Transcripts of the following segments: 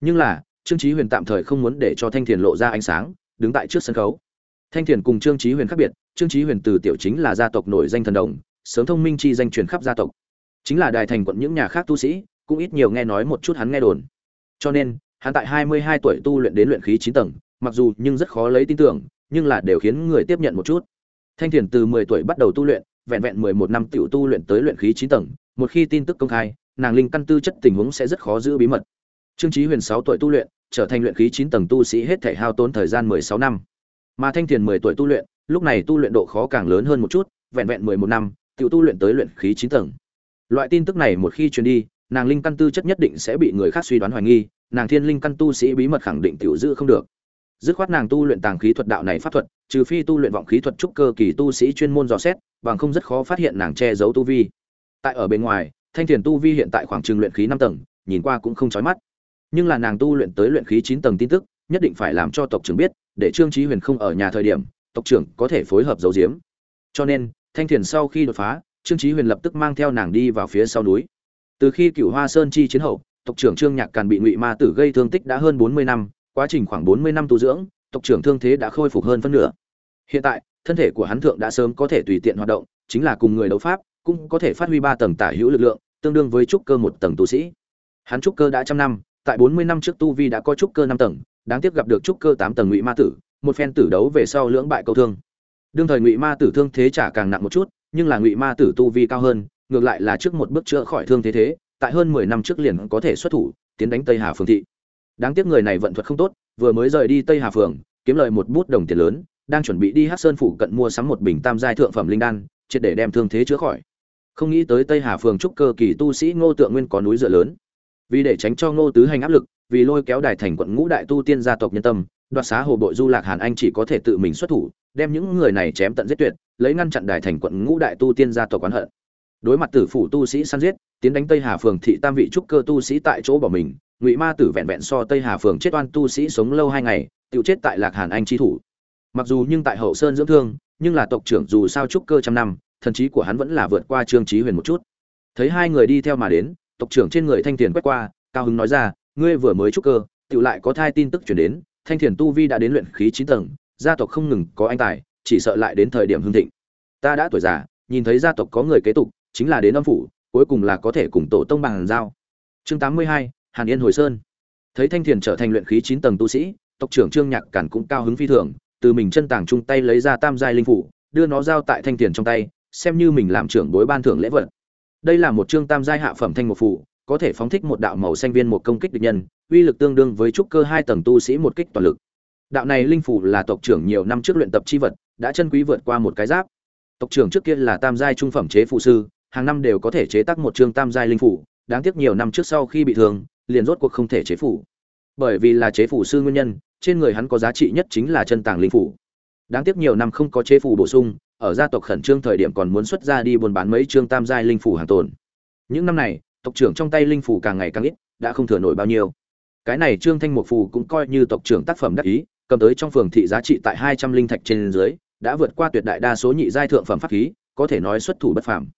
nhưng là, trương chí huyền tạm thời không muốn để cho thanh thiền lộ ra ánh sáng, đứng tại trước sân khấu. Thanh thiền cùng trương chí huyền khác biệt, trương chí huyền từ tiểu chính là gia tộc nổi danh thần đồng, sớm thông minh chi danh truyền khắp gia tộc. Chính là đài thành quận những nhà khác tu sĩ, cũng ít nhiều nghe nói một chút hắn nghe đồn. Cho nên, hắn tại 22 tuổi tu luyện đến luyện khí 9 tầng, mặc dù nhưng rất khó lấy tin tưởng, nhưng là đều khiến người tiếp nhận một chút. Thanh thiền từ 10 tuổi bắt đầu tu luyện, vẹn vẹn 11 năm tiểu tu luyện tới luyện khí 9 tầng, một khi tin tức công khai, nàng linh căn tư chất tình huống sẽ rất khó giữ bí mật trương chí huyền 6 tuổi tu luyện, trở thành luyện khí 9 tầng tu sĩ hết thể hao tốn thời gian 16 năm. Mà thanh Tiền 10 tuổi tu luyện, lúc này tu luyện độ khó càng lớn hơn một chút, vẹn vẹn 11 năm, tiểu tu luyện tới luyện khí 9 tầng. Loại tin tức này một khi truyền đi, nàng linh căn tư chất nhất định sẽ bị người khác suy đoán hoài nghi, nàng thiên linh căn tu sĩ bí mật khẳng định tiểu giữ không được. Dứt khoát nàng tu luyện tàng khí thuật đạo này pháp thuật, trừ phi tu luyện vọng khí thuật trúc cơ kỳ tu sĩ chuyên môn dò xét, bằng không rất khó phát hiện nàng che giấu tu vi. Tại ở bên ngoài, thanh Tiền tu vi hiện tại khoảng chừng luyện khí năm tầng, nhìn qua cũng không chói mắt nhưng là nàng tu luyện tới luyện khí chín tầng tin tức, nhất định phải làm cho tộc trưởng biết, để trương trí huyền không ở nhà thời điểm, tộc trưởng có thể phối hợp giấu giếm. Cho nên, thanh thiền sau khi đột phá, trương trí huyền lập tức mang theo nàng đi vào phía sau núi. Từ khi cựu hoa sơn chi chiến hậu, tộc trưởng trương nhạc càn bị ngụy ma tử gây thương tích đã hơn bốn mươi năm, quá trình khoảng bốn mươi năm tu dưỡng, tộc trưởng thương thế đã khôi phục hơn phân nửa. Hiện tại, thân thể của hắn thượng đã sớm có thể tùy tiện hoạt động, chính là cùng người đấu pháp, cũng có thể phát huy ba tầng tả hữu lực lượng, tương đương với trúc cơ một tầng tu sĩ. Hắn trúc cơ đã trăm năm tại bốn mươi năm trước tu vi đã có trúc cơ năm tầng, đáng tiếc gặp được trúc cơ tám tầng ngụy ma tử, một phen tử đấu về sau lưỡng bại câu thương. Đương thời ngụy ma tử thương thế trả càng nặng một chút, nhưng là ngụy ma tử tu vi cao hơn, ngược lại là trước một bước chữa khỏi thương thế thế, tại hơn mười năm trước liền có thể xuất thủ, tiến đánh tây hà phường thị. Đáng tiếc người này vận thuật không tốt, vừa mới rời đi tây hà phường, kiếm lời một bút đồng tiền lớn, đang chuẩn bị đi Hắc sơn phủ cận mua sắm một bình tam giai thượng phẩm linh đan, triệt để đem thương thế chữa khỏi. Không nghĩ tới tây hà phường trúc cơ kỳ tu sĩ ngô tượng nguyên có núi dựa lớn vì để tránh cho ngô tứ hành áp lực, vì lôi kéo đài thành quận ngũ đại tu tiên gia tộc nhân tâm, đoạt xá hồ bội du lạc hàn anh chỉ có thể tự mình xuất thủ, đem những người này chém tận giết tuyệt, lấy ngăn chặn đài thành quận ngũ đại tu tiên gia tộc oán hận. Đối mặt tử phủ tu sĩ săn giết, tiến đánh tây hà phường thị tam vị trúc cơ tu sĩ tại chỗ bỏ mình, ngụy ma tử vẹn vẹn so tây hà phường chết oan tu sĩ sống lâu hai ngày tự chết tại lạc hàn anh chi thủ. Mặc dù nhưng tại hậu sơn dưỡng thương, nhưng là tộc trưởng dù sao trúc cơ trăm năm, thần trí của hắn vẫn là vượt qua trương trí huyền một chút. Thấy hai người đi theo mà đến tộc trưởng trên người thanh tiền quét qua, cao hứng nói ra, ngươi vừa mới trúc cơ tự lại có thai tin tức chuyển đến, thanh thiền tu vi đã đến luyện khí chín tầng, gia tộc không ngừng có anh tài, chỉ sợ lại đến thời điểm hưng thịnh. Ta đã tuổi già, nhìn thấy gia tộc có người kế tục, chính là đến âm phủ, cuối cùng là có thể cùng tổ tông bằng giao. Chương tám mươi hai, hàn yên hồi sơn. Thấy thanh thiền trở thành luyện khí chín tầng tu sĩ, tộc trưởng trương nhạc cản cũng cao hứng phi thường, từ mình chân tàng chung tay lấy ra tam giai linh phủ, đưa nó giao tại thanh thiền trong tay, xem như mình làm trưởng bối ban thưởng lễ vật đây là một chương tam giai hạ phẩm thanh một phủ có thể phóng thích một đạo màu xanh viên một công kích địch nhân, uy lực tương đương với trúc cơ hai tầng tu sĩ một kích toàn lực. Đạo này linh phủ là tộc trưởng nhiều năm trước luyện tập chi vật, đã chân quý vượt qua một cái giáp. Tộc trưởng trước kia là tam giai trung phẩm chế phụ sư, hàng năm đều có thể chế tác một chương tam giai linh phủ đáng tiếc nhiều năm trước sau khi bị thương, liền rốt cuộc không thể chế phủ bởi vì là chế phủ sư nguyên nhân, trên người hắn có giá trị nhất chính là chân tàng linh phủ đáng tiếc nhiều năm không có chế phủ bổ sung ở gia tộc khẩn trương thời điểm còn muốn xuất ra đi buôn bán mấy chương tam giai linh phủ hàng tồn. Những năm này, tộc trưởng trong tay linh phủ càng ngày càng ít, đã không thừa nổi bao nhiêu. Cái này trương thanh một phù cũng coi như tộc trưởng tác phẩm đắc ý, cầm tới trong phường thị giá trị tại hai trăm linh thạch trên dưới, đã vượt qua tuyệt đại đa số nhị giai thượng phẩm pháp khí, có thể nói xuất thủ bất phàm.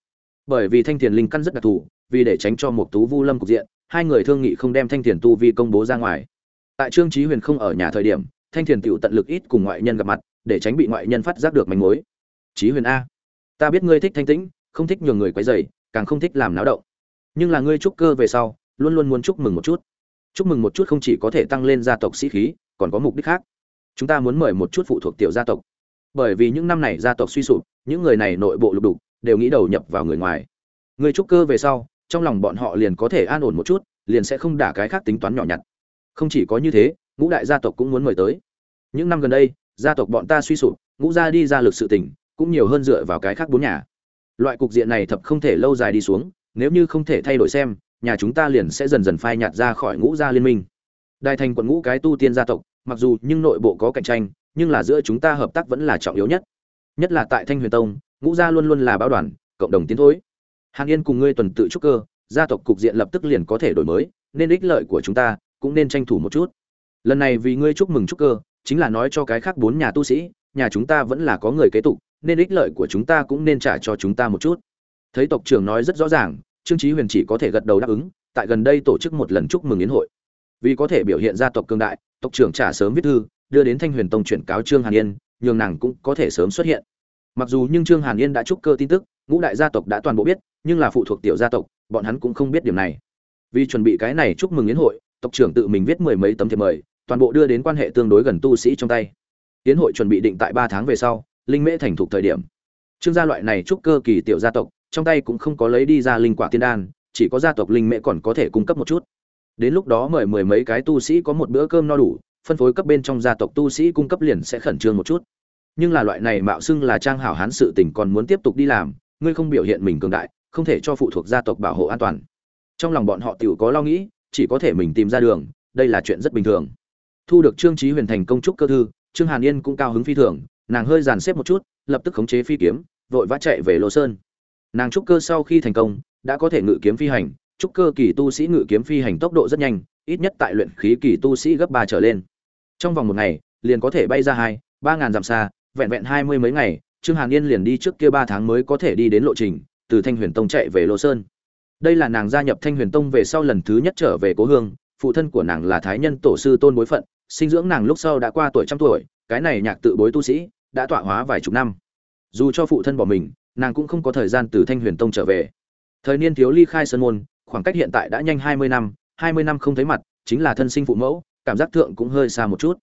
Bởi vì thanh tiền linh căn rất đặc thù, vì để tránh cho một tú vu lâm cục diện, hai người thương nghị không đem thanh tiền tu vi công bố ra ngoài. Tại trương trí huyền không ở nhà thời điểm, thanh tiền tiểu tận lực ít cùng ngoại nhân gặp mặt, để tránh bị ngoại nhân phát giác được manh mối chí huyền a, ta biết ngươi thích thanh tĩnh, không thích nhường người quấy dày càng không thích làm náo động. Nhưng là ngươi trúc cơ về sau, luôn luôn muốn chúc mừng một chút. Chúc mừng một chút không chỉ có thể tăng lên gia tộc sĩ khí, còn có mục đích khác. Chúng ta muốn mời một chút phụ thuộc tiểu gia tộc. Bởi vì những năm này gia tộc suy sụp, những người này nội bộ lục đục, đều nghĩ đầu nhập vào người ngoài. Người trúc cơ về sau, trong lòng bọn họ liền có thể an ổn một chút, liền sẽ không đả cái khác tính toán nhỏ nhặt. Không chỉ có như thế, ngũ đại gia tộc cũng muốn mời tới. Những năm gần đây, gia tộc bọn ta suy sụp, ngũ gia đi ra lực sự tỉnh cũng nhiều hơn dựa vào cái khác bốn nhà. Loại cục diện này thập không thể lâu dài đi xuống, nếu như không thể thay đổi xem, nhà chúng ta liền sẽ dần dần phai nhạt ra khỏi ngũ gia liên minh. Đại thành quận ngũ cái tu tiên gia tộc, mặc dù nhưng nội bộ có cạnh tranh, nhưng là giữa chúng ta hợp tác vẫn là trọng yếu nhất. Nhất là tại thanh huyền tông, ngũ gia luôn luôn là báo đoàn, cộng đồng tiến thối. Hàn yên cùng ngươi tuần tự trúc cơ, gia tộc cục diện lập tức liền có thể đổi mới, nên ích lợi của chúng ta cũng nên tranh thủ một chút. Lần này vì ngươi chúc mừng chúc cơ, chính là nói cho cái khác bốn nhà tu sĩ, nhà chúng ta vẫn là có người kế tục nên ích lợi của chúng ta cũng nên trả cho chúng ta một chút. Thấy tộc trưởng nói rất rõ ràng, trương chí huyền chỉ có thể gật đầu đáp ứng, tại gần đây tổ chức một lần chúc mừng yến hội. Vì có thể biểu hiện gia tộc cường đại, tộc trưởng trả sớm viết thư, đưa đến thanh huyền tông chuyển cáo trương hàn yên, nhường nàng cũng có thể sớm xuất hiện. Mặc dù nhưng trương hàn yên đã trúc cơ tin tức, ngũ đại gia tộc đã toàn bộ biết, nhưng là phụ thuộc tiểu gia tộc, bọn hắn cũng không biết điểm này. Vì chuẩn bị cái này chúc mừng yến hội, tộc trưởng tự mình viết mười mấy tấm thiệp mời, toàn bộ đưa đến quan hệ tương đối gần tu sĩ trong tay. Yến hội chuẩn bị định tại ba tháng về sau linh mễ thành thục thời điểm. Trương gia loại này trúc cơ kỳ tiểu gia tộc, trong tay cũng không có lấy đi ra linh quả tiên đan, chỉ có gia tộc linh mễ còn có thể cung cấp một chút. Đến lúc đó mời mười mấy cái tu sĩ có một bữa cơm no đủ, phân phối cấp bên trong gia tộc tu sĩ cung cấp liền sẽ khẩn trương một chút. Nhưng là loại này mạo xưng là trang hảo hán sự tình còn muốn tiếp tục đi làm, ngươi không biểu hiện mình cường đại, không thể cho phụ thuộc gia tộc bảo hộ an toàn. Trong lòng bọn họ tiểu có lo nghĩ, chỉ có thể mình tìm ra đường, đây là chuyện rất bình thường. Thu được trương trí huyền thành công trúc cơ thư, trương hàn yên cũng cao hứng phi thường nàng hơi dàn xếp một chút, lập tức khống chế phi kiếm, vội vã chạy về lô sơn. Nàng trúc cơ sau khi thành công, đã có thể ngự kiếm phi hành, trúc cơ kỳ tu sĩ ngự kiếm phi hành tốc độ rất nhanh, ít nhất tại luyện khí kỳ tu sĩ gấp ba trở lên. Trong vòng một ngày, liền có thể bay ra hai, ba ngàn dặm xa, vẹn vẹn hai mươi mấy ngày, trương hàn yên liền đi trước kia ba tháng mới có thể đi đến lộ trình, từ thanh huyền tông chạy về lô sơn. Đây là nàng gia nhập thanh huyền tông về sau lần thứ nhất trở về cố hương, phụ thân của nàng là thái nhân tổ sư tôn bối phận, sinh dưỡng nàng lúc sau đã qua tuổi trăm tuổi cái này nhạc tự bối tu sĩ đã tọa hóa vài chục năm. Dù cho phụ thân bỏ mình, nàng cũng không có thời gian từ thanh huyền tông trở về. Thời niên thiếu ly khai sơn môn, khoảng cách hiện tại đã nhanh hai mươi năm, hai mươi năm không thấy mặt, chính là thân sinh phụ mẫu, cảm giác thượng cũng hơi xa một chút.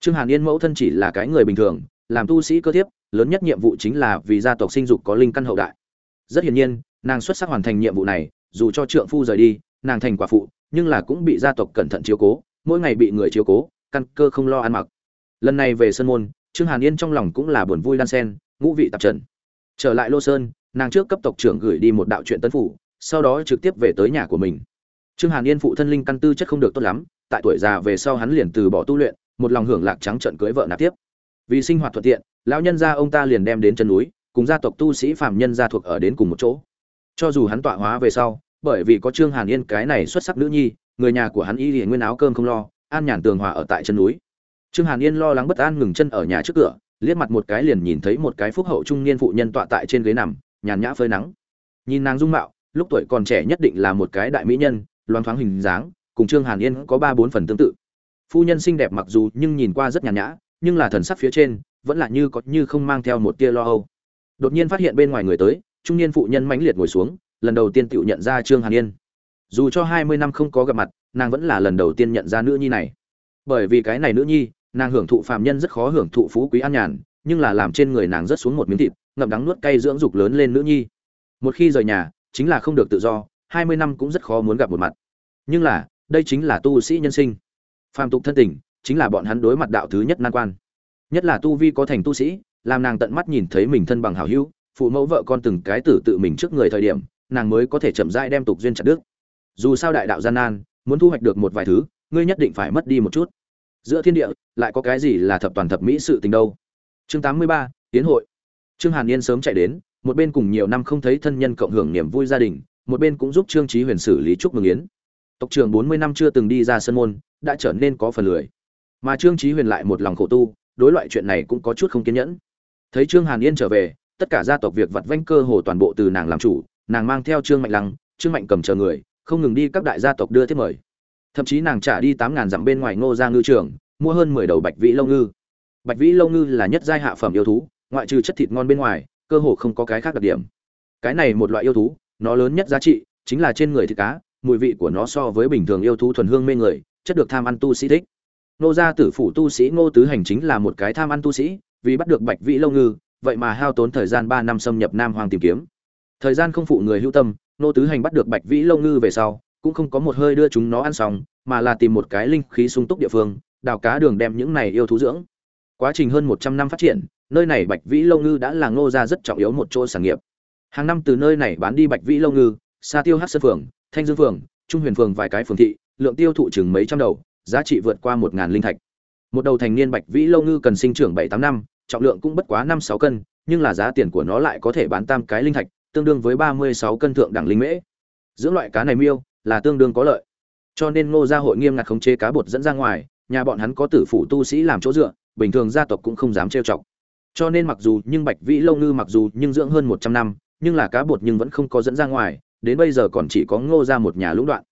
Trương hàn yên mẫu thân chỉ là cái người bình thường, làm tu sĩ cơ thiếp, lớn nhất nhiệm vụ chính là vì gia tộc sinh dục có linh căn hậu đại. Rất hiển nhiên, nàng xuất sắc hoàn thành nhiệm vụ này, dù cho trượng phu rời đi, nàng thành quả phụ, nhưng là cũng bị gia tộc cẩn thận chiếu cố, mỗi ngày bị người chiếu cố, căn cơ không lo ăn mặc lần này về sân môn, trương hàn yên trong lòng cũng là buồn vui đan sen, ngũ vị tạp trần. Trở lại lô sơn, nàng trước cấp tộc trưởng gửi đi một đạo chuyện tân phủ, sau đó trực tiếp về tới nhà của mình. Trương hàn yên phụ thân linh căn tư chất không được tốt lắm, tại tuổi già về sau hắn liền từ bỏ tu luyện, một lòng hưởng lạc trắng trận cưới vợ nạp tiếp. Vì sinh hoạt thuận tiện, lão nhân gia ông ta liền đem đến chân núi, cùng gia tộc tu sĩ phạm nhân gia thuộc ở đến cùng một chỗ. Cho dù hắn tọa hóa về sau, bởi vì có trương hàn yên cái này xuất sắc nữ nhi, người nhà của hắn y liền nguyên áo cơm không lo, an nhàn tường hòa ở tại chân núi trương hàn yên lo lắng bất an ngừng chân ở nhà trước cửa, liếc mặt một cái liền nhìn thấy một cái phúc hậu trung niên phụ nhân tọa tại trên ghế nằm, nhàn nhã phơi nắng. Nhìn nàng dung mạo, lúc tuổi còn trẻ nhất định là một cái đại mỹ nhân loan thoáng hình dáng, cùng trương hàn yên có ba bốn phần tương tự. Phu nhân xinh đẹp mặc dù nhưng nhìn qua rất nhàn nhã, nhưng là thần sắc phía trên vẫn là như có như không mang theo một tia lo âu. Đột nhiên phát hiện bên ngoài người tới, trung niên phụ nhân mãnh liệt ngồi xuống, lần đầu tiên tự nhận ra trương hàn yên. Dù cho hai mươi năm không có gặp mặt, nàng vẫn là lần đầu tiên nhận ra nữ nhi này. Bởi vì cái này nữ nhi nàng hưởng thụ phàm nhân rất khó hưởng thụ phú quý an nhàn, nhưng là làm trên người nàng rất xuống một miếng thịt, ngậm đắng nuốt cay dưỡng dục lớn lên nữ nhi. Một khi rời nhà, chính là không được tự do, hai mươi năm cũng rất khó muốn gặp một mặt. Nhưng là, đây chính là tu sĩ nhân sinh. Phàm tục thân tình, chính là bọn hắn đối mặt đạo thứ nhất nan quan. Nhất là tu vi có thành tu sĩ, làm nàng tận mắt nhìn thấy mình thân bằng hảo hữu, phụ mẫu vợ con từng cái tử tự mình trước người thời điểm, nàng mới có thể chậm rãi đem tục duyên chặt đức dù sao đại đạo gian nan, muốn thu hoạch được một vài thứ, ngươi nhất định phải mất đi một chút giữa thiên địa, lại có cái gì là thập toàn thập mỹ sự tình đâu? Chương tám mươi ba, tiến hội. Trương hàn yên sớm chạy đến, một bên cùng nhiều năm không thấy thân nhân cộng hưởng niềm vui gia đình, một bên cũng giúp trương trí huyền xử lý chúc mừng yến. Tộc trưởng bốn mươi năm chưa từng đi ra sân môn, đã trở nên có phần lười. Mà trương trí huyền lại một lòng khổ tu, đối loại chuyện này cũng có chút không kiên nhẫn. Thấy trương hàn yên trở về, tất cả gia tộc việc vặt vanh cơ hồ toàn bộ từ nàng làm chủ, nàng mang theo trương mạnh lăng, trương mạnh cầm chờ người, không ngừng đi các đại gia tộc đưa thiết mời thậm chí nàng trả đi tám ngàn dặm bên ngoài ngô ra ngư trường, mua hơn mười đầu bạch vĩ lâu ngư. Bạch vĩ lâu ngư là nhất giai hạ phẩm yêu thú, ngoại trừ chất thịt ngon bên ngoài, cơ hồ không có cái khác đặc điểm. Cái này một loại yêu thú, nó lớn nhất giá trị chính là trên người thịt cá, mùi vị của nó so với bình thường yêu thú thuần hương mê người, chất được tham ăn tu sĩ thích. Nô gia tử phủ tu sĩ ngô tứ hành chính là một cái tham ăn tu sĩ, vì bắt được bạch vĩ lâu ngư, vậy mà hao tốn thời gian ba năm xâm nhập nam hoàng tìm kiếm. Thời gian không phụ người hữu tâm nô tứ hành bắt được bạch vĩ lâu ngư về sau cũng không có một hơi đưa chúng nó ăn xong, mà là tìm một cái linh khí sung túc địa phương, đào cá đường đem những này yêu thú dưỡng. Quá trình hơn một trăm năm phát triển, nơi này bạch vĩ lâu ngư đã là ngô gia rất trọng yếu một chỗ sản nghiệp. Hàng năm từ nơi này bán đi bạch vĩ lâu ngư, sa tiêu hát sơn phường, thanh dương phường, trung huyền phường vài cái phường thị, lượng tiêu thụ chừng mấy trăm đầu, giá trị vượt qua một ngàn linh thạch. Một đầu thành niên bạch vĩ lâu ngư cần sinh trưởng bảy tám năm, trọng lượng cũng bất quá năm sáu cân, nhưng là giá tiền của nó lại có thể bán tam cái linh thạch, tương đương với ba mươi sáu cân thượng đẳng linh mễ. Dưỡng loại cá này miêu là tương đương có lợi. Cho nên ngô gia hội nghiêm ngặt khống chế cá bột dẫn ra ngoài, nhà bọn hắn có tử phủ tu sĩ làm chỗ dựa, bình thường gia tộc cũng không dám trêu chọc. Cho nên mặc dù nhưng bạch vĩ lâu ngư mặc dù nhưng dưỡng hơn một trăm năm, nhưng là cá bột nhưng vẫn không có dẫn ra ngoài, đến bây giờ còn chỉ có ngô ra một nhà lũng đoạn.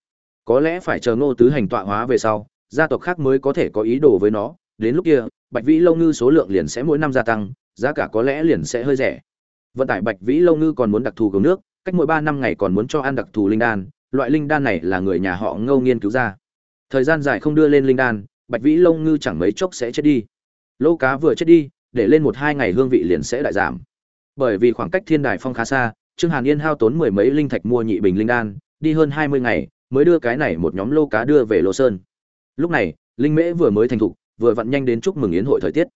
Có lẽ phải chờ ngô tứ hành tọa hóa về sau, gia tộc khác mới có thể có ý đồ với nó. Đến lúc kia, bạch vĩ lâu ngư số lượng liền sẽ mỗi năm gia tăng, giá cả có lẽ liền sẽ hơi rẻ. Vận tải bạch vĩ lâu ngư còn muốn đặc thù cầu nước, cách mỗi ba năm ngày còn muốn cho ăn đặc thù linh đan loại linh đan này là người nhà họ ngâu nghiên cứu ra. Thời gian dài không đưa lên linh đan, bạch vĩ lông ngư chẳng mấy chốc sẽ chết đi. Lô cá vừa chết đi, để lên một hai ngày hương vị liền sẽ đại giảm. Bởi vì khoảng cách thiên đài phong khá xa, trương hàn yên hao tốn mười mấy linh thạch mua nhị bình linh đan, đi hơn hai mươi ngày mới đưa cái này một nhóm lô cá đưa về lô sơn. Lúc này, linh mễ vừa mới thành thục, vừa vặn nhanh đến chúc mừng yến hội thời tiết.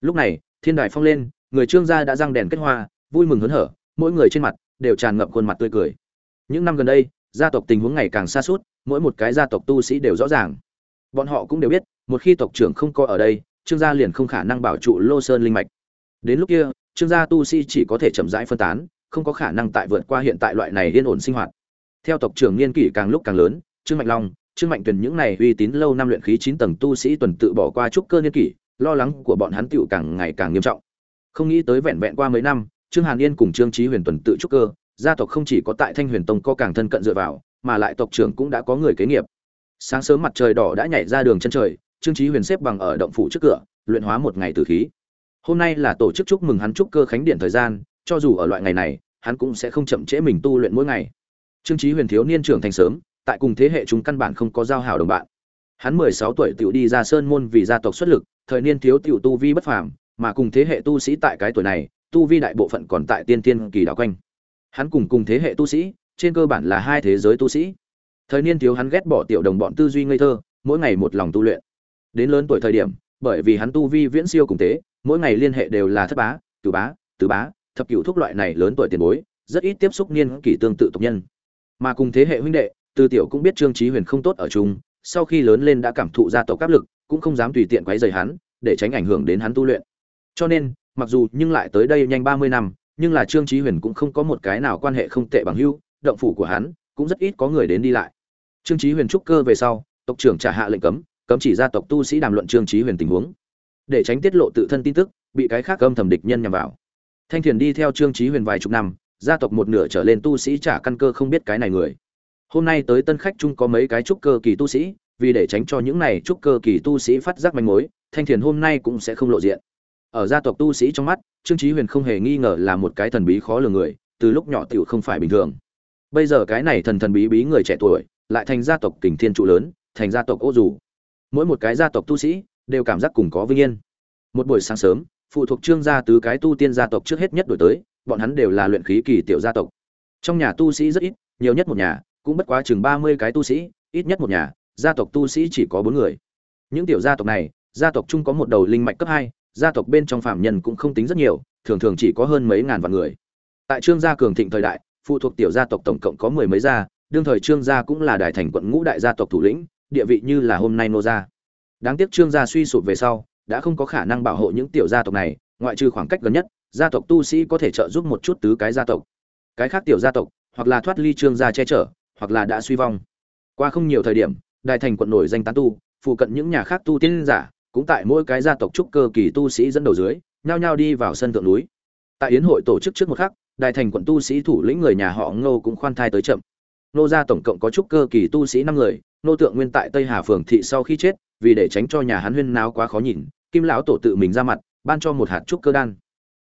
Lúc này, thiên đài phong lên, người trương gia đã răng đèn kết hoa, vui mừng hớn hở, mỗi người trên mặt đều tràn ngập khuôn mặt tươi cười. Những năm gần đây gia tộc tình huống ngày càng xa suốt, mỗi một cái gia tộc tu sĩ đều rõ ràng. Bọn họ cũng đều biết, một khi tộc trưởng không coi ở đây, trương gia liền không khả năng bảo trụ lô sơn linh mạch. Đến lúc kia, trương gia tu sĩ chỉ có thể chậm rãi phân tán, không có khả năng tại vượt qua hiện tại loại này yên ổn sinh hoạt. Theo tộc trưởng niên kỷ càng lúc càng lớn, trương mạnh long, trương mạnh tuyền những này uy tín lâu năm luyện khí chín tầng tu sĩ tuần tự bỏ qua trúc cơ niên kỷ, lo lắng của bọn hắn tựu càng ngày càng nghiêm trọng. Không nghĩ tới vẹn vẹn qua mấy năm, trương hàn yên cùng trương trí huyền tuần tự trúc cơ gia tộc không chỉ có tại thanh huyền tông có càng thân cận dựa vào, mà lại tộc trưởng cũng đã có người kế nghiệp. Sáng sớm mặt trời đỏ đã nhảy ra đường chân trời, trương trí huyền xếp bằng ở động phủ trước cửa, luyện hóa một ngày từ khí. Hôm nay là tổ chức chúc mừng hắn chúc cơ khánh điện thời gian, cho dù ở loại ngày này, hắn cũng sẽ không chậm trễ mình tu luyện mỗi ngày. Trương trí huyền thiếu niên trưởng thành sớm, tại cùng thế hệ chúng căn bản không có giao hảo đồng bạn. Hắn mười sáu tuổi tiểu đi ra sơn môn vì gia tộc xuất lực, thời niên thiếu tiểu tu vi bất phàm, mà cùng thế hệ tu sĩ tại cái tuổi này, tu vi đại bộ phận còn tại tiên tiên kỳ đảo quanh hắn cùng cùng thế hệ tu sĩ, trên cơ bản là hai thế giới tu sĩ. Thời niên thiếu hắn ghét bỏ tiểu đồng bọn tư duy ngây thơ, mỗi ngày một lòng tu luyện. Đến lớn tuổi thời điểm, bởi vì hắn tu vi viễn siêu cùng thế, mỗi ngày liên hệ đều là thất bá cửu bá tứ bá, thập cửu thúc loại này lớn tuổi tiền bối, rất ít tiếp xúc niên kỷ tương tự tộc nhân. Mà cùng thế hệ huynh đệ, từ tiểu cũng biết trương trí huyền không tốt ở chung, sau khi lớn lên đã cảm thụ gia tộc áp lực, cũng không dám tùy tiện quấy rầy hắn, để tránh ảnh hưởng đến hắn tu luyện. Cho nên, mặc dù nhưng lại tới đây nhanh ba mươi năm nhưng là trương chí huyền cũng không có một cái nào quan hệ không tệ bằng hữu, động phủ của hắn cũng rất ít có người đến đi lại. Trương chí huyền trúc cơ về sau, tộc trưởng trả hạ lệnh cấm cấm chỉ gia tộc tu sĩ đàm luận trương chí huyền tình huống. Để tránh tiết lộ tự thân tin tức, bị cái khác âm thầm địch nhân nhằm vào. Thanh thiền đi theo trương chí huyền vài chục năm, gia tộc một nửa trở lên tu sĩ trả căn cơ không biết cái này người. Hôm nay tới tân khách chung có mấy cái trúc cơ kỳ tu sĩ, vì để tránh cho những này trúc cơ kỳ tu sĩ phát giác manh mối, thanh thiền hôm nay cũng sẽ không lộ diện ở gia tộc tu sĩ trong mắt, trương chí huyền không hề nghi ngờ là một cái thần bí khó lường người, từ lúc nhỏ tiểu không phải bình thường. Bây giờ cái này thần thần bí bí người trẻ tuổi, lại thành gia tộc kình thiên trụ lớn, thành gia tộc ô dù. Mỗi một cái gia tộc tu sĩ, đều cảm giác cùng có vinh yên. Một buổi sáng sớm, phụ thuộc trương gia tứ cái tu tiên gia tộc trước hết nhất đổi tới, bọn hắn đều là luyện khí kỳ tiểu gia tộc. Trong nhà tu sĩ rất ít, nhiều nhất một nhà, cũng bất quá chừng ba mươi cái tu sĩ, ít nhất một nhà, gia tộc tu sĩ chỉ có bốn người. Những tiểu gia tộc này, gia tộc chung có một đầu linh mạch cấp hai gia tộc bên trong phạm nhân cũng không tính rất nhiều, thường thường chỉ có hơn mấy ngàn vạn người. Tại trương gia cường thịnh thời đại, phụ thuộc tiểu gia tộc tổng cộng có mười mấy gia, đương thời trương gia cũng là đại thành quận ngũ đại gia tộc thủ lĩnh, địa vị như là hôm nay nô gia. Đáng tiếc trương gia suy sụp về sau, đã không có khả năng bảo hộ những tiểu gia tộc này, ngoại trừ khoảng cách gần nhất, gia tộc tu sĩ có thể trợ giúp một chút tứ cái gia tộc. Cái khác tiểu gia tộc, hoặc là thoát ly trương gia che chở, hoặc là đã suy vong. Qua không nhiều thời điểm, đại thành quận nổi danh tán tu, phụ cận những nhà khác tu tiên giả cũng tại mỗi cái gia tộc trúc cơ kỳ tu sĩ dẫn đầu dưới, nhao nhao đi vào sân thượng núi. Tại yến hội tổ chức trước một khắc đại thành quận tu sĩ thủ lĩnh người nhà họ ngô cũng khoan thai tới chậm. Nô gia tổng cộng có trúc cơ kỳ tu sĩ năm người nô tượng nguyên tại tây hà phường thị sau khi chết, vì để tránh cho nhà hắn huyên náo quá khó nhìn, kim lão tổ tự mình ra mặt, ban cho một hạt trúc cơ đan.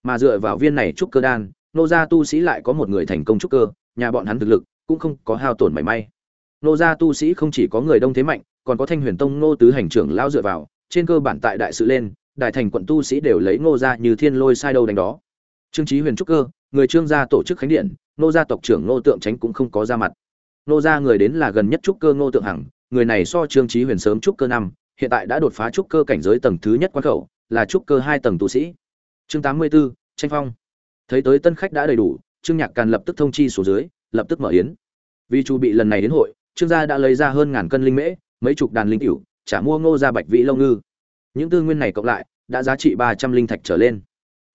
Mà dựa vào viên này trúc cơ đan nô gia tu sĩ lại có một người thành công trúc cơ, nhà bọn hắn thực lực cũng không có hao tổn mảy may. Nô gia tu sĩ không chỉ có người đông thế mạnh, còn có thanh huyền tông nô tứ hành trưởng lao dựa vào trên cơ bản tại đại sự lên đại thành quận tu sĩ đều lấy ngô gia như thiên lôi sai đâu đánh đó. Trương trí huyền trúc cơ người trương gia tổ chức khánh điện Ngô gia tộc trưởng Ngô tượng tránh cũng không có ra mặt. Ngô gia người đến là gần nhất trúc cơ Ngô tượng hằng người này so trương trí huyền sớm trúc cơ năm hiện tại đã đột phá trúc cơ cảnh giới tầng thứ nhất quan khẩu là trúc cơ hai tầng tu sĩ. Chương tám mươi 84, tranh phong. Thấy tới tân khách đã đầy đủ trương nhạc càn lập tức thông chi xuống dưới lập tức mở yến. Vì chu bị lần này đến hội trương gia đã lấy ra hơn ngàn cân linh mễ mấy chục đàn linh cửu trả mua ngô gia bạch vĩ lâu ngư. Những tư nguyên này cộng lại, đã giá trị ba trăm linh thạch trở lên.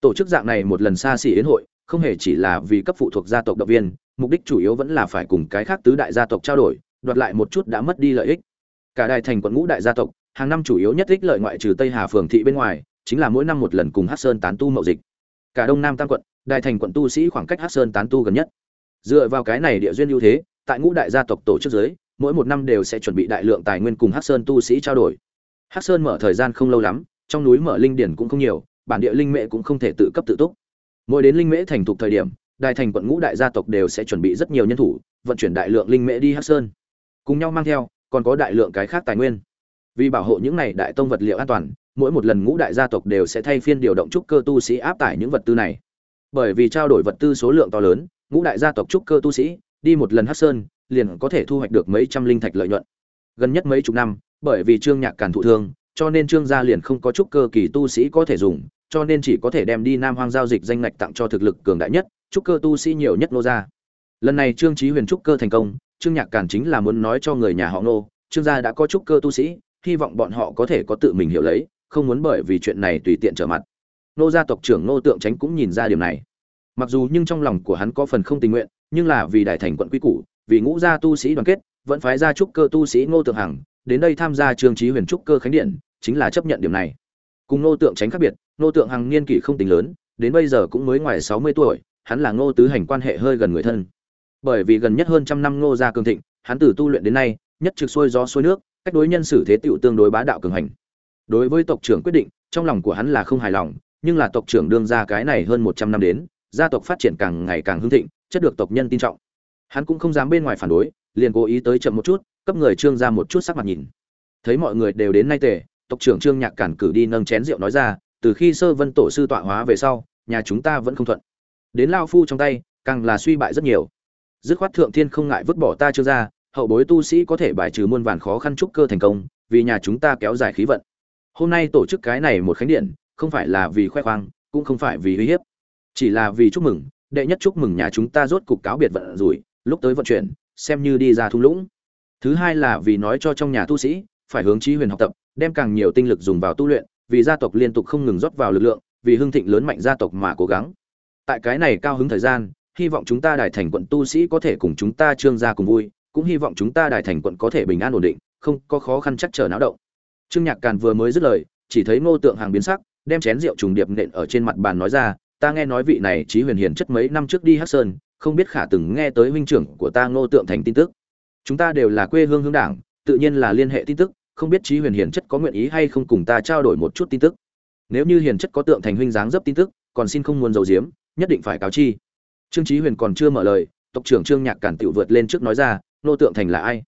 Tổ chức dạng này một lần xa xỉ yến hội, không hề chỉ là vì cấp phụ thuộc gia tộc động viên, mục đích chủ yếu vẫn là phải cùng cái khác tứ đại gia tộc trao đổi, đoạt lại một chút đã mất đi lợi ích. Cả đại thành quận ngũ đại gia tộc, hàng năm chủ yếu nhất ích lợi ngoại trừ tây hà phường thị bên ngoài, chính là mỗi năm một lần cùng hát sơn tán tu mậu dịch. Cả đông nam tam quận đại thành quận tu sĩ khoảng cách hát sơn tán tu gần nhất. Dựa vào cái này địa duyên ưu thế, tại ngũ đại gia tộc tổ chức giới mỗi một năm đều sẽ chuẩn bị đại lượng tài nguyên cùng hắc sơn tu sĩ trao đổi. Hắc sơn mở thời gian không lâu lắm, trong núi mở linh điển cũng không nhiều, bản địa linh mễ cũng không thể tự cấp tự túc. Mỗi đến linh mễ thành thục thời điểm đại thành quận ngũ đại gia tộc đều sẽ chuẩn bị rất nhiều nhân thủ, vận chuyển đại lượng linh mễ đi hắc sơn. Cùng nhau mang theo, còn có đại lượng cái khác tài nguyên. Vì bảo hộ những này đại tông vật liệu an toàn, mỗi một lần ngũ đại gia tộc đều sẽ thay phiên điều động trúc cơ tu sĩ áp tải những vật tư này. Bởi vì trao đổi vật tư số lượng to lớn, ngũ đại gia tộc trúc cơ tu sĩ, đi một lần hắc sơn liền có thể thu hoạch được mấy trăm linh thạch lợi nhuận. Gần nhất mấy chục năm, bởi vì trương nhạc cản thụ thương, cho nên trương gia liền không có trúc cơ kỳ tu sĩ có thể dùng, cho nên chỉ có thể đem đi nam hoang giao dịch danh ngạch tặng cho thực lực cường đại nhất trúc cơ tu sĩ nhiều nhất nô gia. Lần này trương trí huyền trúc cơ thành công, trương nhạc cản chính là muốn nói cho người nhà họ nô, trương gia đã có trúc cơ tu sĩ, hy vọng bọn họ có thể có tự mình hiểu lấy, không muốn bởi vì chuyện này tùy tiện trở mặt. Nô gia tộc trưởng nô tượng tránh cũng nhìn ra điều này. Mặc dù nhưng trong lòng của hắn có phần không tình nguyện, nhưng là vì đại thành quận quý củ vì ngũ gia tu sĩ đoàn kết, vẫn phái ra trúc cơ tu sĩ ngô tượng hằng, đến đây tham gia trường trí huyền trúc cơ khánh điện, chính là chấp nhận điểm này. Cùng Ngô tượng tránh khác biệt, Ngô tượng hằng niên kỷ không tính lớn, đến bây giờ cũng mới ngoài sáu mươi tuổi, hắn là ngô tứ hành quan hệ hơi gần người thân. Bởi vì gần nhất hơn trăm năm ngô gia cường thịnh, hắn từ tu luyện đến nay, nhất trực xuôi gió xuôi nước, cách đối nhân xử thế tựu tương đối bá đạo cường hành. Đối với tộc trưởng quyết định, trong lòng của hắn là không hài lòng, nhưng là tộc trưởng đương ra cái này hơn một trăm năm đến, gia tộc phát triển càng ngày càng hưng thịnh, chất được tộc nhân tin trọng hắn cũng không dám bên ngoài phản đối, liền cố ý tới chậm một chút, cấp người trương ra một chút sắc mặt nhìn. Thấy mọi người đều đến nay tề, tộc trưởng trương nhạc cản cử đi nâng chén rượu nói ra, từ khi sơ vân tổ sư tọa hóa về sau, nhà chúng ta vẫn không thuận. Đến lao phu trong tay, càng là suy bại rất nhiều. Dứt khoát thượng thiên không ngại vứt bỏ ta chưa ra hậu bối tu sĩ có thể bài trừ muôn vàn khó khăn trúc cơ thành công, vì nhà chúng ta kéo dài khí vận. Hôm nay tổ chức cái này một khánh điện, không phải là vì khoe khoang, cũng không phải vì uy hiếp. Chỉ là vì chúc mừng, đệ nhất chúc mừng nhà chúng ta rốt cục cáo biệt vận rủi lúc tới vận chuyển, xem như đi ra thung lũng. Thứ hai là vì nói cho trong nhà tu sĩ, phải hướng trí huyền học tập, đem càng nhiều tinh lực dùng vào tu luyện, vì gia tộc liên tục không ngừng rót vào lực lượng, vì hưng thịnh lớn mạnh gia tộc mà cố gắng. Tại cái này cao hứng thời gian, hy vọng chúng ta đài thành quận tu sĩ có thể cùng chúng ta trương gia cùng vui, cũng hy vọng chúng ta đài thành quận có thể bình an ổn định, không có khó khăn chắc trở náo động. Trương nhạc càn vừa mới dứt lời, chỉ thấy ngô tượng hàng biến sắc, đem chén rượu trùng điệp nện ở trên mặt bàn nói ra, ta nghe nói vị này trí huyền hiền chất mấy năm trước đi hắc sơn không biết khả từng nghe tới huynh trưởng của ta ngô tượng thành tin tức. Chúng ta đều là quê hương hướng đảng, tự nhiên là liên hệ tin tức, không biết trí huyền hiền chất có nguyện ý hay không cùng ta trao đổi một chút tin tức. Nếu như hiền chất có tượng thành huynh dáng dấp tin tức, còn xin không muốn giấu giếm, nhất định phải cáo chi. Trương trí huyền còn chưa mở lời, tộc trưởng trương nhạc cản tiểu vượt lên trước nói ra nô tượng thành là ai?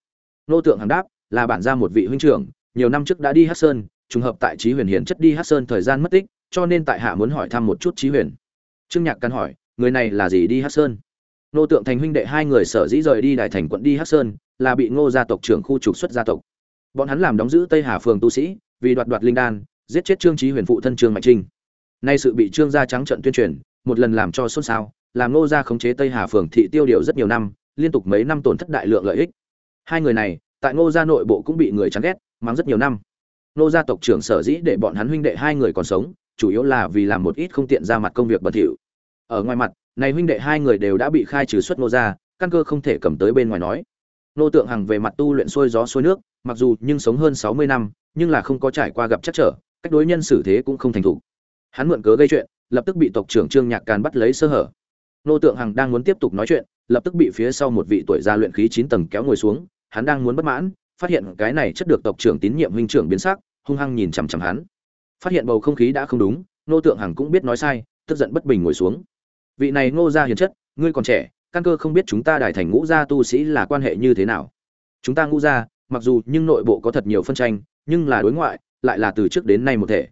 Nô tượng hàng đáp, là bản gia một vị huynh trưởng, nhiều năm trước đã đi hát sơn, trùng hợp tại trí huyền hiền chất đi hát sơn thời gian mất tích, cho nên tại hạ muốn hỏi thăm một chút trí huyền. Trương nhạc căn hỏi, người này là gì đi hát sơn? Nô tượng thành huynh đệ hai người sở dĩ rời đi đại thành quận đi hắc sơn là bị ngô gia tộc trưởng khu trục xuất gia tộc. Bọn hắn làm đóng giữ tây hà phường tu sĩ, vì đoạt đoạt linh đan, giết chết trương trí huyền phụ thân trương mạnh trinh. Nay sự bị trương gia trắng trận tuyên truyền, một lần làm cho xôn xao, làm ngô gia khống chế tây hà phường thị tiêu điều rất nhiều năm, liên tục mấy năm tổn thất đại lượng lợi ích. Hai người này, tại ngô gia nội bộ cũng bị người chán ghét, mắng rất nhiều năm. Ngô gia tộc trưởng sở dĩ để bọn hắn huynh đệ hai người còn sống, chủ yếu là vì làm một ít không tiện ra mặt công việc bẩn thỉu. Ở ngoài mặt này huynh đệ hai người đều đã bị khai trừ xuất nô gia, căn cơ không thể cầm tới bên ngoài nói. Nô tượng hằng về mặt tu luyện sôi gió sôi nước, mặc dù nhưng sống hơn sáu mươi năm, nhưng là không có trải qua gặp chắc trở, cách đối nhân xử thế cũng không thành thục. Hắn mượn cớ gây chuyện, lập tức bị tộc trưởng trương nhạc càn bắt lấy sơ hở. Nô tượng hằng đang muốn tiếp tục nói chuyện, lập tức bị phía sau một vị tuổi gia luyện khí chín tầng kéo ngồi xuống, hắn đang muốn bất mãn, phát hiện cái này chất được tộc trưởng tín nhiệm huynh trưởng biến sắc, hung hăng nhìn chằm chằm hắn. Phát hiện bầu không khí đã không đúng nô tượng hằng cũng biết nói sai, tức giận bất bình ngồi xuống vị này ngô gia hiền chất, ngươi còn trẻ, căn cơ không biết chúng ta đài thành ngũ gia tu sĩ là quan hệ như thế nào. Chúng ta ngũ gia, mặc dù nhưng nội bộ có thật nhiều phân tranh, nhưng là đối ngoại, lại là từ trước đến nay một thể.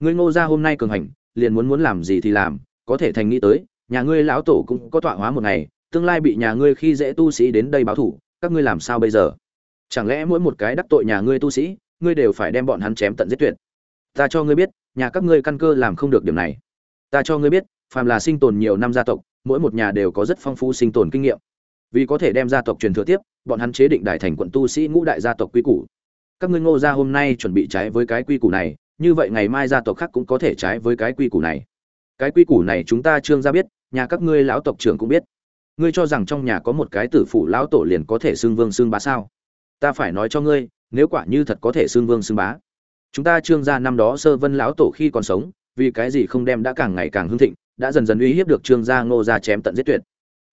Ngươi ngô gia hôm nay cường hành, liền muốn muốn làm gì thì làm, có thể thành nghĩ tới, nhà ngươi lão tổ cũng có tọa hóa một ngày, tương lai bị nhà ngươi khi dễ tu sĩ đến đây báo thủ, các ngươi làm sao bây giờ? Chẳng lẽ mỗi một cái đắc tội nhà ngươi tu sĩ, ngươi đều phải đem bọn hắn chém tận giết tuyệt? Ta cho ngươi biết, nhà các ngươi căn cơ làm không được điểm này. Ta cho ngươi biết phàm là sinh tồn nhiều năm gia tộc, mỗi một nhà đều có rất phong phú sinh tồn kinh nghiệm. Vì có thể đem gia tộc truyền thừa tiếp, bọn hắn chế định đại thành quận tu sĩ ngũ đại gia tộc quy củ. Các ngươi ngô gia hôm nay chuẩn bị trái với cái quy củ này, như vậy ngày mai gia tộc khác cũng có thể trái với cái quy củ này. Cái quy củ này chúng ta trương gia biết, nhà các ngươi lão tộc trưởng cũng biết. Ngươi cho rằng trong nhà có một cái tử phụ lão tổ liền có thể xưng vương xưng bá sao? Ta phải nói cho ngươi, nếu quả như thật có thể xưng vương xưng bá. Chúng ta trương gia năm đó sơ vân lão tổ khi còn sống, vì cái gì không đem đã càng ngày càng hưng thịnh đã dần dần uy hiếp được trương gia ngô gia chém tận giết tuyệt.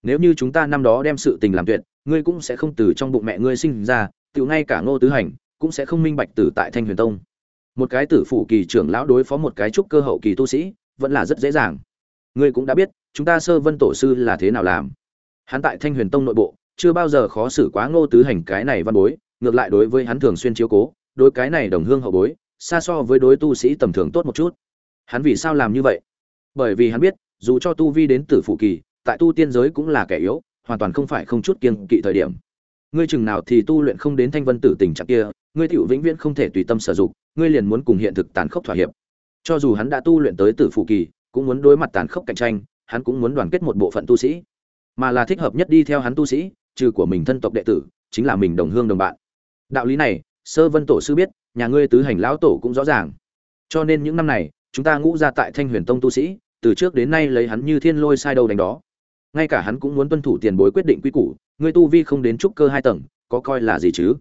Nếu như chúng ta năm đó đem sự tình làm tuyệt, ngươi cũng sẽ không từ trong bụng mẹ ngươi sinh ra tự ngay cả ngô tứ hành cũng sẽ không minh bạch tử tại thanh huyền tông. Một cái tử phủ kỳ trưởng lão đối phó một cái trúc cơ hậu kỳ tu sĩ, vẫn là rất dễ dàng. Ngươi cũng đã biết, chúng ta sơ vân tổ sư là thế nào làm. Hắn tại thanh huyền tông nội bộ, chưa bao giờ khó xử quá ngô tứ hành cái này văn bối, ngược lại đối với hắn thường xuyên chiếu cố, đối cái này đồng hương hậu bối, xa so với đối tu sĩ tầm thường tốt một chút. Hắn vì sao làm như vậy? Bởi vì hắn biết, dù cho tu vi đến tử phụ kỳ, tại tu tiên giới cũng là kẻ yếu, hoàn toàn không phải không chút kiên kỵ thời điểm. Ngươi chừng nào thì tu luyện không đến thanh vân tử tình trạng kia, ngươi tiểu vĩnh viễn không thể tùy tâm sử dụng, ngươi liền muốn cùng hiện thực tàn khốc thỏa hiệp. Cho dù hắn đã tu luyện tới tử phụ kỳ, cũng muốn đối mặt tàn khốc cạnh tranh, hắn cũng muốn đoàn kết một bộ phận tu sĩ. Mà là thích hợp nhất đi theo hắn tu sĩ, trừ của mình thân tộc đệ tử, chính là mình đồng hương đồng bạn. Đạo lý này, sơ vân tổ sư biết, nhà ngươi tứ hành lão tổ cũng rõ ràng. Cho nên những năm này chúng ta ngũ ra tại thanh huyền tông tu sĩ, từ trước đến nay lấy hắn như thiên lôi sai đầu đánh đó. Ngay cả hắn cũng muốn tuân thủ tiền bối quyết định quy củ, ngươi tu vi không đến trúc cơ hai tầng, có coi là gì chứ?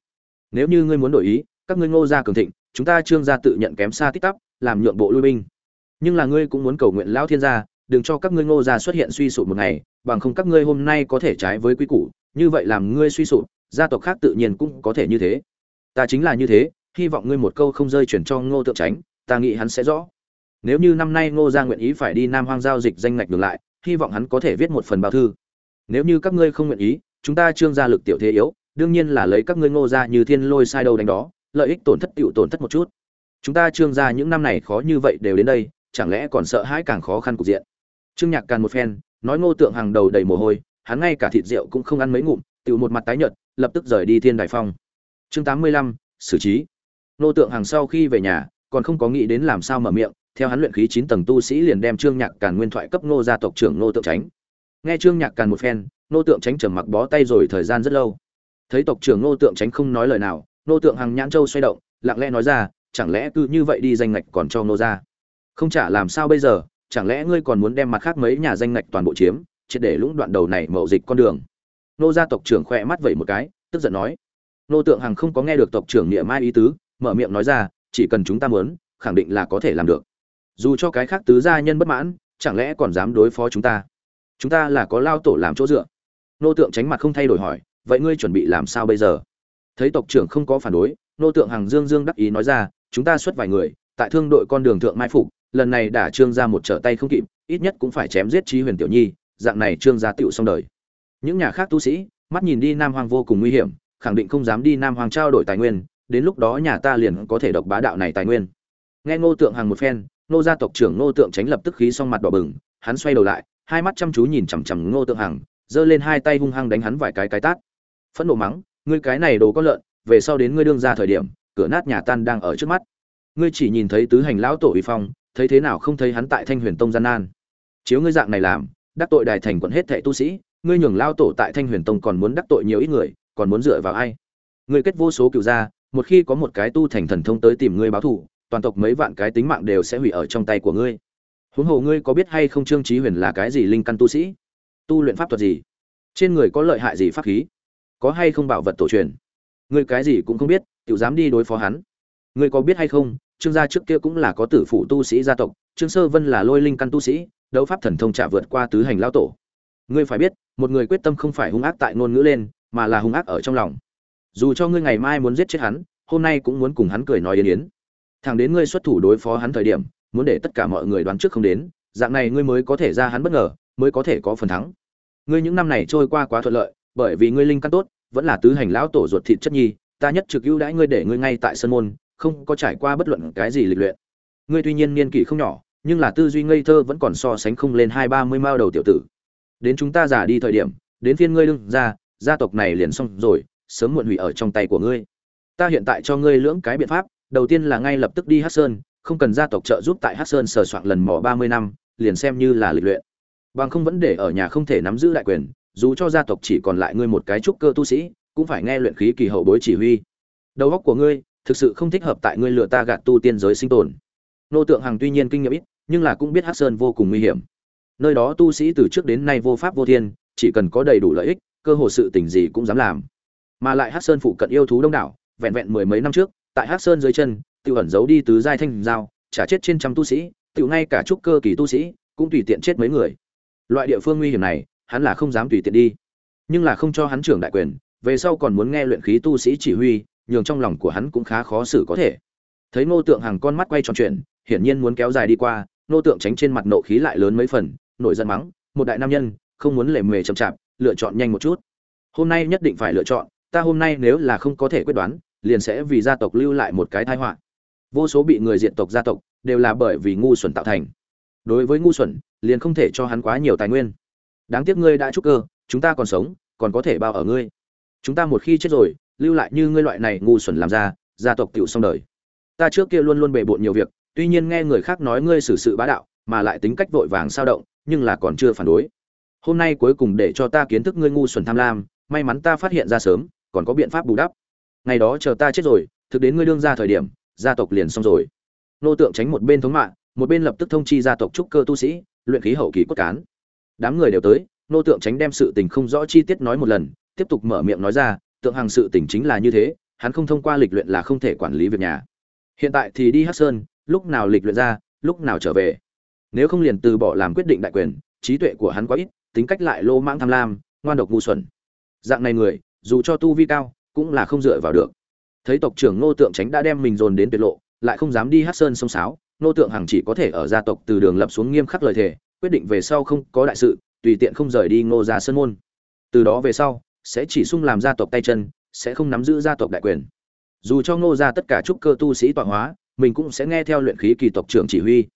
Nếu như ngươi muốn đổi ý, các ngươi ngô gia cường thịnh, chúng ta trương gia tự nhận kém xa tích tắp, làm nhượng bộ lui binh. Nhưng là ngươi cũng muốn cầu nguyện lão thiên gia, đừng cho các ngươi ngô gia xuất hiện suy sụp một ngày, bằng không các ngươi hôm nay có thể trái với quy củ, như vậy làm ngươi suy sụp, gia tộc khác tự nhiên cũng có thể như thế. Ta chính là như thế, hy vọng ngươi một câu không rơi chuyển cho ngô tượng tránh, ta nghĩ hắn sẽ rõ nếu như năm nay ngô gia nguyện ý phải đi nam hoang giao dịch danh ngạch ngược lại, hy vọng hắn có thể viết một phần báo thư. Nếu như các ngươi không nguyện ý, chúng ta trương gia lực tiểu thế yếu, đương nhiên là lấy các ngươi ngô gia như thiên lôi sai đầu đánh đó, lợi ích tổn thất tiểu tổn thất một chút. Chúng ta trương gia những năm này khó như vậy đều đến đây, chẳng lẽ còn sợ hãi càng khó khăn cục diện? Trương nhạc càn một phen, nói ngô tượng hàng đầu đầy mồ hôi, hắn ngay cả thịt rượu cũng không ăn mấy ngụm, tiểu một mặt tái nhợt, lập tức rời đi thiên đài phong. Chương tám mươi lăm, xử trí. Ngô tượng hàng sau khi về nhà, còn không có nghĩ đến làm sao mở miệng theo hắn luyện khí chín tầng tu sĩ liền đem trương nhạc càn nguyên thoại cấp ngô gia tộc trưởng ngô tượng tránh nghe trương nhạc càn một phen, ngô tượng tránh trầm mặc bó tay rồi thời gian rất lâu. Thấy tộc trưởng ngô tượng tránh không nói lời nào, ngô tượng hằng nhãn châu xoay động, lặng lẽ nói ra, chẳng lẽ cứ như vậy đi danh ngạch còn cho ngô gia? Không trả làm sao bây giờ, chẳng lẽ ngươi còn muốn đem mặt khác mấy nhà danh ngạch toàn bộ chiếm, triệt để lũng đoạn đầu này mậu dịch con đường? Nô gia tộc trưởng khẽ mắt vậy một cái, tức giận nói. Nô tượng hằng không có nghe được tộc trưởng niệm mai ý tứ, mở miệng nói ra, chỉ cần chúng ta muốn, khẳng định là có thể làm được dù cho cái khác tứ gia nhân bất mãn, chẳng lẽ còn dám đối phó chúng ta? Chúng ta là có lao tổ làm chỗ dựa. Nô tượng tránh mặt không thay đổi hỏi, vậy ngươi chuẩn bị làm sao bây giờ? Thấy tộc trưởng không có phản đối, nô tượng hằng dương dương đắc ý nói ra, chúng ta xuất vài người, tại thương đội con đường thượng mai phục, lần này đả trương ra một trở tay không kịp, ít nhất cũng phải chém giết trí huyền tiểu nhi, dạng này trương gia tựu xong đời. Những nhà khác tu sĩ, mắt nhìn đi nam hoàng vô cùng nguy hiểm, khẳng định không dám đi nam hoàng trao đổi tài nguyên, đến lúc đó nhà ta liền có thể độc bá đạo này tài nguyên. Nghe ngô tượng hàng một phen Nô gia tộc trưởng Nô tượng tránh lập tức khí xong mặt đỏ bừng hắn xoay đầu lại hai mắt chăm chú nhìn chằm chằm ngô tượng Hằng, giơ lên hai tay hung hăng đánh hắn vài cái cái tát. Phẫn nộ mắng ngươi cái này đồ có lợn về sau đến ngươi đương ra thời điểm cửa nát nhà tan đang ở trước mắt. Ngươi chỉ nhìn thấy tứ hành lão tổ uy phong thấy thế nào không thấy hắn tại thanh huyền tông gian nan. Chiếu ngươi dạng này làm đắc tội đài thành quận hết thệ tu sĩ ngươi nhường lao tổ tại thanh huyền tông còn muốn đắc tội nhiều ít người còn muốn dựa vào ai? Ngươi kết vô số cựu gia một khi có một cái tu thành thần thông tới tìm ngươi báo thù toàn tộc mấy vạn cái tính mạng đều sẽ hủy ở trong tay của ngươi. Huống hồ ngươi có biết hay không trương trí huyền là cái gì linh căn tu sĩ? Tu luyện pháp thuật gì? Trên người có lợi hại gì pháp khí? Có hay không bảo vật tổ truyền? Ngươi cái gì cũng không biết tự dám đi đối phó hắn. Ngươi có biết hay không, trương gia trước kia cũng là có tử phụ tu sĩ gia tộc, trương sơ vân là lôi linh căn tu sĩ, đấu pháp thần thông trả vượt qua tứ hành lao tổ. Ngươi phải biết, một người quyết tâm không phải hung ác tại ngôn ngữ lên, mà là hung ác ở trong lòng. Dù cho ngươi ngày mai muốn giết chết hắn, hôm nay cũng muốn cùng hắn cười nói yến yến thằng đến ngươi xuất thủ đối phó hắn thời điểm, muốn để tất cả mọi người đoán trước không đến, dạng này ngươi mới có thể ra hắn bất ngờ, mới có thể có phần thắng. Ngươi những năm này trôi qua quá thuận lợi, bởi vì ngươi linh căn tốt, vẫn là tứ hành lão tổ ruột thịt chất nhi, ta nhất trực ưu đãi ngươi để ngươi ngay tại sân môn, không có trải qua bất luận cái gì lịch luyện. Ngươi tuy nhiên niên kỷ không nhỏ, nhưng là tư duy ngây thơ vẫn còn so sánh không lên hai ba mươi mao đầu tiểu tử. Đến chúng ta giả đi thời điểm, đến phiên ngươi đương ra gia tộc này liền xong rồi, sớm muộn hủy ở trong tay của ngươi. Ta hiện tại cho ngươi lưỡng cái biện pháp đầu tiên là ngay lập tức đi hát sơn, không cần gia tộc trợ giúp tại hát sơn sờ soạn lần mỏ ba mươi năm, liền xem như là lịch luyện. Bằng không vẫn để ở nhà không thể nắm giữ đại quyền, dù cho gia tộc chỉ còn lại ngươi một cái trúc cơ tu sĩ, cũng phải nghe luyện khí kỳ hậu bối chỉ huy. Đầu óc của ngươi, thực sự không thích hợp tại ngươi lựa ta gạt tu tiên giới sinh tồn. Nô tượng hằng tuy nhiên kinh nghiệm ít, nhưng là cũng biết Hát sơn vô cùng nguy hiểm. Nơi đó tu sĩ từ trước đến nay vô pháp vô thiên, chỉ cần có đầy đủ lợi ích, cơ hồ sự tình gì cũng dám làm. Mà lại Hát sơn phụ cận yêu thú đông đảo, vẹn vẹn mười mấy năm trước tại hắc sơn dưới chân tự ẩn giấu đi tứ giai thanh giao trả chết trên trăm tu sĩ tự ngay cả trúc cơ kỳ tu sĩ cũng tùy tiện chết mấy người. Loại địa phương nguy hiểm này, hắn là không dám tùy tiện đi. Nhưng là không cho hắn trưởng đại quyền, về sau còn muốn nghe luyện khí tu sĩ chỉ huy, nhường trong lòng của hắn cũng khá khó xử có thể. Thấy ngô tượng hàng con mắt quay tròn chuyện hiển nhiên muốn kéo dài đi qua, ngô tượng tránh trên mặt nộ khí lại lớn mấy phần, nổi giận mắng, một đại nam nhân, không muốn lề mề chậm chạp, lựa chọn nhanh một chút. Hôm nay nhất định phải lựa chọn, ta hôm nay nếu là không có thể quyết đoán liền sẽ vì gia tộc lưu lại một cái tai họa. Vô số bị người diện tộc gia tộc đều là bởi vì ngu xuẩn tạo thành. Đối với ngu xuẩn, liền không thể cho hắn quá nhiều tài nguyên. Đáng tiếc ngươi đã trúc cơ, chúng ta còn sống, còn có thể bao ở ngươi. Chúng ta một khi chết rồi, lưu lại như ngươi loại này ngu xuẩn làm ra, gia tộc tiểu xong đời. Ta trước kia luôn luôn bề bộn nhiều việc, tuy nhiên nghe người khác nói ngươi xử sự bá đạo, mà lại tính cách vội vàng sao động, nhưng là còn chưa phản đối. Hôm nay cuối cùng để cho ta kiến thức ngươi ngu xuẩn tham lam, may mắn ta phát hiện ra sớm, còn có biện pháp bù đắp ngày đó chờ ta chết rồi, thực đến ngươi đương ra thời điểm, gia tộc liền xong rồi. Nô tượng tránh một bên thống mạng, một bên lập tức thông chi gia tộc trúc cơ tu sĩ, luyện khí hậu kỳ cốt cán. Đám người đều tới, nô tượng tránh đem sự tình không rõ chi tiết nói một lần, tiếp tục mở miệng nói ra, tượng hàng sự tình chính là như thế, hắn không thông qua lịch luyện là không thể quản lý việc nhà. Hiện tại thì đi hát sơn, lúc nào lịch luyện ra, lúc nào trở về. Nếu không liền từ bỏ làm quyết định đại quyền, trí tuệ của hắn quá ít, tính cách lại lô mãng tham lam, ngoan độc ngu xuẩn. Dạng này người, dù cho tu vi cao cũng là không dựa vào được. Thấy tộc trưởng Ngô tượng tránh đã đem mình dồn đến tuyệt lộ, lại không dám đi hát sơn sông sáo, Ngô tượng hằng chỉ có thể ở gia tộc từ đường lập xuống nghiêm khắc lời thề, quyết định về sau không có đại sự, tùy tiện không rời đi ngô gia sơn môn. Từ đó về sau, sẽ chỉ sung làm gia tộc tay chân, sẽ không nắm giữ gia tộc đại quyền. Dù cho ngô gia tất cả trúc cơ tu sĩ tọa hóa, mình cũng sẽ nghe theo luyện khí kỳ tộc trưởng chỉ huy.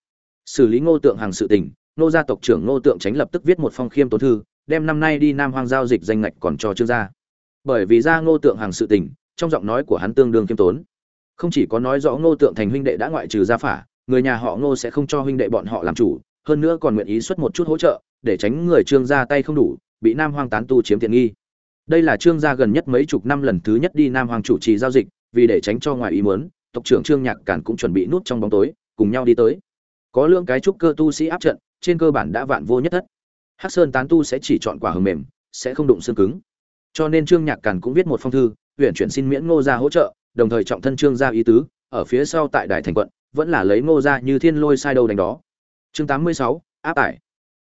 Xử lý ngô tượng hàng sự tình, ngô gia tộc trưởng ngô tượng tránh lập tức viết một phong khiêm tốn thư, đem năm nay đi nam hoang giao dịch danh ngạch còn cho trương gia bởi vì ra ngô tượng hàng sự tình, trong giọng nói của hắn tương đương khiêm tốn. Không chỉ có nói rõ ngô tượng thành huynh đệ đã ngoại trừ gia phả, người nhà họ ngô sẽ không cho huynh đệ bọn họ làm chủ, hơn nữa còn nguyện ý xuất một chút hỗ trợ, để tránh người trương ra tay không đủ, bị nam hoang tán tu chiếm tiện nghi. Đây là trương gia gần nhất mấy chục năm lần thứ nhất đi nam Hoàng chủ trì giao dịch, vì để tránh cho ngoài ý muốn, tộc trưởng trương nhạc cản cũng chuẩn bị nút trong bóng tối, cùng nhau đi tới. Có lượng cái trúc cơ tu sĩ áp trận, trên cơ bản đã vạn vô nhất thất. Hắc sơn tán tu sẽ chỉ chọn quả hầm mềm, sẽ không đụng xương cứng cho nên trương nhạc cản cũng viết một phong thư huyện chuyển xin miễn ngô gia hỗ trợ, đồng thời trọng thân trương gia ý tứ, ở phía sau tại đài thành quận, vẫn là lấy ngô gia như thiên lôi sai đầu đánh đó. Chương tám mươi sáu, áp tải.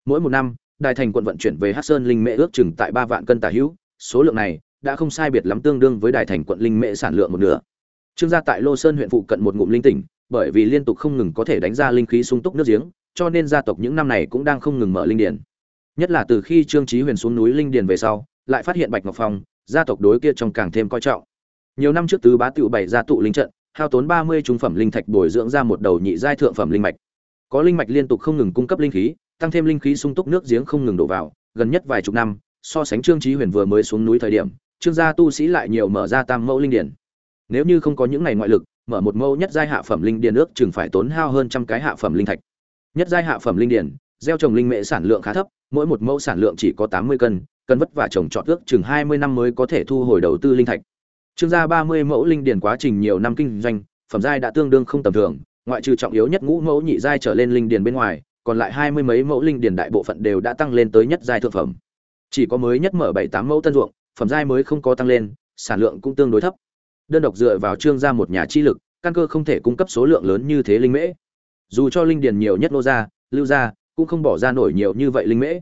Mỗi một năm, đài thành quận vận chuyển về hát sơn linh mễ ước chừng tại ba vạn cân tả hữu, số lượng này đã không sai biệt lắm tương đương với đài thành quận linh mễ sản lượng một nửa. Trương gia tại lô sơn huyện phụ cận một ngụm linh tỉnh, bởi vì liên tục không ngừng có thể đánh ra linh khí sung túc nước giếng, cho nên gia tộc những năm này cũng đang không ngừng mở linh điển nhất là từ khi trương trí huyền xuống núi linh điền về sau lại phát hiện bạch ngọc phong, gia tộc đối kia trong càng thêm coi trọng. Nhiều năm trước tứ bá tựu bảy gia tụ linh trận, hao tốn ba mươi trung phẩm linh thạch bồi dưỡng ra một đầu nhị giai thượng phẩm linh mạch. Có linh mạch liên tục không ngừng cung cấp linh khí, tăng thêm linh khí sung túc nước giếng không ngừng đổ vào, gần nhất vài chục năm, so sánh trương chí huyền vừa mới xuống núi thời điểm, trương gia tu sĩ lại nhiều mở ra tam mẫu linh điển. Nếu như không có những này ngoại lực, mở một mẫu nhất giai hạ phẩm linh điển ước chừng phải tốn hao hơn trăm cái hạ phẩm linh thạch. Nhất giai hạ phẩm linh điển, gieo trồng linh mễ sản lượng khá thấp, mỗi một mẫu sản lượng chỉ có tám mươi cân cần vất vả trồng trọt ước chừng hai mươi năm mới có thể thu hồi đầu tư linh thạch trương gia ba mươi mẫu linh điển quá trình nhiều năm kinh doanh phẩm giai đã tương đương không tầm thường ngoại trừ trọng yếu nhất ngũ mẫu nhị giai trở lên linh điền bên ngoài, còn lại hai mươi mấy mẫu linh điền đại bộ phận đều đã tăng lên tới nhất giai thượng phẩm. Chỉ có mới nhất mở bảy tám mẫu tân ruộng, phẩm giai mới không có tăng lên, sản lượng cũng tương đối thấp. Đơn độc dựa vào trương gia một nhà chi lực, căn cơ không thể cung cấp số lượng lớn như thế linh mễ. Dù cho linh điền nhiều nhất nô gia, lưu gia, cũng không bỏ ra nổi nhiều như vậy linh mễ.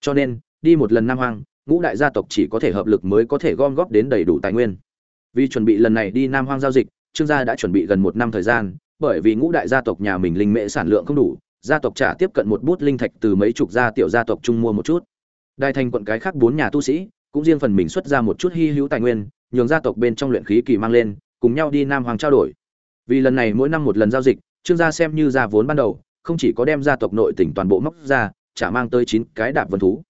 Cho nên, đi một lần Nam Hoang, ngũ đại gia tộc chỉ có thể hợp lực mới có thể gom góp đến đầy đủ tài nguyên. Vì chuẩn bị lần này đi Nam Hoang giao dịch, Trương gia đã chuẩn bị gần một năm thời gian, bởi vì ngũ đại gia tộc nhà mình linh mễ sản lượng không đủ, gia tộc trả tiếp cận một bút linh thạch từ mấy chục gia tiểu gia tộc chung mua một chút. Đại thành quận cái khác bốn nhà tu sĩ, cũng riêng phần mình xuất ra một chút hy hữu tài nguyên, nhường gia tộc bên trong luyện khí kỳ mang lên, cùng nhau đi Nam Hoàng trao đổi. Vì lần này mỗi năm một lần giao dịch, Trương gia xem như ra vốn ban đầu, không chỉ có đem gia tộc nội tỉnh toàn bộ móc ra, trả mang tới chín cái đạp vân thú.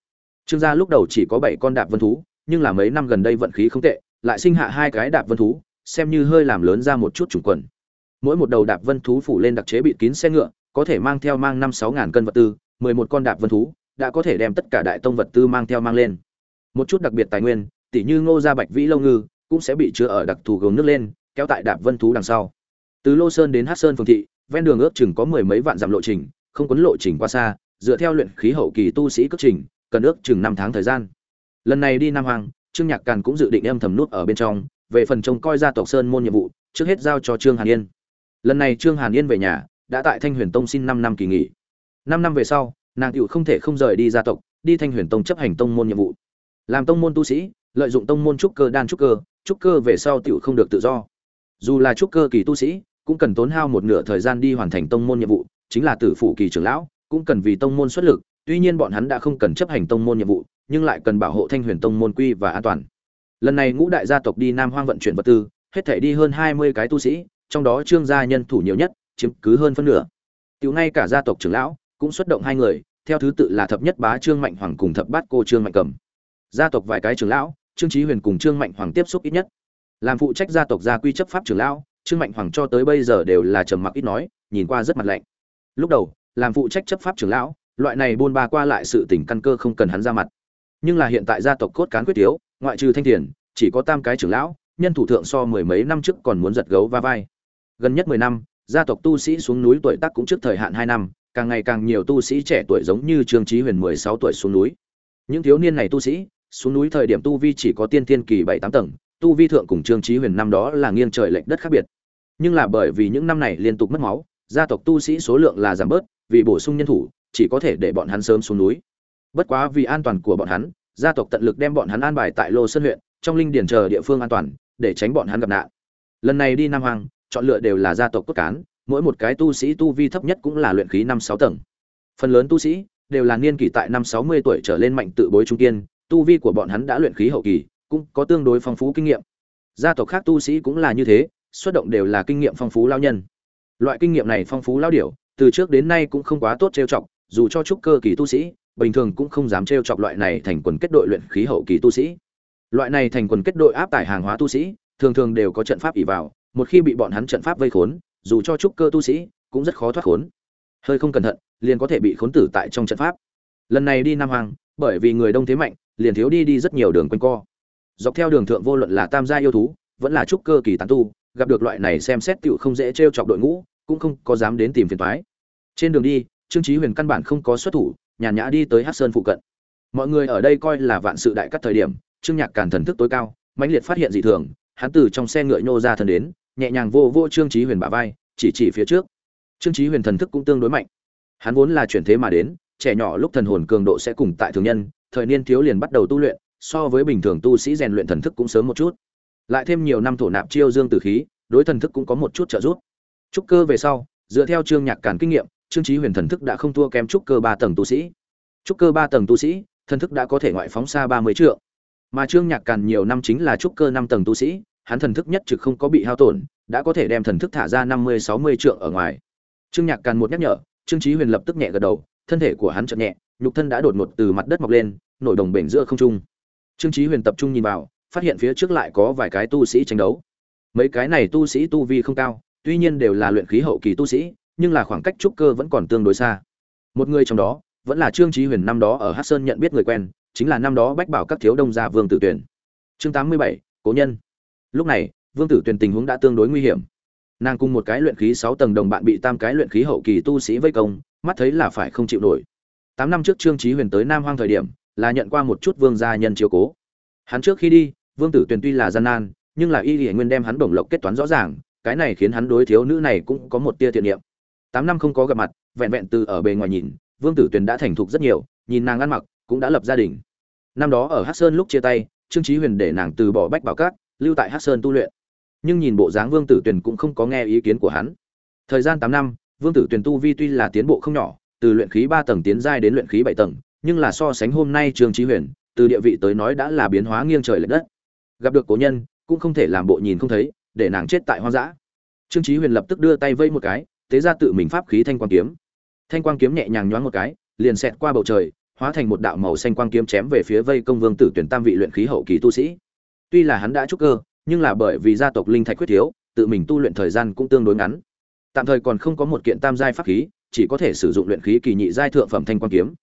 Trương gia lúc đầu chỉ có bảy con đạp vân thú, nhưng là mấy năm gần đây vận khí không tệ, lại sinh hạ hai cái đạp vân thú, xem như hơi làm lớn ra một chút chủng quần. Mỗi một đầu đạp vân thú phủ lên đặc chế bịt kín xe ngựa có thể mang theo mang năm sáu ngàn cân vật tư mười một con đạp vân thú đã có thể đem tất cả đại tông vật tư mang theo mang lên. Một chút đặc biệt tài nguyên tỉ như ngô gia bạch vĩ lâu ngư cũng sẽ bị chứa ở đặc thù gồm nước lên kéo tại đạp vân thú đằng sau. Từ lô sơn đến hát sơn phường thị ven đường ước chừng có mười mấy vạn dặm lộ trình không quấn lộ trình quá xa dựa theo luyện khí hậu kỳ tu sĩ cất trình cần ước chừng năm tháng thời gian. Lần này đi nam hoàng trương nhạc càn cũng dự định âm thầm nút ở bên trong, về phần trông coi gia tộc sơn môn nhiệm vụ, trước hết giao cho trương hàn yên. Lần này trương hàn yên về nhà, đã tại thanh huyền tông xin năm năm kỳ nghỉ. Năm năm về sau, nàng Tiểu không thể không rời đi gia tộc, đi thanh huyền tông chấp hành tông môn nhiệm vụ. Làm tông môn tu sĩ, lợi dụng tông môn trúc cơ đan trúc cơ trúc cơ về sau tiểu không được tự do. Dù là trúc cơ kỳ tu sĩ, cũng cần tốn hao một nửa thời gian đi hoàn thành tông môn nhiệm vụ, chính là tử phụ kỳ trưởng lão, cũng cần vì tông môn xuất lực tuy nhiên bọn hắn đã không cần chấp hành tông môn nhiệm vụ, nhưng lại cần bảo hộ thanh huyền tông môn quy và an toàn. Lần này ngũ đại gia tộc đi nam hoang vận chuyển vật tư, hết thể đi hơn hai mươi cái tu sĩ, trong đó trương gia nhân thủ nhiều nhất, chiếm cứ hơn phân nửa. Tiểu ngay cả gia tộc trưởng lão cũng xuất động hai người, theo thứ tự là thập nhất bá trương mạnh hoàng cùng thập bát cô trương mạnh cầm. Gia tộc vài cái trưởng lão, trương trí huyền cùng trương mạnh hoàng tiếp xúc ít nhất. Làm phụ trách gia tộc gia quy chấp pháp trưởng lão, trương mạnh hoàng cho tới bây giờ đều là trầm mặc ít nói, nhìn qua rất mặt lạnh. Lúc đầu, làm phụ trách chấp pháp trưởng lão loại này buôn ba qua lại sự tình căn cơ không cần hắn ra mặt. Nhưng là hiện tại gia tộc cốt cán quyết yếu, ngoại trừ thanh tiền chỉ có tam cái trưởng lão, nhân thủ thượng so mười mấy năm trước còn muốn giật gấu va vai. Gần nhất mười năm, gia tộc tu sĩ xuống núi tuổi tác cũng trước thời hạn hai năm, càng ngày càng nhiều tu sĩ trẻ tuổi giống như trương trí huyền mười sáu tuổi xuống núi. Những thiếu niên này tu sĩ, xuống núi thời điểm tu vi chỉ có tiên thiên kỳ bảy tám tầng, tu vi thượng cùng trương trí huyền năm đó là nghiêng trời lệch đất khác biệt. Nhưng là bởi vì những năm này liên tục mất máu, gia tộc tu sĩ số lượng là giảm bớt, vì bổ sung nhân thủ chỉ có thể để bọn hắn sớm xuống núi. Bất quá vì an toàn của bọn hắn, gia tộc tận lực đem bọn hắn an bài tại lô sơn huyện, trong linh điển chờ địa phương an toàn, để tránh bọn hắn gặp nạn. Lần này đi nam hoàng chọn lựa đều là gia tộc cốt cán, mỗi một cái tu sĩ tu vi thấp nhất cũng là luyện khí năm sáu tầng. Phần lớn tu sĩ đều là niên kỷ tại năm sáu mươi tuổi trở lên mạnh tự bối trung kiên, tu vi của bọn hắn đã luyện khí hậu kỳ, cũng có tương đối phong phú kinh nghiệm. Gia tộc khác tu sĩ cũng là như thế, xuất động đều là kinh nghiệm phong phú lao nhân. Loại kinh nghiệm này phong phú lao điểu, từ trước đến nay cũng không quá tốt trêu chọc dù cho trúc cơ kỳ tu sĩ, bình thường cũng không dám trêu chọc loại này thành quần kết đội luyện khí hậu kỳ tu sĩ. Loại này thành quần kết đội áp tải hàng hóa tu sĩ, thường thường đều có trận pháp ỉ vào, một khi bị bọn hắn trận pháp vây khốn, dù cho trúc cơ tu sĩ, cũng rất khó thoát khốn. Hơi không cẩn thận, liền có thể bị khốn tử tại trong trận pháp. Lần này đi nam hoàng bởi vì người đông thế mạnh, liền thiếu đi đi rất nhiều đường quanh co. Dọc theo đường thượng vô luận là tam gia yêu thú, vẫn là trúc cơ kỳ tán tu, gặp được loại này xem xét tựu không dễ t r e o chọc đội ngũ, cũng không có dám đến tìm phiền thoái trên đường đi trương Chí huyền căn bản không có xuất thủ, nhàn nhã đi tới hát sơn phụ cận. Mọi người ở đây coi là vạn sự đại cắt thời điểm, trương nhạc càn thần thức tối cao, mãnh liệt phát hiện dị thường, hắn từ trong xe ngựa nhô ra thần đến, nhẹ nhàng vô vô trương Chí huyền bả vai, chỉ chỉ phía trước. Trương Chí huyền thần thức cũng tương đối mạnh. Hắn vốn là chuyển thế mà đến, trẻ nhỏ lúc thần hồn cường độ sẽ cùng tại thường nhân, thời niên thiếu liền bắt đầu tu luyện, so với bình thường tu sĩ rèn luyện thần thức cũng sớm một chút. Lại thêm nhiều năm thổ nạp chiêu dương tử khí, đối thần thức cũng có một chút trợ giúp. Trúc cơ về sau, dựa theo trương nhạc càn kinh nghiệm trương Chí huyền thần thức đã không thua kém trúc cơ ba tầng tu sĩ. Trúc cơ ba tầng tu sĩ, thần thức đã có thể ngoại phóng xa ba mươi trượng. mà trương nhạc càn nhiều năm chính là trúc cơ năm tầng tu sĩ, hắn thần thức nhất trực không có bị hao tổn, đã có thể đem thần thức thả ra năm mươi, sáu mươi trượng ở ngoài. Trương nhạc càn một nhắc nhở, trương Chí huyền lập tức nhẹ gật đầu, thân thể của hắn chậm nhẹ, nhục thân đã đột ngột từ mặt đất mọc lên, nổi đồng bể giữa không trung. Trương Chí huyền tập trung nhìn vào, phát hiện phía trước lại có vài cái tu sĩ tranh đấu. Mấy cái này tu sĩ tu vi không cao, tuy nhiên đều là luyện khí hậu kỳ tu sĩ nhưng là khoảng cách trúc cơ vẫn còn tương đối xa. Một người trong đó, vẫn là trương trí huyền năm đó ở hát sơn nhận biết người quen, chính là năm đó bách bảo các thiếu đông gia vương tử tuyển chương tám mươi bảy, cố nhân. Lúc này, vương tử tuyển tình huống đã tương đối nguy hiểm. Nàng cùng một cái luyện khí sáu tầng đồng bạn bị tam cái luyện khí hậu kỳ tu sĩ vây công, mắt thấy là phải không chịu nổi. Tám năm trước trương trí huyền tới nam hoang thời điểm, là nhận qua một chút vương gia nhân chiếu cố. Hắn trước khi đi, vương tử tuyền tuy là gian nan, nhưng là y hiển nguyên đem hắn bổng lộc kết toán rõ ràng, cái này khiến hắn đối thiếu nữ này cũng có một tia thiện niệm tám năm không có gặp mặt, vẹn vẹn từ ở bề ngoài nhìn, vương tử tuyền đã thành thục rất nhiều, nhìn nàng ăn mặc cũng đã lập gia đình. Năm đó ở hát sơn lúc chia tay, trương trí huyền để nàng từ bỏ bách bảo cát, lưu tại hát sơn tu luyện. Nhưng nhìn bộ dáng vương tử tuyền cũng không có nghe ý kiến của hắn. Thời gian tám năm, vương tử tuyền tu vi tuy là tiến bộ không nhỏ, từ luyện khí ba tầng tiến giai đến luyện khí bảy tầng, nhưng là so sánh hôm nay trương trí huyền, từ địa vị tới nói đã là biến hóa nghiêng trời lệch đất. Gặp được cố nhân, cũng không thể làm bộ nhìn không thấy, để nàng chết tại hoang dã. Trương trí huyền lập tức đưa tay vây một cái tế ra tự mình pháp khí thanh quang kiếm. Thanh quang kiếm nhẹ nhàng nhoáng một cái, liền xẹt qua bầu trời, hóa thành một đạo màu xanh quang kiếm chém về phía vây công vương tử tuyển tam vị luyện khí hậu kỳ tu sĩ. Tuy là hắn đã trúc cơ, nhưng là bởi vì gia tộc linh thạch quyết thiếu, tự mình tu luyện thời gian cũng tương đối ngắn. Tạm thời còn không có một kiện tam giai pháp khí, chỉ có thể sử dụng luyện khí kỳ nhị giai thượng phẩm thanh quang kiếm.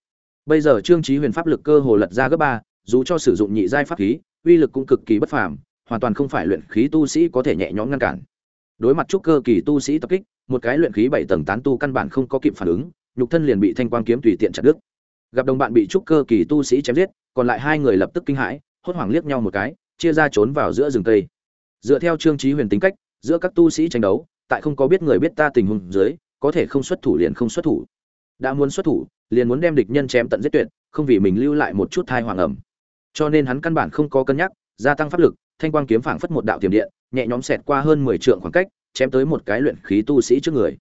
Bây giờ trương trí huyền pháp lực cơ hồ lật ra gấp ba, dù cho sử dụng nhị giai pháp khí, uy lực cũng cực kỳ bất phàm, hoàn toàn không phải luyện khí tu sĩ có thể nhẹ nhõm ngăn cản. Đối mặt trúc cơ kỳ tu sĩ tập kích một cái luyện khí bảy tầng tán tu căn bản không có kịp phản ứng, nhục thân liền bị thanh quang kiếm tùy tiện chặt đứt. Gặp đồng bạn bị trúc cơ kỳ tu sĩ chém giết, còn lại hai người lập tức kinh hãi, hốt hoảng liếc nhau một cái, chia ra trốn vào giữa rừng cây. Dựa theo trương trí huyền tính cách, giữa các tu sĩ tranh đấu, tại không có biết người biết ta tình huống dưới, có thể không xuất thủ liền không xuất thủ. Đã muốn xuất thủ, liền muốn đem địch nhân chém tận giết tuyệt, không vì mình lưu lại một chút thai hoàng ẩm. Cho nên hắn căn bản không có cân nhắc, gia tăng pháp lực, thanh quang kiếm phảng phất một đạo tiềm điện, nhẹ nhõm xẹt qua hơn mười trượng khoảng cách chém tới một cái luyện khí tu sĩ trước người.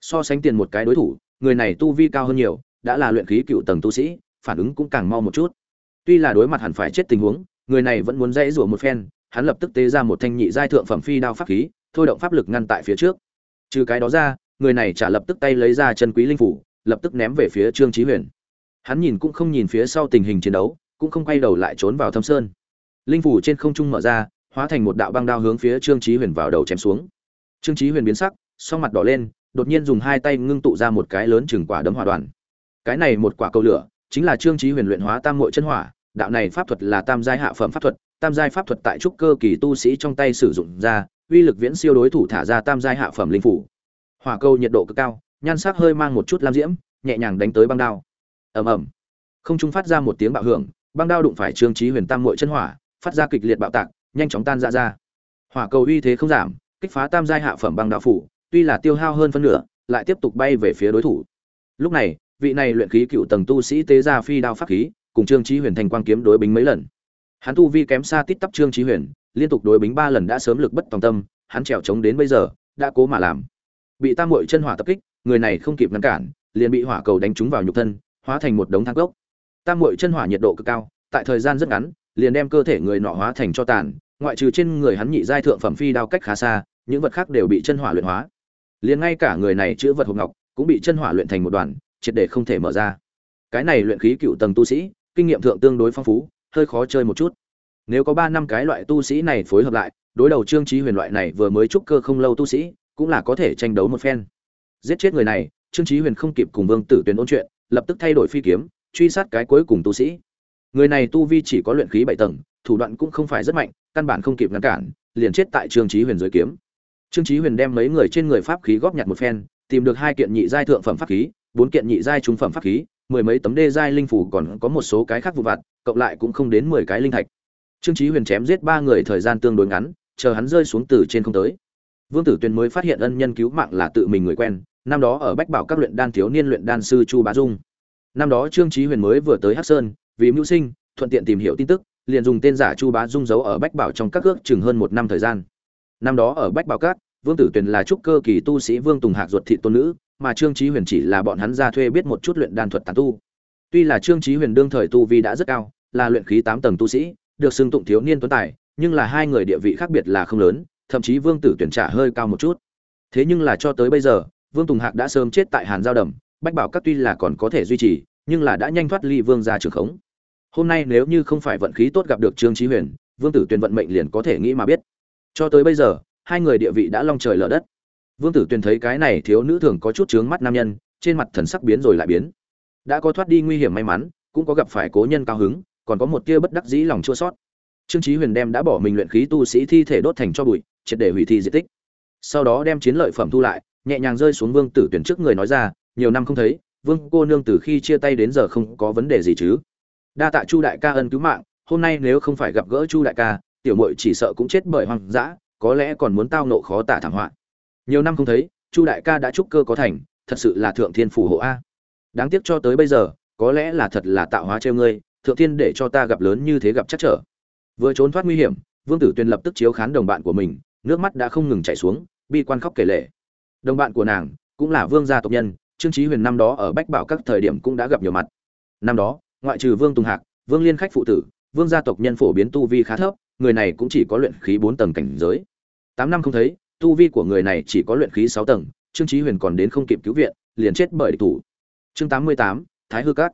So sánh tiền một cái đối thủ, người này tu vi cao hơn nhiều, đã là luyện khí cựu tầng tu sĩ, phản ứng cũng càng mau một chút. Tuy là đối mặt hẳn phải chết tình huống, người này vẫn muốn dãy rủa một phen, hắn lập tức tế ra một thanh nhị giai thượng phẩm phi đao pháp khí, thôi động pháp lực ngăn tại phía trước. Trừ cái đó ra, người này trả lập tức tay lấy ra chân quý linh phủ, lập tức ném về phía trương chí huyền. Hắn nhìn cũng không nhìn phía sau tình hình chiến đấu, cũng không quay đầu lại trốn vào thâm sơn. Linh phủ trên không trung mở ra, hóa thành một đạo băng đao hướng phía trương chí huyền vào đầu chém xuống trương chí huyền biến sắc, song mặt đỏ lên, đột nhiên dùng hai tay ngưng tụ ra một cái lớn chừng quả đấm hỏa đoàn. Cái này một quả cầu lửa, chính là trương chí huyền luyện hóa tam muội chân hỏa, đạo này pháp thuật là tam giai hạ phẩm pháp thuật, tam giai pháp thuật tại trúc cơ kỳ tu sĩ trong tay sử dụng ra, uy lực viễn siêu đối thủ thả ra tam giai hạ phẩm linh phủ. Hỏa cầu nhiệt độ cực cao, nhan sắc hơi mang một chút lam diễm, nhẹ nhàng đánh tới băng đao. Ầm ầm. Không trung phát ra một tiếng bạo hưởng, băng đao đụng phải trương chí huyền tam muội chân hỏa, phát ra kịch liệt bạo tạc, nhanh chóng tan ra ra. Hỏa cầu uy thế không giảm kích phá tam giai hạ phẩm băng đạo phủ, tuy là tiêu hao hơn phân nửa, lại tiếp tục bay về phía đối thủ. Lúc này, vị này luyện khí cựu tầng tu sĩ tế ra phi đao pháp khí, cùng trương chí huyền thành quang kiếm đối bính mấy lần. Hắn tu vi kém xa tít tắp trương chí huyền, liên tục đối bính ba lần đã sớm lực bất tòng tâm, hắn trèo chống đến bây giờ, đã cố mà làm. Bị tam muội chân hỏa tập kích, người này không kịp ngăn cản, liền bị hỏa cầu đánh trúng vào nhục thân, hóa thành một đống than gốc tam muội chân hỏa nhiệt độ cực cao, tại thời gian rất ngắn, liền đem cơ thể người nọ hóa thành cho tàn, ngoại trừ trên người hắn nhị giai thượng phẩm phi đao cách khá xa những vật khác đều bị chân hỏa luyện hóa. Liền ngay cả người này chữ vật hộp ngọc cũng bị chân hỏa luyện thành một đoàn, triệt để không thể mở ra. Cái này luyện khí cựu tầng tu sĩ, kinh nghiệm thượng tương đối phong phú, hơi khó chơi một chút. Nếu có ba năm cái loại tu sĩ này phối hợp lại, đối đầu trương trí huyền loại này vừa mới trúc cơ không lâu tu sĩ, cũng là có thể tranh đấu một phen. Giết chết người này, trương trí huyền không kịp cùng vương tử tuyền ôn chuyện, lập tức thay đổi phi kiếm, truy sát cái cuối cùng tu sĩ. Người này tu vi chỉ có luyện khí bảy tầng, thủ đoạn cũng không phải rất mạnh, căn bản không kịp ngăn cản, liền chết tại trương trí huyền dưới kiếm trương Chí huyền đem mấy người trên người pháp khí góp nhặt một phen, tìm được hai kiện nhị giai thượng phẩm pháp khí, bốn kiện nhị giai trung phẩm pháp khí, mười mấy tấm đê giai linh phủ còn có một số cái khác vụ vặt, cộng lại cũng không đến mười cái linh thạch. Trương Chí huyền chém giết ba người thời gian tương đối ngắn, chờ hắn rơi xuống từ trên không tới. Vương tử tuyền mới phát hiện ân nhân cứu mạng là tự mình người quen, năm đó ở bách bảo các luyện đan thiếu niên luyện đan sư chu bá dung. Năm đó trương Chí huyền mới vừa tới hắc sơn, vì mưu sinh, thuận tiện tìm hiểu tin tức, liền dùng tên giả chu bá dung giấu ở bách bảo trong các ước chừng hơn một năm thời gian năm đó ở bách bảo cát vương tử tuyền là trúc cơ kỳ tu sĩ vương tùng hạc ruột thị tôn nữ, mà trương trí huyền chỉ là bọn hắn ra thuê biết một chút luyện đan thuật tàn tu. Tuy là trương trí huyền đương thời tu vi đã rất cao, là luyện khí tám tầng tu sĩ, được xưng tụng thiếu niên tuấn tài, nhưng là hai người địa vị khác biệt là không lớn, thậm chí vương tử tuyển trả hơi cao một chút. Thế nhưng là cho tới bây giờ, vương tùng hạc đã sớm chết tại hàn giao đầm, bách bảo các tuy là còn có thể duy trì, nhưng là đã nhanh thoát ly vương ra trường khống. Hôm nay nếu như không phải vận khí tốt gặp được trương trí huyền, vương tử tuyền vận mệnh liền có thể nghĩ mà biết cho tới bây giờ, hai người địa vị đã long trời lở đất. Vương tử tuyền thấy cái này thiếu nữ thường có chút chướng mắt nam nhân, trên mặt thần sắc biến rồi lại biến. Đã có thoát đi nguy hiểm may mắn, cũng có gặp phải cố nhân cao hứng, còn có một tia bất đắc dĩ lòng chua sót. Trương chí huyền đem đã bỏ mình luyện khí tu sĩ thi thể đốt thành cho bụi, triệt để hủy thi di tích. Sau đó đem chiến lợi phẩm thu lại, nhẹ nhàng rơi xuống vương tử tuyển trước người nói ra, nhiều năm không thấy, vương cô nương từ khi chia tay đến giờ không có vấn đề gì chứ. Đa tạ chu đại ca ân cứu mạng, hôm nay nếu không phải gặp gỡ chu đại ca tiểu muội chỉ sợ cũng chết bởi hoang dã, có lẽ còn muốn tao nộ khó tả thảm họa. Nhiều năm không thấy, chu đại ca đã trúc cơ có thành, thật sự là thượng thiên phù hộ a. Đáng tiếc cho tới bây giờ, có lẽ là thật là tạo hóa trêu ngươi, thượng thiên để cho ta gặp lớn như thế gặp chắc trở. Vừa trốn thoát nguy hiểm, vương tử tuyền lập tức chiếu khán đồng bạn của mình, nước mắt đã không ngừng chảy xuống, bi quan khóc kể lệ đồng bạn của nàng, cũng là vương gia tộc nhân, trương trí huyền năm đó ở bách bảo các thời điểm cũng đã gặp nhiều mặt. Năm đó, ngoại trừ vương tùng hạc, vương liên khách phụ tử, vương gia tộc nhân phổ biến tu vi khá thấp người này cũng chỉ có luyện khí bốn tầng cảnh giới. Tám năm không thấy, tu vi của người này chỉ có luyện khí sáu tầng, trương chí huyền còn đến không kịp cứu viện, liền chết bởi địch thủ. Chương tám mươi tám, thái hư cát.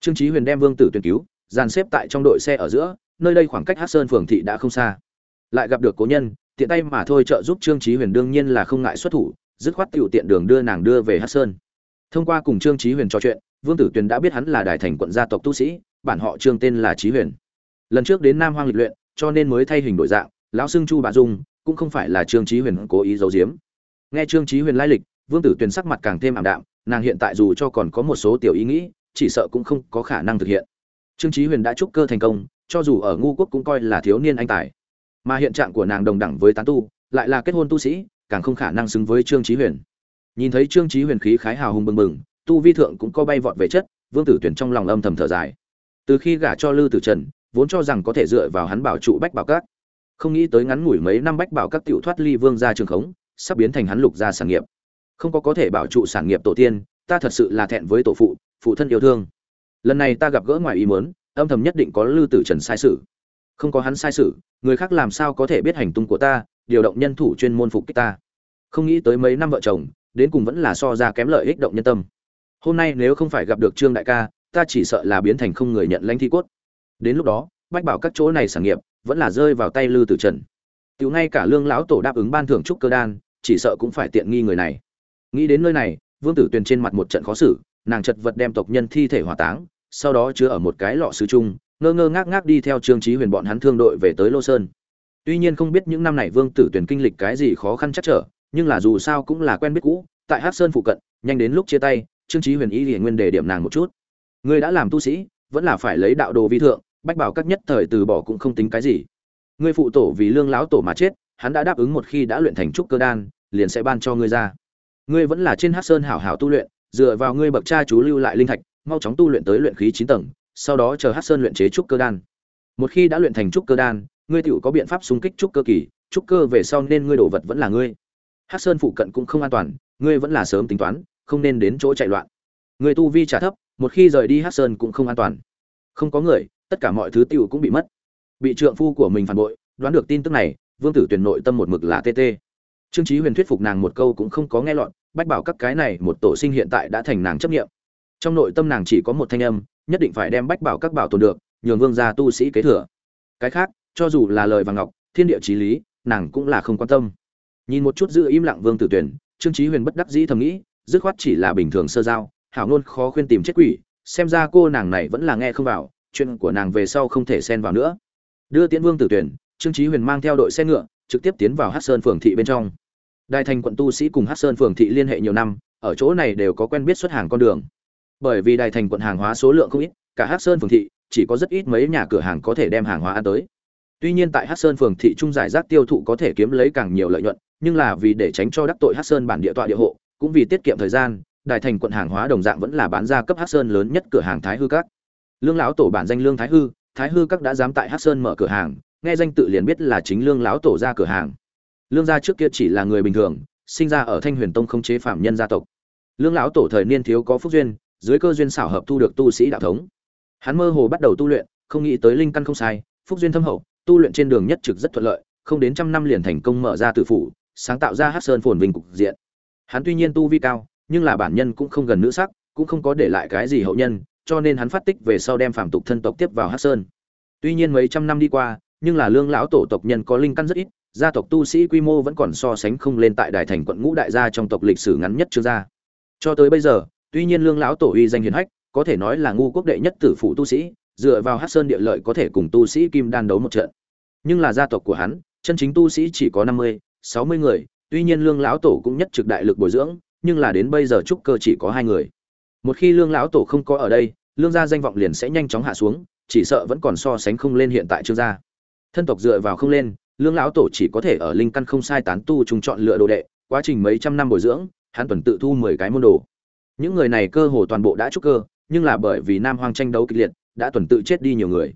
Trương chí huyền đem vương tử tuyển cứu, dàn xếp tại trong đội xe ở giữa, nơi đây khoảng cách hát sơn phường thị đã không xa. Lại gặp được cố nhân, tiện tay mà thôi trợ giúp trương chí huyền đương nhiên là không ngại xuất thủ, dứt khoát tiểu tiện đường đưa nàng đưa về hát sơn. Thông qua cùng trương chí huyền trò chuyện, vương tử tuyền đã biết hắn là đại thành quận gia tộc tu sĩ, bản họ trương tên là chí huyền. Lần trước đến nam hoang lịch luyện cho nên mới thay hình đổi dạng, lão xưng chu bà dung, cũng không phải là trương chí huyền cố ý giấu giếm. Nghe trương chí huyền lai lịch, vương tử tuyền sắc mặt càng thêm ảm đạm, nàng hiện tại dù cho còn có một số tiểu ý nghĩ, chỉ sợ cũng không có khả năng thực hiện. Trương chí huyền đã trúc cơ thành công, cho dù ở ngu quốc cũng coi là thiếu niên anh tài. Mà hiện trạng của nàng đồng đẳng với tán tu, lại là kết hôn tu sĩ, càng không khả năng xứng với trương chí huyền. Nhìn thấy trương chí huyền khí khái hào hùng bừng bừng, tu vi thượng cũng có bay vọt về chất, vương tử tuyển trong lòng âm thầm thở dài. Từ khi gả cho lư tử trần vốn cho rằng có thể dựa vào hắn bảo trụ bách bảo các. Không nghĩ tới ngắn ngủi mấy năm bách bảo các tiểu thoát ly vương gia trường khống, sắp biến thành hắn lục gia sản nghiệp. Không có có thể bảo trụ sản nghiệp tổ tiên, ta thật sự là thẹn với tổ phụ phụ thân yêu thương. Lần này ta gặp gỡ ngoài ý muốn, âm thầm nhất định có lư tử trần sai sự. Không có hắn sai sự, người khác làm sao có thể biết hành tung của ta, điều động nhân thủ chuyên môn phục kích ta. Không nghĩ tới mấy năm vợ chồng, đến cùng vẫn là so ra kém lợi ích động nhân tâm. Hôm nay nếu không phải gặp được trương đại ca, ta chỉ sợ là biến thành không người nhận lãnh thi cốt đến lúc đó, bách bảo các chỗ này sản nghiệp vẫn là rơi vào tay lư tử trần. Tiểu ngay cả lương lão tổ đáp ứng ban thưởng trúc cơ đan, chỉ sợ cũng phải tiện nghi người này. Nghĩ đến nơi này, vương tử tuyền trên mặt một trận khó xử, nàng chật vật đem tộc nhân thi thể hỏa táng, sau đó chứa ở một cái lọ sứ chung, ngơ ngơ ngác ngác đi theo trương trí huyền bọn hắn thương đội về tới lô sơn. Tuy nhiên không biết những năm này vương tử tuyền kinh lịch cái gì khó khăn chắc trở, nhưng là dù sao cũng là quen biết cũ, tại hát sơn phụ cận, nhanh đến lúc chia tay, trương trí huyền ý liền nguyên đề điểm nàng một chút. Ngươi đã làm tu sĩ vẫn là phải lấy đạo đồ vi thượng, bách bảo các nhất thời từ bỏ cũng không tính cái gì. Ngươi phụ tổ vì lương lão tổ mà chết, hắn đã đáp ứng một khi đã luyện thành trúc cơ đan, liền sẽ ban cho ngươi ra. Ngươi vẫn là trên hát sơn hảo hảo tu luyện, dựa vào ngươi bậc cha chú lưu lại linh thạch, mau chóng tu luyện tới luyện khí chín tầng, sau đó chờ hát sơn luyện chế trúc cơ đan. Một khi đã luyện thành trúc cơ đan, ngươi tựu có biện pháp xung kích trúc cơ kỳ, trúc cơ về sau nên ngươi đổ vật vẫn là ngươi. Hát sơn phụ cận cũng không an toàn, ngươi vẫn là sớm tính toán, không nên đến chỗ chạy loạn. Người tu vi trả thấp một khi rời đi hát sơn cũng không an toàn. Không có người, tất cả mọi thứ tiêu cũng bị mất. Bị trượng phu của mình phản bội, đoán được tin tức này, vương tử tuyển nội tâm một mực là tt trương trí huyền thuyết phục nàng một câu cũng không có nghe lọt, bách bảo các cái này một tổ sinh hiện tại đã thành nàng chấp nghiệm trong nội tâm nàng chỉ có một thanh âm, nhất định phải đem bách bảo các bảo tồn được, nhường vương gia tu sĩ kế thừa. Cái khác, cho dù là lời vàng ngọc, thiên địa trí lý, nàng cũng là không quan tâm. Nhìn một chút giữ im lặng vương tử tuyển, trương trí huyền bất đắc dĩ thầm nghĩ, dứt khoát chỉ là bình thường sơ giao hảo ngôn khó khuyên tìm chết quỷ, xem ra cô nàng này vẫn là nghe không vào, chuyện của nàng về sau không thể xen vào nữa. Đưa tiễn vương tử tuyển, trương trí huyền mang theo đội xe ngựa, trực tiếp tiến vào hát sơn phường thị bên trong. Đại thành quận tu sĩ cùng hát sơn phường thị liên hệ nhiều năm, ở chỗ này đều có quen biết xuất hàng con đường. Bởi vì đại thành quận hàng hóa số lượng không ít, cả hát sơn phường thị, chỉ có rất ít mấy nhà cửa hàng có thể đem hàng hóa ăn tới. Tuy nhiên tại hát sơn phường thị trung giải rác tiêu thụ có thể kiếm lấy càng nhiều lợi nhuận, nhưng là vì để tránh cho đắc tội hát sơn bản địa tọa địa hộ, cũng vì tiết kiệm thời gian đại thành quận hàng hóa đồng dạng vẫn là bán ra cấp Hắc sơn lớn nhất cửa hàng thái hư các. Lương lão tổ bản danh lương thái hư thái hư các đã dám tại Hắc sơn mở cửa hàng, nghe danh tự liền biết là chính lương lão tổ ra cửa hàng. Lương gia trước kia chỉ là người bình thường, sinh ra ở thanh huyền tông không chế phạm nhân gia tộc. Lương lão tổ thời niên thiếu có phúc duyên, dưới cơ duyên xảo hợp thu được tu sĩ đạo thống. Hắn mơ hồ bắt đầu tu luyện, không nghĩ tới linh căn không sai, phúc duyên thâm hậu, tu luyện trên đường nhất trực rất thuận lợi, không đến trăm năm liền thành công mở ra tự phủ, sáng tạo ra Hắc sơn phồn vinh cục diện. Hắn tuy nhiên tu vi cao nhưng là bản nhân cũng không gần nữ sắc, cũng không có để lại cái gì hậu nhân, cho nên hắn phát tích về sau đem phàm tục thân tộc tiếp vào Hắc sơn. Tuy nhiên mấy trăm năm đi qua, nhưng là lương lão tổ tộc nhân có linh căn rất ít, gia tộc tu sĩ quy mô vẫn còn so sánh không lên tại đài thành quận ngũ đại gia trong tộc lịch sử ngắn nhất chưa ra. Cho tới bây giờ, tuy nhiên lương lão tổ uy danh hiển hách, có thể nói là ngu quốc đệ nhất tử phụ tu sĩ, dựa vào Hắc sơn địa lợi có thể cùng tu sĩ kim đan đấu một trận. Nhưng là gia tộc của hắn, chân chính tu sĩ chỉ có năm mươi, sáu mươi người, tuy nhiên lương lão tổ cũng nhất trực đại lực bồi dưỡng nhưng là đến bây giờ trúc cơ chỉ có hai người. Một khi lương lão tổ không có ở đây, lương gia danh vọng liền sẽ nhanh chóng hạ xuống, chỉ sợ vẫn còn so sánh không lên hiện tại trương gia. Thân tộc dựa vào không lên, lương lão tổ chỉ có thể ở linh căn không sai tán tu trùng chọn lựa đồ đệ, quá trình mấy trăm năm bồi dưỡng, hắn tuần tự thu mười cái môn đồ. Những người này cơ hồ toàn bộ đã trúc cơ, nhưng là bởi vì nam hoang tranh đấu kịch liệt, đã tuần tự chết đi nhiều người.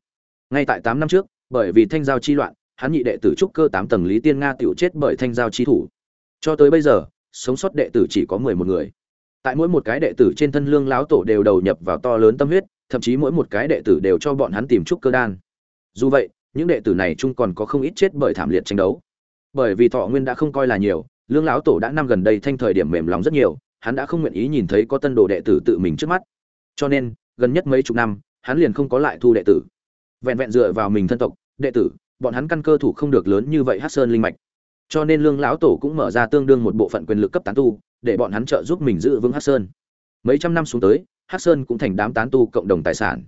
Ngay tại tám năm trước, bởi vì thanh giao chi loạn, hắn nhị đệ tử trúc cơ tám tầng lý tiên nga tiểu chết bởi thanh giao chi thủ. Cho tới bây giờ sống sót đệ tử chỉ có mười một người. Tại mỗi một cái đệ tử trên thân lương lão tổ đều đầu nhập vào to lớn tâm huyết, thậm chí mỗi một cái đệ tử đều cho bọn hắn tìm trúc cơ đan. Dù vậy, những đệ tử này chung còn có không ít chết bởi thảm liệt tranh đấu. Bởi vì thọ nguyên đã không coi là nhiều, lương lão tổ đã năm gần đây thanh thời điểm mềm lòng rất nhiều, hắn đã không nguyện ý nhìn thấy có tân đồ đệ tử tự mình trước mắt. Cho nên, gần nhất mấy chục năm, hắn liền không có lại thu đệ tử. Vẹn vẹn dựa vào mình thân tộc, đệ tử, bọn hắn căn cơ thủ không được lớn như vậy hát sơn linh mạch cho nên lương lão tổ cũng mở ra tương đương một bộ phận quyền lực cấp tán tu, để bọn hắn trợ giúp mình giữ vững Hắc sơn. Mấy trăm năm xuống tới, Hắc sơn cũng thành đám tán tu cộng đồng tài sản.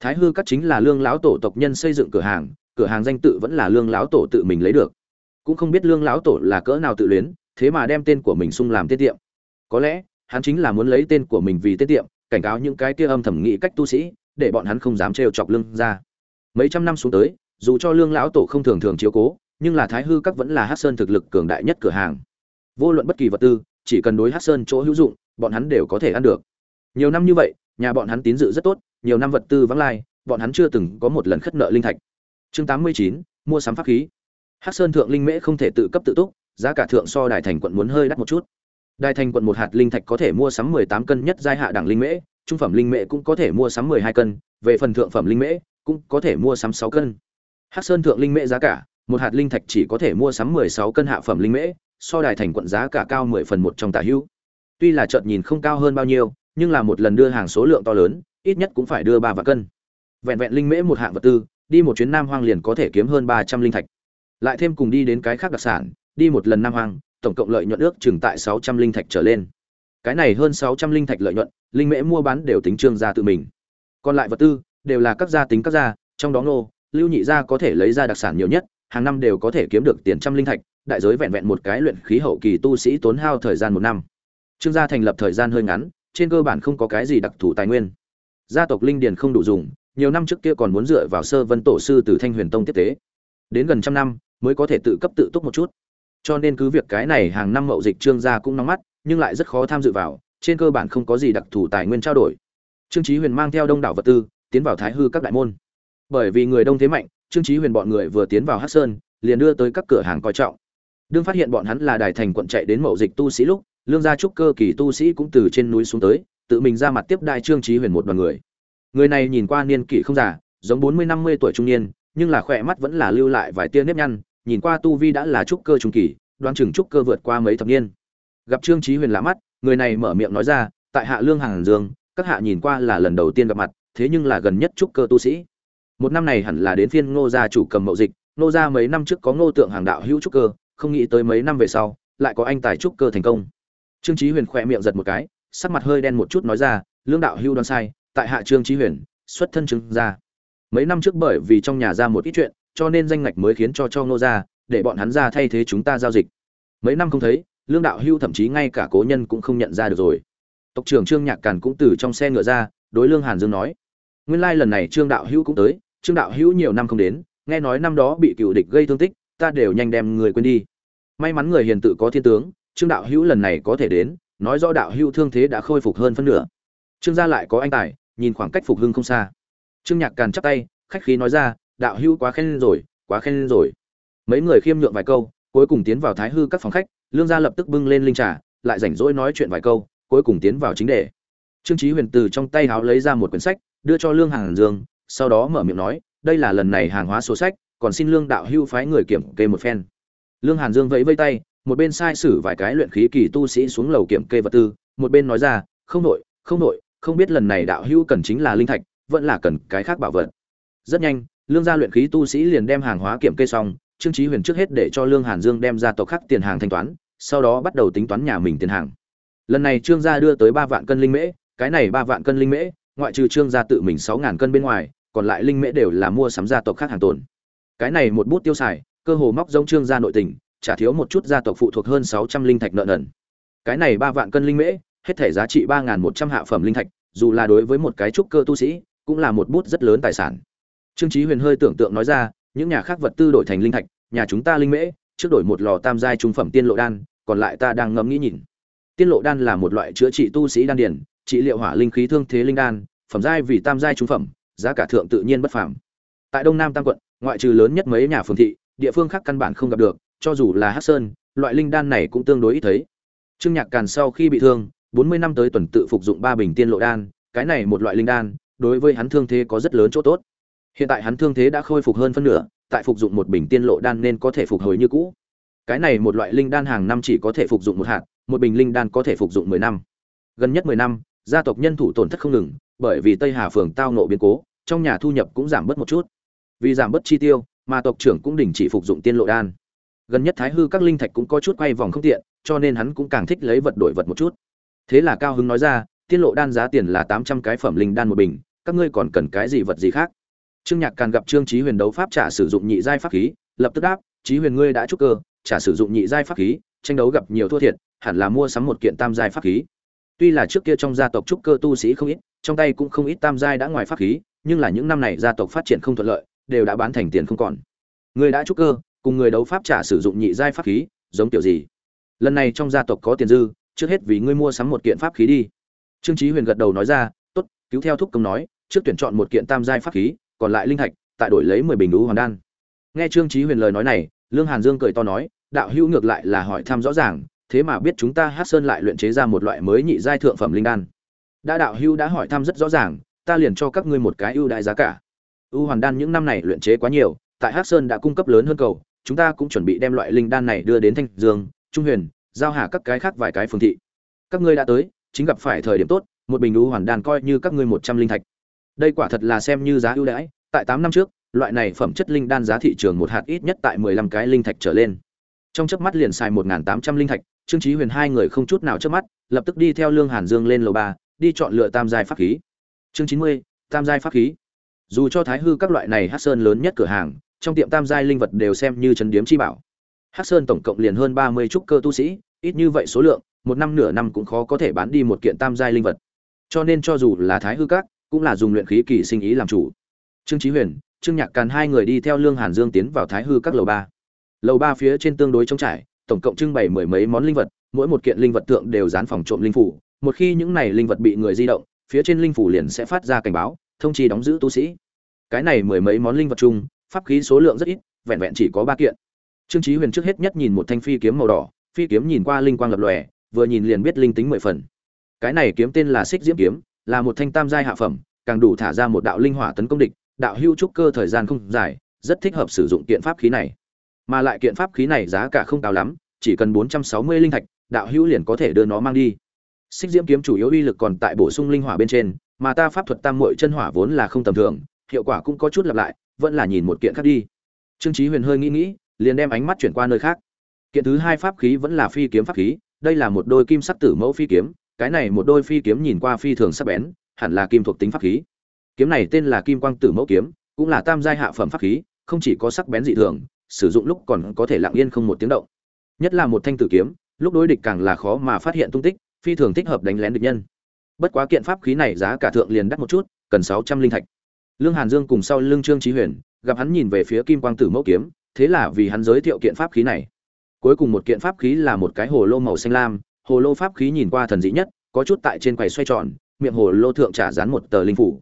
Thái hư các chính là lương lão tổ tộc nhân xây dựng cửa hàng cửa hàng danh tự vẫn là lương lão tổ tự mình lấy được. Cũng không biết lương lão tổ là cỡ nào tự luyến, thế mà đem tên của mình sung làm tiết tiệm. Có lẽ, hắn chính là muốn lấy tên của mình vì tiết tiệm, cảnh cáo những cái kia âm thầm nghĩ cách tu sĩ, để bọn hắn không dám trêu chọc lương ra mấy trăm năm xuống tới, dù cho lương lão tổ không thường thường chiếu cố nhưng là thái hư các vẫn là hát sơn thực lực cường đại nhất cửa hàng. Vô luận bất kỳ vật tư, chỉ cần đối hát sơn chỗ hữu dụng, bọn hắn đều có thể ăn được. Nhiều năm như vậy, nhà bọn hắn tín dự rất tốt, nhiều năm vật tư vắng lai, bọn hắn chưa từng có một lần khất nợ linh thạch. Chương tám mươi chín, mua sắm pháp khí. Hắc sơn thượng linh mễ không thể tự cấp tự túc, giá cả thượng so đài thành quận muốn hơi đắt một chút. Đài thành quận một hạt linh thạch có thể mua sắm mười tám cân nhất giai hạ đẳng linh mễ, trung phẩm linh mễ cũng có thể mua sắm mười hai cân, về phần thượng phẩm linh mễ cũng có thể mua sắm sáu cân. Hắc sơn thượng linh mễ giá cả một hạt linh thạch chỉ có thể mua sắm mười sáu cân hạ phẩm linh mễ, so đài thành quận giá cả cao mười phần một trong tả hữu. Tuy là chợt nhìn không cao hơn bao nhiêu, nhưng là một lần đưa hàng số lượng to lớn, ít nhất cũng phải đưa ba vạn cân. Vẹn vẹn linh mễ một hạng vật tư, đi một chuyến nam hoang liền có thể kiếm hơn ba trăm linh thạch. Lại thêm cùng đi đến cái khác đặc sản, đi một lần nam hoang, tổng cộng lợi nhuận ước chừng tại sáu trăm linh thạch trở lên. Cái này hơn sáu trăm linh thạch lợi nhuận, linh mễ mua bán đều tính trương gia tự mình. Còn lại vật tư, đều là các gia tính các gia, trong đó nô lưu nhị gia có thể lấy ra đặc sản nhiều nhất hàng năm đều có thể kiếm được tiền trăm linh thạch, đại giới vẹn vẹn một cái luyện khí hậu kỳ tu sĩ tốn hao thời gian một năm. Trương gia thành lập thời gian hơi ngắn, trên cơ bản không có cái gì đặc thù tài nguyên. Gia tộc linh điền không đủ dùng, nhiều năm trước kia còn muốn dựa vào sơ vân tổ sư từ thanh huyền tông tiếp tế. Đến gần trăm năm, mới có thể tự cấp tự túc một chút. Cho nên cứ việc cái này hàng năm mậu dịch trương gia cũng nóng mắt, nhưng lại rất khó tham dự vào, trên cơ bản không có gì đặc thù tài nguyên trao đổi. Trương chí huyền mang theo đông đảo vật tư, tiến vào thái hư các đại môn. Bởi vì người đông thế mạnh trương chí huyền bọn người vừa tiến vào hắc sơn, liền đưa tới các cửa hàng coi trọng. Đương phát hiện bọn hắn là đài thành quận chạy đến mậu dịch tu sĩ lúc, lương gia trúc cơ kỳ tu sĩ cũng từ trên núi xuống tới, tự mình ra mặt tiếp đại trương chí huyền một đoàn người. Người này nhìn qua niên kỷ không già, giống bốn mươi, năm mươi tuổi trung niên, nhưng là khỏe mắt vẫn là lưu lại vài tia nếp nhăn, nhìn qua tu vi đã là trúc cơ trung kỳ đoan chừng trúc cơ vượt qua mấy thập niên. Gặp trương chí huyền lạ mắt, người này mở miệng nói ra, tại hạ lương hàng dương, các hạ nhìn qua là lần đầu tiên gặp mặt, thế nhưng là gần nhất trúc cơ tu sĩ một năm này hẳn là đến phiên ngô gia chủ cầm mậu dịch, ngô gia mấy năm trước có ngô tượng hàng đạo hữu trúc cơ, không nghĩ tới mấy năm về sau, lại có anh tài trúc cơ thành công. Trương chí huyền khỏe miệng giật một cái, sắc mặt hơi đen một chút nói ra, lương đạo hữu đoan sai, tại hạ trương chí huyền, xuất thân trương gia. Mấy năm trước bởi vì trong nhà ra một ít chuyện, cho nên danh ngạch mới khiến cho cho ngô gia, để bọn hắn ra thay thế chúng ta giao dịch. Mấy năm không thấy, lương đạo hưu thậm chí ngay cả cố nhân cũng không nhận ra được rồi. Tộc trưởng trương nhạc càn cũng từ trong xe ngựa ra, đối lương hàn dương nói, nguyên lai lần này trương đạo hưu cũng tới trương đạo hưu nhiều năm không đến, nghe nói năm đó bị cựu địch gây thương tích, ta đều nhanh đem người quên đi. May mắn người hiền tự có thiên tướng, trương đạo hưu lần này có thể đến, nói rõ đạo hưu thương thế đã khôi phục hơn phân nửa. Trương gia lại có anh tài, nhìn khoảng cách phục hưng không xa. Trương nhạc càn chắp tay, khách khí nói ra, đạo hưu quá khen rồi, quá khen rồi. Mấy người khiêm nhượng vài câu, cuối cùng tiến vào thái hư các phòng khách, lương gia lập tức bưng lên linh trà, lại rảnh rỗi nói chuyện vài câu, cuối cùng tiến vào chính đề. Trương chí huyền từ trong tay háo lấy ra một quyển sách, đưa cho lương hàn dương sau đó mở miệng nói, đây là lần này hàng hóa số sách, còn xin lương đạo hưu phái người kiểm kê một phen. Lương hàn dương vẫy vây tay, một bên sai sử vài cái luyện khí kỳ tu sĩ xuống lầu kiểm kê vật tư, một bên nói ra, không nội không nội không biết lần này đạo hưu cần chính là linh thạch, vẫn là cần cái khác bảo vật. Rất nhanh, lương gia luyện khí tu sĩ liền đem hàng hóa kiểm kê xong, trương chí huyền trước hết để cho lương hàn dương đem ra tộc khác tiền hàng thanh toán, sau đó bắt đầu tính toán nhà mình tiền hàng. Lần này trương gia đưa tới ba vạn cân linh mễ, cái này ba vạn cân linh mễ, ngoại trừ trương gia tự mình sáu ngàn cân bên ngoài còn lại linh mễ đều là mua sắm gia tộc khác hàng tồn. Cái này một bút tiêu xài, cơ hồ móc giống trương gia nội tình trả thiếu một chút gia tộc phụ thuộc hơn sáu trăm linh thạch nợ nần. Cái này ba vạn cân linh mễ, hết thể giá trị ba một trăm hạ phẩm linh thạch, dù là đối với một cái trúc cơ tu sĩ, cũng là một bút rất lớn tài sản. Trương chí huyền hơi tưởng tượng nói ra, những nhà khác vật tư đổi thành linh thạch, nhà chúng ta linh mễ, trước đổi một lò tam giai trung phẩm tiên lộ đan, còn lại ta đang ngẫm nghĩ nhìn. Tiên lộ đan là một loại chữa trị tu sĩ đan điển trị liệu hỏa linh khí thương thế linh đan, phẩm giai vì tam giai trung phẩm giá cả thượng tự nhiên bất phàm. Tại đông nam tam quận, ngoại trừ lớn nhất mấy nhà phường thị, địa phương khác căn bản không gặp được, cho dù là hắc sơn, loại linh đan này cũng tương đối ít thấy. Trương nhạc càn sau khi bị thương, bốn mươi năm tới tuần tự phục dụng ba bình tiên lộ đan, cái này một loại linh đan, đối với hắn thương thế có rất lớn chỗ tốt. Hiện tại hắn thương thế đã khôi phục hơn phân nửa, tại phục dụng một bình tiên lộ đan nên có thể phục hồi như cũ. Cái này một loại linh đan hàng năm chỉ có thể phục dụng một hạt, một bình linh đan có thể phục dụng mười năm. Gần nhất mười năm, gia tộc nhân thủ tổn thất không ngừng, bởi vì tây hà phường tao ngộ biến cố trong nhà thu nhập cũng giảm bớt một chút. Vì giảm bớt chi tiêu mà tộc trưởng cũng đình chỉ phục dụng tiên lộ đan. Gần nhất thái hư các linh thạch cũng có chút quay vòng không tiện cho nên hắn cũng càng thích lấy vật đổi vật một chút. Thế là cao hứng nói ra tiên lộ đan giá tiền là tám trăm cái phẩm linh đan một bình các ngươi còn cần cái gì vật gì khác? Trương Nhạc càng gặp Trương Chí Huyền đấu pháp trả sử dụng nhị giai pháp khí, lập tức đáp, "Chí Huyền ngươi đã trúc cơ, trả sử dụng nhị giai pháp khí, tranh đấu gặp nhiều thua thiệt, hẳn là mua sắm một kiện tam giai pháp khí." Tuy là trước kia trong gia tộc trúc cơ tu sĩ không ít, trong tay cũng không ít tam giai đã ngoài pháp khí, nhưng là những năm này gia tộc phát triển không thuận lợi, đều đã bán thành tiền không còn. người đã trúc cơ, cùng người đấu pháp trả sử dụng nhị giai pháp khí, giống tiểu gì? Lần này trong gia tộc có tiền dư, trước hết vì ngươi mua sắm một kiện pháp khí đi. Trương Chí Huyền gật đầu nói ra, "Tốt, cứu theo thúc công nói, trước tuyển chọn một kiện tam giai pháp khí còn lại linh thạch tại đổi lấy mười bình lũ hoàn đan nghe trương chí huyền lời nói này lương hàn dương cười to nói đạo hữu ngược lại là hỏi thăm rõ ràng thế mà biết chúng ta hắc sơn lại luyện chế ra một loại mới nhị giai thượng phẩm linh đan đã đạo hữu đã hỏi thăm rất rõ ràng ta liền cho các ngươi một cái ưu đại giá cả. Ưu hoàn đan những năm này luyện chế quá nhiều, tại Hắc sơn đã cung cấp lớn hơn cầu, chúng ta cũng chuẩn bị đem loại linh đan này đưa đến thanh dương, trung huyền, giao hạ các cái khác vài cái phương thị. Các ngươi đã tới, chính gặp phải thời điểm tốt, một bình ưu hoàn đan coi như các ngươi một trăm linh thạch. Đây quả thật là xem như giá ưu đãi, tại tám năm trước, loại này phẩm chất linh đan giá thị trường một hạt ít nhất tại mười lăm cái linh thạch trở lên. Trong chớp mắt liền xài một tám trăm linh thạch, trương chí huyền hai người không chút nào chớp mắt, lập tức đi theo lương hàn dương lên lầu ba, đi chọn lựa tam giai pháp khí chương chín mươi, tam giai pháp khí. Dù cho thái hư các loại này hát sơn lớn nhất cửa hàng, trong tiệm tam giai linh vật đều xem như chấn điếm chi bảo. Hát sơn tổng cộng liền hơn ba mươi trúc cơ tu sĩ, ít như vậy số lượng, một năm nửa năm cũng khó có thể bán đi một kiện tam giai linh vật. Cho nên cho dù là thái hư các, cũng là dùng luyện khí kỳ sinh ý làm chủ. Trương chí huyền, trương nhạc càn hai người đi theo lương hàn dương tiến vào thái hư các lầu ba. Lầu ba phía trên tương đối trống trải, tổng cộng trưng bày mười mấy món linh vật, mỗi một kiện linh vật tượng đều dán phòng trộm linh phủ, một khi những này linh vật bị người di động phía trên linh phủ liền sẽ phát ra cảnh báo, thông chi đóng giữ tu sĩ. Cái này mười mấy món linh vật chung, pháp khí số lượng rất ít, vẹn vẹn chỉ có ba kiện. Trương chí huyền trước hết nhất nhìn một thanh phi kiếm màu đỏ, phi kiếm nhìn qua linh quang lập lòe, vừa nhìn liền biết linh tính mười phần. Cái này kiếm tên là xích diễm kiếm, là một thanh tam giai hạ phẩm, càng đủ thả ra một đạo linh hỏa tấn công địch, đạo hưu trúc cơ thời gian không dài, rất thích hợp sử dụng kiện pháp khí này. Mà lại kiện pháp khí này giá cả không cao lắm, chỉ cần bốn trăm sáu mươi linh thạch, đạo hữu liền có thể đưa nó mang đi xích diễm kiếm chủ yếu uy lực còn tại bổ sung linh hỏa bên trên, mà ta pháp thuật tam muội chân hỏa vốn là không tầm thường, hiệu quả cũng có chút lặp lại, vẫn là nhìn một kiện khác đi. Trương chí huyền hơi nghĩ nghĩ, liền đem ánh mắt chuyển qua nơi khác. Kiện thứ hai pháp khí vẫn là phi kiếm pháp khí, đây là một đôi kim sắc tử mẫu phi kiếm, cái này một đôi phi kiếm nhìn qua phi thường sắc bén, hẳn là kim thuộc tính pháp khí. Kiếm này tên là kim quang tử mẫu kiếm, cũng là tam giai hạ phẩm pháp khí, không chỉ có sắc bén dị thường, sử dụng lúc còn có thể lặng yên không một tiếng động. Nhất là một thanh tử kiếm, lúc đối địch càng là khó mà phát hiện tung tích phi thường thích hợp đánh lén địch nhân. Bất quá kiện pháp khí này giá cả thượng liền đắt một chút, cần sáu trăm linh thạch. Lương hàn dương cùng sau Lương trương trí huyền, gặp hắn nhìn về phía kim quang tử mẫu kiếm, thế là vì hắn giới thiệu kiện pháp khí này. Cuối cùng một kiện pháp khí là một cái hồ lô màu xanh lam, hồ lô pháp khí nhìn qua thần dị nhất, có chút tại trên quầy xoay tròn, miệng hồ lô thượng trả dán một tờ linh phủ.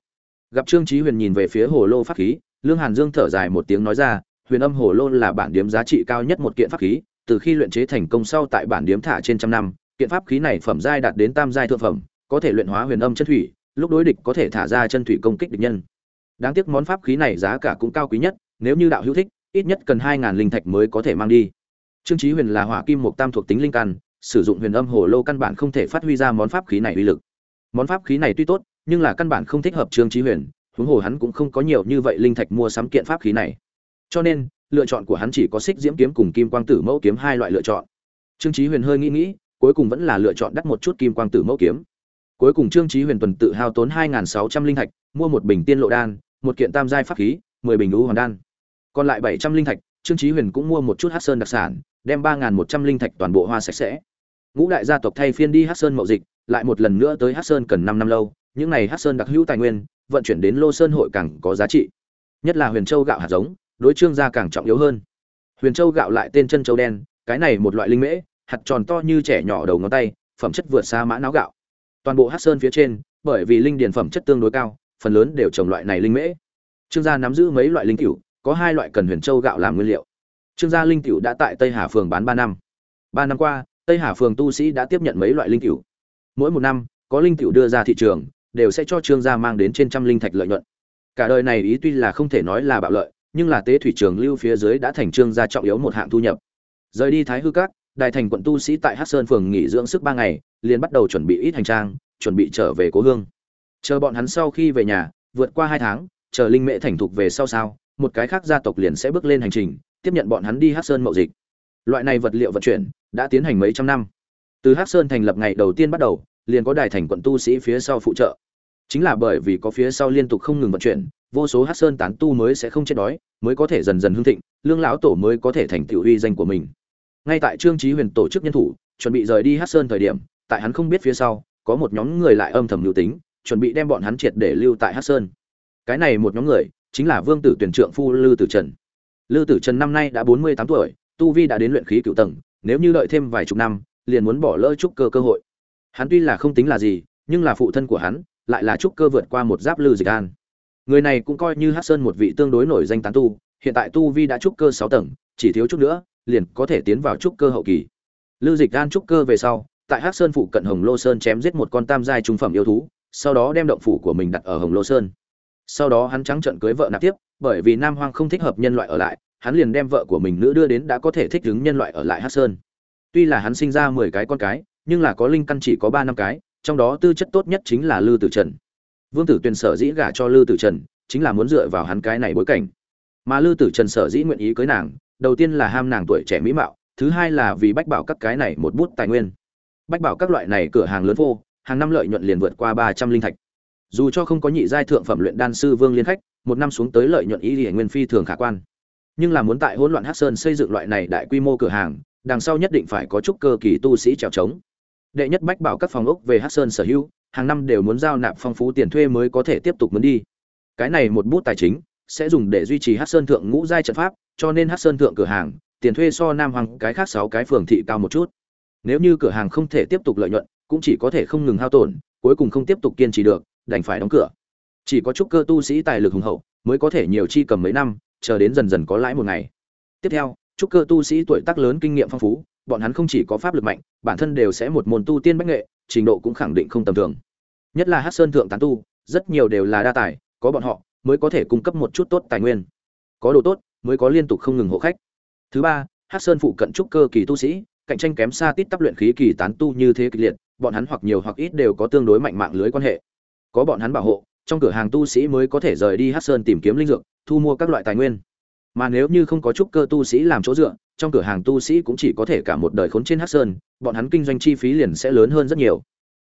Gặp trương trí huyền nhìn về phía hồ lô pháp khí, lương hàn dương thở dài một tiếng nói ra, huyền âm hồ lô là bản điếm giá trị cao nhất một kiện pháp khí, từ khi luyện chế thành công sau tại bản điếm thả trên trăm năm kiện pháp khí này phẩm giai đạt đến tam giai thượng phẩm, có thể luyện hóa huyền âm chân thủy, lúc đối địch có thể thả ra chân thủy công kích địch nhân. Đáng tiếc món pháp khí này giá cả cũng cao quý nhất, nếu như đạo hữu thích, ít nhất cần hai ngàn linh thạch mới có thể mang đi. Trương chí huyền là hỏa kim một tam thuộc tính linh căn, sử dụng huyền âm hồ lô căn bản không thể phát huy ra món pháp khí này uy lực. Món pháp khí này tuy tốt, nhưng là căn bản không thích hợp trương chí huyền, huống hồ hắn cũng không có nhiều như vậy linh thạch mua sắm kiện pháp khí này. Cho nên, lựa chọn của hắn chỉ có xích diễm kiếm cùng kim quang tử mẫu kiếm hai loại lựa chọn. Trương chí huyền hơi nghĩ nghĩ cuối cùng vẫn là lựa chọn đắt một chút kim quang tử mẫu kiếm. Cuối cùng trương chí huyền tuần tự hao tốn hai sáu trăm linh thạch, mua một bình tiên lộ đan, một kiện tam giai pháp khí, mười bình ngũ hoàn đan. Còn lại bảy trăm linh thạch, trương chí huyền cũng mua một chút hắc sơn đặc sản, đem ba một trăm linh thạch toàn bộ hoa sạch sẽ. Ngũ đại gia tộc thay phiên đi hắc sơn mậu dịch, lại một lần nữa tới hắc sơn cần năm năm lâu, những này hắc sơn đặc hữu tài nguyên, vận chuyển đến lô sơn hội càng có giá trị. Nhất là huyền châu gạo hạt giống, đối trương gia càng trọng yếu hơn. Huyền châu gạo lại tên chân châu đen, cái này một loại linh mễ hạt tròn to như trẻ nhỏ đầu ngón tay, phẩm chất vượt xa mã não gạo. Toàn bộ hát sơn phía trên, bởi vì linh điền phẩm chất tương đối cao, phần lớn đều trồng loại này linh mễ. Trương gia nắm giữ mấy loại linh cửu có hai loại cần huyền châu gạo làm nguyên liệu. Trương gia linh cửu đã tại tây hà phường bán ba năm. Ba năm qua, tây hà phường tu sĩ đã tiếp nhận mấy loại linh cửu mỗi một năm, có linh cửu đưa ra thị trường, đều sẽ cho trương gia mang đến trên trăm linh thạch lợi nhuận. Cả đời này ý tuy là không thể nói là bạo lợi, nhưng là tế thủy trường lưu phía dưới đã thành trương gia trọng yếu một hạng thu nhập. Rời đi thái hư các đại thành quận tu sĩ tại hát sơn phường nghỉ dưỡng sức ba ngày, liền bắt đầu chuẩn bị ít hành trang, chuẩn bị trở về cố hương. Chờ bọn hắn sau khi về nhà, vượt qua hai tháng, chờ linh mễ thành thục về sau sao, một cái khác gia tộc liền sẽ bước lên hành trình, tiếp nhận bọn hắn đi hát sơn mậu dịch. Loại này vật liệu vận chuyển, đã tiến hành mấy trăm năm. Từ hát sơn thành lập ngày đầu tiên bắt đầu, liền có đài thành quận tu sĩ phía sau phụ trợ. Chính là bởi vì có phía sau liên tục không ngừng vận chuyển, vô số hát sơn tán tu mới sẽ không chết đói, mới có thể dần dần hưng thịnh, lương lão tổ mới có thể thành tựu uy danh của mình ngay tại trương chí huyền tổ chức nhân thủ, chuẩn bị rời đi hát sơn thời điểm, tại hắn không biết phía sau, có một nhóm người lại âm thầm lưu tính, chuẩn bị đem bọn hắn triệt để lưu tại hát sơn. Cái này một nhóm người, chính là vương tử tuyển trượng phu lư tử trần. Lư tử trần năm nay đã bốn mươi tám tuổi, tu vi đã đến luyện khí cựu tầng, nếu như đợi thêm vài chục năm, liền muốn bỏ lỡ trúc cơ cơ hội. Hắn tuy là không tính là gì, nhưng là phụ thân của hắn, lại là trúc cơ vượt qua một giáp lư dịch an. Người này cũng coi như hát sơn một vị tương đối nổi danh tán tu, hiện tại tu vi đã trúc cơ sáu tầng, chỉ thiếu chút nữa liền có thể tiến vào trúc cơ hậu kỳ. Lưu dịch an trúc cơ về sau, tại Hắc sơn phụ cận hồng lô sơn chém giết một con tam giai trung phẩm yêu thú, sau đó đem động phủ của mình đặt ở hồng lô sơn. Sau đó hắn trắng trận cưới vợ nạp tiếp, bởi vì nam hoang không thích hợp nhân loại ở lại, hắn liền đem vợ của mình nữ đưa đến đã có thể thích ứng nhân loại ở lại Hắc sơn. Tuy là hắn sinh ra mười cái con cái, nhưng là có linh căn chỉ có ba năm cái, trong đó tư chất tốt nhất chính là lư tử trần. Vương tử tuyền sở dĩ gả cho lư tử trần, chính là muốn dựa vào hắn cái này bối cảnh. Mà lư tử trần sở dĩ nguyện ý cưới nàng đầu tiên là ham nàng tuổi trẻ mỹ mạo, thứ hai là vì bách bảo các cái này một bút tài nguyên. Bách bảo các loại này cửa hàng lớn vô, hàng năm lợi nhuận liền vượt qua ba trăm linh thạch. Dù cho không có nhị giai thượng phẩm luyện đan sư vương liên khách, một năm xuống tới lợi nhuận ý hiển nguyên phi thường khả quan. Nhưng là muốn tại hỗn loạn hắc sơn xây dựng loại này đại quy mô cửa hàng, đằng sau nhất định phải có chút cơ kỳ tu sĩ trèo trống đệ nhất bách bảo các phòng ốc về hắc sơn sở hữu, hàng năm đều muốn giao nạp phong phú tiền thuê mới có thể tiếp tục muốn đi. Cái này một bút tài chính sẽ dùng để duy trì hát sơn thượng ngũ giai trận pháp, cho nên hát sơn thượng cửa hàng, tiền thuê so nam hoàng cái khác sáu cái phường thị cao một chút. Nếu như cửa hàng không thể tiếp tục lợi nhuận, cũng chỉ có thể không ngừng hao tổn, cuối cùng không tiếp tục kiên trì được, đành phải đóng cửa. Chỉ có chút cơ tu sĩ tài lực hùng hậu, mới có thể nhiều chi cầm mấy năm, chờ đến dần dần có lãi một ngày. Tiếp theo chúc cơ tu sĩ tuổi tác lớn kinh nghiệm phong phú, bọn hắn không chỉ có pháp lực mạnh, bản thân đều sẽ một môn tu tiên bách nghệ, trình độ cũng khẳng định không tầm thường. Nhất là hát sơn thượng tán tu, rất nhiều đều là đa tài, có bọn họ mới có thể cung cấp một chút tốt tài nguyên. Có đồ tốt, mới có liên tục không ngừng hộ khách. Thứ ba hát sơn phụ cận trúc cơ kỳ tu sĩ, cạnh tranh kém xa tít tắp luyện khí kỳ tán tu như thế kịch liệt, bọn hắn hoặc nhiều hoặc ít đều có tương đối mạnh mạng lưới quan hệ. Có bọn hắn bảo hộ, trong cửa hàng tu sĩ mới có thể rời đi hát sơn tìm kiếm linh dược, thu mua các loại tài nguyên. Mà nếu như không có trúc cơ tu sĩ làm chỗ dựa, trong cửa hàng tu sĩ cũng chỉ có thể cả một đời khốn trên hát sơn, bọn hắn kinh doanh chi phí liền sẽ lớn hơn rất nhiều.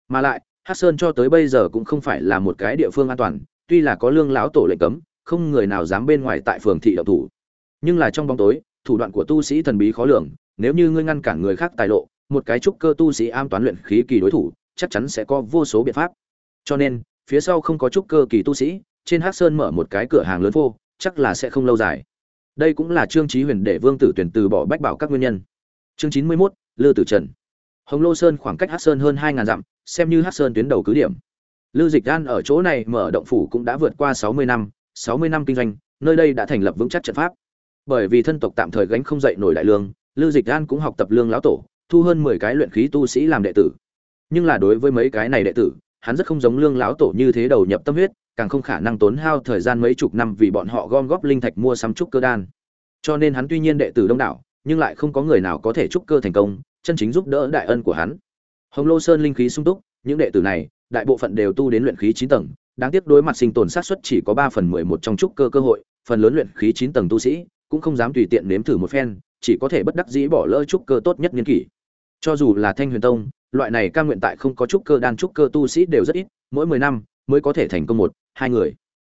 Mà lại hát sơn cho tới bây giờ cũng không phải là một cái địa phương an toàn tuy là có lương lão tổ lệnh cấm không người nào dám bên ngoài tại phường thị động thủ. Nhưng là trong bóng tối thủ đoạn của tu sĩ thần bí khó lường nếu như ngươi ngăn cản người khác tài lộ một cái trúc cơ tu sĩ am toán luyện khí kỳ đối thủ chắc chắn sẽ có vô số biện pháp. Cho nên phía sau không có trúc cơ kỳ tu sĩ trên hắc sơn mở một cái cửa hàng lớn vô chắc là sẽ không lâu dài. Đây cũng là trương chí huyền để vương tử tuyển từ bỏ bách bảo các nguyên nhân. Chương chín mươi 91, lư tử trần. Hồng lô sơn khoảng cách hắc sơn hơn hai ngàn dặm xem như hắc sơn tuyến đầu cứ điểm. Lưu dịch An ở chỗ này mở động phủ cũng đã vượt qua sáu mươi năm sáu mươi năm kinh doanh nơi đây đã thành lập vững chắc trận pháp bởi vì thân tộc tạm thời gánh không dậy nổi đại lương Lưu dịch An cũng học tập lương lão tổ thu hơn mười cái luyện khí tu sĩ làm đệ tử nhưng là đối với mấy cái này đệ tử hắn rất không giống lương lão tổ như thế đầu nhập tâm huyết càng không khả năng tốn hao thời gian mấy chục năm vì bọn họ gom góp linh thạch mua sắm trúc cơ đan. Cho nên hắn tuy nhiên đệ tử đông đảo, nhưng lại không có người nào có thể trúc cơ thành công, chân chính giúp đỡ đại ân của hắn. Hồng Lô Sơn linh khí sung túc, những đệ tử này, đại bộ phận đều tu đến luyện khí 9 tầng, đáng tiếc đối mặt sinh tồn sát suất chỉ có 3 phần 11 trong trúc cơ cơ hội, phần lớn luyện khí 9 tầng tu sĩ cũng không dám tùy tiện nếm thử một phen, chỉ có thể bất đắc dĩ bỏ lỡ trúc cơ tốt nhất niên kỷ. Cho dù là Thanh Huyền Tông, loại này ca nguyện tại không có trúc cơ đan trúc cơ tu sĩ đều rất ít, mỗi 10 năm mới có thể thành công một, hai người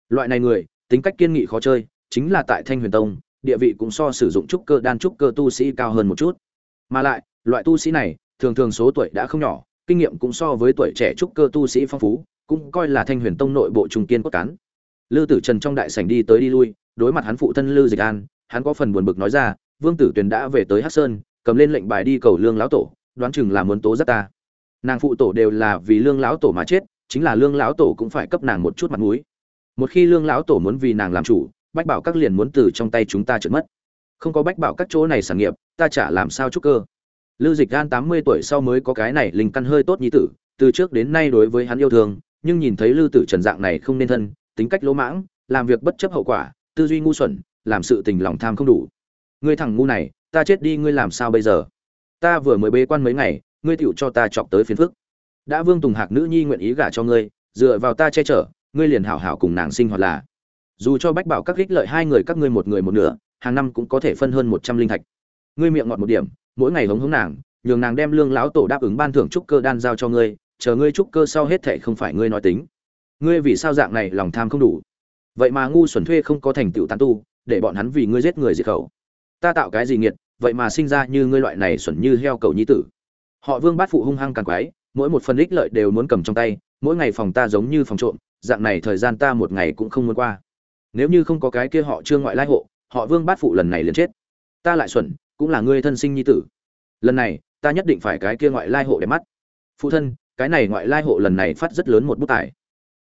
loại này người tính cách kiên nghị khó chơi chính là tại thanh huyền tông địa vị cũng so sử dụng trúc cơ đan trúc cơ tu sĩ cao hơn một chút mà lại loại tu sĩ này thường thường số tuổi đã không nhỏ kinh nghiệm cũng so với tuổi trẻ trúc cơ tu sĩ phong phú, cũng coi là thanh huyền tông nội bộ trung kiên cốt cán. Lư tử trần trong đại sảnh đi tới đi lui, đối mặt hắn phụ thân lư dịch an, hắn có phần buồn bực nói ra, vương tử tuyền đã về tới hát sơn, cầm lên lệnh bài đi cầu lương lão tổ, đoán chừng là muốn tố giác ta. Nàng phụ tổ đều là vì lương lão tổ mà chết, chính là lương lão tổ cũng phải cấp nàng một chút mặt mũi. Một khi lương lão tổ muốn vì nàng làm chủ, bách bảo các liền muốn từ trong tay chúng ta trượt mất. Không có bách bảo các chỗ này sản nghiệp, ta chả làm sao chúc cơ. Lưu Dịch Gan tám mươi tuổi sau mới có cái này linh căn hơi tốt như tử, từ trước đến nay đối với hắn yêu thương, nhưng nhìn thấy Lưu Tử Trần dạng này không nên thân, tính cách lỗ mãng, làm việc bất chấp hậu quả, tư duy ngu xuẩn, làm sự tình lòng tham không đủ. Ngươi thằng ngu này, ta chết đi ngươi làm sao bây giờ? Ta vừa mới bế quan mấy ngày, ngươi tiểu cho ta chọc tới phiền phức đã vương tùng hạc nữ nhi nguyện ý gả cho ngươi dựa vào ta che chở ngươi liền hảo hảo cùng nàng sinh hoạt là dù cho bách bảo các ích lợi hai người các ngươi một người một nửa hàng năm cũng có thể phân hơn một trăm linh thạch ngươi miệng ngọt một điểm mỗi ngày hống hống nàng, nhường nàng đem lương lão tổ đáp ứng ban thưởng trúc cơ đan giao cho ngươi, chờ ngươi trúc cơ sau hết thệ không phải ngươi nói tính. Ngươi vì sao dạng này lòng tham không đủ? Vậy mà ngu xuẩn thuê không có thành tựu tán tu, để bọn hắn vì ngươi giết người diệt khẩu. Ta tạo cái gì nghiệt, vậy mà sinh ra như ngươi loại này xuẩn như heo cầu nhi tử. Họ vương bát phụ hung hăng càng quái, mỗi một phần ích lợi đều muốn cầm trong tay, mỗi ngày phòng ta giống như phòng trộm, dạng này thời gian ta một ngày cũng không muốn qua. Nếu như không có cái kia họ trương ngoại lai hộ, họ vương bát phụ lần này liền chết. Ta lại xuẩn cũng là ngươi thân sinh nhi tử. Lần này ta nhất định phải cái kia ngoại lai hộ để mắt. Phụ thân cái này ngoại lai hộ lần này phát rất lớn một bút tài.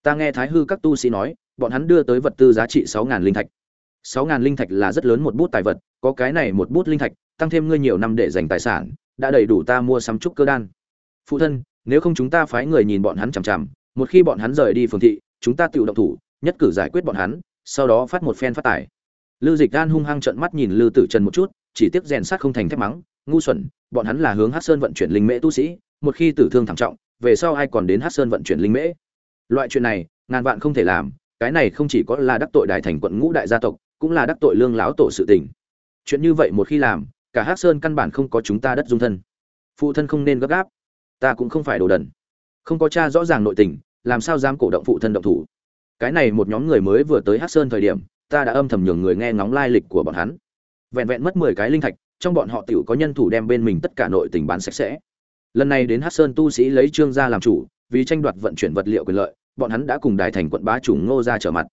Ta nghe thái hư các tu sĩ nói bọn hắn đưa tới vật tư giá trị sáu ngàn linh thạch. Sáu ngàn linh thạch là rất lớn một bút tài vật có cái này một bút linh thạch tăng thêm ngươi nhiều năm để dành tài sản đã đầy đủ ta mua sắm trúc cơ đan. Phụ thân nếu không chúng ta phái người nhìn bọn hắn chằm chằm một khi bọn hắn rời đi phường thị chúng ta tự động thủ nhất cử giải quyết bọn hắn sau đó phát một phen phát tài. Lưu Dịch Gan hung hăng trợn mắt nhìn Lưu Tử Trần một chút, chỉ tiếc rèn sát không thành thép mắng, ngu xuẩn, bọn hắn là hướng Hắc Sơn vận chuyển linh mễ tu sĩ, một khi tử thương thảm trọng, về sau ai còn đến Hắc Sơn vận chuyển linh mễ. Loại chuyện này, ngàn vạn không thể làm, cái này không chỉ có là đắc tội đại thành quận ngũ đại gia tộc, cũng là đắc tội lương lão tổ sự tình. Chuyện như vậy một khi làm, cả Hắc Sơn căn bản không có chúng ta đất dung thân. Phụ thân không nên gấp gáp, ta cũng không phải đồ đần. Không có cha rõ ràng nội tình, làm sao dám cổ động phụ thân động thủ. Cái này một nhóm người mới vừa tới Hắc Sơn thời điểm, ta đã âm thầm nhường người nghe ngóng lai lịch của bọn hắn vẹn vẹn mất mười cái linh thạch, trong bọn họ tiểu có nhân thủ đem bên mình tất cả nội tình bán sạch sẽ. Lần này đến hát sơn tu sĩ lấy trương gia làm chủ, vì tranh đoạt vận chuyển vật liệu quyền lợi, bọn hắn đã cùng đài thành quận bá chủ ngô gia trở mặt.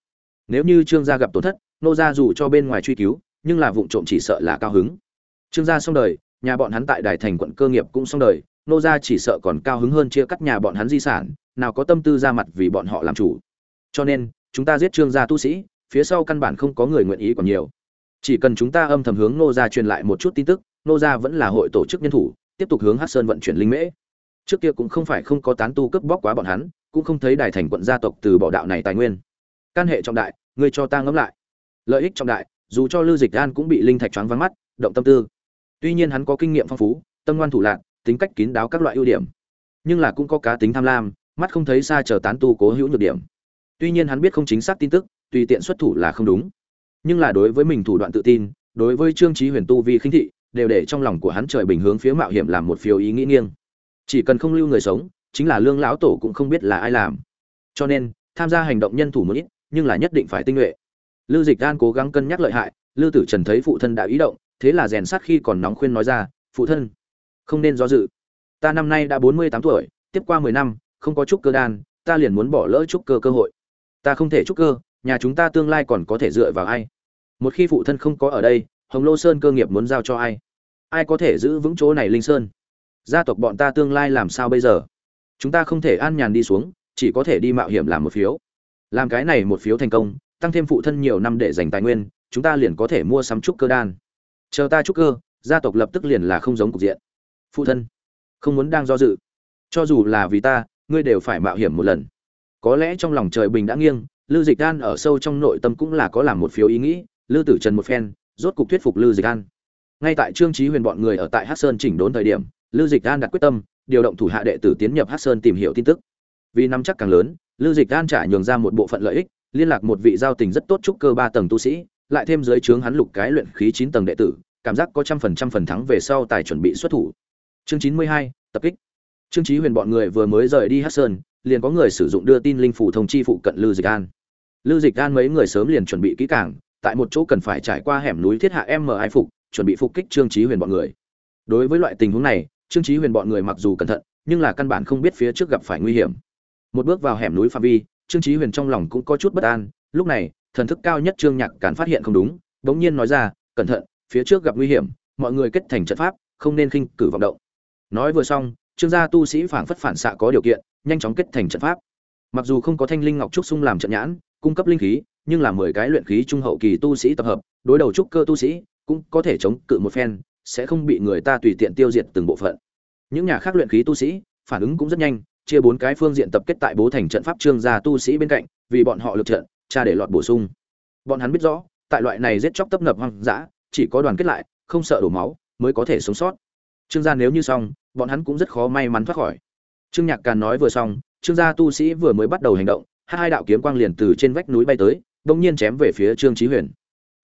Nếu như trương gia gặp tổn thất, ngô gia dù cho bên ngoài truy cứu, nhưng là vụ trộm chỉ sợ là cao hứng. Trương gia xong đời, nhà bọn hắn tại đài thành quận cơ nghiệp cũng xong đời, ngô gia chỉ sợ còn cao hứng hơn chia cắt nhà bọn hắn di sản, nào có tâm tư ra mặt vì bọn họ làm chủ. Cho nên, chúng ta giết trương gia tu sĩ, phía sau căn bản không có người nguyện ý còn nhiều chỉ cần chúng ta âm thầm hướng nô gia truyền lại một chút tin tức nô gia vẫn là hội tổ chức nhân thủ, tiếp tục hướng hát sơn vận chuyển linh mễ. Trước kia cũng không phải không có tán tu cướp bóc quá bọn hắn, cũng không thấy đài thành quận gia tộc từ bỏ đạo này tài nguyên. Căn hệ trọng đại, ngươi cho ta ngẫm lại. Lợi ích trọng đại, dù cho lưu dịch an cũng bị linh thạch choáng vắng mắt, động tâm tư. Tuy nhiên hắn có kinh nghiệm phong phú, tâm ngoan thủ lạc tính cách kín đáo các loại ưu điểm. Nhưng là cũng có cá tính tham lam, mắt không thấy xa chờ tán tu cố hữu nhược điểm. Tuy nhiên hắn biết không chính xác tin tức, tùy tiện xuất thủ là không đúng nhưng là đối với mình thủ đoạn tự tin, đối với trương trí huyền tu vi khinh thị, đều để trong lòng của hắn trời bình hướng phía mạo hiểm làm một phiếu ý nghĩ nghiêng. Chỉ cần không lưu người sống, chính là lương lão tổ cũng không biết là ai làm. Cho nên, tham gia hành động nhân thủ một ít, nhưng là nhất định phải tinh nhuệ. Lưu dịch đan cố gắng cân nhắc lợi hại lưu tử trần thấy phụ thân đã ý động, thế là rèn sát khi còn nóng khuyên nói ra, phụ thân, không nên do dự. Ta năm nay đã bốn mươi tám tuổi, tiếp qua mười năm, không có trúc cơ đan, ta liền muốn bỏ lỡ trúc cơ cơ hội. Ta không thể trúc cơ nhà chúng ta tương lai còn có thể dựa vào ai? Một khi phụ thân không có ở đây, hồng lô sơn cơ nghiệp muốn giao cho ai? Ai có thể giữ vững chỗ này linh sơn? Gia tộc bọn ta tương lai làm sao bây giờ? Chúng ta không thể an nhàn đi xuống, chỉ có thể đi mạo hiểm làm một phiếu. Làm cái này một phiếu thành công, tăng thêm phụ thân nhiều năm để dành tài nguyên, chúng ta liền có thể mua sắm trúc cơ đan. Chờ ta trúc cơ, gia tộc lập tức liền là không giống cục diện. Phụ thân, không muốn đang do dự. Cho dù là vì ta, ngươi đều phải mạo hiểm một lần. Có lẽ trong lòng trời bình đã nghiêng Lưu Dịch An ở sâu trong nội tâm cũng là có làm một phiếu ý nghĩ, Lưu Tử Trần một phen, rốt cục thuyết phục Lưu Dịch An. Ngay tại Trương Chí Huyền bọn người ở tại Hắc Sơn chỉnh đốn thời điểm, Lưu Dịch An đặt quyết tâm, điều động thủ hạ đệ tử tiến nhập Hắc Sơn tìm hiểu tin tức. Vì nắm chắc càng lớn, Lưu Dịch An trả nhường ra một bộ phận lợi ích, liên lạc một vị giao tình rất tốt trúc cơ ba tầng tu sĩ, lại thêm dưới trướng hắn lục cái luyện khí chín tầng đệ tử, cảm giác có trăm phần trăm phần thắng về sau tài chuẩn bị xuất thủ. Chương chín mươi hai tập kích. Trương Chí Huyền bọn người vừa mới rời đi Hắc Sơn, liền có người sử dụng đưa tin linh phủ thông chi phụ cận Lưu Dịch An. Lưu Dịch An mấy người sớm liền chuẩn bị kỹ càng, tại một chỗ cần phải trải qua hẻm núi thiết hạ em ai phục, chuẩn bị phục kích Trương Chí Huyền bọn người. Đối với loại tình huống này, Trương Chí Huyền bọn người mặc dù cẩn thận, nhưng là căn bản không biết phía trước gặp phải nguy hiểm. Một bước vào hẻm núi phạm vi, Trương Chí Huyền trong lòng cũng có chút bất an, lúc này, thần thức cao nhất Trương Nhạc cản phát hiện không đúng, bỗng nhiên nói ra, "Cẩn thận, phía trước gặp nguy hiểm, mọi người kết thành trận pháp, không nên khinh cử vọng động." Nói vừa xong, Trương gia tu sĩ phảng phất phản xạ có điều kiện, nhanh chóng kết thành trận pháp. Mặc dù không có thanh linh ngọc trúc sung làm trận nhãn, cung cấp linh khí, nhưng là mười cái luyện khí trung hậu kỳ tu sĩ tập hợp, đối đầu trúc cơ tu sĩ, cũng có thể chống cự một phen, sẽ không bị người ta tùy tiện tiêu diệt từng bộ phận. Những nhà khác luyện khí tu sĩ, phản ứng cũng rất nhanh, chia bốn cái phương diện tập kết tại bố thành trận pháp trương gia tu sĩ bên cạnh, vì bọn họ lực trận, tra để lọt bổ sung. Bọn hắn biết rõ, tại loại này giết chóc tấp nập hoang dã, chỉ có đoàn kết lại, không sợ đổ máu, mới có thể sống sót. Trương gia nếu như xong, bọn hắn cũng rất khó may mắn thoát khỏi. Trương Nhạc Càn nói vừa xong, Trương gia tu sĩ vừa mới bắt đầu hành động, hai đạo kiếm quang liền từ trên vách núi bay tới, bỗng nhiên chém về phía trương chí huyền.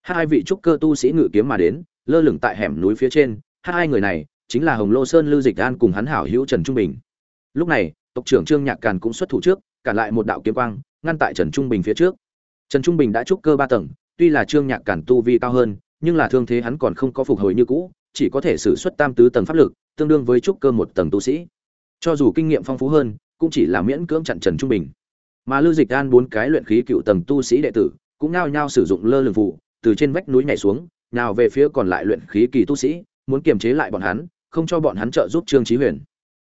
Hai vị trúc cơ tu sĩ ngự kiếm mà đến, lơ lửng tại hẻm núi phía trên. Hai người này chính là hồng lô sơn lưu dịch an cùng hắn hảo hữu trần trung bình. Lúc này, tộc trưởng trương nhạc càn cũng xuất thủ trước, cản lại một đạo kiếm quang, ngăn tại trần trung bình phía trước. Trần trung bình đã trúc cơ ba tầng, tuy là trương nhạc càn tu vi cao hơn, nhưng là thương thế hắn còn không có phục hồi như cũ, chỉ có thể sử xuất tam tứ tầng pháp lực, tương đương với trúc cơ một tầng tu sĩ. Cho dù kinh nghiệm phong phú hơn, cũng chỉ là miễn cưỡng chặn trần trung bình mà lưu dịch an bốn cái luyện khí cựu tầng tu sĩ đệ tử cũng nao nhao sử dụng lơ lửng phù, từ trên vách núi nhảy xuống nào về phía còn lại luyện khí kỳ tu sĩ, muốn kiềm chế lại bọn hắn, không cho bọn hắn trợ giúp trương chí huyền.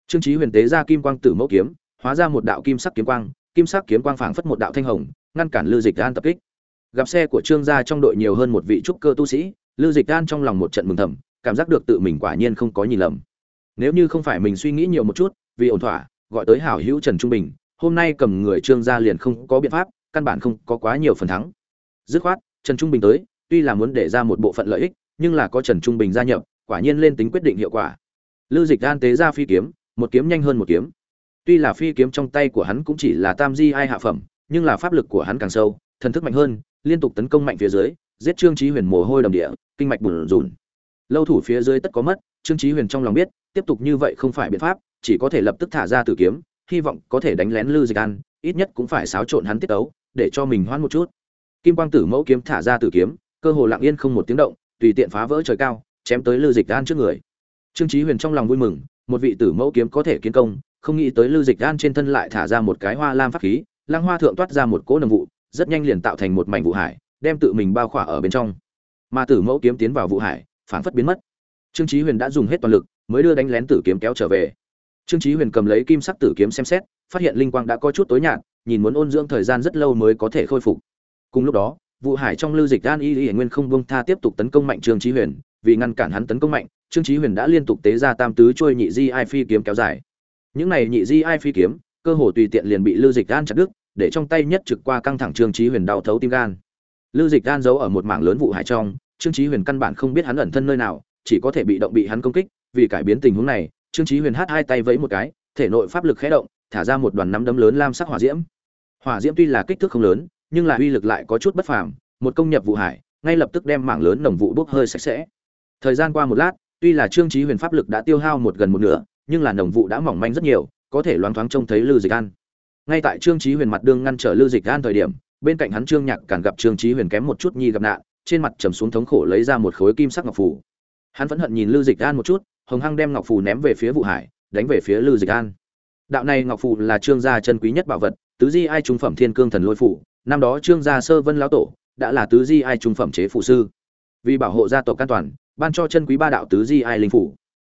Trương chí huyền tế ra kim quang tử mẫu kiếm, hóa ra một đạo kim sắc kiếm quang, kim sắc kiếm quang phảng phất một đạo thanh hồng, ngăn cản lư dịch an tập kích. Gặp xe của trương gia trong đội nhiều hơn một vị trúc cơ tu sĩ lư dịch an trong lòng một trận mừng thầm, cảm giác được tự mình quả nhiên không có nhìn lầm. Nếu như không phải mình suy nghĩ nhiều một chút, vì ổn thỏa, gọi tới hảo hữu trần trung bình hôm nay cầm người trương gia liền không có biện pháp, căn bản không có quá nhiều phần thắng. Dứt khoát, trần trung bình tới, tuy là muốn để ra một bộ phận lợi ích, nhưng là có trần trung bình gia nhập, quả nhiên lên tính quyết định hiệu quả. Lư dịch đan tế ra phi kiếm, một kiếm nhanh hơn một kiếm. Tuy là phi kiếm trong tay của hắn cũng chỉ là tam di ai hạ phẩm, nhưng là pháp lực của hắn càng sâu, thần thức mạnh hơn, liên tục tấn công mạnh phía dưới, giết trương trí huyền mồ hôi đầm địa, kinh mạch bùn rùn. Lâu thủ phía dưới tất có mất, trương trí huyền trong lòng biết, tiếp tục như vậy không phải biện pháp, chỉ có thể lập tức thả ra tử kiếm hy vọng có thể đánh lén lư dịch an, ít nhất cũng phải xáo trộn hắn tiết tấu, để cho mình hoãn một chút. Kim quang tử mẫu kiếm thả ra tử kiếm, cơ hồ lặng yên không một tiếng động, tùy tiện phá vỡ trời cao, chém tới lư dịch an trước người. Trương Chí huyền trong lòng vui mừng, một vị tử mẫu kiếm có thể kiến công, không nghĩ tới lư dịch an trên thân lại thả ra một cái hoa lam pháp khí, lăng hoa thượng toát ra một cỗ nồng vụ, rất nhanh liền tạo thành một mảnh vụ hải, đem tự mình bao khỏa ở bên trong. Mà tử mẫu kiếm tiến vào vụ hải phản phất biến mất. Trương chí huyền đã dùng hết toàn lực, mới đưa đánh lén tử kiếm kéo trở về trương chí huyền cầm lấy kim sắc tử kiếm xem xét, phát hiện linh quang đã có chút tối nhạt, nhìn muốn ôn dưỡng thời gian rất lâu mới có thể khôi phục. Cùng lúc đó, Vũ hải trong lưu dịch an y y nguyên không buông tha tiếp tục tấn công mạnh trương chí huyền, vì ngăn cản hắn tấn công mạnh, trương chí huyền đã liên tục tế ra tam tứ trôi nhị di ai phi kiếm kéo dài. Những này nhị di ai phi kiếm, cơ hồ tùy tiện liền bị lưu dịch an chặt đứt, để trong tay nhất trực qua căng thẳng trương chí huyền đau thấu tim gan. Lưu dịch an giấu ở một mảng lớn Vũ hải trong, trương chí huyền căn bản không biết hắn ẩn thân nơi nào, chỉ có thể bị động bị hắn công kích, vì cải biến tình huống này trương chí huyền hát hai tay vẫy một cái, thể nội pháp lực khẽ động, thả ra một đoàn nắm đấm lớn lam sắc hỏa diễm. Hỏa diễm tuy là kích thước không lớn, nhưng là uy lực lại có chút bất phàm, một công nhập vụ hải, ngay lập tức đem mảng lớn nồng vụ bốc hơi sạch sẽ. Thời gian qua một lát, tuy là trương chí huyền pháp lực đã tiêu hao một gần một nửa, nhưng là nồng vụ đã mỏng manh rất nhiều, có thể loáng thoáng trông thấy lư dịch an. Ngay tại trương chí huyền mặt đương ngăn trở lư dịch an thời điểm, bên cạnh hắn trương nhạc cản gặp trương chí huyền kém một chút nhi gặp nạn, trên mặt trầm xuống thống khổ lấy ra một khối kim sắc ngọc phù. Hắn vẫn hận nhìn lư dịch an một chút hồng hăng đem ngọc phù ném về phía vụ hải, đánh về phía lư dịch an. Đạo này ngọc phù là trương gia chân quý nhất bảo vật, tứ di ai trung phẩm thiên cương thần lôi phủ năm đó trương gia sơ vân lão tổ đã là tứ di ai trung phẩm chế phụ sư. Vì bảo hộ gia tộc an toàn, ban cho chân quý ba đạo tứ di ai linh phủ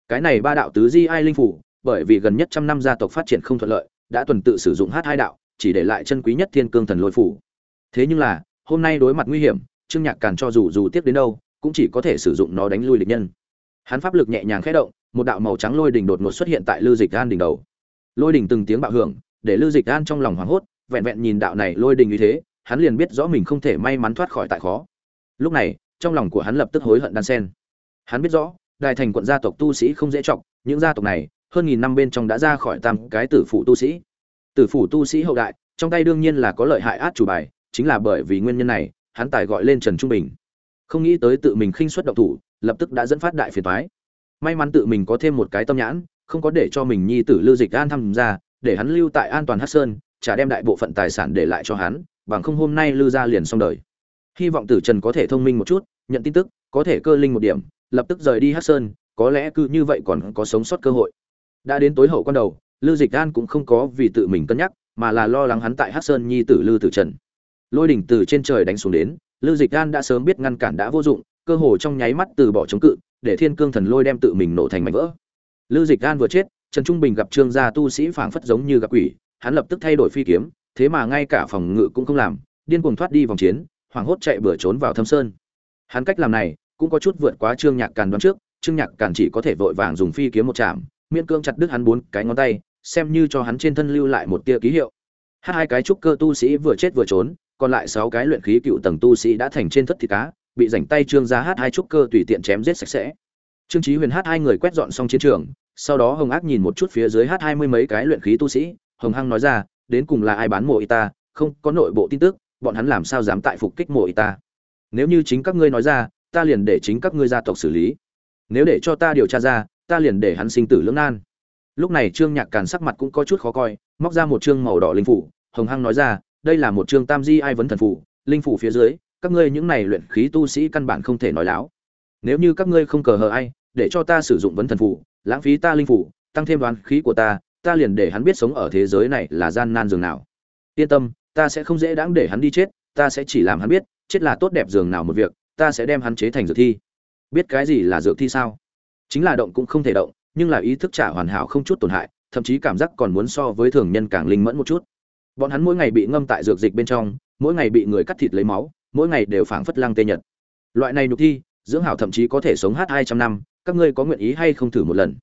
cái này ba đạo tứ di ai linh phủ bởi vì gần nhất trăm năm gia tộc phát triển không thuận lợi, đã tuần tự sử dụng hát hai đạo, chỉ để lại chân quý nhất thiên cương thần lôi phủ thế nhưng là, hôm nay đối mặt nguy hiểm, trương nhạc càn cho dù dù tiếp đến đâu, cũng chỉ có thể sử dụng nó đánh lui địch nhân hắn pháp lực nhẹ nhàng khẽ động, một đạo màu trắng lôi đỉnh đột ngột xuất hiện tại lư dịch an đỉnh đầu. Lôi đỉnh từng tiếng bạo hưởng, để lư dịch an trong lòng hoảng hốt, vẹn vẹn nhìn đạo này lôi đỉnh như thế, hắn liền biết rõ mình không thể may mắn thoát khỏi tại khó. Lúc này, trong lòng của hắn lập tức hối hận đan sen. Hắn biết rõ đại thành quận gia tộc tu sĩ không dễ trọng những gia tộc này, hơn nghìn năm bên trong đã ra khỏi tam cái tử phụ tu sĩ. Tử phụ tu sĩ hậu đại, trong tay đương nhiên là có lợi hại át chủ bài, chính là bởi vì nguyên nhân này, hắn tài gọi lên trần trung bình. Không nghĩ tới tự mình khinh xuất động thủ lập tức đã dẫn phát đại phiền toái. May mắn tự mình có thêm một cái tâm nhãn, không có để cho mình nhi tử lưu dịch an tham gia, để hắn lưu tại an toàn hắc sơn trả đem đại bộ phận tài sản để lại cho hắn, bằng không hôm nay lưu gia liền xong đời. Hy vọng tử trần có thể thông minh một chút, nhận tin tức, có thể cơ linh một điểm, lập tức rời đi hắc sơn, có lẽ cứ như vậy còn có sống sót cơ hội. Đã đến tối hậu quan đầu, lưu dịch an cũng không có vì tự mình cân nhắc, mà là lo lắng hắn tại hắc sơn nhi tử lưu tử trần. Lôi đỉnh từ trên trời đánh xuống đến, lưu dịch an đã sớm biết ngăn cản đã vô dụng cơ hồ trong nháy mắt từ bỏ chống cự, để thiên cương thần lôi đem tự mình nổ thành mảnh vỡ. Lư dịch an vừa chết, trần trung bình gặp trương gia tu sĩ phảng phất giống như gặp quỷ, hắn lập tức thay đổi phi kiếm, thế mà ngay cả phòng ngự cũng không làm, điên cuồng thoát đi vòng chiến, hoảng hốt chạy bừa trốn vào thâm sơn. Hắn cách làm này cũng có chút vượt quá trương nhạc càn đoán trước, trương nhạc càn chỉ có thể vội vàng dùng phi kiếm một chạm, miễn cương chặt đứt hắn bốn cái ngón tay, xem như cho hắn trên thân lưu lại một tia ký hiệu. Hai cái trúc cơ tu sĩ vừa chết vừa trốn, còn lại sáu cái luyện khí cựu tầng tu sĩ đã thành trên thất thịt cá bị rảnh tay trương gia hát hai trúc cơ tùy tiện chém giết sạch sẽ. Trương chí huyền hát hai người quét dọn xong chiến trường, sau đó hồng ác nhìn một chút phía dưới hát hai mươi mấy cái luyện khí tu sĩ, hồng hăng nói ra, đến cùng là ai bán mộ y ta? Không, có nội bộ tin tức, bọn hắn làm sao dám tại phục kích mộ y ta? Nếu như chính các ngươi nói ra, ta liền để chính các ngươi gia tộc xử lý. Nếu để cho ta điều tra ra, ta liền để hắn sinh tử lưỡng nan. Lúc này trương nhạc càn sắc mặt cũng có chút khó coi, móc ra một trương màu đỏ linh phủ. Hồng hăng nói ra, đây là một trương tam di ai vấn thần phủ, linh phủ phía dưới các ngươi những này luyện khí tu sĩ căn bản không thể nói láo. Nếu như các ngươi không cờ hờ ai, để cho ta sử dụng vấn thần phủ lãng phí ta linh phủ tăng thêm đoán khí của ta ta liền để hắn biết sống ở thế giới này là gian nan dường nào. Yên tâm, ta sẽ không dễ đáng để hắn đi chết, ta sẽ chỉ làm hắn biết, chết là tốt đẹp dường nào một việc, ta sẽ đem hắn chế thành dược thi. Biết cái gì là dược thi sao? Chính là động cũng không thể động, nhưng là ý thức trả hoàn hảo không chút tổn hại, thậm chí cảm giác còn muốn so với thường nhân càng linh mẫn một chút. Bọn hắn mỗi ngày bị ngâm tại dược dịch bên trong, mỗi ngày bị người cắt thịt lấy máu mỗi ngày đều phảng phất lăng tê nhật. Loại này nhục thi, dưỡng hảo thậm chí có thể sống hát hai trăm năm, các ngươi có nguyện ý hay không thử một lần?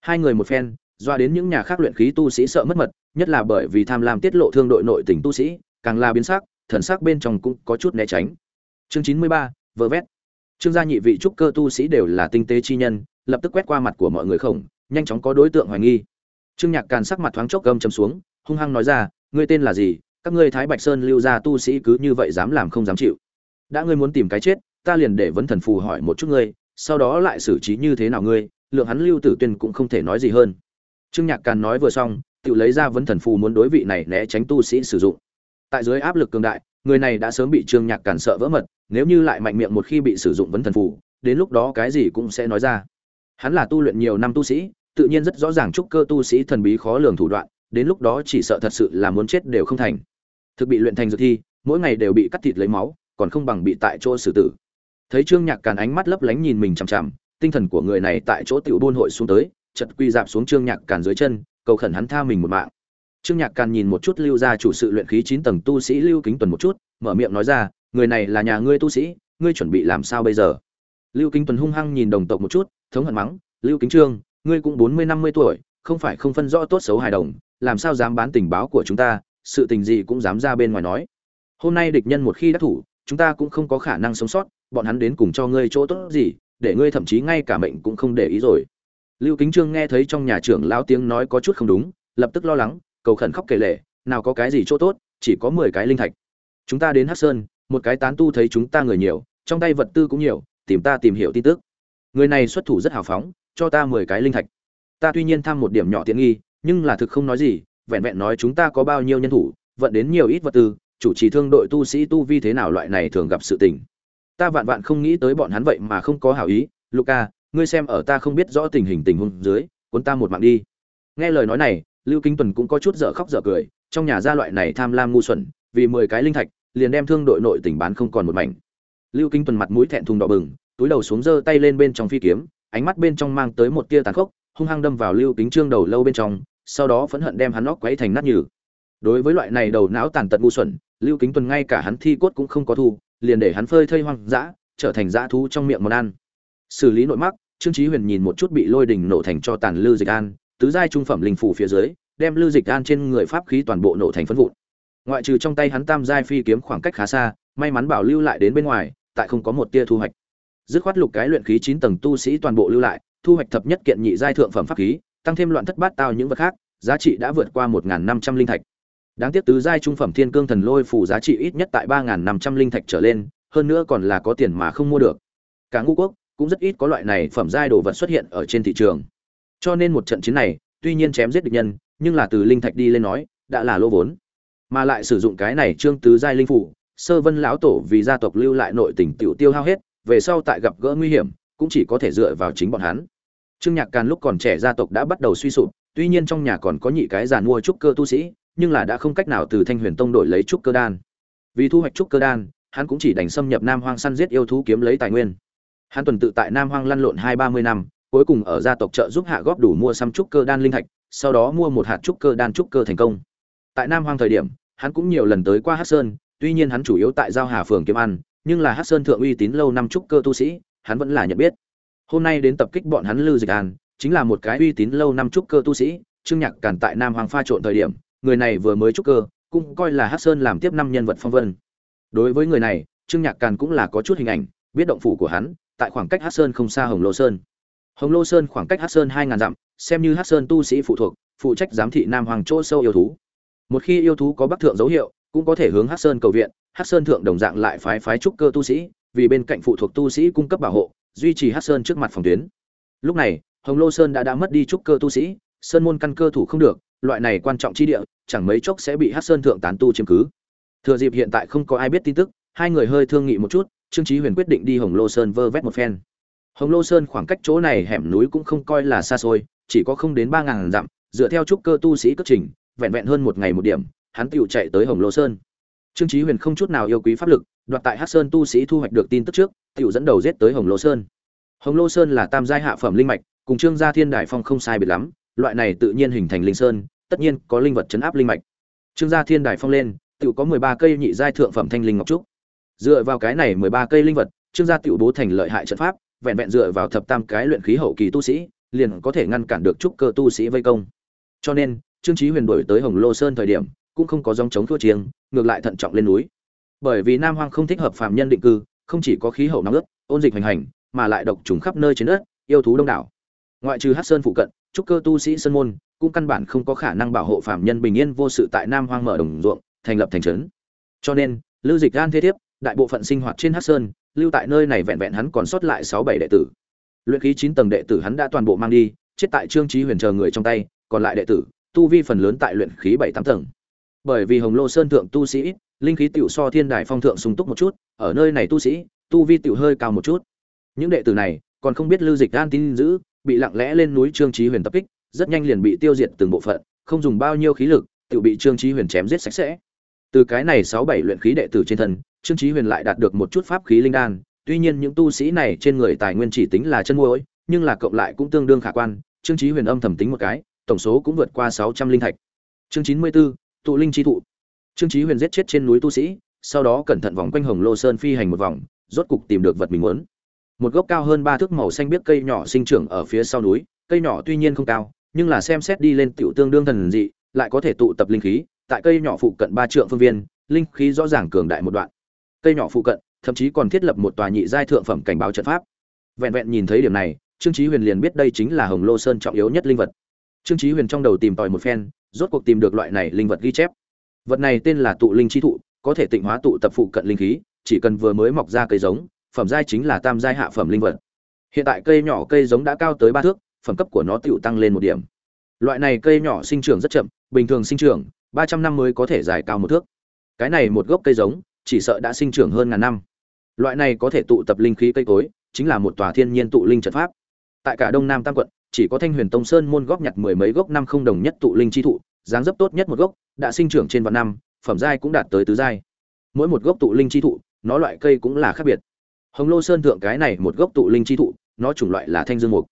Hai người một phen, doa đến những nhà khác luyện khí tu sĩ sợ mất mật, nhất là bởi vì tham lam tiết lộ thương đội nội tình tu sĩ, càng là biến sắc, thần sắc bên trong cũng có chút né tránh. Chương chín mươi ba, vơ vét. Trương gia nhị vị trúc cơ tu sĩ đều là tinh tế chi nhân, lập tức quét qua mặt của mọi người khổng, nhanh chóng có đối tượng hoài nghi. Trương nhạc càn sắc mặt thoáng chốc gầm chấm xuống, hung hăng nói ra, ngươi tên là gì? Các ngươi thái bạch sơn lưu gia tu sĩ cứ như vậy dám làm không dám chịu. Đã ngươi muốn tìm cái chết, ta liền để vấn thần phù hỏi một chút ngươi, sau đó lại xử trí như thế nào ngươi, lượng hắn lưu tử tuyên cũng không thể nói gì hơn. Trương nhạc càn nói vừa xong, tự lấy ra vấn thần phù muốn đối vị này né tránh tu sĩ sử dụng. Tại dưới áp lực cường đại, người này đã sớm bị trương nhạc càn sợ vỡ mật, nếu như lại mạnh miệng một khi bị sử dụng vấn thần phù, đến lúc đó cái gì cũng sẽ nói ra. Hắn là tu luyện nhiều năm tu sĩ, tự nhiên rất rõ ràng trúc cơ tu sĩ thần bí khó lường thủ đoạn, đến lúc đó chỉ sợ thật sự là muốn chết đều không thành thực bị luyện thành dược thi, mỗi ngày đều bị cắt thịt lấy máu, còn không bằng bị tại chỗ xử tử. Thấy trương nhạc càn ánh mắt lấp lánh nhìn mình chằm chằm, tinh thần của người này tại chỗ tiểu buôn hội xuống tới chật quy dạp xuống trương nhạc càn dưới chân, cầu khẩn hắn tha mình một mạng. Trương nhạc càn nhìn một chút lưu ra chủ sự luyện khí chín tầng tu sĩ lưu kính tuần một chút, mở miệng nói ra, người này là nhà ngươi tu sĩ, ngươi chuẩn bị làm sao bây giờ? Lưu kính tuần hung hăng nhìn đồng tộc một chút, thống hận mắng, lưu kính trương, ngươi cũng bốn mươi năm mươi tuổi, không phải không phân rõ tốt xấu hài đồng, làm sao dám bán tình báo của chúng ta sự tình gì cũng dám ra bên ngoài nói. Hôm nay địch nhân một khi đắc thủ, chúng ta cũng không có khả năng sống sót, bọn hắn đến cùng cho ngươi chỗ tốt gì, để ngươi thậm chí ngay cả mệnh cũng không để ý rồi. Lưu kính trương nghe thấy trong nhà trưởng lão tiếng nói có chút không đúng, lập tức lo lắng, cầu khẩn khóc kể lệ nào có cái gì chỗ tốt, chỉ có mười cái linh thạch. Chúng ta đến hắc sơn, một cái tán tu thấy chúng ta người nhiều, trong tay vật tư cũng nhiều, tìm ta tìm hiểu tin tức. Người này xuất thủ rất hào phóng, cho ta mười cái linh thạch. Ta tuy nhiên tham một điểm nhỏ tiện nghi, nhưng là thực không nói gì vẹn vẹn nói chúng ta có bao nhiêu nhân thủ, vận đến nhiều ít vật tư, chủ trì thương đội tu sĩ tu vi thế nào loại này thường gặp sự tình. Ta vạn vạn không nghĩ tới bọn hắn vậy mà không có hảo ý. Luca ngươi xem ở ta không biết rõ tình hình tình huống dưới, cuốn ta một mạng đi. Nghe lời nói này, lưu kinh tuần cũng có chút dở khóc dở cười. Trong nhà gia loại này tham lam ngu xuẩn, vì mười cái linh thạch, liền đem thương đội nội tỉnh bán không còn một mảnh. Lưu kinh tuần mặt mũi thẹn thùng đỏ bừng, túi đầu xuống giơ tay lên bên trong phi kiếm, ánh mắt bên trong mang tới một tia tàn khốc, hung hăng đâm vào lưu kính trương đầu lâu bên trong sau đó phẫn hận đem hắn óc quấy thành nát nhừ. Đối với loại này đầu não tàn tật ngu xuẩn, lưu kính tuần ngay cả hắn thi cốt cũng không có thu, liền để hắn phơi thây hoang dã, trở thành dã thú trong miệng món ăn. Xử lý nội mắc, trương chí huyền nhìn một chút bị lôi đỉnh nổ thành cho tàn lưu dịch an, tứ giai trung phẩm linh phủ phía dưới, đem lưu dịch an trên người pháp khí toàn bộ nổ thành phấn vụn. Ngoại trừ trong tay hắn tam giai phi kiếm khoảng cách khá xa, may mắn bảo lưu lại đến bên ngoài, tại không có một tia thu hoạch. Dứt khoát lục cái luyện khí chín tầng tu sĩ toàn bộ lưu lại, thu hoạch thập nhất kiện nhị giai thượng phẩm pháp khí tăng thêm loạn thất bát tao những vật khác, giá trị đã vượt qua một năm trăm linh thạch. Đáng tiếc tứ giai trung phẩm thiên cương thần lôi phủ giá trị ít nhất tại ba năm trăm linh thạch trở lên, hơn nữa còn là có tiền mà không mua được. Cả ngũ quốc cũng rất ít có loại này phẩm giai đồ vật xuất hiện ở trên thị trường. Cho nên một trận chiến này, tuy nhiên chém giết địch nhân, nhưng là từ linh thạch đi lên nói, đã là lô vốn. Mà lại sử dụng cái này trương tứ giai linh phủ sơ vân lão tổ vì gia tộc lưu lại nội tình tiểu tiêu hao hết, về sau tại gặp gỡ nguy hiểm, cũng chỉ có thể dựa vào chính bọn hắn trương nhạc càn lúc còn trẻ gia tộc đã bắt đầu suy sụp, tuy nhiên trong nhà còn có nhị cái giàn mua trúc cơ tu sĩ, nhưng là đã không cách nào từ thanh huyền tông đổi lấy trúc cơ đan. Vì thu hoạch trúc cơ đan, hắn cũng chỉ đành xâm nhập nam hoang săn giết yêu thú kiếm lấy tài nguyên. Hắn tuần tự tại nam hoang lăn lộn hai ba mươi năm, cuối cùng ở gia tộc trợ giúp hạ góp đủ mua xăm trúc cơ đan linh thạch, sau đó mua một hạt trúc cơ đan trúc cơ thành công. Tại nam hoang thời điểm, hắn cũng nhiều lần tới qua hát sơn, tuy nhiên hắn chủ yếu tại giao hà phường kiếm ăn, nhưng là hát sơn thượng uy tín lâu năm trúc cơ tu sĩ, hắn vẫn là nhận biết hôm nay đến tập kích bọn hắn lư dịch an, chính là một cái uy tín lâu năm trúc cơ tu sĩ, trương nhạc cản tại nam hoàng pha trộn thời điểm, người này vừa mới trúc cơ, cũng coi là hát sơn làm tiếp năm nhân vật phong vân. Đối với người này, trương nhạc càn cũng là có chút hình ảnh, biết động phủ của hắn, tại khoảng cách hát sơn không xa hồng lô sơn. Hồng lô sơn khoảng cách hát sơn hai ngàn dặm, xem như hát sơn tu sĩ phụ thuộc, phụ trách giám thị nam hoàng chỗ sâu yêu thú. Một khi yêu thú có bắc thượng dấu hiệu, cũng có thể hướng hát sơn cầu viện hát sơn thượng đồng dạng lại phái phái trúc cơ tu sĩ, vì bên cạnh phụ thuộc tu sĩ cung cấp bảo hộ duy trì hát sơn trước mặt phòng tuyến. Lúc này, hồng lô sơn đã đã mất đi trúc cơ tu sĩ, sơn môn căn cơ thủ không được, loại này quan trọng chi địa, chẳng mấy chốc sẽ bị hát sơn thượng tán tu chiếm cứ. Thừa dịp hiện tại không có ai biết tin tức, hai người hơi thương nghị một chút, trương chí huyền quyết định đi hồng lô sơn vơ vét một phen. Hồng lô sơn khoảng cách chỗ này hẻm núi cũng không coi là xa xôi, chỉ có không đến ba ngàn dặm, dựa theo trúc cơ tu sĩ cất trình, vẹn vẹn hơn một ngày một điểm, hắn tựu chạy tới hồng lô sơn. Trương chí huyền không chút nào yêu quý pháp lực đoạt tại hắc sơn tu sĩ thu hoạch được tin tức trước tựu dẫn đầu giết tới hồng lô sơn. Hồng lô sơn là tam giai hạ phẩm linh mạch, cùng trương gia thiên đài phong không sai biệt lắm, loại này tự nhiên hình thành linh sơn, tất nhiên có linh vật chấn áp linh mạch. Trương gia thiên đài phong lên tự có mười ba cây nhị giai thượng phẩm thanh linh ngọc trúc. Dựa vào cái này mười ba cây linh vật, trương gia tiểu bố thành lợi hại trận pháp, vẹn vẹn dựa vào thập tam cái luyện khí hậu kỳ tu sĩ, liền có thể ngăn cản được trúc cơ tu sĩ vây công. Cho nên, trương chí huyền đổi tới hồng lô sơn thời điểm, cũng không có dòng chống thua chiêng, ngược lại thận trọng lên núi bởi vì nam hoang không thích hợp phạm nhân định cư, không chỉ có khí hậu nóng ướt, ôn dịch hành hành, mà lại độc trùng khắp nơi trên đất, yêu thú đông đảo. Ngoại trừ Hát sơn phụ cận, trúc cơ tu sĩ sơn môn cũng căn bản không có khả năng bảo hộ phạm nhân bình yên vô sự tại nam hoang mở đồng ruộng, thành lập thành trấn. Cho nên lưu dịch gan thế thiếp, đại bộ phận sinh hoạt trên Hát sơn, lưu tại nơi này vẹn vẹn hắn còn sót lại sáu bảy đệ tử. Luyện khí chín tầng đệ tử hắn đã toàn bộ mang đi, chết tại trương trí huyền chờ người trong tay, còn lại đệ tử, tu vi phần lớn tại luyện khí bảy tám tầng. Bởi vì hồng lô sơn thượng tu sĩ linh khí tiểu so thiên đài phong thượng sung túc một chút ở nơi này tu sĩ tu vi tiểu hơi cao một chút. Những đệ tử này còn không biết lưu dịch an tin giữ bị lặng lẽ lên núi trương trí huyền tập kích rất nhanh liền bị tiêu diệt từng bộ phận không dùng bao nhiêu khí lực tiểu bị trương trí huyền chém giết sạch sẽ. Từ cái này sáu bảy luyện khí đệ tử trên thân trương trí huyền lại đạt được một chút pháp khí linh đan. Tuy nhiên những tu sĩ này trên người tài nguyên chỉ tính là chân muối, nhưng là cộng lại cũng tương đương khả quan. Trương trí huyền âm thầm tính một cái tổng số cũng vượt qua sáu trăm linh thạch. Chương chín mươi b ố tụ linh chi thụ trương Chí huyền giết chết trên núi tu sĩ, sau đó cẩn thận vòng quanh hồng lô sơn phi hành một vòng, rốt cục tìm được vật mình muốn. Một gốc cao hơn ba thước màu xanh biếc cây nhỏ sinh trưởng ở phía sau núi, cây nhỏ tuy nhiên không cao, nhưng là xem xét đi lên tiểu tương đương thần dị, lại có thể tụ tập linh khí, tại cây nhỏ phụ cận ba trượng phương viên, linh khí rõ ràng cường đại một đoạn. Cây nhỏ phụ cận, thậm chí còn thiết lập một tòa nhị giai thượng phẩm cảnh báo trận pháp. Vẹn vẹn nhìn thấy điểm này, trương chí huyền liền biết đây chính là hồng lô sơn trọng yếu nhất linh vật. Trương chí huyền trong đầu tìm tòi một phen, rốt cuộc tìm được loại này linh vật ghi chép vật này tên là tụ linh chi thụ, có thể tịnh hóa tụ tập phụ cận linh khí, chỉ cần vừa mới mọc ra cây giống, phẩm giai chính là tam giai hạ phẩm linh vật. Hiện tại cây nhỏ cây giống đã cao tới ba thước, phẩm cấp của nó tựu tăng lên một điểm. Loại này cây nhỏ sinh trưởng rất chậm, bình thường sinh trưởng, ba trăm năm mới có thể dài cao một thước. Cái này một gốc cây giống, chỉ sợ đã sinh trưởng hơn ngàn năm. Loại này có thể tụ tập linh khí cây cối, chính là một tòa thiên nhiên tụ linh trận pháp. Tại cả đông nam tam quận, chỉ có thanh huyền tông sơn môn góp nhặt mười mấy gốc năm không đồng nhất tụ linh chi thụ, dáng dấp tốt nhất một gốc đã sinh trưởng trên vạn năm, phẩm giai cũng đạt tới tứ giai. Mỗi một gốc tụ linh chi thụ, nó loại cây cũng là khác biệt. Hồng lô sơn thượng cái này một gốc tụ linh chi thụ, nó chủng loại là thanh dương mục.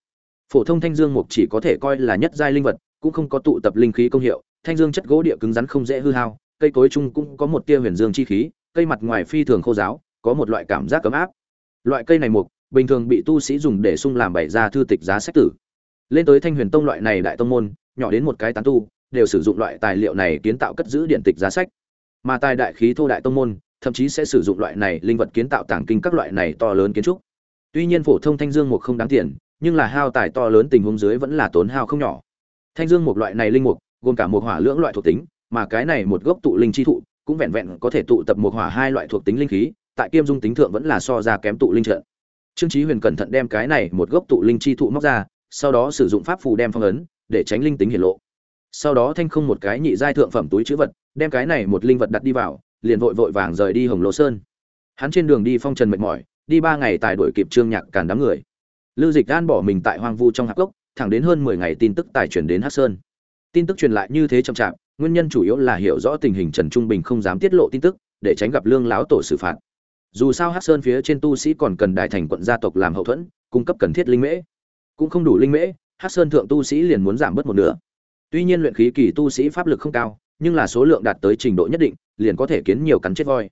Phổ thông thanh dương mục chỉ có thể coi là nhất giai linh vật, cũng không có tụ tập linh khí công hiệu, thanh dương chất gỗ địa cứng rắn không dễ hư hao, cây cối chung cũng có một tia huyền dương chi khí, cây mặt ngoài phi thường khô giáo có một loại cảm giác cấm áp. Loại cây này mục, bình thường bị tu sĩ dùng để sung làm bày ra thư tịch giá sách tử. Lên tới thanh huyền tông loại này đại tông môn, nhỏ đến một cái tán tu đều sử dụng loại tài liệu này kiến tạo cất giữ điện tịch giá sách. Mà tài đại khí thô đại tông môn, thậm chí sẽ sử dụng loại này linh vật kiến tạo tàng kinh các loại này to lớn kiến trúc. Tuy nhiên phổ thông thanh dương mục không đáng tiền, nhưng là hao tài to lớn tình huống dưới vẫn là tốn hao không nhỏ. Thanh dương mục loại này linh mục, gồm cả một hỏa lưỡng loại thuộc tính, mà cái này một gốc tụ linh chi thụ, cũng vẹn vẹn có thể tụ tập một hỏa hai loại thuộc tính linh khí, tại kiêm dung tính thượng vẫn là so ra kém tụ linh trận. Trương chí huyền cẩn thận đem cái này một gốc tụ linh chi thụ móc ra, sau đó sử dụng pháp phù đem phong ấn, để tránh linh tính hiển lộ sau đó thanh không một cái nhị giai thượng phẩm túi chữ vật, đem cái này một linh vật đặt đi vào, liền vội vội vàng rời đi hồng lô sơn. Hắn trên đường đi phong trần mệt mỏi, đi ba ngày tài đuổi kịp trương nhạc càn đám người. Lưu dịch gan bỏ mình tại hoang vu trong hạc gốc, thẳng đến hơn mười ngày tin tức tài truyền đến hắc sơn. Tin tức truyền lại như thế chậm chạp, nguyên nhân chủ yếu là hiểu rõ tình hình trần trung bình không dám tiết lộ tin tức, để tránh gặp lương láo tổ xử phạt. Dù sao hắc sơn phía trên tu sĩ còn cần đại thành quận gia tộc làm hậu thuẫn, cung cấp cần thiết linh mễ. Cũng không đủ linh mễ, hắc sơn thượng tu sĩ liền muốn giảm bớt một nửa tuy nhiên luyện khí kỳ tu sĩ pháp lực không cao, nhưng là số lượng đạt tới trình độ nhất định, liền có thể kiến nhiều cắn chết voi.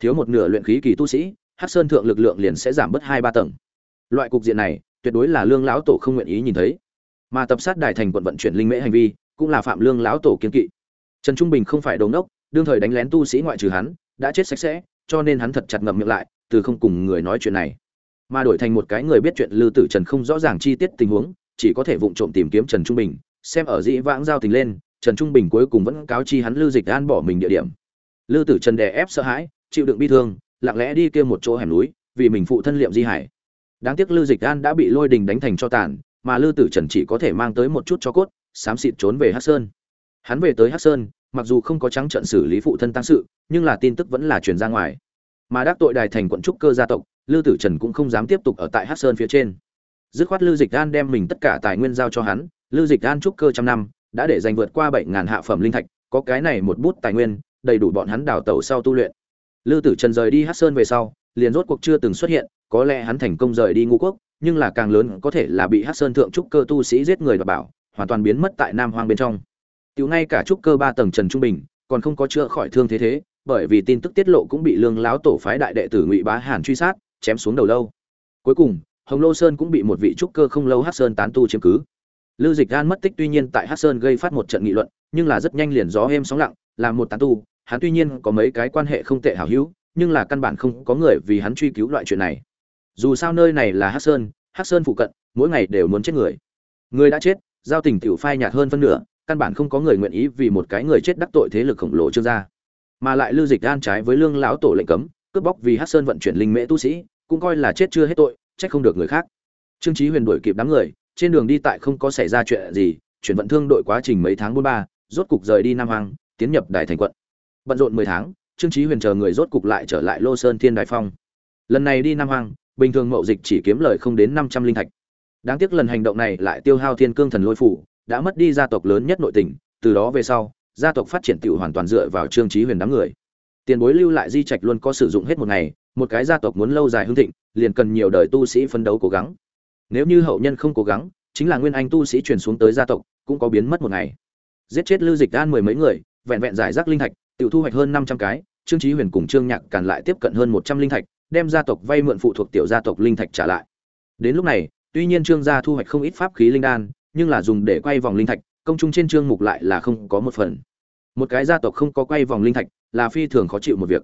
Thiếu một nửa luyện khí kỳ tu sĩ, hắc sơn thượng lực lượng liền sẽ giảm bớt hai ba tầng. Loại cục diện này, tuyệt đối là lương lão tổ không nguyện ý nhìn thấy. Mà tập sát đài thành quận vận chuyển linh mễ hành vi, cũng là phạm lương lão tổ kiên kỵ. Trần trung bình không phải đồ ngốc, đương thời đánh lén tu sĩ ngoại trừ hắn, đã chết sạch sẽ, cho nên hắn thật chặt ngậm miệng lại, từ không cùng người nói chuyện này. Mà đổi thành một cái người biết chuyện lư tử trần không rõ ràng chi tiết tình huống, chỉ có thể vụng trộm tìm kiếm trần trung bình xem ở dĩ vãng giao tình lên, trần trung bình cuối cùng vẫn cáo chi hắn lưu dịch an bỏ mình địa điểm. Lư tử trần đè ép sợ hãi, chịu đựng bi thương, lặng lẽ đi kia một chỗ hẻm núi, vì mình phụ thân liệm di hải. Đáng tiếc lư dịch an đã bị lôi đình đánh thành cho tàn, mà lư tử trần chỉ có thể mang tới một chút cho cốt, xám xịt trốn về hắc sơn. Hắn về tới hắc sơn, mặc dù không có trắng trận xử lý phụ thân tăng sự, nhưng là tin tức vẫn là truyền ra ngoài. Mà đắc tội đài thành quận trúc cơ gia tộc, lư tử trần cũng không dám tiếp tục ở tại hắc sơn phía trên. Dứt khoát lư dịch an đem mình tất cả tài nguyên giao cho hắn Lưu dịch an trúc cơ trăm năm, đã để giành vượt qua bảy ngàn hạ phẩm linh thạch, có cái này một bút tài nguyên, đầy đủ bọn hắn đào tẩu sau tu luyện. Lư tử trần rời đi hắc sơn về sau, liền rốt cuộc chưa từng xuất hiện, có lẽ hắn thành công rời đi ngũ quốc, nhưng là càng lớn có thể là bị hắc sơn thượng trúc cơ tu sĩ giết người và bảo, hoàn toàn biến mất tại nam hoang bên trong. Tiểu ngay cả trúc cơ ba tầng trần trung bình, còn không có chữa khỏi thương thế thế, bởi vì tin tức tiết lộ cũng bị lương láo tổ phái đại đệ tử ngụy bá hàn truy sát, chém xuống đầu lâu. Cuối cùng, hồng lô sơn cũng bị một vị trúc cơ không lâu hát sơn tán tu chiếm cứ. Lưu Dịch Gan mất tích tuy nhiên tại Hắc Sơn gây phát một trận nghị luận, nhưng là rất nhanh liền gió êm sóng lặng, làm một tán tu, hắn tuy nhiên có mấy cái quan hệ không tệ hảo hữu, nhưng là căn bản không có người vì hắn truy cứu loại chuyện này. Dù sao nơi này là Hắc Sơn, Hắc Sơn phụ cận, mỗi ngày đều muốn chết người. Người đã chết, giao tình tiểu phai nhạt hơn phân nửa, căn bản không có người nguyện ý vì một cái người chết đắc tội thế lực khổng lồ trương gia. Mà lại Lưu Dịch Gan trái với lương lão tổ lệnh cấm, cướp bóc vì Hắc Sơn vận chuyển linh mễ tu sĩ, cũng coi là chết chưa hết tội, trách không được người khác. Trương Chí Huyền đuổi kịp đám người, trên đường đi tại không có xảy ra chuyện gì, chuyển vận thương đội quá trình mấy tháng bốn ba, rốt cục rời đi nam hoàng tiến nhập đại thành quận. Bận rộn mười tháng, trương trí huyền chờ người rốt cục lại trở lại lô sơn thiên đại phong. Lần này đi nam hoàng bình thường mậu dịch chỉ kiếm lời không đến năm trăm linh thạch. Đáng tiếc lần hành động này lại tiêu hao thiên cương thần lôi phủ, đã mất đi gia tộc lớn nhất nội tỉnh từ đó về sau, gia tộc phát triển tiểu hoàn toàn dựa vào trương trí huyền đám người. Tiền bối lưu lại di trạch luôn có sử dụng hết một ngày, một cái gia tộc muốn lâu dài hưng thịnh, liền cần nhiều đời tu sĩ phấn đấu cố gắng nếu như hậu nhân không cố gắng, chính là nguyên anh tu sĩ truyền xuống tới gia tộc, cũng có biến mất một ngày. Giết chết lưu dịch an mười mấy người, vẹn vẹn giải rác linh thạch tự thu hoạch hơn năm trăm cái, trương trí huyền cùng trương nhạc càn lại tiếp cận hơn một trăm linh thạch, đem gia tộc vay mượn phụ thuộc tiểu gia tộc linh thạch trả lại. Đến lúc này, tuy nhiên trương gia thu hoạch không ít pháp khí linh đan, nhưng là dùng để quay vòng linh thạch, công chung trên trương mục lại là không có một phần. Một cái gia tộc không có quay vòng linh thạch, là phi thường khó chịu một việc.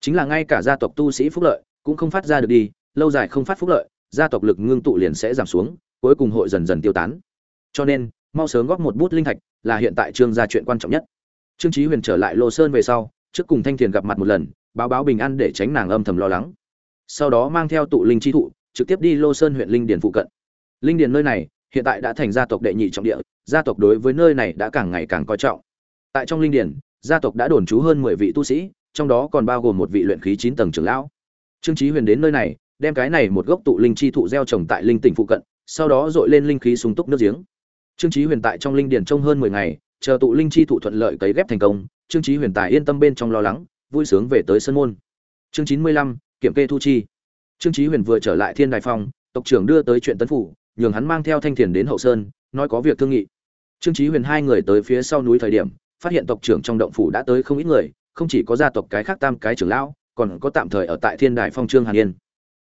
Chính là ngay cả gia tộc tu sĩ phúc lợi, cũng không phát ra được đi, lâu dài không phát phúc lợi gia tộc lực ngưng tụ liền sẽ giảm xuống, cuối cùng hội dần dần tiêu tán. Cho nên, mau sớm góp một bút linh thạch là hiện tại Trương gia chuyện quan trọng nhất. Trương Chí Huyền trở lại Lô Sơn về sau, trước cùng Thanh Thiền gặp mặt một lần, báo báo bình an để tránh nàng âm thầm lo lắng. Sau đó mang theo tụ linh chi thụ, trực tiếp đi Lô Sơn huyện linh điền phụ cận. Linh điền nơi này, hiện tại đã thành gia tộc đệ nhị trọng địa, gia tộc đối với nơi này đã càng ngày càng coi trọng. Tại trong linh điền, gia tộc đã đồn trú hơn 10 vị tu sĩ, trong đó còn bao gồm một vị luyện khí 9 tầng trưởng lão. Trương Chí Huyền đến nơi này, đem cái này một gốc tụ linh chi thụ gieo trồng tại linh tỉnh phụ cận, sau đó dội lên linh khí sung túc nước giếng. Trương Chí Huyền tại trong linh điền trông hơn 10 ngày, chờ tụ linh chi thụ thuận lợi cấy ghép thành công, Trương Chí Huyền tài yên tâm bên trong lo lắng, vui sướng về tới sân môn. Chương 95, kiểm kê thu chi. Trương Chí Huyền vừa trở lại Thiên Đài Phong, tộc trưởng đưa tới chuyện tấn phủ, nhường hắn mang theo Thanh Thiền đến hậu sơn, nói có việc thương nghị. Trương Chí Huyền hai người tới phía sau núi thời điểm, phát hiện tộc trưởng trong động phủ đã tới không ít người, không chỉ có gia tộc cái khác tam cái trưởng lão, còn có tạm thời ở tại Thiên Đài Phong Trương Hàn Yên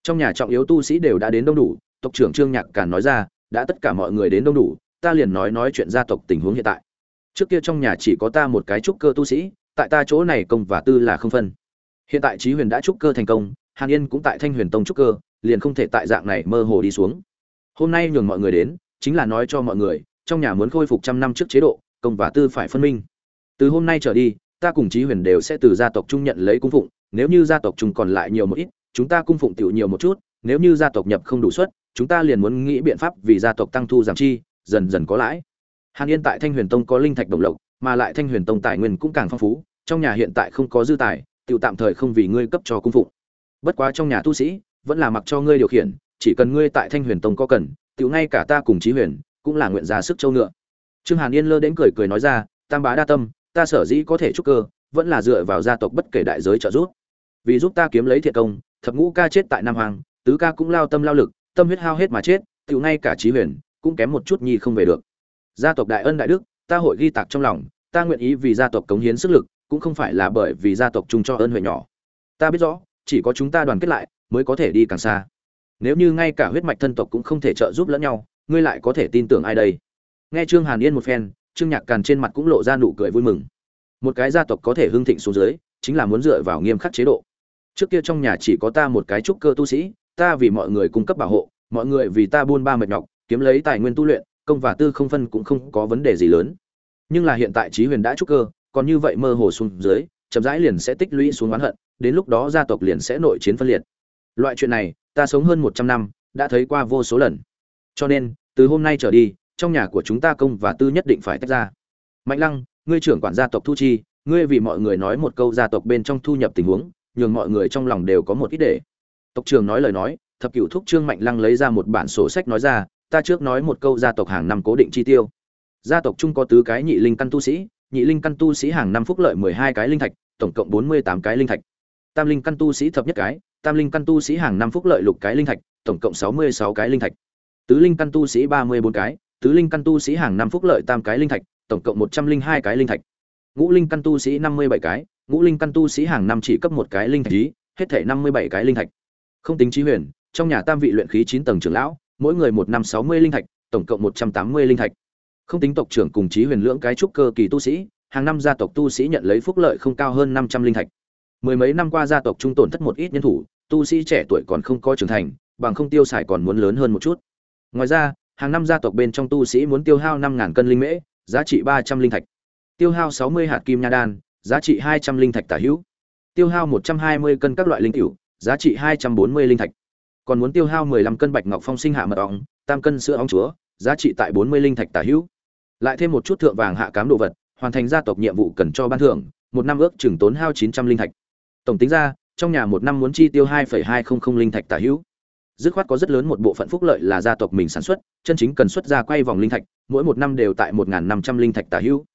trong nhà trọng yếu tu sĩ đều đã đến đông đủ, tộc trưởng trương nhạc càn nói ra, đã tất cả mọi người đến đông đủ, ta liền nói nói chuyện gia tộc tình huống hiện tại. Trước kia trong nhà chỉ có ta một cái trúc cơ tu sĩ, tại ta chỗ này công và tư là không phân. Hiện tại trí huyền đã trúc cơ thành công, hàn yên cũng tại thanh huyền tông trúc cơ, liền không thể tại dạng này mơ hồ đi xuống. Hôm nay nhường mọi người đến, chính là nói cho mọi người, trong nhà muốn khôi phục trăm năm trước chế độ, công và tư phải phân minh. Từ hôm nay trở đi, ta cùng trí huyền đều sẽ từ gia tộc trung nhận lấy cung phụng, nếu như gia tộc trung còn lại nhiều một ít chúng ta cung phụng tiểu nhiều một chút, nếu như gia tộc nhập không đủ suất, chúng ta liền muốn nghĩ biện pháp vì gia tộc tăng thu giảm chi, dần dần có lãi. Hàn Yên tại Thanh Huyền Tông có linh thạch đồng lộc, mà lại Thanh Huyền Tông tài nguyên cũng càng phong phú, trong nhà hiện tại không có dư tài, tiểu tạm thời không vì ngươi cấp cho cung phụng. Bất quá trong nhà tu sĩ, vẫn là mặc cho ngươi điều khiển, chỉ cần ngươi tại Thanh Huyền Tông có cần, tiểu ngay cả ta cùng Chí Huyền, cũng là nguyện ra sức châu ngựa. Trương Hàn Yên lơ đến cười cười nói ra, tam bá đa tâm, ta sở dĩ có thể trúc cơ, vẫn là dựa vào gia tộc bất kể đại giới trợ giúp. Vì giúp ta kiếm lấy thiện công, thập ngũ ca chết tại nam hoàng tứ ca cũng lao tâm lao lực, tâm huyết hao hết mà chết tự ngay cả trí huyền cũng kém một chút nhi không về được. Gia tộc đại ân đại đức, ta hội ghi tạc trong lòng, ta nguyện ý vì gia tộc cống hiến sức lực, cũng không phải là bởi vì gia tộc chung cho ơn huệ nhỏ. Ta biết rõ, chỉ có chúng ta đoàn kết lại, mới có thể đi càng xa. Nếu như ngay cả huyết mạch thân tộc cũng không thể trợ giúp lẫn nhau, ngươi lại có thể tin tưởng ai đây? Nghe trương hàn yên một phen, trương nhạc càn trên mặt cũng lộ ra nụ cười vui mừng. Một cái gia tộc có thể hưng thịnh xuống dưới, chính là muốn dựa vào nghiêm khắc chế độ trước kia trong nhà chỉ có ta một cái trúc cơ tu sĩ, ta vì mọi người cung cấp bảo hộ, mọi người vì ta buôn ba mệt nhọc, kiếm lấy tài nguyên tu luyện, công và tư không phân cũng không có vấn đề gì lớn. Nhưng là hiện tại trí huyền đã trúc cơ, còn như vậy mơ hồ xuống dưới, chậm rãi liền sẽ tích lũy xuống oán hận, đến lúc đó gia tộc liền sẽ nội chiến phân liệt. Loại chuyện này, ta sống hơn một trăm năm, đã thấy qua vô số lần. Cho nên, từ hôm nay trở đi, trong nhà của chúng ta công và tư nhất định phải tách ra. Mạnh lăng, ngươi trưởng quản gia tộc thu chi, ngươi vì mọi người nói một câu gia tộc bên trong thu nhập tình huống nhường mọi người trong lòng đều có một ít để. Tộc trưởng nói lời nói, thập cửu thúc trương mạnh lăng lấy ra một bản sổ sách nói ra, ta trước nói một câu gia tộc hàng năm cố định chi tiêu. Gia tộc chung có tứ cái nhị linh căn tu sĩ, nhị linh căn tu sĩ hàng năm phúc lợi mười hai cái linh thạch, tổng cộng bốn mươi tám cái linh thạch. Tam linh căn tu sĩ thập nhất cái, tam linh căn tu sĩ hàng năm phúc lợi lục cái linh thạch, tổng cộng sáu mươi sáu cái linh thạch. Tứ linh căn tu sĩ ba mươi bốn cái, tứ linh căn tu sĩ hàng năm phúc lợi tam cái linh thạch, tổng cộng một trăm linh hai cái linh thạch. Ngũ linh căn tu sĩ năm mươi bảy cái ngũ linh căn tu sĩ hàng năm chỉ cấp một cái linh thạch ý, hết thảy năm mươi bảy cái linh thạch. Không tính trí huyền, trong nhà tam vị luyện khí chín tầng trưởng lão, mỗi người một năm sáu mươi linh thạch, tổng cộng một trăm tám mươi linh thạch. Không tính tộc trưởng cùng trí huyền lưỡng cái trúc cơ kỳ tu sĩ, hàng năm gia tộc tu sĩ nhận lấy phúc lợi không cao hơn năm trăm linh thạch. Mười mấy năm qua gia tộc trung tổn thất một ít nhân thủ, tu sĩ trẻ tuổi còn không có trưởng thành, bằng không tiêu xài còn muốn lớn hơn một chút. Ngoài ra, hàng năm gia tộc bên trong tu sĩ muốn tiêu hao năm ngàn cân linh mễ, giá trị ba trăm linh thạch. Tiêu hao sáu mươi hạt kim nha đan giá trị hai trăm linh thạch tả hữu. Tiêu hao một trăm hai mươi cân các loại linh cửu, giá trị hai trăm bốn mươi linh thạch. Còn muốn tiêu hao mười lăm cân bạch ngọc phong sinh hạ mật ong, tam cân sữa ong chúa, giá trị tại bốn mươi linh thạch tả hữu. Lại thêm một chút thượng vàng hạ cám đồ vật, hoàn thành gia tộc nhiệm vụ cần cho ban thưởng, một năm ước chừng tốn hao chín trăm linh thạch. Tổng tính ra, trong nhà một năm muốn chi tiêu hai hai trăm linh linh thạch tả hữu. Dứt khoát có rất lớn một bộ phận phúc lợi là gia tộc mình sản xuất, chân chính cần xuất ra quay vòng linh thạch, mỗi một năm đều tại một năm trăm linh thạch tả hữu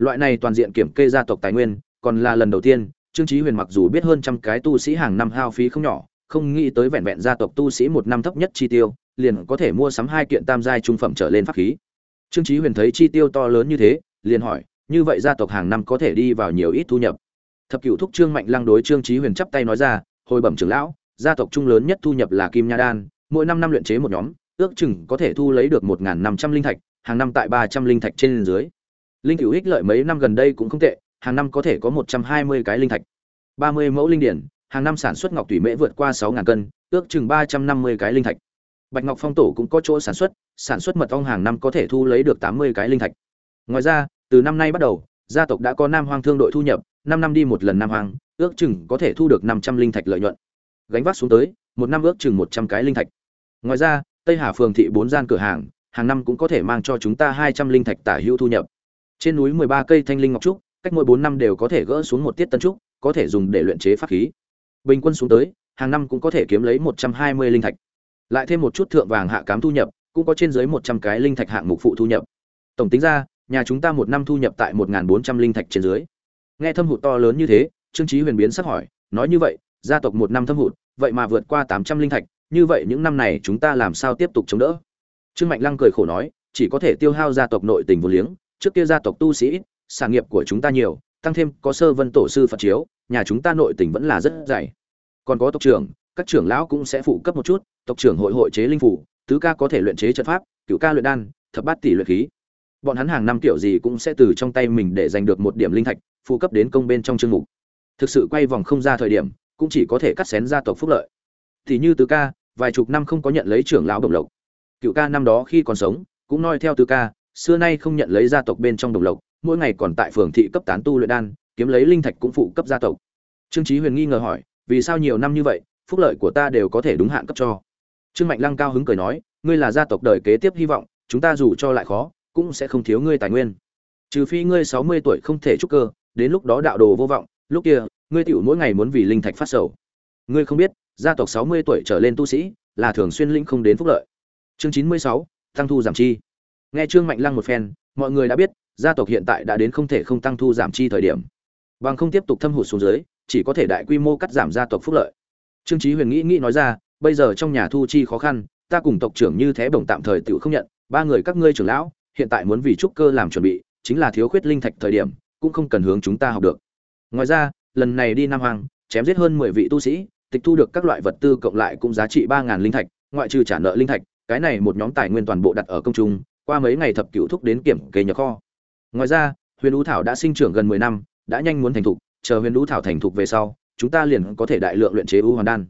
loại này toàn diện kiểm kê gia tộc tài nguyên, còn là lần đầu tiên, trương Chí huyền mặc dù biết hơn trăm cái tu sĩ hàng năm hao phí không nhỏ, không nghĩ tới vẹn vẹn gia tộc tu sĩ một năm thấp nhất chi tiêu, liền có thể mua sắm hai kiện tam giai trung phẩm trở lên pháp khí. Trương Chí huyền thấy chi tiêu to lớn như thế, liền hỏi, như vậy gia tộc hàng năm có thể đi vào nhiều ít thu nhập? Thập cựu thúc trương mạnh lăng đối trương Chí huyền chắp tay nói ra, hồi bẩm trưởng lão, gia tộc trung lớn nhất thu nhập là kim nha đan, mỗi năm năm luyện chế một nhóm, ước chừng có thể thu lấy được một năm trăm linh thạch, hàng năm tại ba trăm linh thạch trên dưới linh cửu ích lợi mấy năm gần đây cũng không tệ, hàng năm có thể có một trăm hai mươi cái linh thạch. ba mươi mẫu linh điển, hàng năm sản xuất ngọc thủy mễ vượt qua sáu ngàn cân, ước chừng ba trăm năm mươi cái linh thạch. Bạch ngọc phong tổ cũng có chỗ sản xuất sản xuất mật ong hàng năm có thể thu lấy được tám mươi cái linh thạch. Ngoài ra, từ năm nay bắt đầu, gia tộc đã có nam hoang thương đội thu nhập, năm năm đi một lần nam hoang, ước chừng có thể thu được năm trăm linh thạch lợi nhuận. Gánh vác xuống tới, một năm ước chừng một trăm cái linh thạch. Ngoài ra, tây hà phường thị bốn gian cửa hàng hàng năm cũng có thể mang cho chúng ta hai trăm linh thạch tả hữu thu nhập trên núi mười ba cây thanh linh ngọc trúc, cách mỗi bốn năm đều có thể gỡ xuống một tiết tân trúc, có thể dùng để luyện chế pháp khí. Bình quân xuống tới, hàng năm cũng có thể kiếm lấy một trăm hai mươi linh thạch. Lại thêm một chút thượng vàng hạ cám thu nhập, cũng có trên dưới một trăm cái linh thạch hạng mục phụ thu nhập. Tổng tính ra, nhà chúng ta một năm thu nhập tại một bốn trăm linh thạch trên dưới. Nghe thâm hụt to lớn như thế, trương trí huyền biến sắc hỏi, nói như vậy, gia tộc một năm thâm hụt, vậy mà vượt qua tám trăm linh thạch, như vậy những năm này chúng ta làm sao tiếp tục chống đỡ? Trương mạnh lăng cười khổ nói, chỉ có thể tiêu hao gia tộc nội tình vô liếng trước kia gia tộc tu sĩ sản nghiệp của chúng ta nhiều, tăng thêm có sơ vân tổ sư phật chiếu, nhà chúng ta nội tình vẫn là rất dày. Còn có tộc trưởng, các trưởng lão cũng sẽ phụ cấp một chút, tộc trưởng hội hội chế linh phủ, tứ ca có thể luyện chế trận pháp cựu ca luyện đan, thập bát tỷ luyện khí. Bọn hắn hàng năm kiểu gì cũng sẽ từ trong tay mình để giành được một điểm linh thạch, phụ cấp đến công bên trong chương mục. Thực sự quay vòng không ra thời điểm, cũng chỉ có thể cắt xén gia tộc phúc lợi. Thì như tứ ca, vài chục năm không có nhận lấy trưởng lão đồng lộc. Cựu ca năm đó khi còn sống, cũng noi theo tứ ca xưa nay không nhận lấy gia tộc bên trong đồng lộc, mỗi ngày còn tại phường thị cấp tán tu luyện đan, kiếm lấy linh thạch cũng phụ cấp gia tộc. Trương trí huyền nghi ngờ hỏi, vì sao nhiều năm như vậy, phúc lợi của ta đều có thể đúng hạn cấp cho? Trương mạnh lăng cao hứng cười nói, ngươi là gia tộc đời kế tiếp hy vọng, chúng ta dù cho lại khó, cũng sẽ không thiếu ngươi tài nguyên. Trừ phi ngươi sáu mươi tuổi không thể trúc cơ, đến lúc đó đạo đồ vô vọng, lúc kia, ngươi tiểu mỗi ngày muốn vì linh thạch phát sầu. Ngươi không biết, gia tộc sáu mươi tuổi trở lên tu sĩ, là thường xuyên linh không đến phúc lợi. Chương chín mươi sáu, tăng thu giảm chi nghe trương mạnh lăng một phen, mọi người đã biết, gia tộc hiện tại đã đến không thể không tăng thu giảm chi thời điểm. Bằng không tiếp tục thâm hụt xuống dưới, chỉ có thể đại quy mô cắt giảm gia tộc phúc lợi. Trương chí huyền nghĩ nghĩ nói ra, bây giờ trong nhà thu chi khó khăn, ta cùng tộc trưởng như thế bổng tạm thời tự không nhận, ba người các ngươi trưởng lão, hiện tại muốn vì trúc cơ làm chuẩn bị, chính là thiếu khuyết linh thạch thời điểm, cũng không cần hướng chúng ta học được. Ngoài ra, lần này đi nam hoàng, chém giết hơn mười vị tu sĩ, tịch thu được các loại vật tư cộng lại cũng giá trị ba ngàn linh thạch, ngoại trừ trả nợ linh thạch, cái này một nhóm tài nguyên toàn bộ đặt ở công trung qua mấy ngày thập cửu thúc đến kiểm kê nhà kho. Ngoài ra, huyền ú thảo đã sinh trưởng gần mười năm, đã nhanh muốn thành thục, chờ huyền ú thảo thành thục về sau, chúng ta liền có thể đại lượng luyện chế U hoàn đan.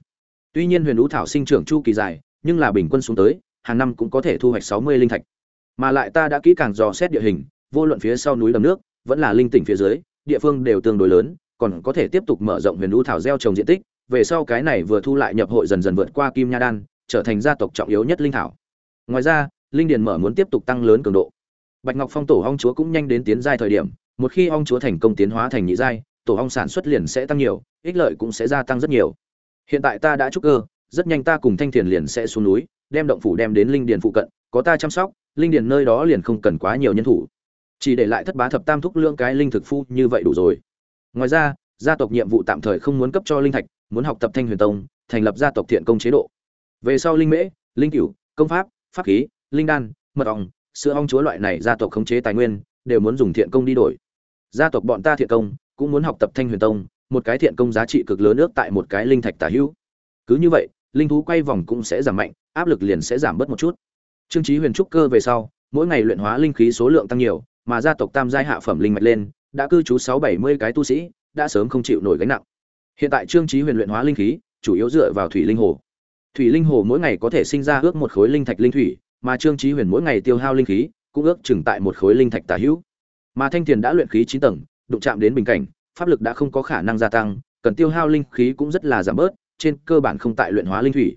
Tuy nhiên huyền ú thảo sinh trưởng chu kỳ dài, nhưng là bình quân xuống tới, hàng năm cũng có thể thu hoạch sáu mươi linh thạch. Mà lại ta đã kỹ càng dò xét địa hình, vô luận phía sau núi đầm nước, vẫn là linh tỉnh phía dưới, địa phương đều tương đối lớn, còn có thể tiếp tục mở rộng huyền ú thảo gieo trồng diện tích, về sau cái này vừa thu lại nhập hội dần dần vượt qua kim nha đan, trở thành gia tộc trọng yếu nhất linh thảo. Ngoài ra linh điền mở muốn tiếp tục tăng lớn cường độ. Bạch ngọc phong tổ ong chúa cũng nhanh đến tiến giai thời điểm, một khi ong chúa thành công tiến hóa thành nhị giai, tổ ong sản xuất liền sẽ tăng nhiều, ích lợi cũng sẽ gia tăng rất nhiều. Hiện tại ta đã trúc cơ, rất nhanh ta cùng thanh thiền liền sẽ xuống núi, đem động phủ đem đến linh điền phụ cận, có ta chăm sóc, linh điền nơi đó liền không cần quá nhiều nhân thủ. Chỉ để lại thất bá thập tam thúc lương cái linh thực phu như vậy đủ rồi. Ngoài ra, gia tộc nhiệm vụ tạm thời không muốn cấp cho linh thạch, muốn học tập thanh huyền tông, thành lập gia tộc thiện công chế độ. Về sau linh mễ, linh cửu, công pháp pháp khí linh đan, mật ong, sữa ong chúa loại này gia tộc khống chế tài nguyên, đều muốn dùng thiện công đi đổi. Gia tộc bọn ta thiện công, cũng muốn học tập thanh huyền tông, một cái thiện công giá trị cực lớn ước tại một cái linh thạch tả hữu. Cứ như vậy, linh thú quay vòng cũng sẽ giảm mạnh, áp lực liền sẽ giảm bớt một chút. Trương trí huyền trúc cơ về sau, mỗi ngày luyện hóa linh khí số lượng tăng nhiều, mà gia tộc tam giai hạ phẩm linh mạch lên, đã cư trú sáu bảy mươi cái tu sĩ, đã sớm không chịu nổi gánh nặng. Hiện tại trương trí huyền luyện hóa linh khí, chủ yếu dựa vào thủy linh hồ. Thủy linh hồ mỗi ngày có thể sinh ra ước một khối linh thạch linh thủy mà trương chí huyền mỗi ngày tiêu hao linh khí, cũng ước chừng tại một khối linh thạch tả hữu. Mà thanh tiền đã luyện khí chín tầng, đụng chạm đến bình cảnh, pháp lực đã không có khả năng gia tăng, cần tiêu hao linh khí cũng rất là giảm bớt, trên cơ bản không tại luyện hóa linh thủy.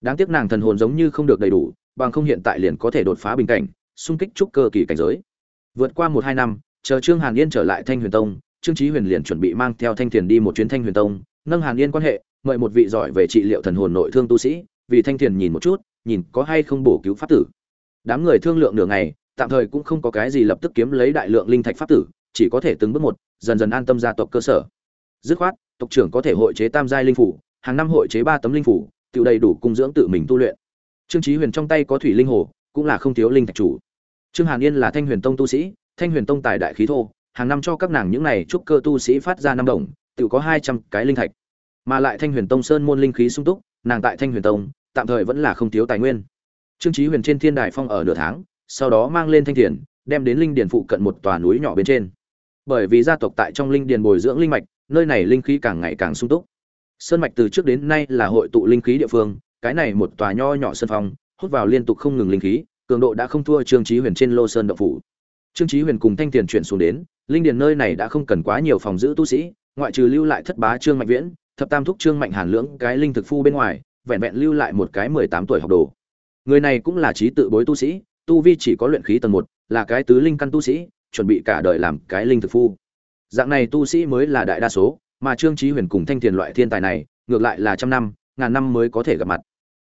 Đáng tiếc nàng thần hồn giống như không được đầy đủ, bằng không hiện tại liền có thể đột phá bình cảnh, xung kích trúc cơ kỳ cảnh giới. Vượt qua một hai năm, chờ trương hàn yên trở lại thanh huyền tông, trương chí huyền liền chuẩn bị mang theo thanh tiền đi một chuyến thanh huyền tông, nâng hàn yên quan hệ, mời một vị giỏi về trị liệu thần hồn nội thương tu sĩ vì thanh thiền nhìn một chút, nhìn có hay không bổ cứu pháp tử. Đám người thương lượng nửa ngày, tạm thời cũng không có cái gì lập tức kiếm lấy đại lượng linh thạch pháp tử, chỉ có thể từng bước một, dần dần an tâm gia tộc cơ sở. Dứt khoát, tộc trưởng có thể hội chế tam giai linh phủ, hàng năm hội chế ba tấm linh phủ, tự đầy đủ cung dưỡng tự mình tu luyện. Trương trí huyền trong tay có thủy linh hồ, cũng là không thiếu linh thạch chủ. Trương hàn yên là thanh huyền tông tu sĩ, thanh huyền tông tài đại khí thô, hàng năm cho các nàng những này trúc cơ tu sĩ phát ra năm đồng, tự có hai trăm cái linh thạch. Mà lại thanh huyền tông sơn môn linh khí sung túc, nàng tại thanh huyền tông tạm thời vẫn là không thiếu tài nguyên. Trương Chí huyền trên thiên đài phong ở nửa tháng, sau đó mang lên thanh thiền, đem đến linh điền phụ cận một tòa núi nhỏ bên trên. Bởi vì gia tộc tại trong linh điền bồi dưỡng linh mạch, nơi này linh khí càng ngày càng sung túc. Sơn mạch từ trước đến nay là hội tụ linh khí địa phương, cái này một tòa nho nhỏ sơn phong, hút vào liên tục không ngừng linh khí, cường độ đã không thua trương Chí huyền trên lô sơn động phủ. Trương Chí huyền cùng thanh tiền chuyển xuống đến, linh điền nơi này đã không cần quá nhiều phòng giữ tu sĩ, ngoại trừ lưu lại thất bá trương mạnh viễn, thập tam thúc trương mạnh hàn lưỡng cái linh thực phu bên ngoài vẹn vẹn lưu lại một cái mười tám tuổi học đồ. Người này cũng là trí tự bối tu sĩ, tu vi chỉ có luyện khí tầng một, là cái tứ linh căn tu sĩ, chuẩn bị cả đời làm cái linh thực phu. Dạng này tu sĩ mới là đại đa số, mà trương trí huyền cùng thanh tiền loại thiên tài này, ngược lại là trăm năm, ngàn năm mới có thể gặp mặt.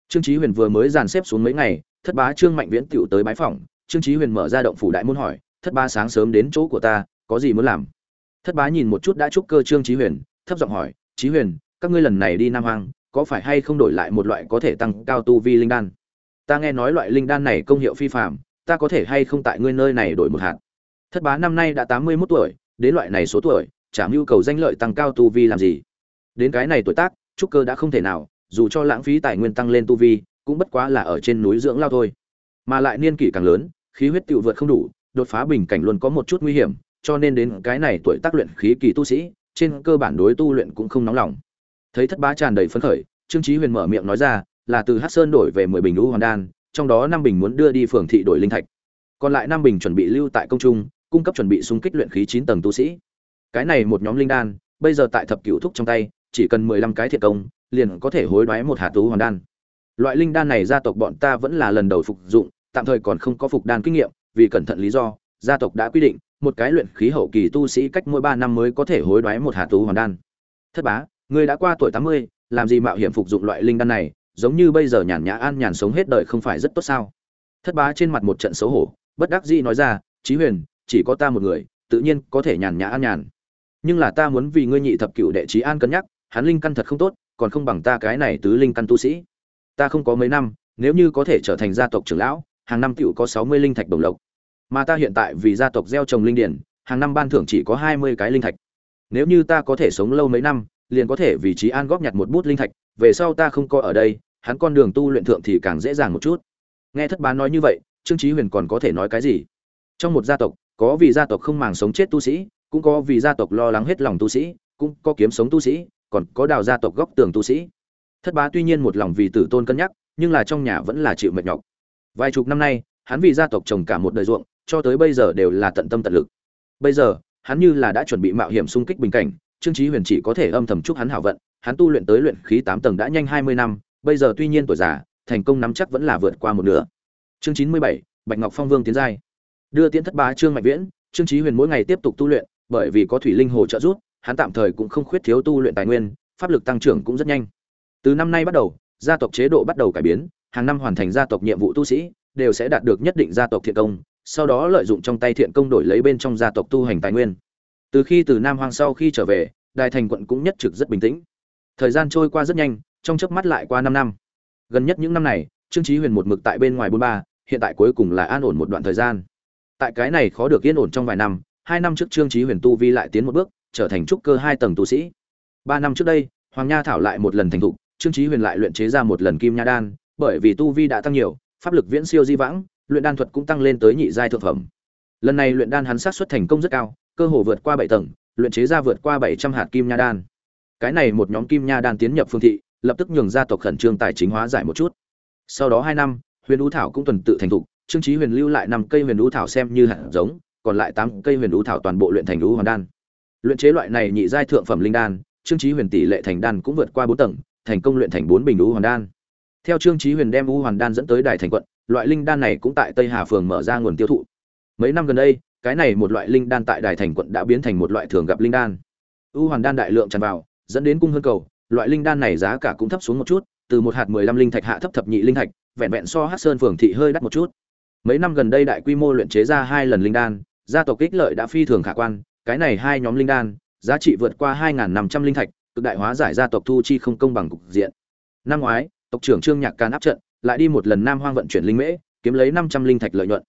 Trương trí huyền vừa mới dàn xếp xuống mấy ngày, thất bá trương mạnh viễn tựu tới bái phỏng, trương trí huyền mở ra động phủ đại môn hỏi, thất bá sáng sớm đến chỗ của ta, có gì muốn làm? Thất bá nhìn một chút đã chúc cơ trương trí huyền, thấp giọng hỏi trí huyền, các ngươi lần này đi nam hoang có phải hay không đổi lại một loại có thể tăng cao tu vi linh đan? Ta nghe nói loại linh đan này công hiệu phi phạm ta có thể hay không tại ngươi nơi này đổi một hạt? Thất bá năm nay đã tám mươi mốt tuổi, đến loại này số tuổi, chả nhu cầu danh lợi tăng cao tu vi làm gì? Đến cái này tuổi tác, trúc cơ đã không thể nào, dù cho lãng phí tài nguyên tăng lên tu vi, cũng bất quá là ở trên núi dưỡng lao thôi. Mà lại niên kỷ càng lớn, khí huyết tự vượt không đủ, đột phá bình cảnh luôn có một chút nguy hiểm, cho nên đến cái này tuổi tác luyện khí kỳ tu sĩ, trên cơ bản đối tu luyện cũng không nóng lòng thấy thất bá tràn đầy phấn khởi, trương chí huyền mở miệng nói ra, là từ hắc sơn đổi về mười bình lũ hoàn đan, trong đó năm bình muốn đưa đi phường thị đổi linh thạch. Còn lại năm bình chuẩn bị lưu tại công trung, cung cấp chuẩn bị xung kích luyện khí chín tầng tu sĩ. Cái này một nhóm linh đan, bây giờ tại thập cửu thúc trong tay, chỉ cần mười lăm cái thiệt công, liền có thể hối đoái một hạt tú hoàn đan. Loại linh đan này gia tộc bọn ta vẫn là lần đầu phục dụng, tạm thời còn không có phục đan kinh nghiệm, vì cẩn thận lý do, gia tộc đã quy định, một cái luyện khí hậu kỳ tu sĩ cách mỗi ba năm mới có thể hối đoái một hạt tú hoàn đan. Thất bá ngươi đã qua tuổi tám mươi, làm gì mạo hiểm phục dụng loại linh đan này, giống như bây giờ nhàn nhã an nhàn sống hết đời không phải rất tốt sao? Thất bá trên mặt một trận xấu hổ, bất đắc dĩ nói ra, chí huyền, chỉ có ta một người, tự nhiên có thể nhàn nhã an nhàn. Nhưng là ta muốn vì ngươi nhị thập cửu đệ chí an cân nhắc, hắn linh căn thật không tốt, còn không bằng ta cái này tứ linh căn tu sĩ. Ta không có mấy năm, nếu như có thể trở thành gia tộc trưởng lão, hàng năm tiểu có sáu mươi linh thạch đồng lộc. Mà ta hiện tại vì gia tộc gieo trồng linh điển, hàng năm ban thưởng chỉ có hai mươi cái linh thạch. Nếu như ta có thể sống lâu mấy năm liền có thể vì trí an góp nhặt một bút linh thạch, về sau ta không coi ở đây, hắn con đường tu luyện thượng thì càng dễ dàng một chút. Nghe thất bá nói như vậy, trương chí huyền còn có thể nói cái gì? Trong một gia tộc, có vì gia tộc không màng sống chết tu sĩ, cũng có vì gia tộc lo lắng hết lòng tu sĩ, cũng có kiếm sống tu sĩ, còn có đào gia tộc góc tường tu sĩ. Thất bá tuy nhiên một lòng vì tử tôn cân nhắc, nhưng là trong nhà vẫn là chịu mệt nhọc. Vài chục năm nay, hắn vì gia tộc trồng cả một đời ruộng, cho tới bây giờ đều là tận tâm tận lực. Bây giờ, hắn như là đã chuẩn bị mạo hiểm xung kích bình cảnh trương chí huyền chỉ có thể âm thầm chúc hắn hảo vận, hắn tu luyện tới luyện khí tám tầng đã nhanh hai mươi năm, bây giờ tuy nhiên tuổi già, thành công nắm chắc vẫn là vượt qua một nửa. Chương chín mươi bảy, bạch ngọc phong vương tiến giai. Đưa tiến thất bá trương mạnh viễn, trương chí huyền mỗi ngày tiếp tục tu luyện, bởi vì có thủy linh hồ trợ giúp, hắn tạm thời cũng không khuyết thiếu tu luyện tài nguyên, pháp lực tăng trưởng cũng rất nhanh. Từ năm nay bắt đầu, gia tộc chế độ bắt đầu cải biến, hàng năm hoàn thành gia tộc nhiệm vụ tu sĩ, đều sẽ đạt được nhất định gia tộc thiện công, sau đó lợi dụng trong tay thiện công đổi lấy bên trong gia tộc tu hành tài nguyên từ khi từ nam hoang sau khi trở về đại thành quận cũng nhất trực rất bình tĩnh. Thời gian trôi qua rất nhanh, trong chớp mắt lại qua năm năm. Gần nhất những năm này, trương chí huyền một mực tại bên ngoài bôn ba, hiện tại cuối cùng là an ổn một đoạn thời gian. Tại cái này khó được yên ổn trong vài năm, hai năm trước trương chí huyền tu vi lại tiến một bước, trở thành trúc cơ hai tầng tu sĩ. Ba năm trước đây, hoàng nha thảo lại một lần thành thục, trương chí huyền lại luyện chế ra một lần kim nha đan, bởi vì tu vi đã tăng nhiều, pháp lực viễn siêu di vãng, luyện đan thuật cũng tăng lên tới nhị giai thượng phẩm. Lần này luyện đan hắn sát xuất thành công rất cao cơ hồ vượt qua bảy tầng, luyện chế ra vượt qua bảy trăm hạt kim nha đan. Cái này một nhóm kim nha đan tiến nhập phương thị, lập tức nhường gia tộc khẩn trương tài chính hóa giải một chút. Sau đó hai năm, huyền Vũ thảo cũng tuần tự thành thục, trương chí huyền lưu lại năm cây huyền Vũ thảo xem như hạt giống, còn lại tám cây huyền Vũ thảo toàn bộ luyện thành ú hoàn đan. Luyện chế loại này nhị giai thượng phẩm linh đan, trương chí huyền tỷ lệ thành đan cũng vượt qua bốn tầng, thành công luyện thành bốn bình ú hoàn đan. Theo trương chí huyền đem ú hoàn đan dẫn tới đại thành quận, loại linh đan này cũng tại tây hà phường mở ra nguồn tiêu thụ. Mấy năm gần đây cái này một loại linh đan tại đài thành quận đã biến thành một loại thường gặp linh đan. Ưu hoàn đan đại lượng tràn vào, dẫn đến cung hơn cầu, loại linh đan này giá cả cũng thấp xuống một chút, từ một hạt mười lăm linh thạch hạ thấp thập nhị linh thạch, vẹn vẹn so hát sơn phường thị hơi đắt một chút. Mấy năm gần đây đại quy mô luyện chế ra hai lần linh đan, gia tộc kích lợi đã phi thường khả quan, cái này hai nhóm linh đan, giá trị vượt qua hai năm trăm linh thạch, cực đại hóa giải gia tộc thu chi không công bằng cục diện. Năm ngoái, tộc trưởng trương nhạc can áp trận, lại đi một lần nam hoang vận chuyển linh mễ, kiếm lấy năm trăm linh thạch lợi nhuận.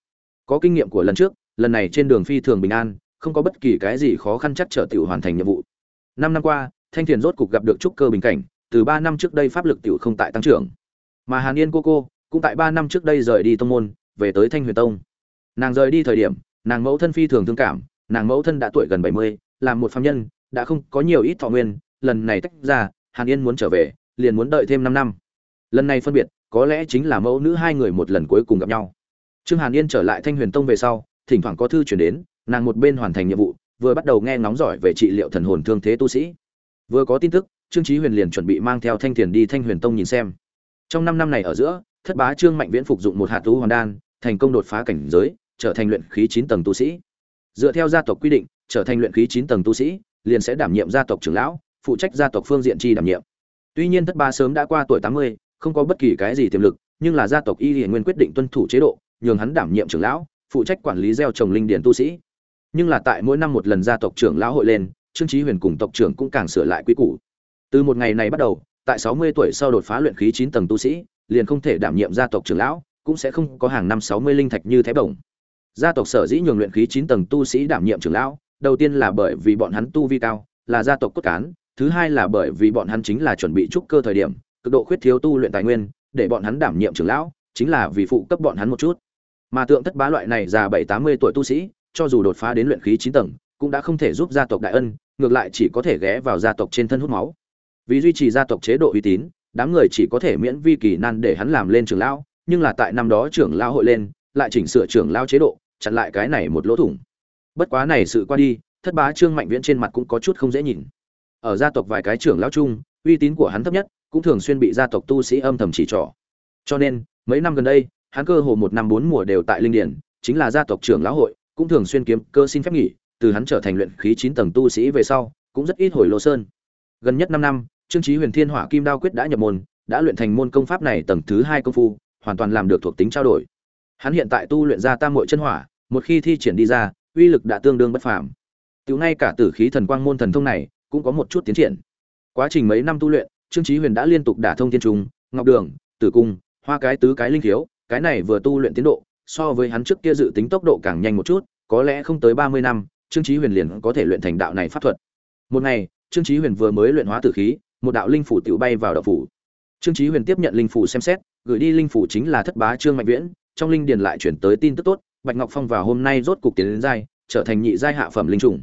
Có kinh nghiệm của lần trước lần này trên đường phi thường bình an, không có bất kỳ cái gì khó khăn chắc trở tiểu hoàn thành nhiệm vụ. Năm năm qua, thanh thiền rốt cục gặp được trúc cơ bình cảnh, từ ba năm trước đây pháp lực tiểu không tại tăng trưởng. Mà hàn yên cô cô cũng tại ba năm trước đây rời đi tông môn, về tới thanh huyền tông. Nàng rời đi thời điểm, nàng mẫu thân phi thường thương cảm, nàng mẫu thân đã tuổi gần bảy mươi làm một phạm nhân, đã không có nhiều ít thọ nguyên, lần này tách ra, hàn yên muốn trở về, liền muốn đợi thêm năm năm. Lần này phân biệt, có lẽ chính là mẫu nữ hai người một lần cuối cùng gặp nhau. Trương hàn yên trở lại thanh huyền tông về sau thỉnh thoảng có thư chuyển đến, nàng một bên hoàn thành nhiệm vụ, vừa bắt đầu nghe ngóng giỏi về trị liệu thần hồn thương thế tu sĩ. Vừa có tin tức, trương chí huyền liền chuẩn bị mang theo thanh thiền đi thanh huyền tông nhìn xem. Trong năm năm này ở giữa, thất bá trương mạnh viễn phục dụng một hạt tu hoàn đan, thành công đột phá cảnh giới, trở thành luyện khí chín tầng tu sĩ. Dựa theo gia tộc quy định, trở thành luyện khí chín tầng tu sĩ, liền sẽ đảm nhiệm gia tộc trưởng lão, phụ trách gia tộc phương diện chi đảm nhiệm. Tuy nhiên thất bá sớm đã qua tuổi tám mươi, không có bất kỳ cái gì tiềm lực, nhưng là gia tộc y hiển nguyên quyết định tuân thủ chế độ, nhường hắn đảm nhiệm trưởng lão phụ trách quản lý gieo trồng linh điển tu sĩ. Nhưng là tại mỗi năm một lần gia tộc trưởng lão hội lên, trương chí huyền cùng tộc trưởng cũng càng sửa lại quy củ. Từ một ngày này bắt đầu, tại 60 tuổi sau đột phá luyện khí 9 tầng tu sĩ, liền không thể đảm nhiệm gia tộc trưởng lão, cũng sẽ không có hàng năm 60 linh thạch như thế bổng. Gia tộc sở dĩ nhường luyện khí 9 tầng tu sĩ đảm nhiệm trưởng lão, đầu tiên là bởi vì bọn hắn tu vi cao, là gia tộc cốt cán, thứ hai là bởi vì bọn hắn chính là chuẩn bị trúc cơ thời điểm, cực độ khuyết thiếu tu luyện tài nguyên, để bọn hắn đảm nhiệm trưởng lão, chính là vì phụ cấp bọn hắn một chút mà tượng thất bá loại này già bảy, tám mươi tuổi tu sĩ, cho dù đột phá đến luyện khí chín tầng, cũng đã không thể giúp gia tộc đại ân, ngược lại chỉ có thể ghé vào gia tộc trên thân hút máu. Vì duy trì gia tộc chế độ uy tín, đám người chỉ có thể miễn vi kỳ nan để hắn làm lên trưởng lão, nhưng là tại năm đó trưởng lão hội lên, lại chỉnh sửa trưởng lão chế độ, chặn lại cái này một lỗ thủng. Bất quá này sự qua đi, thất bá trương mạnh viễn trên mặt cũng có chút không dễ nhìn. Ở gia tộc vài cái trưởng lão chung, uy tín của hắn thấp nhất, cũng thường xuyên bị gia tộc tu sĩ âm thầm chỉ trỏ. Cho nên, mấy năm gần đây hắn cơ hồ một năm bốn mùa đều tại linh điển, chính là gia tộc trưởng lão hội, cũng thường xuyên kiếm cơ xin phép nghỉ, từ hắn trở thành luyện khí chín tầng tu sĩ về sau, cũng rất ít hồi lô sơn. Gần nhất năm năm, trương trí huyền thiên hỏa kim đao quyết đã nhập môn, đã luyện thành môn công pháp này tầng thứ hai công phu, hoàn toàn làm được thuộc tính trao đổi. Hắn hiện tại tu luyện ra tam mội chân hỏa, một khi thi triển đi ra, uy lực đã tương đương bất phàm. Tiểu ngay cả tử khí thần quang môn thần thông này, cũng có một chút tiến triển. Quá trình mấy năm tu luyện, trương trí huyền đã liên tục đả thông thiên trung ngọc đường, tử cung, hoa cái tứ cái linh thiếu cái này vừa tu luyện tiến độ, so với hắn trước kia dự tính tốc độ càng nhanh một chút, có lẽ không tới 30 năm, Trương Chí Huyền liền có thể luyện thành đạo này pháp thuật. Một ngày, Trương Chí Huyền vừa mới luyện hóa tử khí, một đạo linh phủ tiểu bay vào đạo phủ. Trương Chí Huyền tiếp nhận linh phủ xem xét, gửi đi linh phủ chính là thất bá Trương Mạnh Viễn, trong linh điền lại chuyển tới tin tức tốt, Bạch Ngọc Phong vào hôm nay rốt cục tiến đến giai, trở thành nhị giai hạ phẩm linh trùng.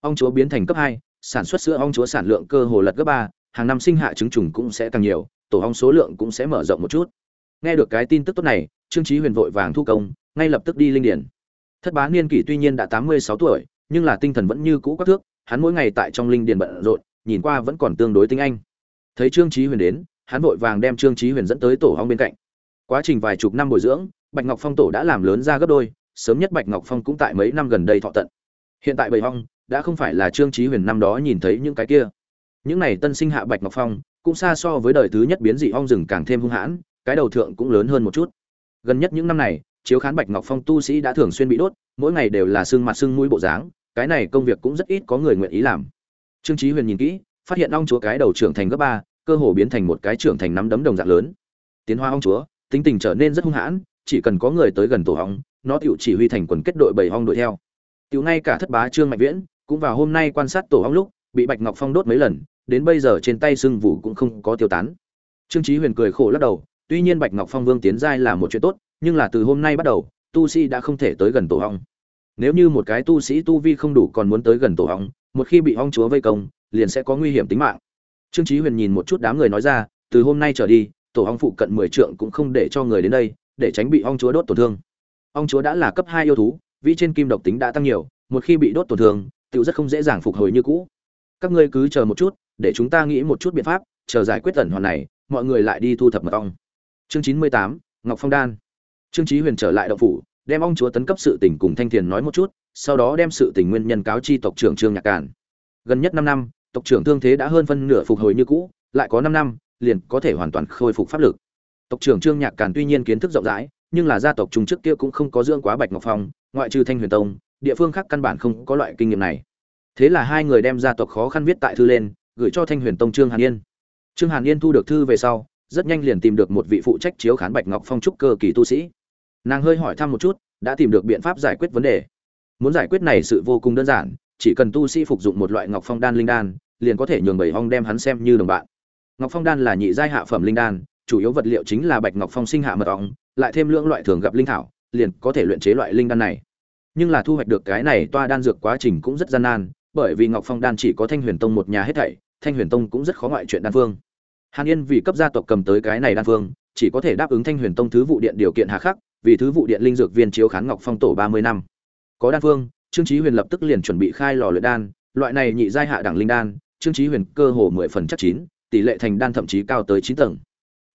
Ong chúa biến thành cấp 2, sản xuất sữa ong chúa sản lượng cơ hồ lật gấp 3, hàng năm sinh hạ trứng trùng cũng sẽ tăng nhiều, tổ ong số lượng cũng sẽ mở rộng một chút nghe được cái tin tức tốt này, trương chí huyền vội vàng thu công, ngay lập tức đi linh điển. Thất bá niên kỷ tuy nhiên đã tám mươi sáu tuổi, nhưng là tinh thần vẫn như cũ quắc thước, hắn mỗi ngày tại trong linh điển bận rộn, nhìn qua vẫn còn tương đối tinh anh. Thấy trương chí huyền đến, hắn vội vàng đem trương chí huyền dẫn tới tổ hong bên cạnh. Quá trình vài chục năm bồi dưỡng, bạch ngọc phong tổ đã làm lớn ra gấp đôi, sớm nhất bạch ngọc phong cũng tại mấy năm gần đây thọ tận. Hiện tại bầy hong đã không phải là trương chí huyền năm đó nhìn thấy những cái kia. Những này tân sinh hạ bạch ngọc phong, cũng xa so với đời thứ nhất biến dị ong rừng càng thêm hung hãn cái đầu thượng cũng lớn hơn một chút. Gần nhất những năm này, chiếu khán bạch ngọc phong tu sĩ đã thường xuyên bị đốt, mỗi ngày đều là xương mặt xương mũi bộ dáng, cái này công việc cũng rất ít có người nguyện ý làm. Trương chí huyền nhìn kỹ, phát hiện ong chúa cái đầu trưởng thành gấp ba, cơ hồ biến thành một cái trưởng thành nắm đấm đồng dạng lớn. Tiến hóa ong chúa, tính tình trở nên rất hung hãn, chỉ cần có người tới gần tổ ong, nó tựu chỉ huy thành quần kết đội bầy ong đuổi theo. Tiểu ngay cả thất bá trương mạnh viễn, cũng vào hôm nay quan sát tổ ong lúc, bị bạch ngọc phong đốt mấy lần, đến bây giờ trên tay sưng vụ cũng không có tiêu tán. Trương chí huyền cười khổ lắc đầu tuy nhiên bạch ngọc phong vương tiến giai là một chuyện tốt, nhưng là từ hôm nay bắt đầu, tu sĩ đã không thể tới gần tổ ong nếu như một cái tu sĩ tu vi không đủ còn muốn tới gần tổ ong một khi bị ong chúa vây công, liền sẽ có nguy hiểm tính mạng. Trương chí huyền nhìn một chút đám người nói ra, từ hôm nay trở đi, tổ ong phụ cận mười trượng cũng không để cho người đến đây, để tránh bị ong chúa đốt tổn thương. Ong chúa đã là cấp hai yêu thú vị trên kim độc tính đã tăng nhiều, một khi bị đốt tổn thương tự rất không dễ dàng phục hồi như cũ. Các ngươi cứ chờ một chút, để chúng ta nghĩ một chút biện pháp, chờ giải quyết tẩn hoàn này, mọi người lại đi thu thập mật ong chương chín mươi tám, ngọc phong đan. Trương chí huyền trở lại động phủ, đem ông chúa tấn cấp sự tình cùng thanh thiền nói một chút, sau đó đem sự tình nguyên nhân cáo chi tộc trưởng trương nhạc cản gần nhất năm năm, tộc trưởng thương thế đã hơn phân nửa phục hồi như cũ, lại có năm năm, liền có thể hoàn toàn khôi phục pháp lực. Tộc trưởng trương nhạc cản tuy nhiên kiến thức rộng rãi, nhưng là gia tộc trung trước kia cũng không có dưỡng quá bạch ngọc phong, ngoại trừ thanh huyền tông, địa phương khác căn bản không có loại kinh nghiệm này. Thế là hai người đem gia tộc khó khăn viết tại thư lên, gửi cho thanh huyền tông trương hàn yên. Trương hàn yên thu được thư về sau rất nhanh liền tìm được một vị phụ trách chiếu khán bạch ngọc phong trúc cơ kỳ tu sĩ. Nàng hơi hỏi thăm một chút, đã tìm được biện pháp giải quyết vấn đề. Muốn giải quyết này sự vô cùng đơn giản, chỉ cần tu sĩ phục dụng một loại ngọc phong đan linh đan, liền có thể nhường bảy hong đem hắn xem như đồng bạn. Ngọc phong đan là nhị giai hạ phẩm linh đan, chủ yếu vật liệu chính là bạch ngọc phong sinh hạ mật ong, lại thêm lượng loại thường gặp linh thảo, liền có thể luyện chế loại linh đan này. Nhưng là thu hoạch được cái này toa đan dược quá trình cũng rất gian nan, bởi vì ngọc phong đan chỉ có thanh huyền tông một nhà hết thảy, thanh huyền tông cũng rất khó ngoại chuyện đan phương hàn yên vì cấp gia tộc cầm tới cái này đan phương, chỉ có thể đáp ứng thanh huyền tông thứ vụ điện điều kiện hà khắc, vì thứ vụ điện linh dược viên chiếu khán ngọc phong tổ ba mươi năm. Có đan phương, trương trí huyền lập tức liền chuẩn bị khai lò luyện đan, loại này nhị giai hạ đẳng linh đan, trương trí huyền cơ hồ mười phần chắc chín, tỷ lệ thành đan thậm chí cao tới chín tầng.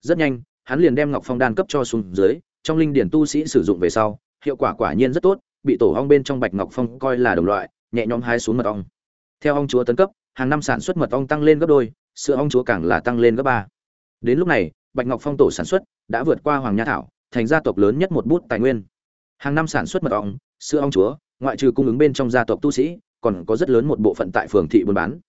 Rất nhanh, hắn liền đem ngọc phong đan cấp cho xuống dưới, trong linh điển tu sĩ sử dụng về sau, hiệu quả quả nhiên rất tốt, bị tổ ong bên trong bạch ngọc phong coi là đồng loại, nhẹ nhõm hai xuống mật ong. Theo ong chúa tấn cấp, hàng năm sản xuất mật ong tăng lên gấp đôi sữa ong chúa càng là tăng lên gấp ba. Đến lúc này, bạch ngọc phong tổ sản xuất đã vượt qua hoàng nha thảo, thành gia tộc lớn nhất một bút tài nguyên. Hàng năm sản xuất mật ong, sữa ong chúa, ngoại trừ cung ứng bên trong gia tộc tu sĩ, còn có rất lớn một bộ phận tại phường thị buôn bán.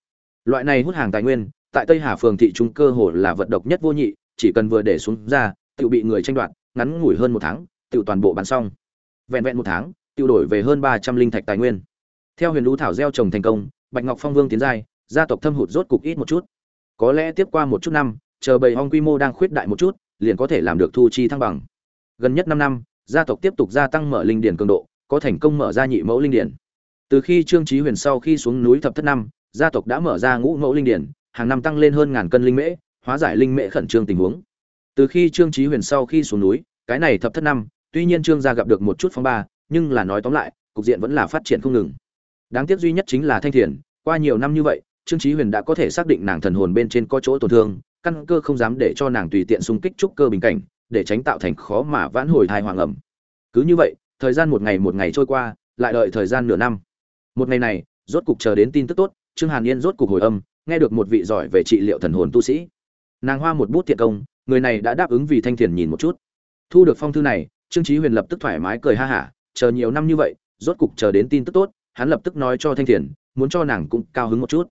Loại này hút hàng tài nguyên, tại tây hà phường thị trung cơ hồ là vật độc nhất vô nhị, chỉ cần vừa để xuống ra tự bị người tranh đoạt, ngắn ngủi hơn một tháng tự toàn bộ bán xong. Vẹn vẹn một tháng tự đổi về hơn ba trăm linh thạch tài nguyên. Theo huyền lũ thảo gieo trồng thành công, bạch ngọc phong vương tiến giai, gia tộc thâm hụt rốt cục ít một chút có lẽ tiếp qua một chút năm, chờ bầy hong quy mô đang khuyết đại một chút, liền có thể làm được thu chi thăng bằng. Gần nhất năm năm, gia tộc tiếp tục gia tăng mở linh điển cường độ, có thành công mở ra nhị mẫu linh điển. Từ khi trương trí huyền sau khi xuống núi thập thất năm, gia tộc đã mở ra ngũ mẫu linh điển, hàng năm tăng lên hơn ngàn cân linh mễ, hóa giải linh mễ khẩn trương tình huống. Từ khi trương trí huyền sau khi xuống núi, cái này thập thất năm, tuy nhiên trương gia gặp được một chút phong ba, nhưng là nói tóm lại, cục diện vẫn là phát triển không ngừng. Đáng tiếc duy nhất chính là thanh thiền, qua nhiều năm như vậy trương trí huyền đã có thể xác định nàng thần hồn bên trên có chỗ tổn thương, căn cơ không dám để cho nàng tùy tiện xung kích trúc cơ bình cảnh, để tránh tạo thành khó mà vãn hồi thai hoàng ẩm. Cứ như vậy, thời gian một ngày một ngày trôi qua, lại đợi thời gian nửa năm. Một ngày này, rốt cục chờ đến tin tức tốt, trương hàn yên rốt cục hồi âm, nghe được một vị giỏi về trị liệu thần hồn tu sĩ. Nàng hoa một bút thiện công, người này đã đáp ứng vì thanh thiền nhìn một chút. Thu được phong thư này, trương trí huyền lập tức thoải mái cười ha hả, chờ nhiều năm như vậy, rốt cục chờ đến tin tức tốt, hắn lập tức nói cho thanh thiền, muốn cho nàng cũng cao hứng một chút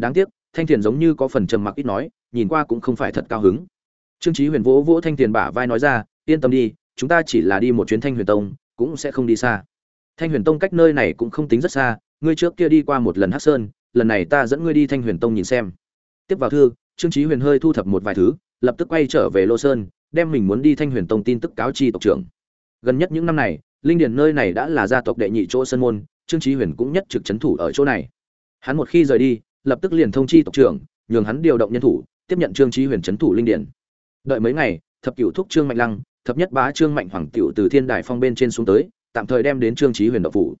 đáng tiếc, thanh thiền giống như có phần trầm mặc ít nói, nhìn qua cũng không phải thật cao hứng. Trương chí huyền vỗ vỗ thanh thiền bả vai nói ra, yên tâm đi, chúng ta chỉ là đi một chuyến thanh huyền tông, cũng sẽ không đi xa. Thanh huyền tông cách nơi này cũng không tính rất xa, ngươi trước kia đi qua một lần hắc sơn, lần này ta dẫn ngươi đi thanh huyền tông nhìn xem. Tiếp vào thư, trương chí huyền hơi thu thập một vài thứ, lập tức quay trở về lô sơn, đem mình muốn đi thanh huyền tông tin tức cáo chi tộc trưởng. Gần nhất những năm này, linh điền nơi này đã là gia tộc đệ nhị chỗ sơn môn, trương chí huyền cũng nhất trực chấn thủ ở chỗ này. Hắn một khi rời đi lập tức liền thông chi tộc trưởng, nhường hắn điều động nhân thủ, tiếp nhận trương chí huyền trấn thủ linh điển. Đợi mấy ngày, thập cửu thúc trương mạnh lăng, thập nhất bá trương mạnh hoàng tiểu từ thiên đài phong bên trên xuống tới, tạm thời đem đến trương chí huyền độc phủ.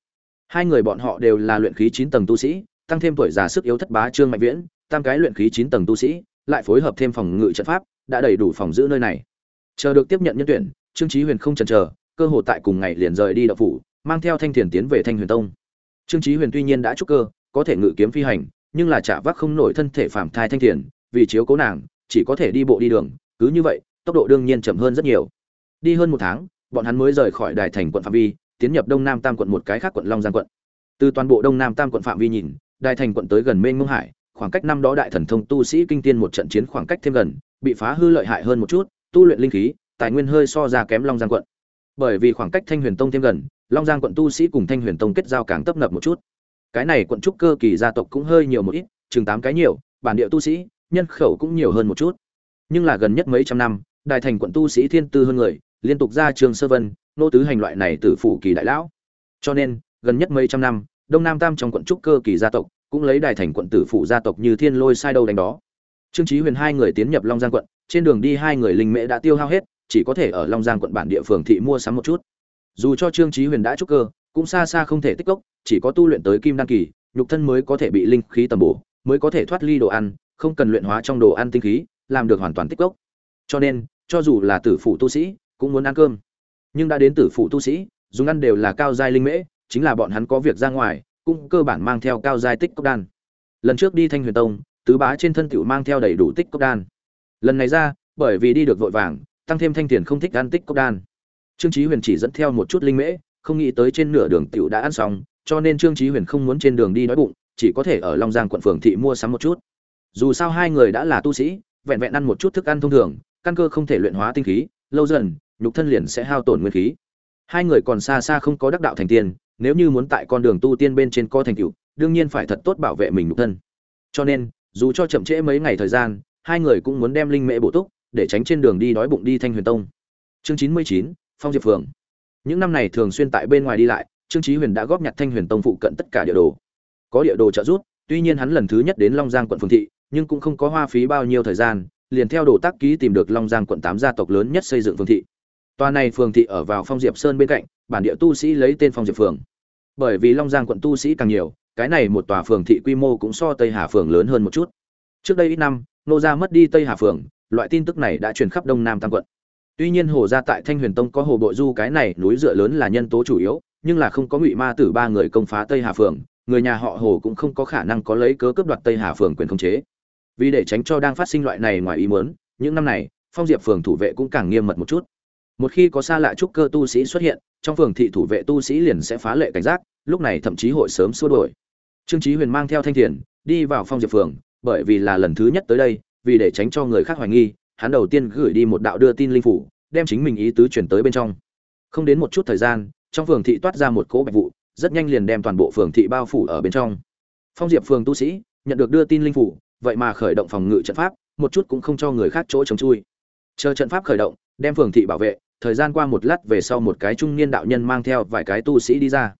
Hai người bọn họ đều là luyện khí chín tầng tu sĩ, tăng thêm tuổi già sức yếu thất bá trương mạnh viễn, tam cái luyện khí chín tầng tu sĩ, lại phối hợp thêm phòng ngự trận pháp, đã đầy đủ phòng giữ nơi này. Chờ được tiếp nhận nhân tuyển, trương chí huyền không chần chờ, cơ hội tại cùng ngày liền rời đi đạo phủ, mang theo thanh thiền tiến về thanh huyền tông. Trương chí huyền tuy nhiên đã trúc cơ, có thể ngự kiếm phi hành nhưng là chả vác không nổi thân thể phàm thai thanh thiền, vì chiếu cố nàng, chỉ có thể đi bộ đi đường, cứ như vậy, tốc độ đương nhiên chậm hơn rất nhiều. Đi hơn một tháng, bọn hắn mới rời khỏi đài thành quận phạm vi, tiến nhập đông nam tam quận một cái khác quận long giang quận. Từ toàn bộ đông nam tam quận phạm vi nhìn, đài thành quận tới gần mênh ngông hải, khoảng cách năm đó đại thần thông tu sĩ kinh tiên một trận chiến khoảng cách thêm gần, bị phá hư lợi hại hơn một chút, tu luyện linh khí, tài nguyên hơi so ra kém long giang quận. Bởi vì khoảng cách thanh huyền tông thêm gần, long giang quận tu sĩ cùng thanh huyền tông kết giao càng tấp nập một chút cái này quận trúc cơ kỳ gia tộc cũng hơi nhiều một ít, chừng tám cái nhiều, bản địa tu sĩ, nhân khẩu cũng nhiều hơn một chút. Nhưng là gần nhất mấy trăm năm, đại thành quận tu sĩ thiên tư hơn người, liên tục ra trường sơ vân, nô tứ hành loại này từ phủ kỳ đại lão. Cho nên, gần nhất mấy trăm năm, đông nam tam trong quận trúc cơ kỳ gia tộc cũng lấy đại thành quận tử phủ gia tộc như thiên lôi sai đâu đánh đó. Trương chí huyền hai người tiến nhập long giang quận, trên đường đi hai người linh mễ đã tiêu hao hết, chỉ có thể ở long giang quận bản địa phường thị mua sắm một chút. Dù cho trương chí huyền đã trúc cơ cũng xa xa không thể tích cốc, chỉ có tu luyện tới kim đan kỳ, nhục thân mới có thể bị linh khí tầm bổ, mới có thể thoát ly đồ ăn, không cần luyện hóa trong đồ ăn tinh khí, làm được hoàn toàn tích cốc. Cho nên, cho dù là tử phụ tu sĩ, cũng muốn ăn cơm. Nhưng đã đến tử phụ tu sĩ, dùng ăn đều là cao giai linh mễ, chính là bọn hắn có việc ra ngoài, cũng cơ bản mang theo cao giai tích cốc đan. Lần trước đi thanh huyền tông, tứ bá trên thân tiểu mang theo đầy đủ tích cốc đan. Lần này ra, bởi vì đi được vội vàng, tăng thêm thanh tiền không thích ăn tích cốc đan. Trương chí huyền chỉ dẫn theo một chút linh mễ không nghĩ tới trên nửa đường tiểu đã ăn xong, cho nên trương chí huyền không muốn trên đường đi đói bụng, chỉ có thể ở long giang quận phường thị mua sắm một chút. Dù sao hai người đã là tu sĩ, vẹn vẹn ăn một chút thức ăn thông thường, căn cơ không thể luyện hóa tinh khí, lâu dần, nhục thân liền sẽ hao tổn nguyên khí. Hai người còn xa xa không có đắc đạo thành tiên nếu như muốn tại con đường tu tiên bên trên co thành tựu, đương nhiên phải thật tốt bảo vệ mình nhục thân. Cho nên, dù cho chậm trễ mấy ngày thời gian, hai người cũng muốn đem linh mễ bổ túc, để tránh trên đường đi đói bụng đi thanh huyền tông. Chương chín mươi chín, phong diệp phường những năm này thường xuyên tại bên ngoài đi lại, trương chí huyền đã góp nhặt thanh huyền tông phụ cận tất cả địa đồ. Có địa đồ trợ giúp, tuy nhiên hắn lần thứ nhất đến long giang quận phường thị, nhưng cũng không có hoa phí bao nhiêu thời gian, liền theo đồ tác ký tìm được long giang quận tám gia tộc lớn nhất xây dựng phường thị. Tòa này phường thị ở vào phong diệp sơn bên cạnh, bản địa tu sĩ lấy tên phong diệp phường. Bởi vì long giang quận tu sĩ càng nhiều, cái này một tòa phường thị quy mô cũng so tây hà phường lớn hơn một chút. Trước đây ít năm, nô gia mất đi tây hà phường, loại tin tức này đã truyền khắp đông nam tam quận tuy nhiên hồ gia tại thanh huyền tông có hồ bội du, cái này núi dựa lớn là nhân tố chủ yếu, nhưng là không có ngụy ma tử ba người công phá tây hà phường, người nhà họ hồ cũng không có khả năng có lấy cớ cướp đoạt tây hà phường quyền khống chế. Vì để tránh cho đang phát sinh loại này ngoài ý muốn, những năm này, phong diệp phường thủ vệ cũng càng nghiêm mật một chút. Một khi có xa lạ trúc cơ tu sĩ xuất hiện, trong phường thị thủ vệ tu sĩ liền sẽ phá lệ cảnh giác, lúc này thậm chí hội sớm xua đuổi. Trương chí huyền mang theo thanh thiền, đi vào phong diệp phường, bởi vì là lần thứ nhất tới đây, vì để tránh cho người khác hoài nghi hắn đầu tiên gửi đi một đạo đưa tin linh phủ, đem chính mình ý tứ chuyển tới bên trong. Không đến một chút thời gian, trong phường thị toát ra một cỗ bạch vụ, rất nhanh liền đem toàn bộ phường thị bao phủ ở bên trong. Phong diệp phường tu sĩ nhận được đưa tin linh phủ, vậy mà khởi động phòng ngự trận pháp, một chút cũng không cho người khác chỗ chống chui. Chờ trận pháp khởi động, đem phường thị bảo vệ, thời gian qua một lát về sau một cái trung niên đạo nhân mang theo vài cái tu sĩ đi ra.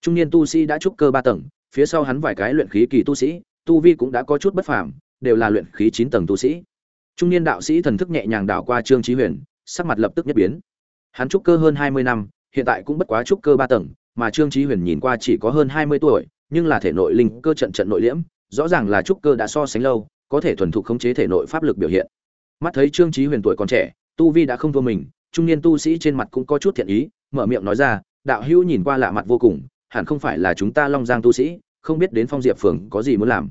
Trung niên tu sĩ đã trúc cơ ba tầng, phía sau hắn vài cái luyện khí kỳ tu sĩ, tu vi cũng đã có chút bất phàm, đều là luyện khí chín tầng tu sĩ trung niên đạo sĩ thần thức nhẹ nhàng đảo qua trương chí huyền, sắc mặt lập tức nhất biến. Hắn trúc cơ hơn hai mươi năm, hiện tại cũng bất quá trúc cơ ba tầng, mà trương chí huyền nhìn qua chỉ có hơn hai mươi tuổi, nhưng là thể nội linh cơ trận trận nội liễm, rõ ràng là trúc cơ đã so sánh lâu, có thể thuần thục khống chế thể nội pháp lực biểu hiện. Mắt thấy trương chí huyền tuổi còn trẻ, tu vi đã không thua mình, trung niên tu sĩ trên mặt cũng có chút thiện ý, mở miệng nói ra, đạo hữu nhìn qua lạ mặt vô cùng, hẳn không phải là chúng ta long giang tu sĩ, không biết đến phong diệp phường có gì muốn làm.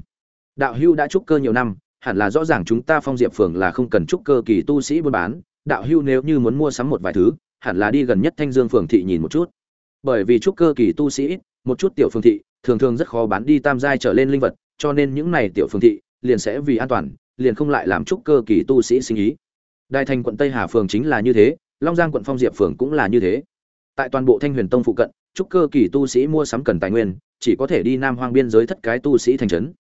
Đạo hữu đã trúc cơ nhiều năm hẳn là rõ ràng chúng ta phong diệp phường là không cần trúc cơ kỳ tu sĩ buôn bán, đạo hưu nếu như muốn mua sắm một vài thứ, hẳn là đi gần nhất thanh dương phường thị nhìn một chút. Bởi vì trúc cơ kỳ tu sĩ một chút tiểu phương thị, thường thường rất khó bán đi tam giai trở lên linh vật, cho nên những này tiểu phương thị liền sẽ vì an toàn, liền không lại làm trúc cơ kỳ tu sĩ sinh ý. Đại thành quận tây hà phường chính là như thế, long giang quận phong diệp phường cũng là như thế. Tại toàn bộ thanh huyền tông phụ cận trúc cơ kỳ tu sĩ mua sắm cần tài nguyên, chỉ có thể đi nam hoang biên giới thất cái tu sĩ thành trấn.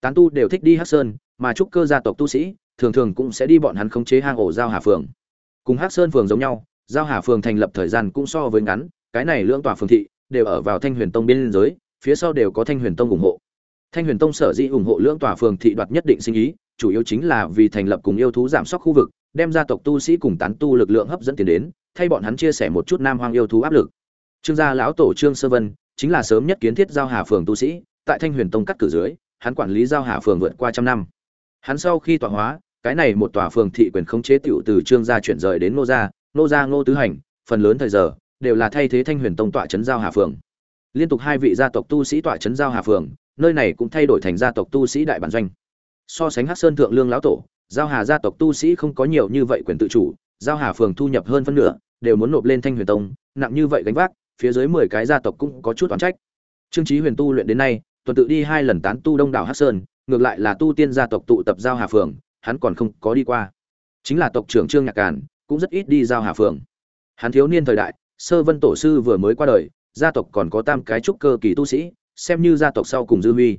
Tán tu đều thích đi hắc sơn mà trúc cơ gia tộc tu sĩ, thường thường cũng sẽ đi bọn hắn khống chế hang ổ giao hà phường. Cùng hắc sơn phường giống nhau, giao hà phường thành lập thời gian cũng so với ngắn, cái này lưỡng tòa phường thị đều ở vào thanh huyền tông biên giới, phía sau đều có thanh huyền tông ủng hộ. Thanh huyền tông sở dĩ ủng hộ lưỡng tòa phường thị đoạt nhất định sinh ý, chủ yếu chính là vì thành lập cùng yêu thú giảm sóc khu vực, đem gia tộc tu sĩ cùng tán tu lực lượng hấp dẫn tiền đến, thay bọn hắn chia sẻ một chút nam hoang yêu thú áp lực. Trương gia lão tổ trương sơ vân chính là sớm nhất kiến thiết giao hà phường tu sĩ, tại thanh huyền tông cắt cử dưới, hắn quản lý giao hà phường vượt qua trăm năm hắn sau khi tọa hóa, cái này một tòa phường thị quyền khống chế tiểu từ trương gia chuyển rời đến nô gia nô gia ngô tứ hành, phần lớn thời giờ, đều là thay thế thanh huyền tông tọa trấn giao hà phường. Liên tục hai vị gia tộc tu sĩ tọa trấn giao hà phường, nơi này cũng thay đổi thành gia tộc tu sĩ đại bản doanh. So sánh hát sơn thượng lương lão tổ, giao hà gia tộc tu sĩ không có nhiều như vậy quyền tự chủ, giao hà phường thu nhập hơn phân nửa, đều muốn nộp lên thanh huyền tông, nặng như vậy gánh vác, phía dưới mười cái gia tộc cũng có chút oán trách. Trương trí huyền tu luyện đến nay, tuần tự đi hai lần tán tu đông đảo hát sơn ngược lại là tu tiên gia tộc tụ tập giao hà phường, hắn còn không có đi qua. Chính là tộc trưởng trương nhạc càn, cũng rất ít đi giao hà phường. Hắn thiếu niên thời đại, sơ vân tổ sư vừa mới qua đời, gia tộc còn có tam cái trúc cơ kỳ tu sĩ, xem như gia tộc sau cùng dư huy.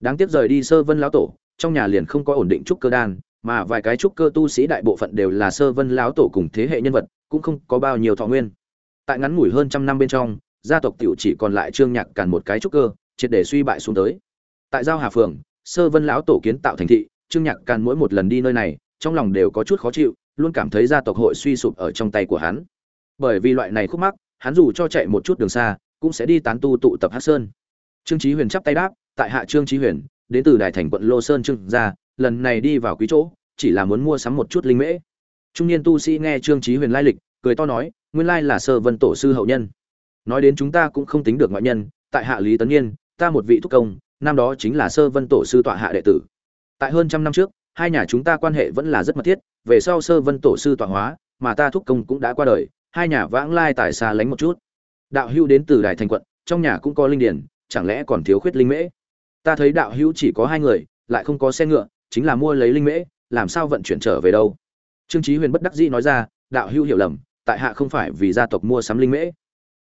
Đáng tiếc rời đi sơ vân lão tổ, trong nhà liền không có ổn định trúc cơ đan, mà vài cái trúc cơ tu sĩ đại bộ phận đều là sơ vân lão tổ cùng thế hệ nhân vật, cũng không có bao nhiêu thọ nguyên. Tại ngắn ngủi hơn trăm năm bên trong, gia tộc tiểu chỉ còn lại trương nhạc càn một cái trúc cơ, triệt để suy bại xuống tới. Tại giao hà phường sơ vân lão tổ kiến tạo thành thị, trương nhạc càn mỗi một lần đi nơi này, trong lòng đều có chút khó chịu, luôn cảm thấy gia tộc hội suy sụp ở trong tay của hắn. Bởi vì loại này khúc mắc, hắn dù cho chạy một chút đường xa, cũng sẽ đi tán tu tụ tập hát sơn. Trương trí huyền chắp tay đáp, tại hạ trương trí huyền, đến từ đại thành quận lô sơn trương gia, lần này đi vào quý chỗ, chỉ là muốn mua sắm một chút linh mễ. Trung niên tu sĩ nghe trương trí huyền lai lịch, cười to nói, nguyên lai là sơ vân tổ sư hậu nhân. Nói đến chúng ta cũng không tính được ngoại nhân, tại hạ lý tấn nhiên ta một vị thúc công năm đó chính là sơ vân tổ sư tọa hạ đệ tử. Tại hơn trăm năm trước, hai nhà chúng ta quan hệ vẫn là rất mật thiết, về sau sơ vân tổ sư tọa hóa, mà ta thúc công cũng đã qua đời, hai nhà vãng lai tài xa lánh một chút. Đạo hữu đến từ đài thành quận, trong nhà cũng có linh điển, chẳng lẽ còn thiếu khuyết linh mễ? Ta thấy đạo hữu chỉ có hai người, lại không có xe ngựa, chính là mua lấy linh mễ, làm sao vận chuyển trở về đâu? Trương chí huyền bất đắc dĩ nói ra, đạo hữu hiểu lầm, tại hạ không phải vì gia tộc mua sắm linh mễ,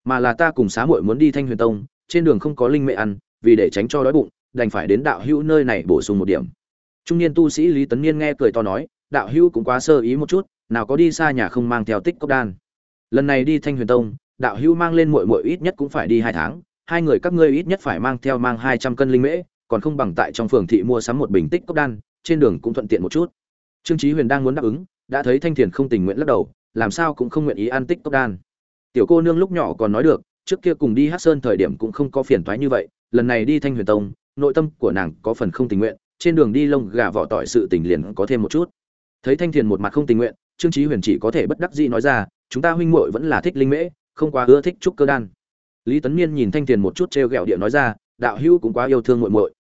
mà là ta cùng xá muội muốn đi thanh huyền tông, trên đường không có linh mễ ăn vì để tránh cho đói bụng, đành phải đến đạo hữu nơi này bổ sung một điểm. Trung niên tu sĩ lý tấn niên nghe cười to nói, đạo hữu cũng quá sơ ý một chút, nào có đi xa nhà không mang theo tích cốc đan. Lần này đi thanh huyền tông, đạo hữu mang lên muội muội ít nhất cũng phải đi hai tháng, hai người các ngươi ít nhất phải mang theo mang hai trăm cân linh mễ, còn không bằng tại trong phường thị mua sắm một bình tích cốc đan, trên đường cũng thuận tiện một chút. Trương chí huyền đang muốn đáp ứng, đã thấy thanh thiền không tình nguyện lắc đầu, làm sao cũng không nguyện ý ăn tích cốc đan. Tiểu cô nương lúc nhỏ còn nói được, trước kia cùng đi hát sơn thời điểm cũng không có phiền toái như vậy lần này đi thanh huyền tông, nội tâm của nàng có phần không tình nguyện, trên đường đi lông gà vỏ tỏi sự tình liền có thêm một chút. Thấy thanh thiền một mặt không tình nguyện, trương trí huyền chỉ có thể bất đắc dĩ nói ra, chúng ta huynh muội vẫn là thích linh mễ, không quá ưa thích trúc cơ đan. Lý tấn niên nhìn thanh thiền một chút trêu ghẹo địa nói ra, đạo hữu cũng quá yêu thương muội muội.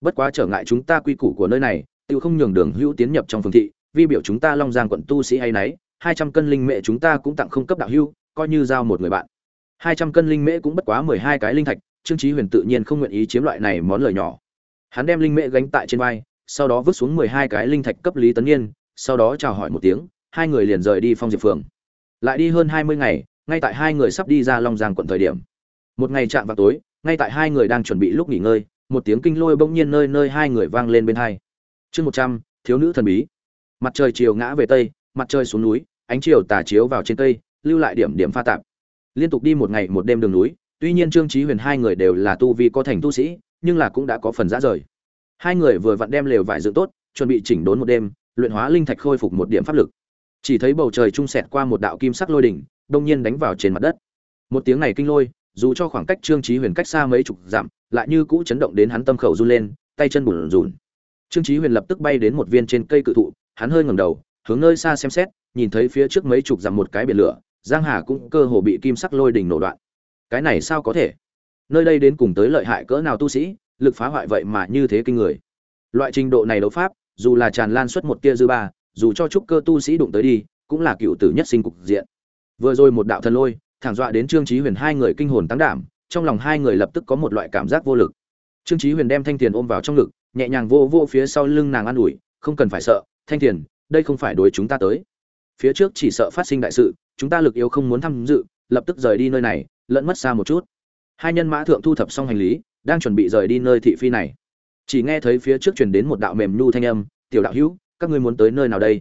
Bất quá trở ngại chúng ta quy củ của nơi này tự không nhường đường hữu tiến nhập trong phường thị, vi biểu chúng ta long giang quận tu sĩ hay nấy, hai trăm cân linh mễ chúng ta cũng tặng không cấp đạo hữu, coi như giao một người bạn. Hai trăm cân linh mễ cũng bất quá mười hai cái linh thạch trương chí huyền tự nhiên không nguyện ý chiếm loại này món lời nhỏ. Hắn đem linh mễ gánh tại trên vai, sau đó vứt xuống mười hai cái linh thạch cấp lý tấn nhiên sau đó chào hỏi một tiếng, hai người liền rời đi phong diệp phường. Lại đi hơn hai mươi ngày, ngay tại hai người sắp đi ra long giang quận thời điểm. Một ngày chạm vào tối, ngay tại hai người đang chuẩn bị lúc nghỉ ngơi, một tiếng kinh lôi bỗng nhiên nơi nơi hai người vang lên bên hai. Chương một trăm, thiếu nữ thần bí. Mặt trời chiều ngã về tây, mặt trời xuống núi, ánh chiều tà chiếu vào trên cây, lưu lại điểm điểm pha tạp. Liên tục đi một ngày một đêm đường núi tuy nhiên trương trí huyền hai người đều là tu vi có thành tu sĩ, nhưng là cũng đã có phần rã rời. Hai người vừa vặn đem lều vải dựng tốt, chuẩn bị chỉnh đốn một đêm, luyện hóa linh thạch khôi phục một điểm pháp lực. Chỉ thấy bầu trời trung sẹt qua một đạo kim sắc lôi đỉnh, đông nhiên đánh vào trên mặt đất. Một tiếng này kinh lôi, dù cho khoảng cách trương trí huyền cách xa mấy chục dặm, lại như cũ chấn động đến hắn tâm khẩu run lên, tay chân bùn rùn trương trí huyền lập tức bay đến một viên trên cây cự thụ, hắn hơi ngẩng đầu, hướng nơi xa xem xét, nhìn thấy phía trước mấy chục dặm một cái biển lửa, giang hà cũng cơ hồ bị kim sắc lôi đỉnh nổ đoạn cái này sao có thể? Nơi đây đến cùng tới lợi hại cỡ nào tu sĩ, lực phá hoại vậy mà như thế kinh người. Loại trình độ này đấu pháp, dù là tràn lan suất một tia dư ba, dù cho trúc cơ tu sĩ đụng tới đi, cũng là cựu tử nhất sinh cục diện. Vừa rồi một đạo thần lôi, thẳng dọa đến trương chí huyền hai người kinh hồn tăng đảm, trong lòng hai người lập tức có một loại cảm giác vô lực. Trương chí huyền đem thanh tiền ôm vào trong ngực, nhẹ nhàng vô vô phía sau lưng nàng an ủi, không cần phải sợ, thanh tiền, đây không phải đối chúng ta tới. Phía trước chỉ sợ phát sinh đại sự, chúng ta lực yếu không muốn tham dự, lập tức rời đi nơi này lẫn mất xa một chút. Hai nhân mã thượng thu thập xong hành lý, đang chuẩn bị rời đi nơi thị phi này. Chỉ nghe thấy phía trước truyền đến một đạo mềm nhu thanh âm, tiểu đạo hữu, các ngươi muốn tới nơi nào đây?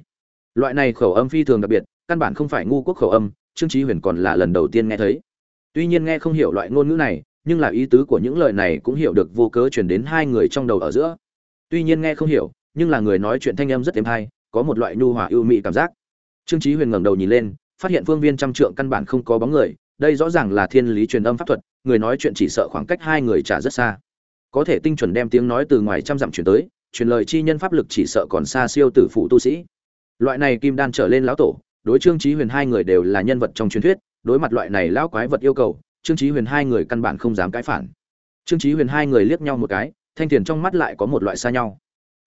Loại này khẩu âm phi thường đặc biệt, căn bản không phải ngu quốc khẩu âm, trương chí huyền còn là lần đầu tiên nghe thấy. Tuy nhiên nghe không hiểu loại ngôn ngữ này, nhưng là ý tứ của những lời này cũng hiểu được vô cớ truyền đến hai người trong đầu ở giữa. Tuy nhiên nghe không hiểu, nhưng là người nói chuyện thanh âm rất êm hay, có một loại nhu hòa ưu mị cảm giác. Trương chí huyền ngẩng đầu nhìn lên, phát hiện phương viên trăm trượng căn bản không có bóng người đây rõ ràng là thiên lý truyền âm pháp thuật, người nói chuyện chỉ sợ khoảng cách hai người trả rất xa. Có thể tinh chuẩn đem tiếng nói từ ngoài trăm dặm truyền tới, truyền lời chi nhân pháp lực chỉ sợ còn xa siêu tử phụ tu sĩ. Loại này kim đan trở lên lão tổ, đối trương chí huyền hai người đều là nhân vật trong truyền thuyết, đối mặt loại này lão quái vật yêu cầu, trương chí huyền hai người căn bản không dám cãi phản. Trương chí huyền hai người liếc nhau một cái, thanh tiền trong mắt lại có một loại xa nhau.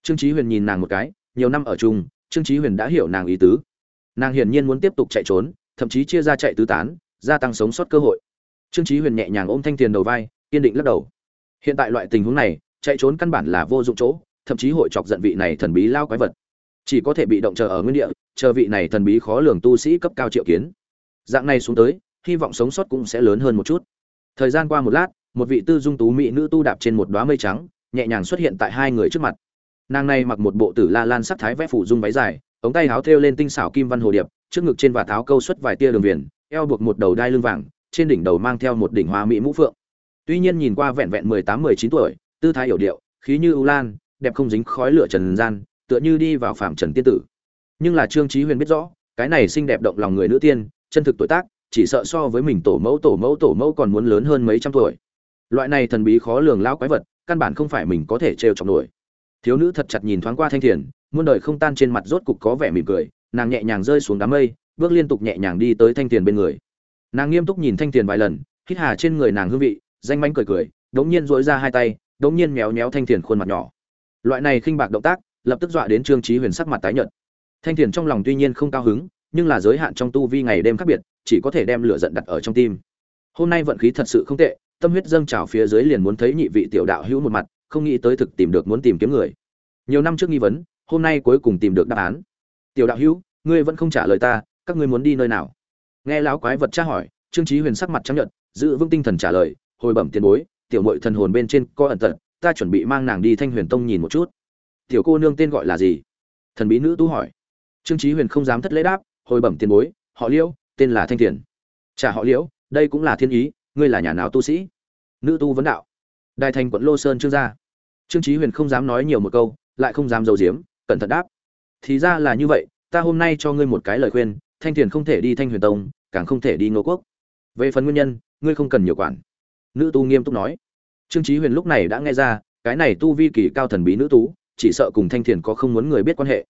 Trương chí huyền nhìn nàng một cái, nhiều năm ở chung, trương chí huyền đã hiểu nàng ý tứ. Nàng hiển nhiên muốn tiếp tục chạy trốn, thậm chí chia ra chạy tứ tán gia tăng sống sót cơ hội. Trương chí huyền nhẹ nhàng ôm thanh tiền đầu vai, kiên định lắc đầu. Hiện tại loại tình huống này, chạy trốn căn bản là vô dụng chỗ, thậm chí hội chọc giận vị này thần bí lao quái vật. Chỉ có thể bị động chờ ở nguyên địa, chờ vị này thần bí khó lường tu sĩ cấp cao triệu kiến. Dạng này xuống tới, hy vọng sống sót cũng sẽ lớn hơn một chút. Thời gian qua một lát, một vị tư dung tú mỹ nữ tu đạp trên một đóa mây trắng, nhẹ nhàng xuất hiện tại hai người trước mặt. Nàng này mặc một bộ tử la lan sắc thái vẽ phủ dung váy dài, ống tay áo thêu lên tinh xảo kim văn hồ điệp, trước ngực trên và tháo câu xuất vài tia đường viền eo buộc một đầu đai lưng vàng, trên đỉnh đầu mang theo một đỉnh hoa mỹ mũ phượng. Tuy nhiên nhìn qua vẹn vẹn mười tám, mười chín tuổi, tư thái hiểu điệu, khí như ưu lan, đẹp không dính khói lửa trần gian, tựa như đi vào phạm trần tiên tử. Nhưng là trương trí huyền biết rõ, cái này xinh đẹp động lòng người nữ tiên, chân thực tuổi tác, chỉ sợ so với mình tổ mẫu tổ mẫu tổ mẫu còn muốn lớn hơn mấy trăm tuổi. Loại này thần bí khó lường lão quái vật, căn bản không phải mình có thể trêu chọc nổi. Thiếu nữ thật chặt nhìn thoáng qua thanh thiền, muôn đời không tan trên mặt rốt cục có vẻ mỉm cười, nàng nhẹ nhàng rơi xuống đám mây bước liên tục nhẹ nhàng đi tới thanh tiền bên người. Nàng nghiêm túc nhìn thanh tiền vài lần, hít hà trên người nàng hương vị, danh mánh cười cười, đống nhiên dỗi ra hai tay, đống nhiên méo méo thanh tiền khuôn mặt nhỏ. Loại này khinh bạc động tác, lập tức dọa đến trương trí huyền sắc mặt tái nhợt. Thanh tiền trong lòng tuy nhiên không cao hứng, nhưng là giới hạn trong tu vi ngày đêm khác biệt, chỉ có thể đem lửa giận đặt ở trong tim. Hôm nay vận khí thật sự không tệ, tâm huyết dâng trào phía dưới liền muốn thấy nhị vị tiểu đạo hữu một mặt, không nghĩ tới thực tìm được muốn tìm kiếm người. Nhiều năm trước nghi vấn, hôm nay cuối cùng tìm được đáp án. Tiểu đạo hữu, ngươi vẫn không trả lời ta các ngươi muốn đi nơi nào? Nghe lão quái vật tra hỏi trương chí huyền sắc mặt trắng nhợt, giữ vững tinh thần trả lời hồi bẩm tiền bối tiểu muội thần hồn bên trên có ẩn tật ta chuẩn bị mang nàng đi thanh huyền tông nhìn một chút. Tiểu cô nương tên gọi là gì? Thần bí nữ tú hỏi. Trương chí huyền không dám thất lễ đáp hồi bẩm tiền bối họ liễu tên là thanh thiền. Trả họ liễu đây cũng là thiên ý ngươi là nhà nào tu sĩ? Nữ tu vấn đạo. Đại thành quận lô sơn trương gia. Trương chí huyền không dám nói nhiều một câu lại không dám dầu diếm cẩn thận đáp. Thì ra là như vậy ta hôm nay cho ngươi một cái lời khuyên thanh thiền không thể đi thanh huyền tông, càng không thể đi ngô quốc. Về phần nguyên nhân, ngươi không cần nhiều quản. Nữ tu nghiêm túc nói. Trương trí huyền lúc này đã nghe ra, cái này tu vi kỳ cao thần bí nữ tú chỉ sợ cùng thanh thiền có không muốn người biết quan hệ.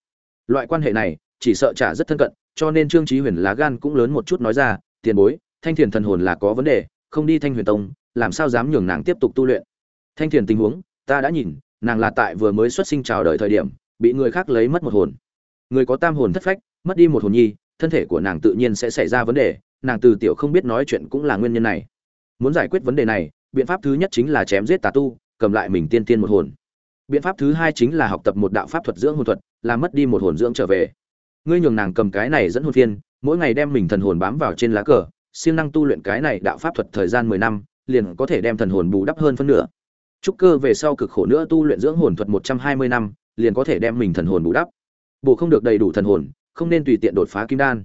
Loại quan hệ này, chỉ sợ trả rất thân cận, cho nên trương trí huyền lá gan cũng lớn một chút nói ra, tiền bối, thanh thiền thần hồn là có vấn đề, không đi thanh huyền tông, làm sao dám nhường nàng tiếp tục tu luyện? Thanh thiền tình huống, ta đã nhìn, nàng là tại vừa mới xuất sinh chào đời thời điểm, bị người khác lấy mất một hồn. Người có tam hồn thất phách, mất đi một hồn nhi thân thể của nàng tự nhiên sẽ xảy ra vấn đề, nàng từ tiểu không biết nói chuyện cũng là nguyên nhân này. Muốn giải quyết vấn đề này, biện pháp thứ nhất chính là chém giết tà tu, cầm lại mình tiên tiên một hồn. Biện pháp thứ hai chính là học tập một đạo pháp thuật dưỡng hồn thuật, làm mất đi một hồn dưỡng trở về. Ngươi nhường nàng cầm cái này dẫn hồn phiên, mỗi ngày đem mình thần hồn bám vào trên lá cờ, siêng năng tu luyện cái này đạo pháp thuật thời gian mười năm, liền có thể đem thần hồn bù đắp hơn phân nửa. Trúc cơ về sau cực khổ nữa tu luyện dưỡng hồn thuật một trăm hai mươi năm, liền có thể đem mình thần hồn bù đắp. Bổ không được đầy đủ thần hồn không nên tùy tiện đột phá kim đan.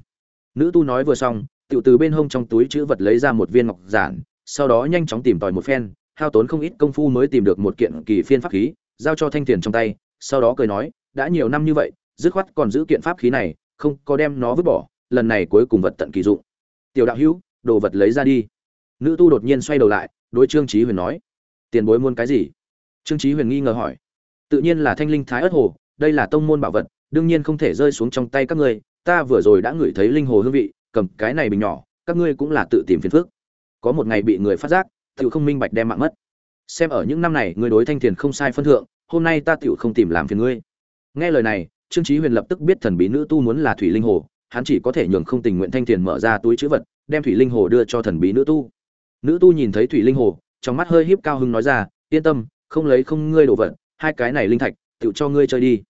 Nữ tu nói vừa xong, tiểu từ bên hông trong túi chữ vật lấy ra một viên ngọc giản, sau đó nhanh chóng tìm tòi một phen, hao tốn không ít công phu mới tìm được một kiện kỳ phiên pháp khí, giao cho thanh tiền trong tay, sau đó cười nói, đã nhiều năm như vậy, dứt khoát còn giữ kiện pháp khí này, không có đem nó vứt bỏ, lần này cuối cùng vật tận kỳ dụng. Tiểu đạo hữu, đồ vật lấy ra đi. Nữ tu đột nhiên xoay đầu lại, đối trương trí huyền nói, tiền bối muốn cái gì? Trương trí huyền nghi ngờ hỏi, tự nhiên là thanh linh thái ất hồ, đây là tông môn bảo vật đương nhiên không thể rơi xuống trong tay các ngươi, ta vừa rồi đã ngửi thấy linh hồ hương vị, cầm cái này bình nhỏ, các ngươi cũng là tự tìm phiền phức. Có một ngày bị người phát giác tự không minh bạch đem mạng mất. Xem ở những năm này ngươi đối thanh thiền không sai phân thượng, hôm nay ta tự không tìm làm phiền ngươi. Nghe lời này, trương chí huyền lập tức biết thần bí nữ tu muốn là thủy linh hồ, hắn chỉ có thể nhường không tình nguyện thanh thiền mở ra túi chữ vật, đem thủy linh hồ đưa cho thần bí nữ tu. Nữ tu nhìn thấy thủy linh hồ, trong mắt hơi híp cao hưng nói ra, yên tâm, không lấy không ngươi đồ vật, hai cái này linh thạch tự cho ngươi chơi đi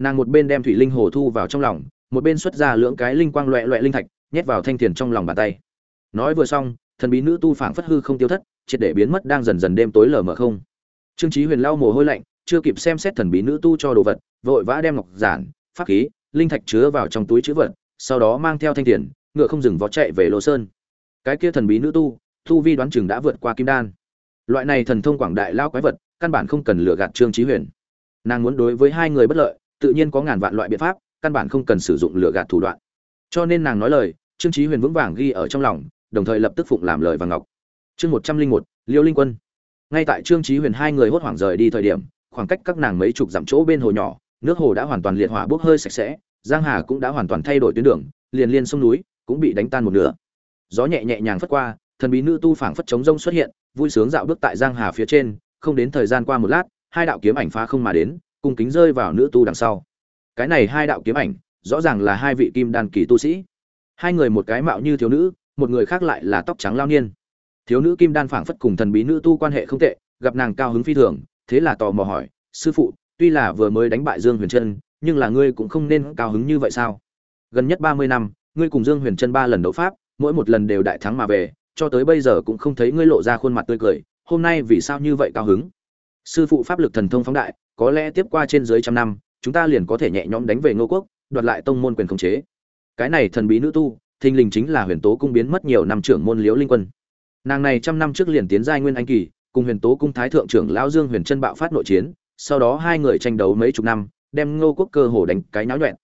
nàng một bên đem thủy linh hồ thu vào trong lòng, một bên xuất ra lưỡng cái linh quang loẹ loẹ linh thạch, nhét vào thanh thiền trong lòng bàn tay. Nói vừa xong, thần bí nữ tu phảng phất hư không tiêu thất, triệt để biến mất đang dần dần đêm tối lờ mờ không. Trương chí huyền lau mồ hôi lạnh, chưa kịp xem xét thần bí nữ tu cho đồ vật, vội vã đem ngọc giản, pháp khí, linh thạch chứa vào trong túi chứa vật, sau đó mang theo thanh tiền ngựa không dừng vó chạy về lô sơn. Cái kia thần bí nữ tu tu vi đoán chừng đã vượt qua kim đan. Loại này thần thông quảng đại lao quái vật, căn bản không cần lừa gạt trương chí huyền. Nàng muốn đối với hai người bất lợi tự nhiên có ngàn vạn loại biện pháp, căn bản không cần sử dụng lừa gạt thủ đoạn. Cho nên nàng nói lời, trương chí huyền vững vàng ghi ở trong lòng, đồng thời lập tức phụng làm lời và ngọc. Chương một trăm linh một, liêu linh quân. Ngay tại trương chí huyền hai người hốt hoảng rời đi thời điểm, khoảng cách các nàng mấy chục dặm chỗ bên hồ nhỏ, nước hồ đã hoàn toàn liệt hỏa bốc hơi sạch sẽ, giang hà cũng đã hoàn toàn thay đổi tuyến đường, liền liên sông núi cũng bị đánh tan một nửa. Gió nhẹ nhẹ nhàng phất qua, thần bí nữ tu phảng phất chống rông xuất hiện, vui sướng dạo bước tại giang hà phía trên, không đến thời gian qua một lát, hai đạo kiếm ảnh phá không mà đến cung kính rơi vào nữ tu đằng sau. Cái này hai đạo kiếm ảnh, rõ ràng là hai vị kim đan kỳ tu sĩ. Hai người một cái mạo như thiếu nữ, một người khác lại là tóc trắng lao niên. Thiếu nữ kim đan phảng phất cùng thần bí nữ tu quan hệ không tệ, gặp nàng cao hứng phi thường, thế là tò mò hỏi, sư phụ, tuy là vừa mới đánh bại dương huyền trân, nhưng là ngươi cũng không nên cao hứng như vậy sao? Gần nhất ba mươi năm, ngươi cùng dương huyền trân ba lần đấu pháp, mỗi một lần đều đại thắng mà về, cho tới bây giờ cũng không thấy ngươi lộ ra khuôn mặt tươi cười, hôm nay vì sao như vậy cao hứng? Sư phụ pháp lực thần thông phóng đại có lẽ tiếp qua trên dưới trăm năm chúng ta liền có thể nhẹ nhõm đánh về ngô quốc đoạt lại tông môn quyền khống chế. Cái này thần bí nữ tu thình lình chính là huyền tố cung biến mất nhiều năm trưởng môn liễu linh quân. Nàng này trăm năm trước liền tiến giai nguyên anh kỳ cùng huyền tố cung thái thượng trưởng lão dương huyền Trân bạo phát nội chiến sau đó hai người tranh đấu mấy chục năm đem ngô quốc cơ hồ đánh cái náo nhuẹn.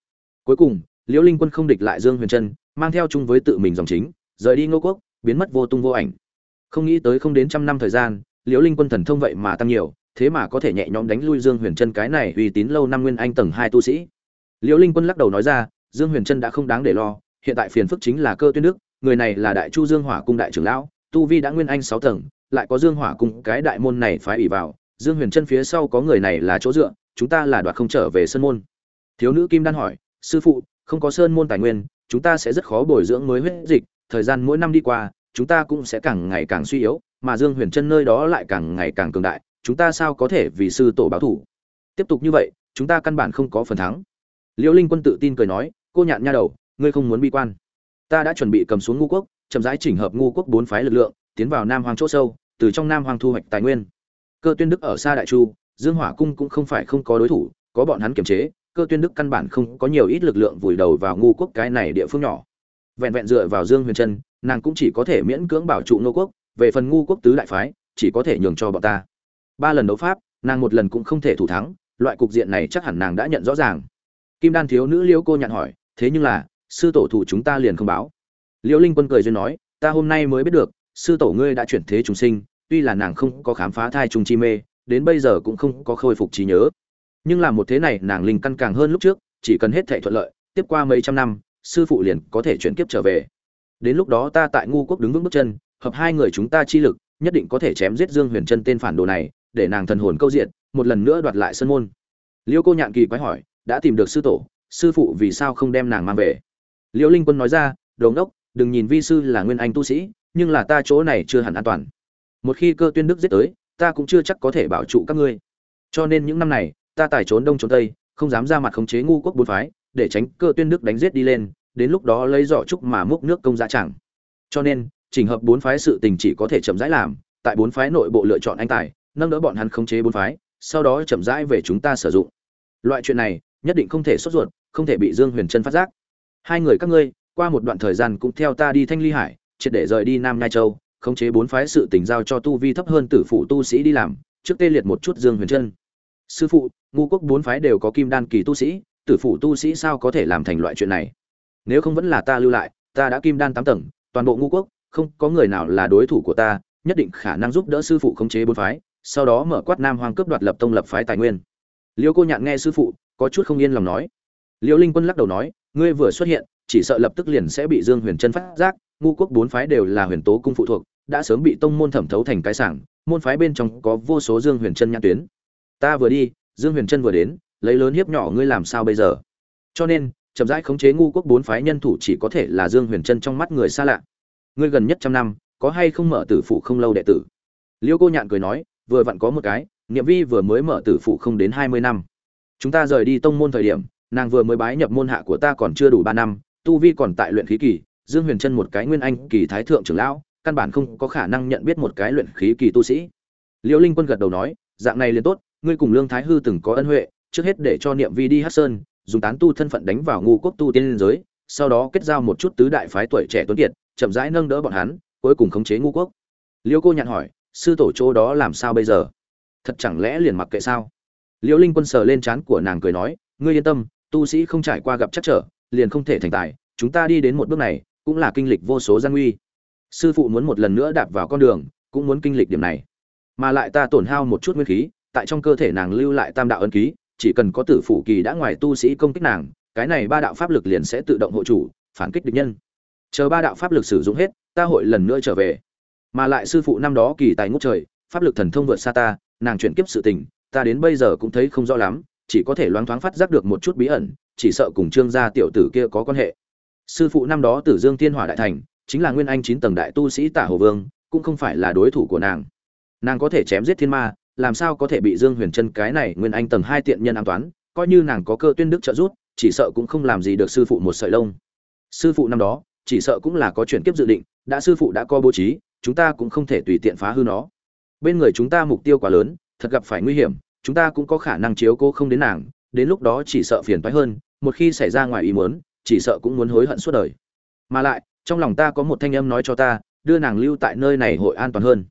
Cuối cùng liễu linh quân không địch lại dương huyền Trân, mang theo chung với tự mình dòng chính rời đi ngô quốc biến mất vô tung vô ảnh. Không nghĩ tới không đến trăm năm thời gian liễu linh quân thần thông vậy mà tăng nhiều thế mà có thể nhẹ nhõm đánh lui dương huyền chân cái này uy tín lâu năm nguyên anh tầng hai tu sĩ. Liễu linh quân lắc đầu nói ra, dương huyền chân đã không đáng để lo, hiện tại phiền phức chính là cơ tuyên đức, người này là đại chu dương hỏa cung đại trưởng lão, tu vi đã nguyên anh sáu tầng, lại có dương hỏa cung cái đại môn này phái ủy vào, dương huyền chân phía sau có người này là chỗ dựa, chúng ta là đoạt không trở về sơn môn. Thiếu nữ kim đan hỏi, sư phụ, không có sơn môn tài nguyên, chúng ta sẽ rất khó bồi dưỡng mới huyết dịch, thời gian mỗi năm đi qua, chúng ta cũng sẽ càng ngày càng suy yếu, mà dương huyền chân nơi đó lại càng ngày càng cường đại chúng ta sao có thể vì sư tổ báo thủ? Tiếp tục như vậy, chúng ta căn bản không có phần thắng. Liễu linh quân tự tin cười nói, cô nhạn nha đầu, ngươi không muốn bi quan. Ta đã chuẩn bị cầm xuống ngu quốc, chậm rãi chỉnh hợp ngu quốc bốn phái lực lượng, tiến vào nam hoàng chỗ sâu, từ trong nam hoàng thu hoạch tài nguyên. Cơ tuyên đức ở xa đại chu, dương hỏa cung cũng không phải không có đối thủ, có bọn hắn kiềm chế, cơ tuyên đức căn bản không có nhiều ít lực lượng vùi đầu vào ngu quốc cái này địa phương nhỏ. Vẹn vẹn dựa vào dương huyền trân, nàng cũng chỉ có thể miễn cưỡng bảo trụ nô quốc, về phần ngu quốc tứ đại phái, chỉ có thể nhường cho bọn ta ba lần đấu pháp, nàng một lần cũng không thể thủ thắng, loại cục diện này chắc hẳn nàng đã nhận rõ ràng. Kim đan thiếu nữ liễu cô nhận hỏi, thế nhưng là, sư tổ thủ chúng ta liền không báo? Liễu linh quân cười duyên nói, ta hôm nay mới biết được, sư tổ ngươi đã chuyển thế chúng sinh, tuy là nàng không có khám phá thai trùng chi mê, đến bây giờ cũng không có khôi phục trí nhớ. Nhưng làm một thế này, nàng linh căn càng hơn lúc trước, chỉ cần hết thảy thuận lợi, tiếp qua mấy trăm năm, sư phụ liền có thể chuyển kiếp trở về. Đến lúc đó ta tại ngu quốc đứng vững bước chân, hợp hai người chúng ta chi lực, nhất định có thể chém giết dương huyền chân tên phản đồ này để nàng thần hồn câu diện một lần nữa đoạt lại sân môn. Liêu cô nhạn kỳ quái hỏi, đã tìm được sư tổ, sư phụ vì sao không đem nàng mang về? Liêu linh quân nói ra, đồ ngốc, đừng nhìn vi sư là nguyên anh tu sĩ, nhưng là ta chỗ này chưa hẳn an toàn. Một khi cơ tuyên đức giết tới, ta cũng chưa chắc có thể bảo trụ các ngươi. Cho nên những năm này, ta tài trốn đông trốn tây, không dám ra mặt khống chế ngu quốc bốn phái, để tránh cơ tuyên đức đánh giết đi lên, đến lúc đó lấy giỏ trúc mà múc nước công dạ chẳng. Cho nên, chỉnh hợp bốn phái sự tình chỉ có thể chậm rãi làm, tại bốn phái nội bộ lựa chọn anh tài nâng đỡ bọn hắn khống chế bốn phái, sau đó chậm rãi về chúng ta sử dụng. Loại chuyện này, nhất định không thể sốt ruột, không thể bị dương huyền trân phát giác. Hai người các ngươi, qua một đoạn thời gian cũng theo ta đi thanh ly hải, triệt để rời đi nam nhai châu, khống chế bốn phái sự tình giao cho tu vi thấp hơn tử phụ tu sĩ đi làm, trước tê liệt một chút dương huyền trân sư phụ, ngu quốc bốn phái đều có kim đan kỳ tu sĩ, tử phụ tu sĩ sao có thể làm thành loại chuyện này? Nếu không vẫn là ta lưu lại, ta đã kim đan tám tầng, toàn bộ ngu quốc, không có người nào là đối thủ của ta, nhất định khả năng giúp đỡ sư phụ khống chế bốn phái sau đó mở quát nam hoàng cướp đoạt lập tông lập phái tài nguyên. Liêu cô nhạn nghe sư phụ, có chút không yên lòng nói. Liêu linh quân lắc đầu nói, ngươi vừa xuất hiện, chỉ sợ lập tức liền sẽ bị dương huyền chân phát giác ngu quốc bốn phái đều là huyền tố cung phụ thuộc, đã sớm bị tông môn thẩm thấu thành cái sảng, môn phái bên trong có vô số dương huyền chân nhãn tuyến. Ta vừa đi, dương huyền chân vừa đến, lấy lớn hiếp nhỏ ngươi làm sao bây giờ? Cho nên, chậm rãi khống chế ngu quốc bốn phái nhân thủ chỉ có thể là dương huyền chân trong mắt người xa lạ. Ngươi gần nhất trăm năm, có hay không mở tử phụ không lâu đệ tử? Liêu cô nhạn cười nói vừa vặn có một cái, niệm vi vừa mới mở tử phụ không đến hai mươi năm. Chúng ta rời đi tông môn thời điểm, nàng vừa mới bái nhập môn hạ của ta còn chưa đủ ba năm, tu vi còn tại luyện khí kỳ, dương huyền chân một cái nguyên anh kỳ thái thượng trưởng lão, căn bản không có khả năng nhận biết một cái luyện khí kỳ tu sĩ. Liêu linh quân gật đầu nói, dạng này liền tốt, ngươi cùng lương thái hư từng có ân huệ, trước hết để cho niệm vi đi hát sơn, dùng tán tu thân phận đánh vào ngu quốc tu tiên liên giới, sau đó kết giao một chút tứ đại phái tuổi trẻ tuấn kiệt, chậm rãi nâng đỡ bọn hắn, cuối cùng khống chế ngu quốc. Liêu cô nhạn hỏi sư tổ chỗ đó làm sao bây giờ? Thật chẳng lẽ liền mặc kệ sao? Liễu linh quân sờ lên trán của nàng cười nói, ngươi yên tâm, tu sĩ không trải qua gặp chắc trở, liền không thể thành tài, chúng ta đi đến một bước này, cũng là kinh lịch vô số gian nguy. Sư phụ muốn một lần nữa đạp vào con đường, cũng muốn kinh lịch điểm này. Mà lại ta tổn hao một chút nguyên khí, tại trong cơ thể nàng lưu lại tam đạo ân ký, chỉ cần có tử phủ kỳ đã ngoài tu sĩ công kích nàng, cái này ba đạo pháp lực liền sẽ tự động hộ chủ, phản kích địch nhân. Chờ ba đạo pháp lực sử dụng hết, ta hội lần nữa trở về mà lại sư phụ năm đó kỳ tài ngút trời, pháp lực thần thông vượt xa ta, nàng chuyển kiếp sự tình, ta đến bây giờ cũng thấy không rõ lắm, chỉ có thể loáng thoáng phát giác được một chút bí ẩn, chỉ sợ cùng trương gia tiểu tử kia có quan hệ. Sư phụ năm đó tử dương thiên hỏa đại thành, chính là nguyên anh chín tầng đại tu sĩ tả hồ vương, cũng không phải là đối thủ của nàng. Nàng có thể chém giết thiên ma, làm sao có thể bị dương huyền chân cái này nguyên anh tầng hai tiện nhân an toán, coi như nàng có cơ tuyên đức trợ giúp, chỉ sợ cũng không làm gì được sư phụ một sợi lông. Sư phụ năm đó, chỉ sợ cũng là có chuyển kiếp dự định, đã sư phụ đã có bố trí chúng ta cũng không thể tùy tiện phá hư nó. Bên người chúng ta mục tiêu quá lớn, thật gặp phải nguy hiểm, chúng ta cũng có khả năng chiếu cô không đến nàng, đến lúc đó chỉ sợ phiền toái hơn, một khi xảy ra ngoài ý muốn, chỉ sợ cũng muốn hối hận suốt đời. Mà lại, trong lòng ta có một thanh âm nói cho ta, đưa nàng lưu tại nơi này hội an toàn hơn.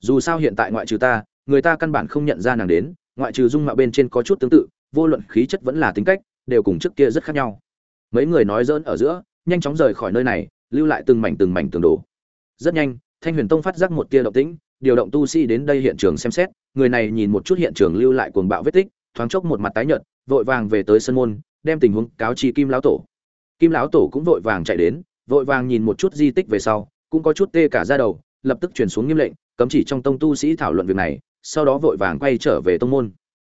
Dù sao hiện tại ngoại trừ ta, người ta căn bản không nhận ra nàng đến, ngoại trừ dung mạo bên trên có chút tương tự, vô luận khí chất vẫn là tính cách, đều cùng trước kia rất khác nhau. Mấy người nói dỡn ở giữa, nhanh chóng rời khỏi nơi này, lưu lại từng mảnh từng mảnh tường đồ. rất nhanh thanh huyền tông phát giác một tia động tĩnh, điều động tu sĩ đến đây hiện trường xem xét, người này nhìn một chút hiện trường lưu lại cuồng bạo vết tích, thoáng chốc một mặt tái nhợt, vội vàng về tới sân môn, đem tình huống cáo chi kim lão tổ. Kim lão tổ cũng vội vàng chạy đến, vội vàng nhìn một chút di tích về sau, cũng có chút tê cả da đầu, lập tức truyền xuống nghiêm lệnh, cấm chỉ trong tông tu sĩ thảo luận việc này, sau đó vội vàng quay trở về tông môn.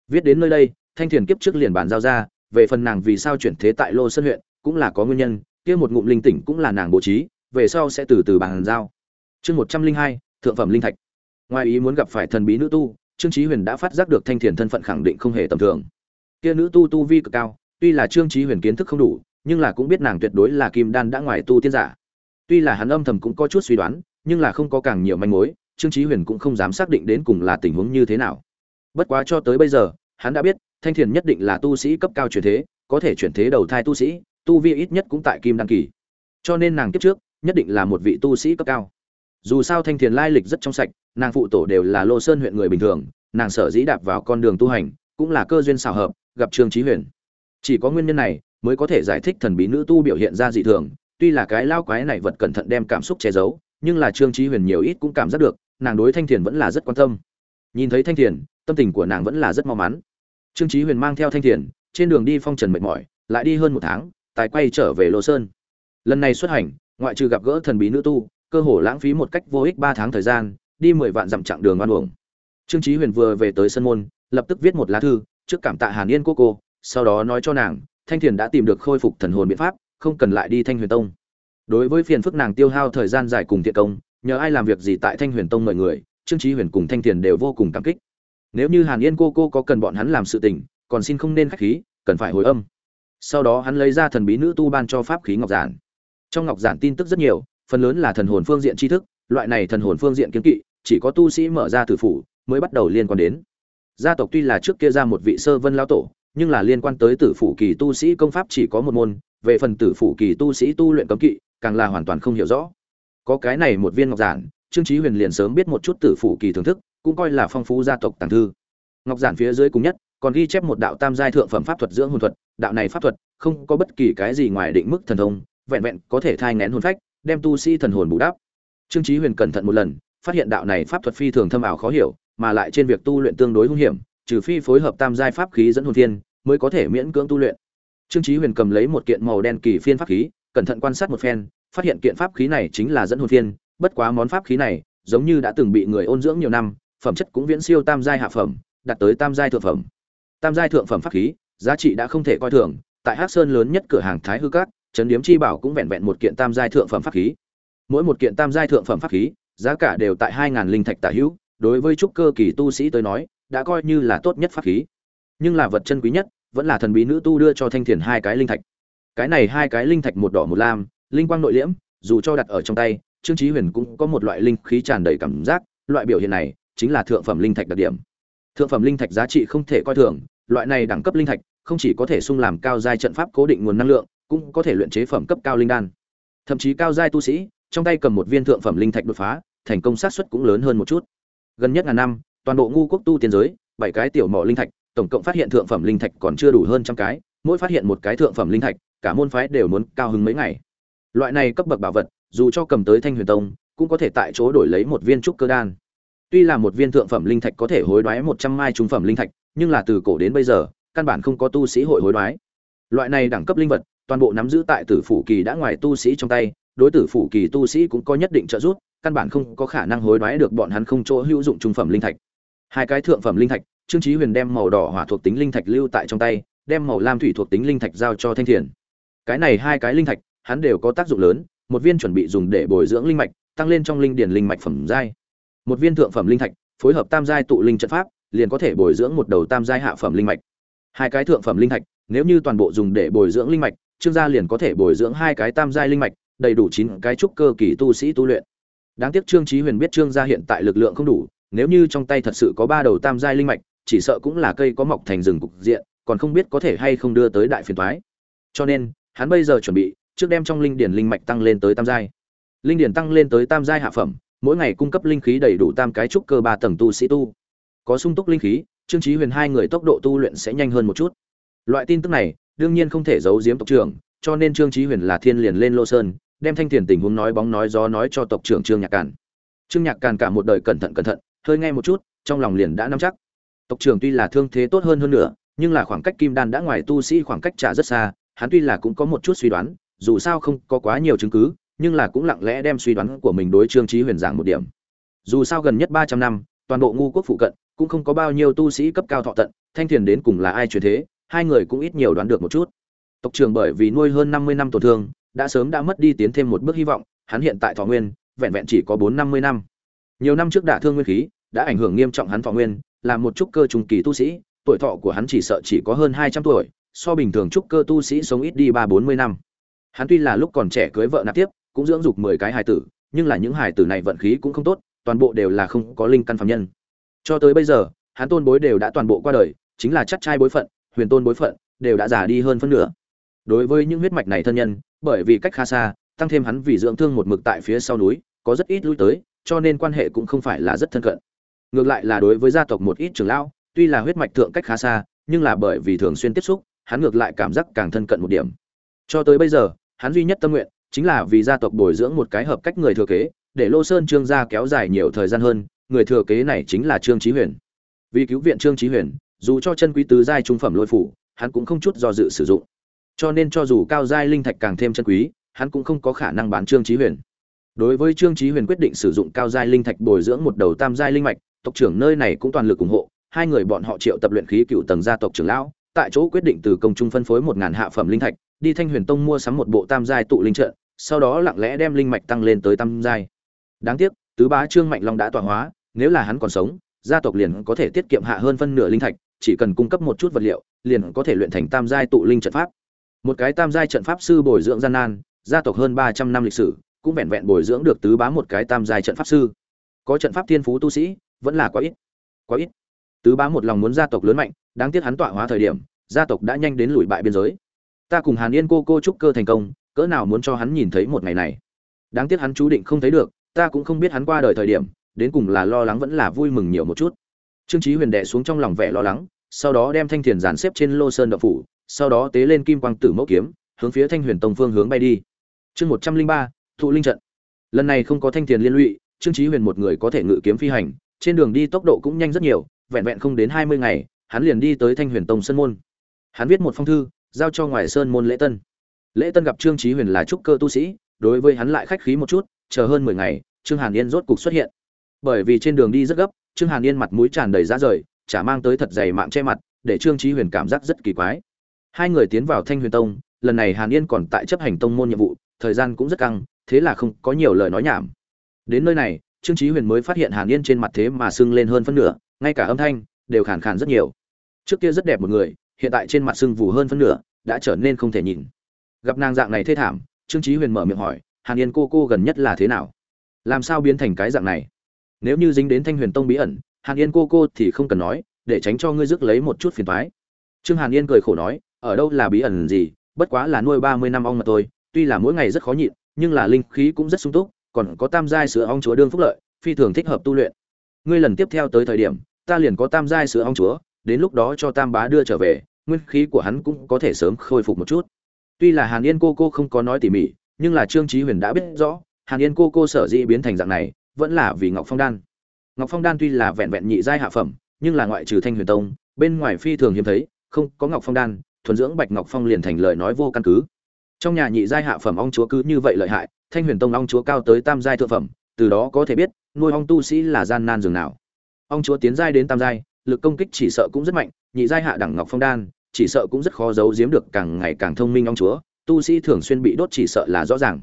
Viết đến nơi đây, thanh thiền kiếp trước liền bàn giao ra, về phần nàng vì sao chuyển thế tại lô sơn huyện, cũng là có nguyên nhân, kia một ngụm linh tỉnh cũng là nàng bố trí, về sau sẽ từ từ bàn giao chương một trăm linh hai, thượng phẩm linh thạch. Ngoài ý muốn gặp phải thần bí nữ tu, trương trí huyền đã phát giác được thanh thiền thân phận khẳng định không hề tầm thường. Kia nữ tu tu vi cực cao, tuy là trương trí huyền kiến thức không đủ, nhưng là cũng biết nàng tuyệt đối là kim đan đã ngoài tu tiên giả. Tuy là hắn âm thầm cũng có chút suy đoán, nhưng là không có càng nhiều manh mối, trương trí huyền cũng không dám xác định đến cùng là tình huống như thế nào. Bất quá cho tới bây giờ, hắn đã biết, thanh thiền nhất định là tu sĩ cấp cao chuyển thế, có thể chuyển thế đầu thai tu sĩ, tu vi ít nhất cũng tại kim Đan kỳ. Cho nên nàng kiếp trước, nhất định là một vị tu sĩ cấp cao dù sao thanh thiền lai lịch rất trong sạch, nàng phụ tổ đều là lô sơn huyện người bình thường, nàng sở dĩ đạp vào con đường tu hành, cũng là cơ duyên xảo hợp, gặp trương trí huyền. Chỉ có nguyên nhân này mới có thể giải thích thần bí nữ tu biểu hiện ra dị thường, tuy là cái lao quái này vật cẩn thận đem cảm xúc che giấu, nhưng là trương trí huyền nhiều ít cũng cảm giác được, nàng đối thanh thiền vẫn là rất quan tâm. Nhìn thấy thanh thiền, tâm tình của nàng vẫn là rất mau mắn. Trương trí huyền mang theo thanh thiền, trên đường đi phong trần mệt mỏi, lại đi hơn một tháng, tài quay trở về lô sơn. Lần này xuất hành, ngoại trừ gặp gỡ thần bí nữ tu cơ hồ lãng phí một cách vô ích ba tháng thời gian, đi mười vạn dặm chặng đường oan uổng. Trương Chí huyền vừa về tới sân môn, lập tức viết một lá thư, trước cảm tạ hàn yên cô cô, sau đó nói cho nàng, thanh thiền đã tìm được khôi phục thần hồn biện pháp, không cần lại đi thanh huyền tông. Đối với phiền phức nàng tiêu hao thời gian dài cùng thiện công, nhờ ai làm việc gì tại thanh huyền tông mời người, trương Chí huyền cùng thanh thiền đều vô cùng cảm kích. Nếu như hàn yên cô cô có cần bọn hắn làm sự tình, còn xin không nên khách khí, cần phải hồi âm. Sau đó hắn lấy ra thần bí nữ tu ban cho pháp khí ngọc giản. Trong ngọc giản tin tức rất nhiều phần lớn là thần hồn phương diện tri thức, loại này thần hồn phương diện kiến kỵ, chỉ có tu sĩ mở ra tử phủ mới bắt đầu liên quan đến. Gia tộc tuy là trước kia ra một vị sơ vân lao tổ, nhưng là liên quan tới tử phủ kỳ tu sĩ công pháp chỉ có một môn, về phần tử phủ kỳ tu sĩ tu luyện cấm kỵ, càng là hoàn toàn không hiểu rõ. Có cái này một viên ngọc giản, trương chí huyền liền sớm biết một chút tử phủ kỳ thưởng thức, cũng coi là phong phú gia tộc tàng thư. Ngọc giản phía dưới cùng nhất, còn ghi chép một đạo tam giai thượng phẩm pháp thuật dưỡng hồn thuật, đạo này pháp thuật không có bất kỳ cái gì ngoài định mức thần thông, vẹn vẹn có thể thai ngén hồn phách đem tu sĩ thần hồn bù đắp. Trương chí huyền cẩn thận một lần, phát hiện đạo này pháp thuật phi thường thâm ảo khó hiểu, mà lại trên việc tu luyện tương đối hung hiểm, trừ phi phối hợp tam giai pháp khí dẫn hồn thiên, mới có thể miễn cưỡng tu luyện. Trương chí huyền cầm lấy một kiện màu đen kỳ phiên pháp khí, cẩn thận quan sát một phen, phát hiện kiện pháp khí này chính là dẫn hồn phiên bất quá món pháp khí này, giống như đã từng bị người ôn dưỡng nhiều năm, phẩm chất cũng viễn siêu tam giai hạ phẩm, đạt tới tam giai thượng phẩm. Tam giai thượng phẩm pháp khí, giá trị đã không thể coi thường, tại hắc sơn lớn nhất cửa hàng thái hư cát trấn điếm chi bảo cũng vẹn vẹn một kiện tam giai thượng phẩm pháp khí. Mỗi một kiện tam giai thượng phẩm pháp khí, giá cả đều tại 2000 linh thạch tả hữu. Đối với trúc cơ kỳ tu sĩ tới nói, đã coi như là tốt nhất pháp khí. Nhưng là vật chân quý nhất, vẫn là thần bí nữ tu đưa cho thanh thiền hai cái linh thạch. Cái này hai cái linh thạch một đỏ một lam, linh quang nội liễm, dù cho đặt ở trong tay, trương chí huyền cũng có một loại linh khí tràn đầy cảm giác. Loại biểu hiện này chính là thượng phẩm linh thạch đặc điểm. Thượng phẩm linh thạch giá trị không thể coi thường, loại này đẳng cấp linh thạch không chỉ có thể sung làm cao giai trận pháp cố định nguồn năng lượng cũng có thể luyện chế phẩm cấp cao linh đan. Thậm chí cao giai tu sĩ, trong tay cầm một viên thượng phẩm linh thạch đột phá, thành công sát suất cũng lớn hơn một chút. Gần nhất ngàn năm, toàn bộ ngu quốc tu tiên giới, bảy cái tiểu mỏ linh thạch, tổng cộng phát hiện thượng phẩm linh thạch còn chưa đủ hơn trăm cái, mỗi phát hiện một cái thượng phẩm linh thạch, cả môn phái đều muốn cao hứng mấy ngày. Loại này cấp bậc bảo vật, dù cho cầm tới thanh huyền tông, cũng có thể tại chỗ đổi lấy một viên trúc cơ đan. Tuy là một viên thượng phẩm linh thạch có thể hối đoái một trăm mai trung phẩm linh thạch, nhưng là từ cổ đến bây giờ, căn bản không có tu sĩ hội hối đoái. Loại này đẳng cấp linh vật toàn bộ nắm giữ tại tử phủ kỳ đã ngoài tu sĩ trong tay, đối tử phủ kỳ tu sĩ cũng có nhất định trợ giúp, căn bản không có khả năng hối đoái được bọn hắn không chỗ hữu dụng trung phẩm linh thạch. Hai cái thượng phẩm linh thạch, trương chí huyền đem màu đỏ hỏa thuộc tính linh thạch lưu tại trong tay, đem màu lam thủy thuộc tính linh thạch giao cho thanh thiền. Cái này hai cái linh thạch, hắn đều có tác dụng lớn, một viên chuẩn bị dùng để bồi dưỡng linh mạch, tăng lên trong linh điển linh mạch phẩm giai. Một viên thượng phẩm linh thạch, phối hợp tam giai tụ linh trận pháp, liền có thể bồi dưỡng một đầu tam giai hạ phẩm linh mạch. Hai cái thượng phẩm linh thạch, nếu như toàn bộ dùng để bồi dưỡng linh mạch trương gia liền có thể bồi dưỡng hai cái tam giai linh mạch, đầy đủ chín cái trúc cơ kỳ tu sĩ tu luyện. Đáng tiếc trương trí huyền biết trương gia hiện tại lực lượng không đủ, nếu như trong tay thật sự có ba đầu tam giai linh mạch, chỉ sợ cũng là cây có mọc thành rừng cục diện, còn không biết có thể hay không đưa tới đại phiền toái. Cho nên, hắn bây giờ chuẩn bị, trước đem trong linh điển linh mạch tăng lên tới tam giai. Linh điển tăng lên tới tam giai hạ phẩm, mỗi ngày cung cấp linh khí đầy đủ tam cái trúc cơ ba tầng tu sĩ tu. Có sung túc linh khí, trương trí huyền hai người tốc độ tu luyện sẽ nhanh hơn một chút. Loại tin tức này đương nhiên không thể giấu giếm tộc trưởng, cho nên trương chí huyền là thiên liền lên lô sơn, đem thanh tiền tình huống nói bóng nói gió nói cho tộc trưởng trương nhạc càn. Trương nhạc càn cả một đời cẩn thận cẩn thận, hơi nghe một chút, trong lòng liền đã nắm chắc. Tộc trưởng tuy là thương thế tốt hơn hơn nữa, nhưng là khoảng cách kim đan đã ngoài tu sĩ khoảng cách trả rất xa, hắn tuy là cũng có một chút suy đoán, dù sao không có quá nhiều chứng cứ, nhưng là cũng lặng lẽ đem suy đoán của mình đối trương chí huyền giảng một điểm. Dù sao gần nhất ba trăm năm, toàn bộ ngu quốc phụ cận, cũng không có bao nhiêu tu sĩ cấp cao thọ tận, thanh thiền đến cùng là ai truyền thế? Hai người cũng ít nhiều đoán được một chút. Tộc trưởng bởi vì nuôi hơn năm mươi năm tổn thương, đã sớm đã mất đi tiến thêm một bước hy vọng, hắn hiện tại thọ nguyên, vẹn vẹn chỉ có bốn năm mươi năm. Nhiều năm trước đả thương nguyên khí, đã ảnh hưởng nghiêm trọng hắn thọ nguyên, là một trúc cơ trùng kỳ tu sĩ, tuổi thọ của hắn chỉ sợ chỉ có hơn hai trăm tuổi, so bình thường trúc cơ tu sĩ sống ít đi ba bốn mươi năm. Hắn tuy là lúc còn trẻ cưới vợ nạp tiếp, cũng dưỡng dục mười cái hài tử, nhưng là những hài tử này vận khí cũng không tốt, toàn bộ đều là không có linh căn phạm nhân. Cho tới bây giờ, hắn tôn bối đều đã toàn bộ qua đời, chính là chắc trai bối phận huyền tôn bối phận, đều đã già đi hơn phân nửa. Đối với những huyết mạch này thân nhân, bởi vì cách khá xa, tăng thêm hắn vì dưỡng thương một mực tại phía sau núi, có rất ít lui tới, cho nên quan hệ cũng không phải là rất thân cận. Ngược lại là đối với gia tộc một ít trưởng lão, tuy là huyết mạch thượng cách khá xa, nhưng là bởi vì thường xuyên tiếp xúc, hắn ngược lại cảm giác càng thân cận một điểm. Cho tới bây giờ, hắn duy nhất tâm nguyện chính là vì gia tộc bồi dưỡng một cái hợp cách người thừa kế, để lô sơn trương gia kéo dài nhiều thời gian hơn, người thừa kế này chính là trương chí huyền. Vì cứu viện trương chí huyền dù cho chân quý tứ giai trung phẩm lôi phủ, hắn cũng không chút do dự sử dụng. Cho nên cho dù cao giai linh thạch càng thêm chân quý, hắn cũng không có khả năng bán trương chí huyền. Đối với trương chí huyền quyết định sử dụng cao giai linh thạch bồi dưỡng một đầu tam giai linh mạch, tộc trưởng nơi này cũng toàn lực ủng hộ, hai người bọn họ triệu tập luyện khí cựu tầng gia tộc trưởng lão, tại chỗ quyết định từ công trung phân phối một ngàn hạ phẩm linh thạch, đi thanh huyền tông mua sắm một bộ tam giai tụ linh trận, sau đó lặng lẽ đem linh mạch tăng lên tới tam giai. Đáng tiếc, tứ bá trương mạnh long đã tọa hóa, nếu là hắn còn sống, gia tộc liền có thể tiết kiệm hạ hơn phân nửa linh thạch chỉ cần cung cấp một chút vật liệu, liền có thể luyện thành tam giai tụ linh trận pháp. Một cái tam giai trận pháp sư bồi dưỡng gian nan, gia tộc hơn ba trăm năm lịch sử, cũng vẹn vẹn bồi dưỡng được tứ bá một cái tam giai trận pháp sư. Có trận pháp thiên phú tu sĩ, vẫn là quá ít. Quá ít. Tứ bá một lòng muốn gia tộc lớn mạnh, đáng tiếc hắn tọa hóa thời điểm, gia tộc đã nhanh đến lùi bại biên giới. Ta cùng hàn yên cô cô chúc cơ thành công, cỡ nào muốn cho hắn nhìn thấy một ngày này. Đáng tiếc hắn chú định không thấy được, ta cũng không biết hắn qua đời thời điểm, đến cùng là lo lắng vẫn là vui mừng nhiều một chút. Trương chí huyền đệ xuống trong lòng vẻ lo lắng sau đó đem thanh thiền dàn xếp trên lô sơn đậu phủ, sau đó tế lên kim quang tử mẫu kiếm, hướng phía thanh huyền tông phương hướng bay đi. Chương một trăm linh ba, thụ linh trận. Lần này không có thanh thiền liên lụy, trương chí huyền một người có thể ngự kiếm phi hành, trên đường đi tốc độ cũng nhanh rất nhiều, vẹn vẹn không đến hai mươi ngày, hắn liền đi tới thanh huyền tông sơn môn. Hắn viết một phong thư, giao cho ngoài sơn môn lễ tân. Lễ tân gặp trương chí huyền là trúc cơ tu sĩ, đối với hắn lại khách khí một chút, chờ hơn mười ngày, trương hàn yên rốt cục xuất hiện. Bởi vì trên đường đi rất gấp, trương hàn yên mặt mũi tràn đầy rã rời chả mang tới thật dày mạng che mặt, để trương chí huyền cảm giác rất kỳ quái. Hai người tiến vào thanh huyền tông, lần này hàn yên còn tại chấp hành tông môn nhiệm vụ, thời gian cũng rất căng, thế là không có nhiều lời nói nhảm. Đến nơi này, trương chí huyền mới phát hiện hàn yên trên mặt thế mà sưng lên hơn phân nửa, ngay cả âm thanh đều khàn khàn rất nhiều. Trước kia rất đẹp một người, hiện tại trên mặt sưng vù hơn phân nửa, đã trở nên không thể nhìn. Gặp nàng dạng này thê thảm, trương chí huyền mở miệng hỏi, hàn yên cô cô gần nhất là thế nào? Làm sao biến thành cái dạng này? Nếu như dính đến thanh huyền tông bí ẩn hàn yên cô cô thì không cần nói, để tránh cho ngươi rước lấy một chút phiền toái. Trương hàn yên cười khổ nói, ở đâu là bí ẩn gì, bất quá là nuôi ba mươi năm ong mà thôi, tuy là mỗi ngày rất khó nhịn, nhưng là linh khí cũng rất sung túc, còn có tam giai sữa ong chúa đương phúc lợi, phi thường thích hợp tu luyện. Ngươi lần tiếp theo tới thời điểm, ta liền có tam giai sữa ong chúa, đến lúc đó cho tam bá đưa trở về, nguyên khí của hắn cũng có thể sớm khôi phục một chút. Tuy là hàn yên cô cô không có nói tỉ mỉ, nhưng là trương chí huyền đã biết rõ, hàn yên cô cô sở dĩ biến thành dạng này, vẫn là vì ngọc phong đan ngọc phong đan tuy là vẹn vẹn nhị giai hạ phẩm, nhưng là ngoại trừ thanh huyền tông, bên ngoài phi thường hiếm thấy, không có ngọc phong đan, thuần dưỡng bạch ngọc phong liền thành lời nói vô căn cứ. Trong nhà nhị giai hạ phẩm ong chúa cứ như vậy lợi hại, thanh huyền tông ong chúa cao tới tam giai thượng phẩm, từ đó có thể biết, nuôi ong tu sĩ là gian nan dường nào. Ong chúa tiến giai đến tam giai, lực công kích chỉ sợ cũng rất mạnh, nhị giai hạ đẳng ngọc phong đan, chỉ sợ cũng rất khó giấu giếm được càng ngày càng thông minh ong chúa, tu sĩ thường xuyên bị đốt chỉ sợ là rõ ràng.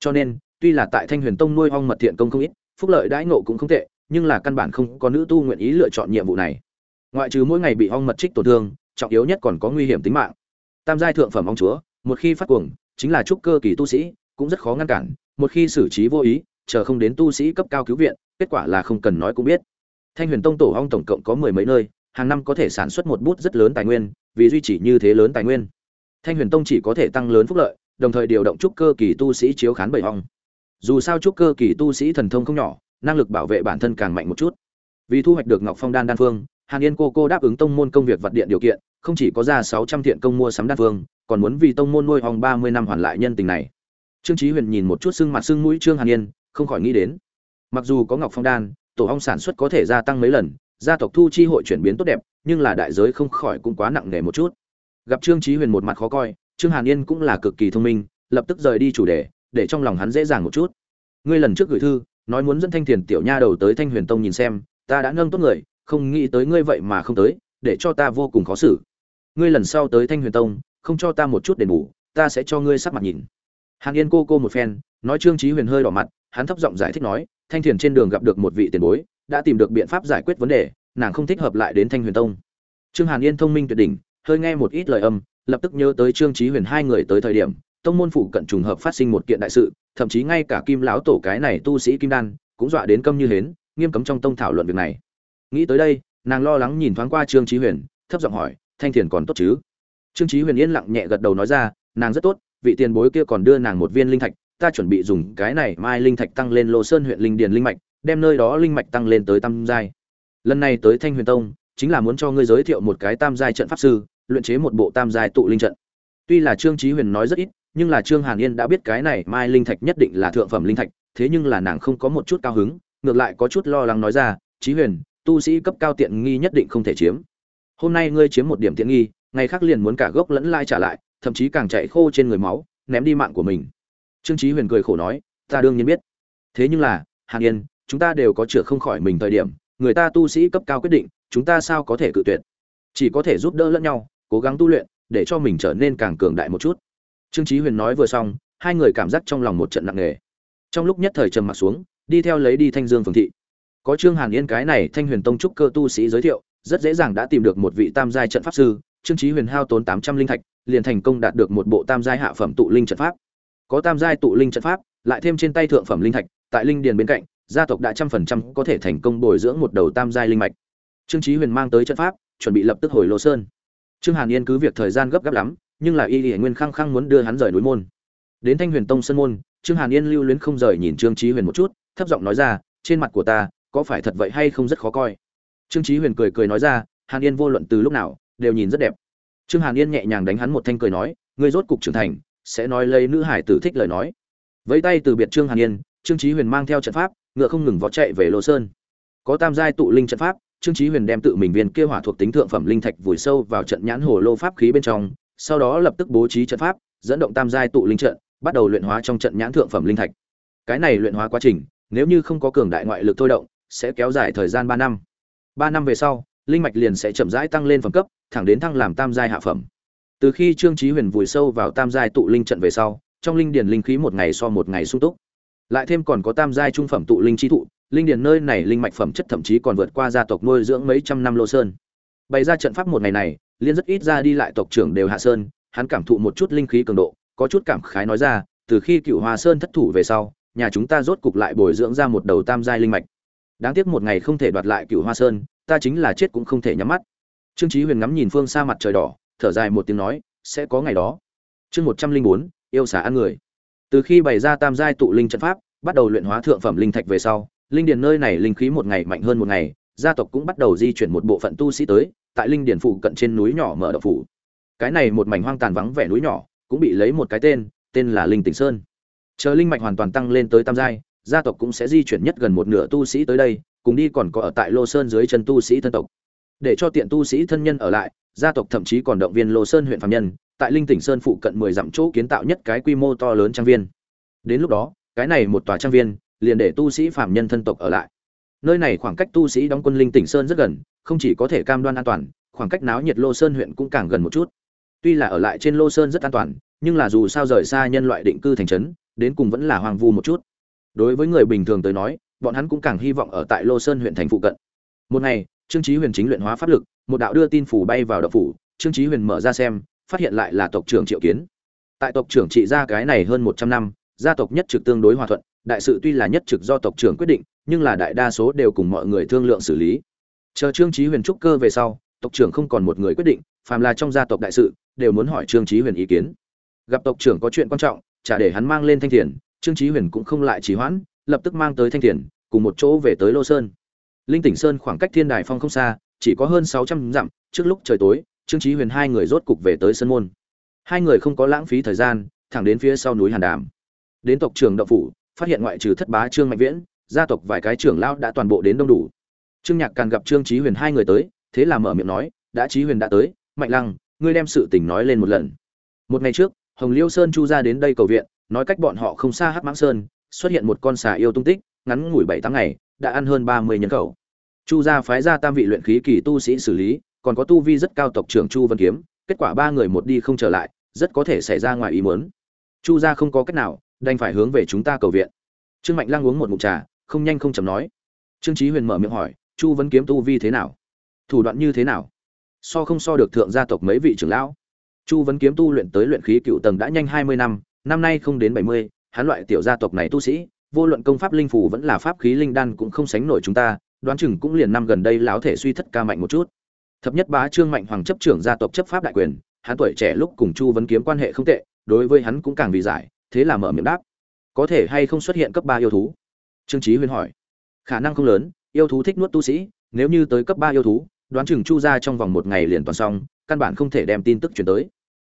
Cho nên, tuy là tại thanh huyền tông nuôi ong mật thiện công không ít, phúc lợi đãi ngộ cũng không tệ nhưng là căn bản không có nữ tu nguyện ý lựa chọn nhiệm vụ này. Ngoại trừ mỗi ngày bị ong mật trích tổn thương, trọng yếu nhất còn có nguy hiểm tính mạng. Tam giai thượng phẩm ong chúa, một khi phát cuồng, chính là trúc cơ kỳ tu sĩ, cũng rất khó ngăn cản, một khi xử trí vô ý, chờ không đến tu sĩ cấp cao cứu viện, kết quả là không cần nói cũng biết. Thanh huyền tông tổ ong tổng cộng có mười mấy nơi, hàng năm có thể sản xuất một bút rất lớn tài nguyên, vì duy trì như thế lớn tài nguyên. Thanh huyền tông chỉ có thể tăng lớn phúc lợi, đồng thời điều động trúc cơ kỳ tu sĩ chiếu khán bảy ong. Dù sao trúc cơ kỳ tu sĩ thần thông không nhỏ năng lực bảo vệ bản thân càng mạnh một chút. Vì thu hoạch được ngọc phong đan đan phương, hàn yên cô cô đáp ứng tông môn công việc vật điện điều kiện, không chỉ có ra sáu trăm thiện công mua sắm đan phương, còn muốn vì tông môn nuôi ong ba mươi năm hoàn lại nhân tình này. Trương chí huyền nhìn một chút xương mặt xương mũi trương hàn yên, không khỏi nghĩ đến. Mặc dù có ngọc phong đan, tổ ong sản xuất có thể gia tăng mấy lần, gia tộc thu chi hội chuyển biến tốt đẹp, nhưng là đại giới không khỏi cũng quá nặng nề một chút. Gặp trương chí huyền một mặt khó coi, trương hàn yên cũng là cực kỳ thông minh, lập tức rời đi chủ đề, để trong lòng hắn dễ dàng một chút. Ngươi lần trước gửi thư nói muốn dẫn thanh thiền tiểu nha đầu tới thanh huyền tông nhìn xem, ta đã nâng tốt người, không nghĩ tới ngươi vậy mà không tới, để cho ta vô cùng khó xử. Ngươi lần sau tới thanh huyền tông, không cho ta một chút đền bù, ta sẽ cho ngươi sắc mặt nhìn. Hàn yên cô cô một phen, nói trương chí huyền hơi đỏ mặt, hắn thấp giọng giải thích nói, thanh thiền trên đường gặp được một vị tiền bối, đã tìm được biện pháp giải quyết vấn đề, nàng không thích hợp lại đến thanh huyền tông. Trương hàn yên thông minh tuyệt đỉnh, hơi nghe một ít lời âm, lập tức nhớ tới trương chí huyền hai người tới thời điểm tông môn phụ cận trùng hợp phát sinh một kiện đại sự, thậm chí ngay cả kim lão tổ cái này tu sĩ kim đan cũng dọa đến câm như hến, nghiêm cấm trong tông thảo luận việc này. Nghĩ tới đây, nàng lo lắng nhìn thoáng qua trương chí huyền, thấp giọng hỏi, thanh thiền còn tốt chứ? Trương chí huyền yên lặng nhẹ gật đầu nói ra, nàng rất tốt, vị tiền bối kia còn đưa nàng một viên linh thạch, ta chuẩn bị dùng cái này mai linh thạch tăng lên lô sơn huyện linh điền linh mạch, đem nơi đó linh mạch tăng lên tới tam giai. Lần này tới thanh huyền tông, chính là muốn cho ngươi giới thiệu một cái tam giai trận pháp sư, luyện chế một bộ tam giai tụ linh trận. Tuy là trương chí huyền nói rất ít nhưng là trương hàn yên đã biết cái này mai linh thạch nhất định là thượng phẩm linh thạch, thế nhưng là nàng không có một chút cao hứng, ngược lại có chút lo lắng nói ra, chí huyền, tu sĩ cấp cao tiện nghi nhất định không thể chiếm. Hôm nay ngươi chiếm một điểm tiện nghi, ngày khác liền muốn cả gốc lẫn lai trả lại, thậm chí càng chạy khô trên người máu, ném đi mạng của mình. Trương chí huyền cười khổ nói, ta đương nhiên biết. Thế nhưng là, hàn yên, chúng ta đều có chữa không khỏi mình thời điểm, người ta tu sĩ cấp cao quyết định, chúng ta sao có thể cự tuyệt? Chỉ có thể giúp đỡ lẫn nhau, cố gắng tu luyện, để cho mình trở nên càng cường đại một chút trương chí huyền nói vừa xong, hai người cảm giác trong lòng một trận nặng nề. Trong lúc nhất thời trầm mặt xuống, đi theo lấy đi thanh dương phường thị. Có trương hàn yên cái này thanh huyền tông trúc cơ tu sĩ giới thiệu, rất dễ dàng đã tìm được một vị tam giai trận pháp sư, trương chí huyền hao tốn tám trăm linh thạch, liền thành công đạt được một bộ tam giai hạ phẩm tụ linh trận pháp. Có tam giai tụ linh trận pháp, lại thêm trên tay thượng phẩm linh thạch, tại linh điền bên cạnh, gia tộc đã trăm phần trăm có thể thành công bồi dưỡng một đầu tam giai linh mạch. Trương chí huyền mang tới trận pháp, chuẩn bị lập tức hồi lô sơn. Trương hàn yên cứ việc thời gian gấp gáp lắm nhưng là y y nguyên khăng khăng muốn đưa hắn rời núi môn. Đến thanh huyền tông sân môn, trương hàn yên lưu luyến không rời nhìn trương chí huyền một chút, thấp giọng nói ra, trên mặt của ta, có phải thật vậy hay không rất khó coi? Trương chí huyền cười cười nói ra, hàn yên vô luận từ lúc nào, đều nhìn rất đẹp. Trương hàn yên nhẹ nhàng đánh hắn một thanh cười nói, ngươi rốt cục trưởng thành, sẽ nói lấy nữ hải tử thích lời nói. Vẫy tay từ biệt trương hàn yên, trương chí huyền mang theo trận pháp, ngựa không ngừng vó chạy về lô sơn. Có tam giai tụ linh trận pháp, trương chí huyền đem tự mình viên kia hỏa thuộc tính thượng phẩm linh thạch vùi sâu vào trận nhãn hồ lô pháp khí bên trong sau đó lập tức bố trí trận pháp, dẫn động tam giai tụ linh trận, bắt đầu luyện hóa trong trận nhãn thượng phẩm linh thạch. Cái này luyện hóa quá trình, nếu như không có cường đại ngoại lực thôi động, sẽ kéo dài thời gian ba năm. Ba năm về sau, linh mạch liền sẽ chậm rãi tăng lên phẩm cấp, thẳng đến thăng làm tam giai hạ phẩm. Từ khi trương chí huyền vùi sâu vào tam giai tụ linh trận về sau, trong linh điền linh khí một ngày so một ngày sung túc. Lại thêm còn có tam giai trung phẩm tụ linh chi thụ, linh điền nơi này linh mạch phẩm chất thậm chí còn vượt qua gia tộc nuôi dưỡng mấy trăm năm lô sơn. Bày ra trận pháp một ngày này liên rất ít ra đi lại tộc trưởng đều hạ sơn, hắn cảm thụ một chút linh khí cường độ, có chút cảm khái nói ra, từ khi cựu Hoa sơn thất thủ về sau, nhà chúng ta rốt cục lại bồi dưỡng ra một đầu tam giai linh mạch. Đáng tiếc một ngày không thể đoạt lại cựu hoa sơn, ta chính là chết cũng không thể nhắm mắt. Trương chí huyền ngắm nhìn phương xa mặt trời đỏ, thở dài một tiếng nói, sẽ có ngày đó. Chương một trăm linh bốn, yêu xả ăn người. Từ khi bày ra tam giai tụ linh trận pháp, bắt đầu luyện hóa thượng phẩm linh thạch về sau, linh điền nơi này linh khí một ngày mạnh hơn một ngày, gia tộc cũng bắt đầu di chuyển một bộ phận tu sĩ tới tại linh điền phụ cận trên núi nhỏ mở đậu phủ. Cái này một mảnh hoang tàn vắng vẻ núi nhỏ, cũng bị lấy một cái tên tên là linh tỉnh sơn. Chờ linh mạch hoàn toàn tăng lên tới tam giai, gia tộc cũng sẽ di chuyển nhất gần một nửa tu sĩ tới đây, cùng đi còn có ở tại lô sơn dưới chân tu sĩ thân tộc. Để cho tiện tu sĩ thân nhân ở lại, gia tộc thậm chí còn động viên lô sơn huyện phạm nhân, tại linh tỉnh sơn phụ cận mười dặm chỗ kiến tạo nhất cái quy mô to lớn trang viên. Đến lúc đó, cái này một tòa trang viên, liền để tu sĩ phạm nhân thân tộc ở lại. Nơi này khoảng cách tu sĩ đóng quân linh tỉnh sơn rất gần không chỉ có thể cam đoan an toàn, khoảng cách náo nhiệt lô sơn huyện cũng càng gần một chút. Tuy là ở lại trên lô sơn rất an toàn, nhưng là dù sao rời xa nhân loại định cư thành trấn, đến cùng vẫn là hoang vu một chút. Đối với người bình thường tới nói, bọn hắn cũng càng hy vọng ở tại lô sơn huyện thành phụ cận. Một ngày, trương chí huyền chính luyện hóa pháp lực, một đạo đưa tin phủ bay vào đậu phủ, trương chí huyền mở ra xem, phát hiện lại là tộc trưởng triệu kiến. Tại tộc trưởng trị gia cái này hơn một trăm năm, gia tộc nhất trực tương đối hòa thuận, đại sự tuy là nhất trực do tộc trưởng quyết định, nhưng là đại đa số đều cùng mọi người thương lượng xử lý chờ trương chí huyền trúc cơ về sau, tộc trưởng không còn một người quyết định, phàm là trong gia tộc đại sự, đều muốn hỏi trương chí huyền ý kiến. Gặp tộc trưởng có chuyện quan trọng, chả để hắn mang lên thanh thiền, trương chí huyền cũng không lại trì hoãn, lập tức mang tới thanh thiền, cùng một chỗ về tới lô sơn. Linh tỉnh sơn khoảng cách thiên đài phong không xa, chỉ có hơn sáu trăm dặm, trước lúc trời tối, trương chí huyền hai người rốt cục về tới sân môn. Hai người không có lãng phí thời gian, thẳng đến phía sau núi hàn đàm. Đến tộc trưởng đậu phủ, phát hiện ngoại trừ thất bá trương mạnh viễn, gia tộc vài cái trưởng lão đã toàn bộ đến đông đủ trương nhạc càng gặp trương chí huyền hai người tới, thế là mở miệng nói, đã chí huyền đã tới, mạnh lăng, ngươi đem sự tình nói lên một lần. Một ngày trước, hồng liêu sơn chu ra đến đây cầu viện, nói cách bọn họ không xa hắc mãng sơn, xuất hiện một con xà yêu tung tích, ngắn ngủi bảy tháng ngày, đã ăn hơn ba mươi nhân khẩu. Chu gia phái ra tam vị luyện khí kỳ tu sĩ xử lý, còn có tu vi rất cao tộc trưởng chu vân kiếm, kết quả ba người một đi không trở lại, rất có thể xảy ra ngoài ý muốn. Chu gia không có cách nào, đành phải hướng về chúng ta cầu viện. Trương mạnh lăng uống một ngụm trà, không nhanh không chậm nói. Trương chí huyền mở miệng hỏi chu vân kiếm tu vi thế nào? Thủ đoạn như thế nào? So không so được thượng gia tộc mấy vị trưởng lão. Chu vân kiếm tu luyện tới luyện khí cựu tầng đã nhanh hai mươi năm năm nay không đến bảy mươi, hắn loại tiểu gia tộc này tu sĩ, vô luận công pháp linh phủ vẫn là pháp khí linh đan cũng không sánh nổi chúng ta, đoán chừng cũng liền năm gần đây lão thể suy thất ca mạnh một chút. Thập nhất bá trương mạnh hoàng chấp trưởng gia tộc chấp pháp đại quyền, hắn tuổi trẻ lúc cùng chu vấn kiếm quan hệ không tệ, đối với hắn cũng càng vì giải, thế là mở miệng đáp. Có thể hay không xuất hiện cấp ba yêu thú? Trương trí huyên hỏi. Khả năng không lớn yêu thú thích nuốt tu sĩ, nếu như tới cấp ba yêu thú, đoán chừng chu ra trong vòng một ngày liền toàn xong, căn bản không thể đem tin tức chuyển tới.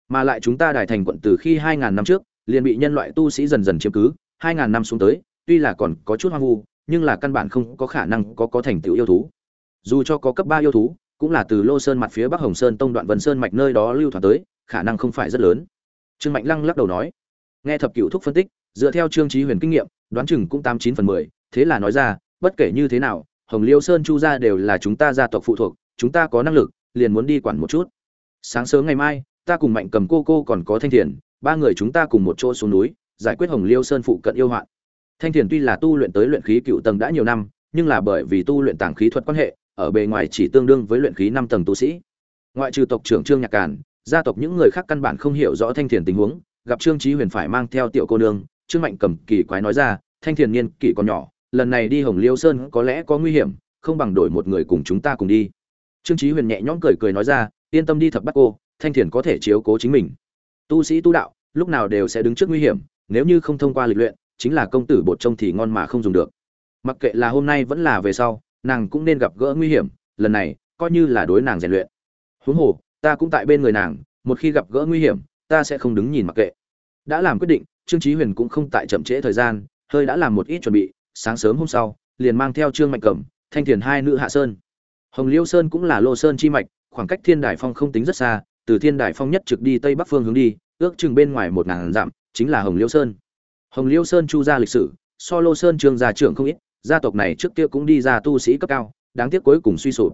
Mà lại chúng ta đài thành quận từ khi hai ngàn năm trước, liền bị nhân loại tu sĩ dần dần chiếm cứ, hai ngàn năm xuống tới, tuy là còn có chút hoang vu, nhưng là căn bản không có khả năng có có thành tựu yêu thú. Dù cho có cấp ba yêu thú, cũng là từ lô sơn mặt phía bắc hồng sơn tông đoạn vân sơn mạch nơi đó lưu thoạt tới, khả năng không phải rất lớn. Trương mạnh lăng lắc đầu nói. Nghe thập cửu thúc phân tích, dựa theo trương trí huyền kinh nghiệm, đoán chừng cũng tám chín phần mười, thế là nói ra, bất kể như thế nào hồng liêu sơn chu gia đều là chúng ta gia tộc phụ thuộc, chúng ta có năng lực, liền muốn đi quản một chút. Sáng sớm ngày mai, ta cùng mạnh cầm cô cô còn có thanh thiền, ba người chúng ta cùng một chỗ xuống núi, giải quyết hồng liêu sơn phụ cận yêu hoạn. Thanh thiền tuy là tu luyện tới luyện khí cựu tầng đã nhiều năm, nhưng là bởi vì tu luyện tàng khí thuật quan hệ, ở bề ngoài chỉ tương đương với luyện khí năm tầng tu sĩ. Ngoại trừ tộc trưởng trương nhạc càn, gia tộc những người khác căn bản không hiểu rõ thanh thiền tình huống, gặp trương trí huyền phải mang theo tiểu cô nương, trương mạnh cầm kỳ quái nói ra, thanh thiền niên kỷ còn nhỏ lần này đi hồng liêu sơn có lẽ có nguy hiểm, không bằng đổi một người cùng chúng ta cùng đi. Trương Chí huyền nhẹ nhõm cười cười nói ra, yên tâm đi thập bắt cô, thanh thiền có thể chiếu cố chính mình. Tu sĩ tu đạo, lúc nào đều sẽ đứng trước nguy hiểm, nếu như không thông qua lịch luyện, chính là công tử bột trông thì ngon mà không dùng được. Mặc kệ là hôm nay vẫn là về sau, nàng cũng nên gặp gỡ nguy hiểm, lần này, coi như là đối nàng rèn luyện. Huống hồ, ta cũng tại bên người nàng, một khi gặp gỡ nguy hiểm, ta sẽ không đứng nhìn mặc kệ. Đã làm quyết định, trương chí huyền cũng không tại chậm trễ thời gian, hơi đã làm một ít chuẩn bị sáng sớm hôm sau, liền mang theo trương mạnh cẩm, thanh thiền hai nữ hạ sơn. Hồng liêu sơn cũng là lô sơn chi mạch, khoảng cách thiên đài phong không tính rất xa, từ thiên đài phong nhất trực đi tây bắc phương hướng đi, ước chừng bên ngoài một ngàn dặm, chính là hồng liêu sơn. Hồng liêu sơn chu gia lịch sử, so lô sơn trương gia trưởng không ít, gia tộc này trước kia cũng đi ra tu sĩ cấp cao, đáng tiếc cuối cùng suy sụp.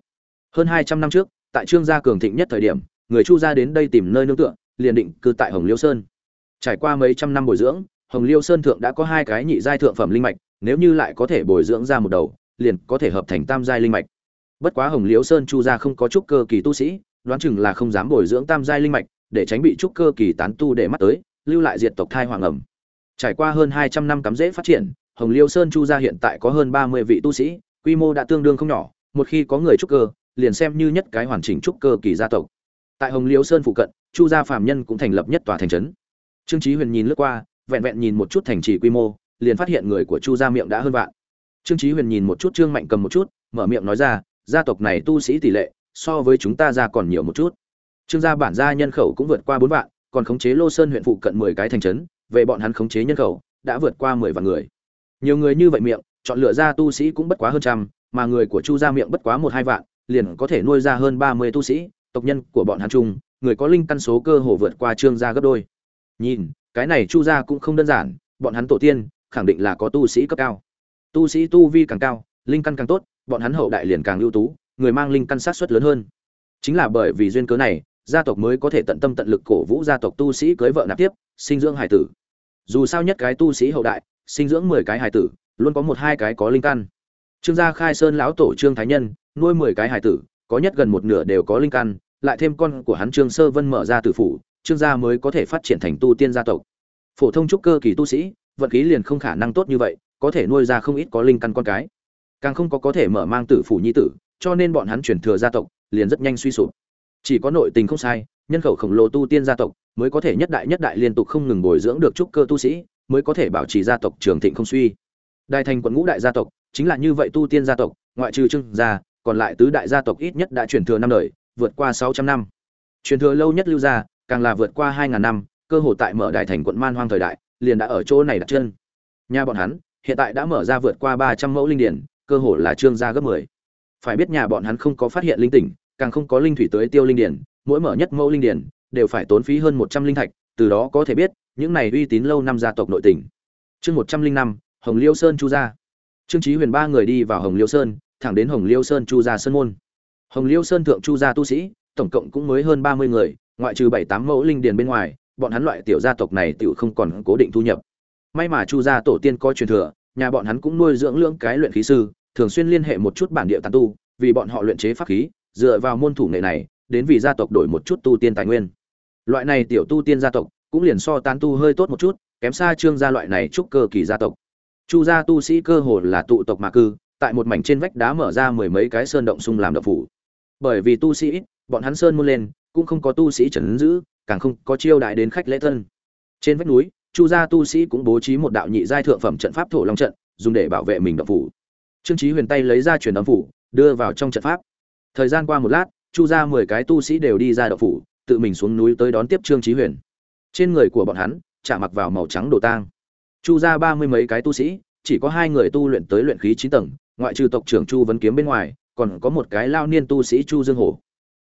Hơn hai trăm năm trước, tại trương gia cường thịnh nhất thời điểm, người chu gia đến đây tìm nơi nương tựa, liền định cư tại hồng liêu sơn. Trải qua mấy trăm năm bồi dưỡng hồng liêu sơn thượng đã có hai cái nhị giai thượng phẩm linh mạch, nếu như lại có thể bồi dưỡng ra một đầu, liền có thể hợp thành tam giai linh mạch. Bất quá hồng liêu sơn chu gia không có chút cơ kỳ tu sĩ, đoán chừng là không dám bồi dưỡng tam giai linh mạch, để tránh bị trúc cơ kỳ tán tu để mắt tới, lưu lại diệt tộc thai hoàng ẩm. Trải qua hơn hai trăm năm cắm rễ phát triển, hồng liêu sơn chu gia hiện tại có hơn ba mươi vị tu sĩ, quy mô đã tương đương không nhỏ, một khi có người trúc cơ, liền xem như nhất cái hoàn chỉnh trúc cơ kỳ gia tộc. Tại hồng liêu sơn phụ cận, chu gia phàm nhân cũng thành lập nhất tòa thành trấn. Trương chí huyền nhìn lướt qua vẹn vẹn nhìn một chút thành trì quy mô, liền phát hiện người của chu gia miệng đã hơn vạn. Trương chí huyền nhìn một chút trương mạnh cầm một chút, mở miệng nói ra, gia tộc này tu sĩ tỷ lệ so với chúng ta ra còn nhiều một chút. Trương gia bản gia nhân khẩu cũng vượt qua bốn vạn, còn khống chế lô sơn huyện phụ cận mười cái thành trấn, về bọn hắn khống chế nhân khẩu, đã vượt qua mười vạn người. Nhiều người như vậy miệng, chọn lựa ra tu sĩ cũng bất quá hơn trăm, mà người của chu gia miệng bất quá một hai vạn, liền có thể nuôi ra hơn ba mươi tu sĩ, tộc nhân của bọn hắn chung, người có linh căn số cơ hồ vượt qua trương gia gấp đôi. Nhìn cái này chu gia cũng không đơn giản, bọn hắn tổ tiên, khẳng định là có tu sĩ cấp cao. Tu sĩ tu vi càng cao, linh căn càng tốt, bọn hắn hậu đại liền càng ưu tú, người mang linh căn sát xuất lớn hơn. Chính là bởi vì duyên cớ này, gia tộc mới có thể tận tâm tận lực cổ vũ gia tộc tu sĩ cưới vợ nạp tiếp, sinh dưỡng hải tử. Dù sao nhất cái tu sĩ hậu đại, sinh dưỡng mười cái hải tử, luôn có một hai cái có linh căn. Trương gia khai sơn lão tổ trương thái nhân, nuôi mười cái hải tử, có nhất gần một nửa đều có linh căn, lại thêm con của hắn trương sơ vân mở ra tử phủ, trương gia mới có thể phát triển thành tu tiên gia tộc phổ thông trúc cơ kỳ tu sĩ, vận khí liền không khả năng tốt như vậy, có thể nuôi ra không ít có linh căn con cái. Càng không có có thể mở mang tử phủ nhi tử, cho nên bọn hắn chuyển thừa gia tộc, liền rất nhanh suy sụp. Chỉ có nội tình không sai, nhân khẩu khổng lồ tu tiên gia tộc, mới có thể nhất đại nhất đại liên tục không ngừng bồi dưỡng được trúc cơ tu sĩ, mới có thể bảo trì gia tộc trường thịnh không suy. Đại thành quận ngũ đại gia tộc, chính là như vậy tu tiên gia tộc, ngoại trừ trương gia, còn lại tứ đại gia tộc ít nhất đã truyền thừa năm đời, vượt qua sáu trăm năm. Truyền thừa lâu nhất lưu gia, càng là vượt qua hai ngàn năm cơ hội tại mở đại thành quận man hoang thời đại, liền đã ở chỗ này đặt chân. Nhà bọn hắn, hiện tại đã mở ra vượt qua ba trăm mẫu linh điển, cơ hội là trương gia gấp mười. Phải biết nhà bọn hắn không có phát hiện linh tỉnh, càng không có linh thủy tới tiêu linh điển, mỗi mở nhất mẫu linh điển, đều phải tốn phí hơn một trăm linh thạch, từ đó có thể biết, những này uy tín lâu năm gia tộc nội tỉnh chương một trăm linh năm, hồng liêu sơn chu gia. Trương trí huyền ba người đi vào hồng liêu sơn, thẳng đến hồng liêu sơn chu gia sơn môn. Hồng liêu sơn thượng chu gia tu sĩ, tổng cộng cũng mới hơn ba mươi người, ngoại trừ bảy tám mẫu linh điền bên ngoài bọn hắn loại tiểu gia tộc này tiểu không còn cố định thu nhập. May mà chu gia tổ tiên có truyền thừa, nhà bọn hắn cũng nuôi dưỡng lưỡng cái luyện khí sư, thường xuyên liên hệ một chút bản địa tán tu, vì bọn họ luyện chế pháp khí, dựa vào môn thủ nghệ này, đến vì gia tộc đổi một chút tu tiên tài nguyên. Loại này tiểu tu tiên gia tộc, cũng liền so tán tu hơi tốt một chút, kém xa trương gia loại này trúc cơ kỳ gia tộc. Chu gia tu sĩ cơ hồ là tụ tộc mà cư, tại một mảnh trên vách đá mở ra mười mấy cái sơn động xung làm động phủ. Bởi vì tu sĩ, bọn hắn sơn môn lên, cũng không có tu sĩ trấn giữ càng không có chiêu đại đến khách lễ thân. Trên vách núi, chu gia tu sĩ cũng bố trí một đạo nhị giai thượng phẩm trận pháp thổ long trận, dùng để bảo vệ mình động phủ. Trương trí huyền tay lấy ra truyền âm phủ, đưa vào trong trận pháp. Thời gian qua một lát, chu gia mười cái tu sĩ đều đi ra động phủ, tự mình xuống núi tới đón tiếp trương trí huyền. Trên người của bọn hắn, chả mặc vào màu trắng đồ tang. Chu ra ba mươi mấy cái tu sĩ, chỉ có hai người tu luyện tới luyện khí chín tầng, ngoại trừ tộc trưởng chu vấn kiếm bên ngoài, còn có một cái lao niên tu sĩ chu dương hổ.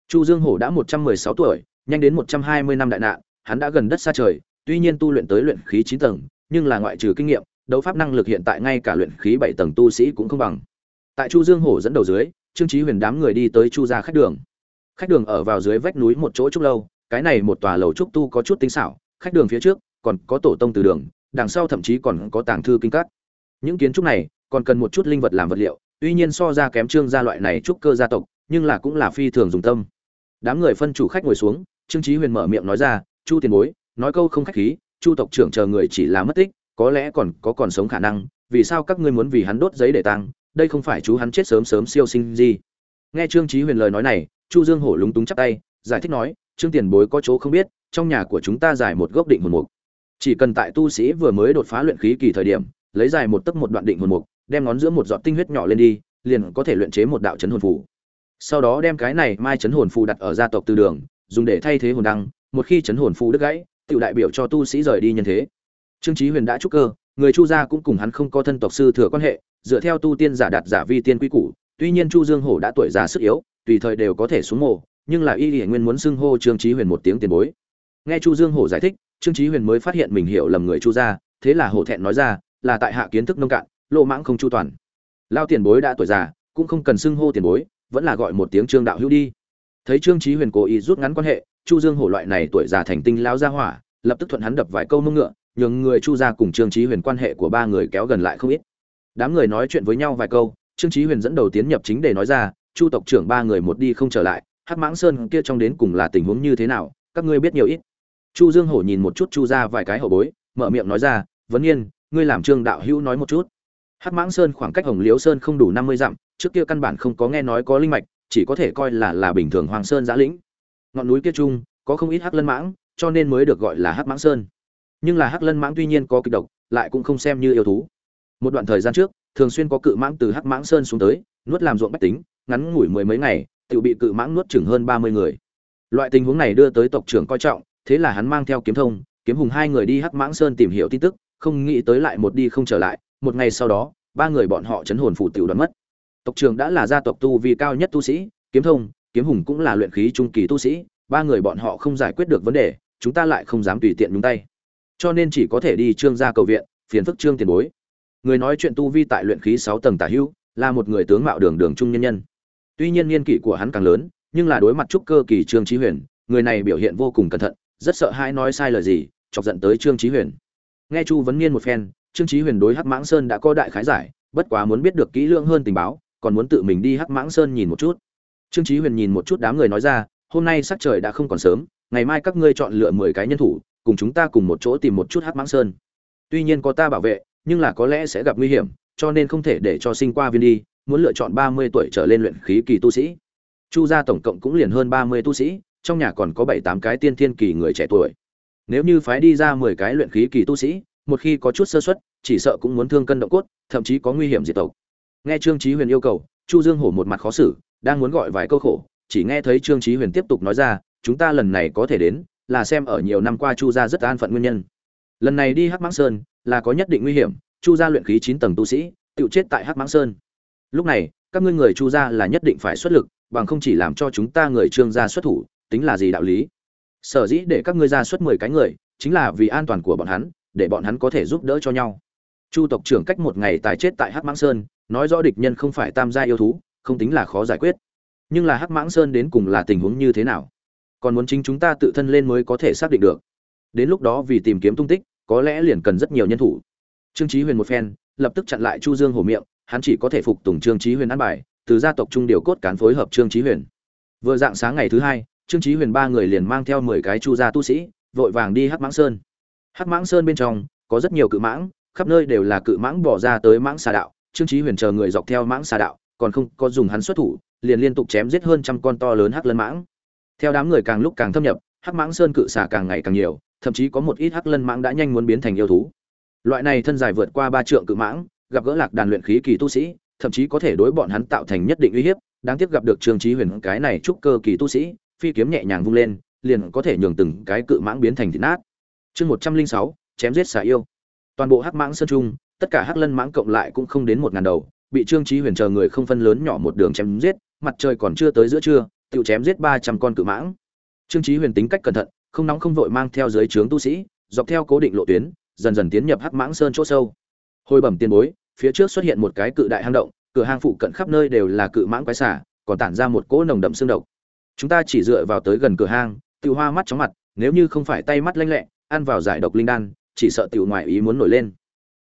Chu dương hổ đã một trăm mười sáu tuổi nhanh đến một trăm hai mươi năm đại nạn, hắn đã gần đất xa trời, tuy nhiên tu luyện tới luyện khí chín tầng, nhưng là ngoại trừ kinh nghiệm, đấu pháp năng lực hiện tại ngay cả luyện khí bảy tầng tu sĩ cũng không bằng. Tại chu dương hổ dẫn đầu dưới, trương trí huyền đám người đi tới chu gia khách đường. Khách đường ở vào dưới vách núi một chỗ trúc lâu, cái này một tòa lầu trúc tu có chút tinh xảo, khách đường phía trước còn có tổ tông từ đường, đằng sau thậm chí còn có tàng thư kinh các. Những kiến trúc này còn cần một chút linh vật làm vật liệu, tuy nhiên so ra kém trương gia loại này trúc cơ gia tộc, nhưng là cũng là phi thường dùng tâm. Đám người phân chủ khách ngồi xuống trương Chí huyền mở miệng nói ra, chu tiền bối, nói câu không khách khí, chu tộc trưởng chờ người chỉ là mất tích, có lẽ còn có còn sống khả năng, vì sao các ngươi muốn vì hắn đốt giấy để tăng đây không phải chú hắn chết sớm sớm siêu sinh gì? Nghe trương Chí huyền lời nói này, chu dương hổ lúng túng chắp tay, giải thích nói, trương tiền bối có chỗ không biết, trong nhà của chúng ta giải một gốc định hồn mục. Chỉ cần tại tu sĩ vừa mới đột phá luyện khí kỳ thời điểm, lấy dài một tấc một đoạn định hồn mục, đem ngón giữa một giọt tinh huyết nhỏ lên đi, liền có thể luyện chế một đạo chấn hồn phù. Sau đó đem cái này mai chấn hồn phù đặt ở gia tộc từ đường dùng để thay thế hồn đăng, một khi chấn hồn phù đứt gãy tự đại biểu cho tu sĩ rời đi nhân thế. Trương chí huyền đã trúc cơ, người chu gia cũng cùng hắn không có thân tộc sư thừa quan hệ, dựa theo tu tiên giả đạt giả vi tiên quy củ, tuy nhiên chu dương hổ đã tuổi già sức yếu, tùy thời đều có thể xuống mồ, nhưng là y hiển nguyên muốn xưng hô trương chí huyền một tiếng tiền bối. Nghe chu dương hổ giải thích, trương chí huyền mới phát hiện mình hiểu lầm người chu gia, thế là hổ thẹn nói ra, là tại hạ kiến thức nông cạn, lộ mãng không chu toàn. Lao tiền bối đã tuổi già, cũng không cần xưng hô tiền bối, vẫn là gọi một tiếng trương đạo hữu đi thấy trương chí huyền cố ý rút ngắn quan hệ, chu dương hổ loại này tuổi già thành tinh lao ra hỏa, lập tức thuận hắn đập vài câu mông ngựa, nhường người chu gia cùng trương chí huyền quan hệ của ba người kéo gần lại không ít. Đám người nói chuyện với nhau vài câu, trương chí huyền dẫn đầu tiến nhập chính để nói ra, chu tộc trưởng ba người một đi không trở lại, hắc mãng sơn kia trong đến cùng là tình huống như thế nào, các ngươi biết nhiều ít. Chu dương hổ nhìn một chút chu gia vài cái hậu bối, mở miệng nói ra, vấn nhiên ngươi làm trương đạo hữu nói một chút. Hắc mãng sơn khoảng cách hồng liễu sơn không đủ năm mươi dặm, trước kia căn bản không có nghe nói có linh mạch chỉ có thể coi là là bình thường hoàng sơn giã lĩnh. Ngọn núi kia trung có không ít hắc lân mãng, cho nên mới được gọi là hắc mãng sơn. Nhưng là hắc lân mãng tuy nhiên có kịch độc, lại cũng không xem như yêu thú. Một đoạn thời gian trước, thường xuyên có cự mãng từ hắc mãng sơn xuống tới, nuốt làm ruộng bách tính, ngắn ngủi mười mấy ngày tự bị cự mãng nuốt chừng hơn ba mươi người. Loại tình huống này đưa tới tộc trưởng coi trọng, thế là hắn mang theo kiếm thông, kiếm hùng hai người đi hắc mãng sơn tìm hiểu tin tức, không nghĩ tới lại một đi không trở lại, một ngày sau đó, ba người bọn họ chấn hồn phủ tiểu đoán mất tộc trưởng đã là gia tộc tu vi cao nhất tu sĩ, kiếm thông, kiếm hùng cũng là luyện khí trung kỳ tu sĩ, ba người bọn họ không giải quyết được vấn đề, chúng ta lại không dám tùy tiện nhúng tay. Cho nên chỉ có thể đi trương gia cầu viện, phiền phức trương tiền bối. Người nói chuyện tu vi tại luyện khí sáu tầng tả hữu, là một người tướng mạo đường đường trung nhân nhân. Tuy nhiên niên kỷ của hắn càng lớn, nhưng là đối mặt trúc cơ kỳ trương trí huyền, người này biểu hiện vô cùng cẩn thận, rất sợ hãi nói sai lời gì, chọc giận tới trương trí huyền. Nghe chu vấn niên một phen, trương trí huyền đối hắc mãng sơn đã có đại khái giải, bất quá muốn biết được kỹ lưỡng hơn tình báo còn muốn tự mình đi hắc mãng sơn nhìn một chút. Trương chí huyền nhìn một chút đám người nói ra, hôm nay sắc trời đã không còn sớm, ngày mai các ngươi chọn lựa mười cái nhân thủ, cùng chúng ta cùng một chỗ tìm một chút hắc mãng sơn. Tuy nhiên có ta bảo vệ, nhưng là có lẽ sẽ gặp nguy hiểm, cho nên không thể để cho sinh qua viên đi, muốn lựa chọn ba mươi tuổi trở lên luyện khí kỳ tu sĩ. Chu gia tổng cộng cũng liền hơn ba mươi tu sĩ, trong nhà còn có bảy tám cái tiên thiên kỳ người trẻ tuổi. Nếu như phái đi ra mười cái luyện khí kỳ tu sĩ, một khi có chút sơ suất, chỉ sợ cũng muốn thương cân động cốt, thậm chí có nguy hiểm diệt tộc nghe trương chí huyền yêu cầu, chu dương hổ một mặt khó xử, đang muốn gọi vài câu khổ, chỉ nghe thấy trương chí huyền tiếp tục nói ra, chúng ta lần này có thể đến, là xem ở nhiều năm qua chu gia rất an phận nguyên nhân. Lần này đi hắc mãng sơn, là có nhất định nguy hiểm, chu gia luyện khí chín tầng tu sĩ, tự chết tại hắc mãng sơn. Lúc này, các ngươi người chu gia là nhất định phải xuất lực, bằng không chỉ làm cho chúng ta người trương gia xuất thủ, tính là gì đạo lý? Sở dĩ để các ngươi ra xuất mười cái người, chính là vì an toàn của bọn hắn, để bọn hắn có thể giúp đỡ cho nhau chu tộc trưởng cách một ngày tài chết tại hắc mãng sơn, nói rõ địch nhân không phải tam gia yêu thú, không tính là khó giải quyết. Nhưng là hắc mãng sơn đến cùng là tình huống như thế nào? Còn muốn chính chúng ta tự thân lên mới có thể xác định được. Đến lúc đó vì tìm kiếm tung tích, có lẽ liền cần rất nhiều nhân thủ. Trương chí huyền một phen, lập tức chặn lại chu dương hổ miệng, hắn chỉ có thể phục tùng trương chí huyền ăn bài, từ gia tộc trung điều cốt cán phối hợp trương chí huyền. Vừa dạng sáng ngày thứ hai, trương chí huyền ba người liền mang theo mười cái chu gia tu sĩ, vội vàng đi hắc mãng sơn. Hắc mãng sơn bên trong, có rất nhiều cự mãng khắp nơi đều là cự mãng bỏ ra tới mãng xà đạo, trương chí huyền chờ người dọc theo mãng xà đạo, còn không có dùng hắn xuất thủ, liền liên tục chém giết hơn trăm con to lớn hắc lân mãng. Theo đám người càng lúc càng thâm nhập, hắc mãng sơn cự xà càng ngày càng nhiều, thậm chí có một ít hắc lân mãng đã nhanh muốn biến thành yêu thú. Loại này thân dài vượt qua ba trượng cự mãng, gặp gỡ lạc đàn luyện khí kỳ tu sĩ, thậm chí có thể đối bọn hắn tạo thành nhất định uy hiếp, đáng tiếc gặp được trương chí huyền cái này trúc cơ kỳ tu sĩ, phi kiếm nhẹ nhàng vung lên, liền có thể nhường từng cái cự mãng biến thành thịt nát. Chương một trăm linh sáu, chém giết xà yêu toàn bộ hắc mãng sơn trung, tất cả hắc lân mãng cộng lại cũng không đến một ngàn đầu, bị trương trí huyền chờ người không phân lớn nhỏ một đường chém giết, mặt trời còn chưa tới giữa trưa tự chém giết ba trăm con cự mãng. Trương trí huyền tính cách cẩn thận, không nóng không vội mang theo dưới trướng tu sĩ, dọc theo cố định lộ tuyến, dần dần tiến nhập hắc mãng sơn chỗ sâu. Hồi bẩm tiền bối, phía trước xuất hiện một cái cự đại hang động, cửa hang phụ cận khắp nơi đều là cự mãng quái xả còn tản ra một cỗ nồng đậm xương độc. Chúng ta chỉ dựa vào tới gần cửa hang tự hoa mắt chóng mặt, nếu như không phải tay mắt lanh lẹ, ăn vào giải độc linh đan chỉ sợ tiểu ngoại ý muốn nổi lên.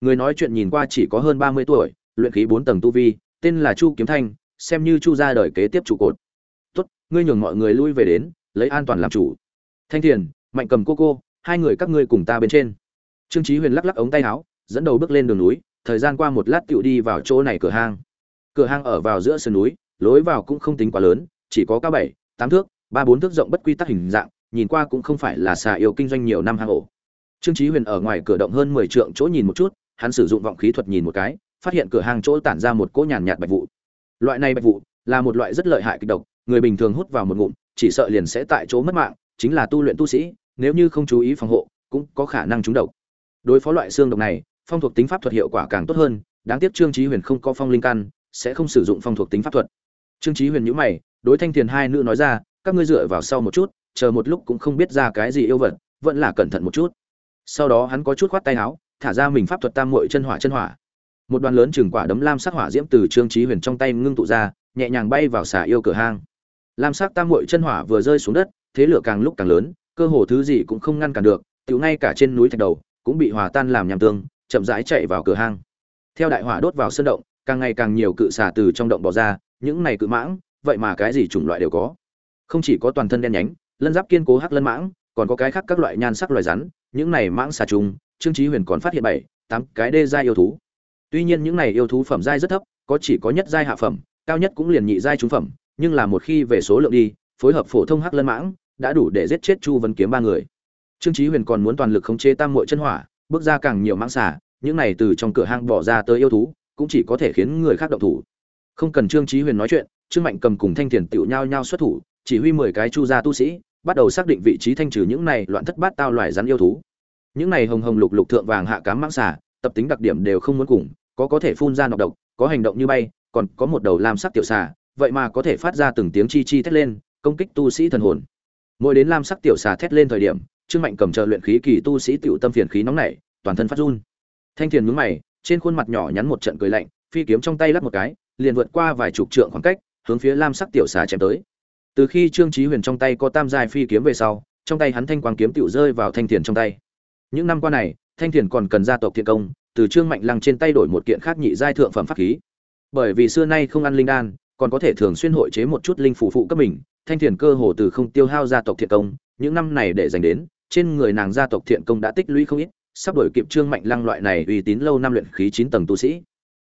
Người nói chuyện nhìn qua chỉ có hơn ba mươi tuổi, luyện khí bốn tầng tu vi, tên là chu kiếm thanh, xem như chu gia đời kế tiếp trụ cột. Tốt, ngươi nhường mọi người lui về đến, lấy an toàn làm chủ. Thanh thiền, mạnh cầm cô cô, hai người các ngươi cùng ta bên trên. Trương chí huyền lắc lắc ống tay áo, dẫn đầu bước lên đường núi, thời gian qua một lát tiểu đi vào chỗ này cửa hang. Cửa hang ở vào giữa sườn núi, lối vào cũng không tính quá lớn, chỉ có cao bảy, tám thước, ba bốn thước rộng bất quy tắc hình dạng, nhìn qua cũng không phải là xà yêu kinh doanh nhiều năm hang ổ trương chí huyền ở ngoài cửa động hơn mười trượng chỗ nhìn một chút, hắn sử dụng vọng khí thuật nhìn một cái, phát hiện cửa hàng chỗ tản ra một cỗ nhàn nhạt bạch vụ. Loại này bạch vụ là một loại rất lợi hại kịch độc, người bình thường hút vào một ngụm, chỉ sợ liền sẽ tại chỗ mất mạng, chính là tu luyện tu sĩ, nếu như không chú ý phòng hộ, cũng có khả năng trúng độc. Đối phó loại xương độc này, phong thuộc tính pháp thuật hiệu quả càng tốt hơn, đáng tiếc trương chí huyền không có phong linh căn, sẽ không sử dụng phong thuộc tính pháp thuật. Trương chí huyền nhíu mày, đối thanh tiền hai nữ nói ra, các ngươi dựa vào sau một chút, chờ một lúc cũng không biết ra cái gì yêu vật, vẫn là cẩn thận một chút sau đó hắn có chút khoát tay áo, thả ra mình pháp thuật tam muội chân hỏa chân hỏa. Một đoàn lớn chừng quả đấm lam sắc hỏa diễm từ trương trí huyền trong tay ngưng tụ ra, nhẹ nhàng bay vào xà yêu cửa hang. Lam sắc tam muội chân hỏa vừa rơi xuống đất, thế lửa càng lúc càng lớn, cơ hồ thứ gì cũng không ngăn cản được, tiểu ngay cả trên núi thạch đầu cũng bị hòa tan làm nham tương, chậm rãi chạy vào cửa hang. Theo đại hỏa đốt vào sơn động, càng ngày càng nhiều cự xà từ trong động bò ra, những này cự mãng, vậy mà cái gì chủng loại đều có. Không chỉ có toàn thân đen nhánh, lân giáp kiên cố hắc lân mãng còn có cái khác các loại nhan sắc loài rắn, những này mãng xà trùng, trương chí huyền còn phát hiện bảy, tám cái đê giai yêu thú. Tuy nhiên những này yêu thú phẩm giai rất thấp, có chỉ có nhất giai hạ phẩm, cao nhất cũng liền nhị giai trung phẩm, nhưng là một khi về số lượng đi, phối hợp phổ thông hắc lân mãng, đã đủ để giết chết chu vân kiếm ba người. Trương chí huyền còn muốn toàn lực khống chế tam muội chân hỏa, bước ra càng nhiều mãng xà, những này từ trong cửa hang bỏ ra tới yêu thú, cũng chỉ có thể khiến người khác động thủ. Không cần trương chí huyền nói chuyện, trương mạnh cầm cùng thanh thiền tiểu nhau nhau xuất thủ, chỉ huy mười cái chu gia tu sĩ bắt đầu xác định vị trí thanh trừ những này loạn thất bát tao loài rắn yêu thú. Những này hồng hồng lục lục thượng vàng hạ cám mãng xà, tập tính đặc điểm đều không muốn cùng, có có thể phun ra nọc độc, có hành động như bay, còn có một đầu lam sắc tiểu xà, vậy mà có thể phát ra từng tiếng chi chi thét lên, công kích tu sĩ thần hồn. Mỗi đến lam sắc tiểu xà thét lên thời điểm, trương mạnh cầm chờ luyện khí kỳ tu sĩ tiểu tâm phiền khí nóng nảy, toàn thân phát run. Thanh thiền nhướng mày, trên khuôn mặt nhỏ nhắn một trận cười lạnh, phi kiếm trong tay lắc một cái, liền vượt qua vài chục trượng khoảng cách, hướng phía lam sắc tiểu xà chém tới từ khi trương chí huyền trong tay có tam giai phi kiếm về sau, trong tay hắn thanh quang kiếm tiểu rơi vào thanh thiền trong tay. Những năm qua này, thanh thiền còn cần gia tộc thiện công, từ trương mạnh lăng trên tay đổi một kiện khác nhị giai thượng phẩm pháp khí. Bởi vì xưa nay không ăn linh đan, còn có thể thường xuyên hội chế một chút linh phủ phụ cấp mình, thanh thiền cơ hồ từ không tiêu hao gia tộc thiện công, những năm này để dành đến, trên người nàng gia tộc thiện công đã tích lũy không ít, sắp đổi kịp trương mạnh lăng loại này uy tín lâu năm luyện khí chín tầng tu sĩ.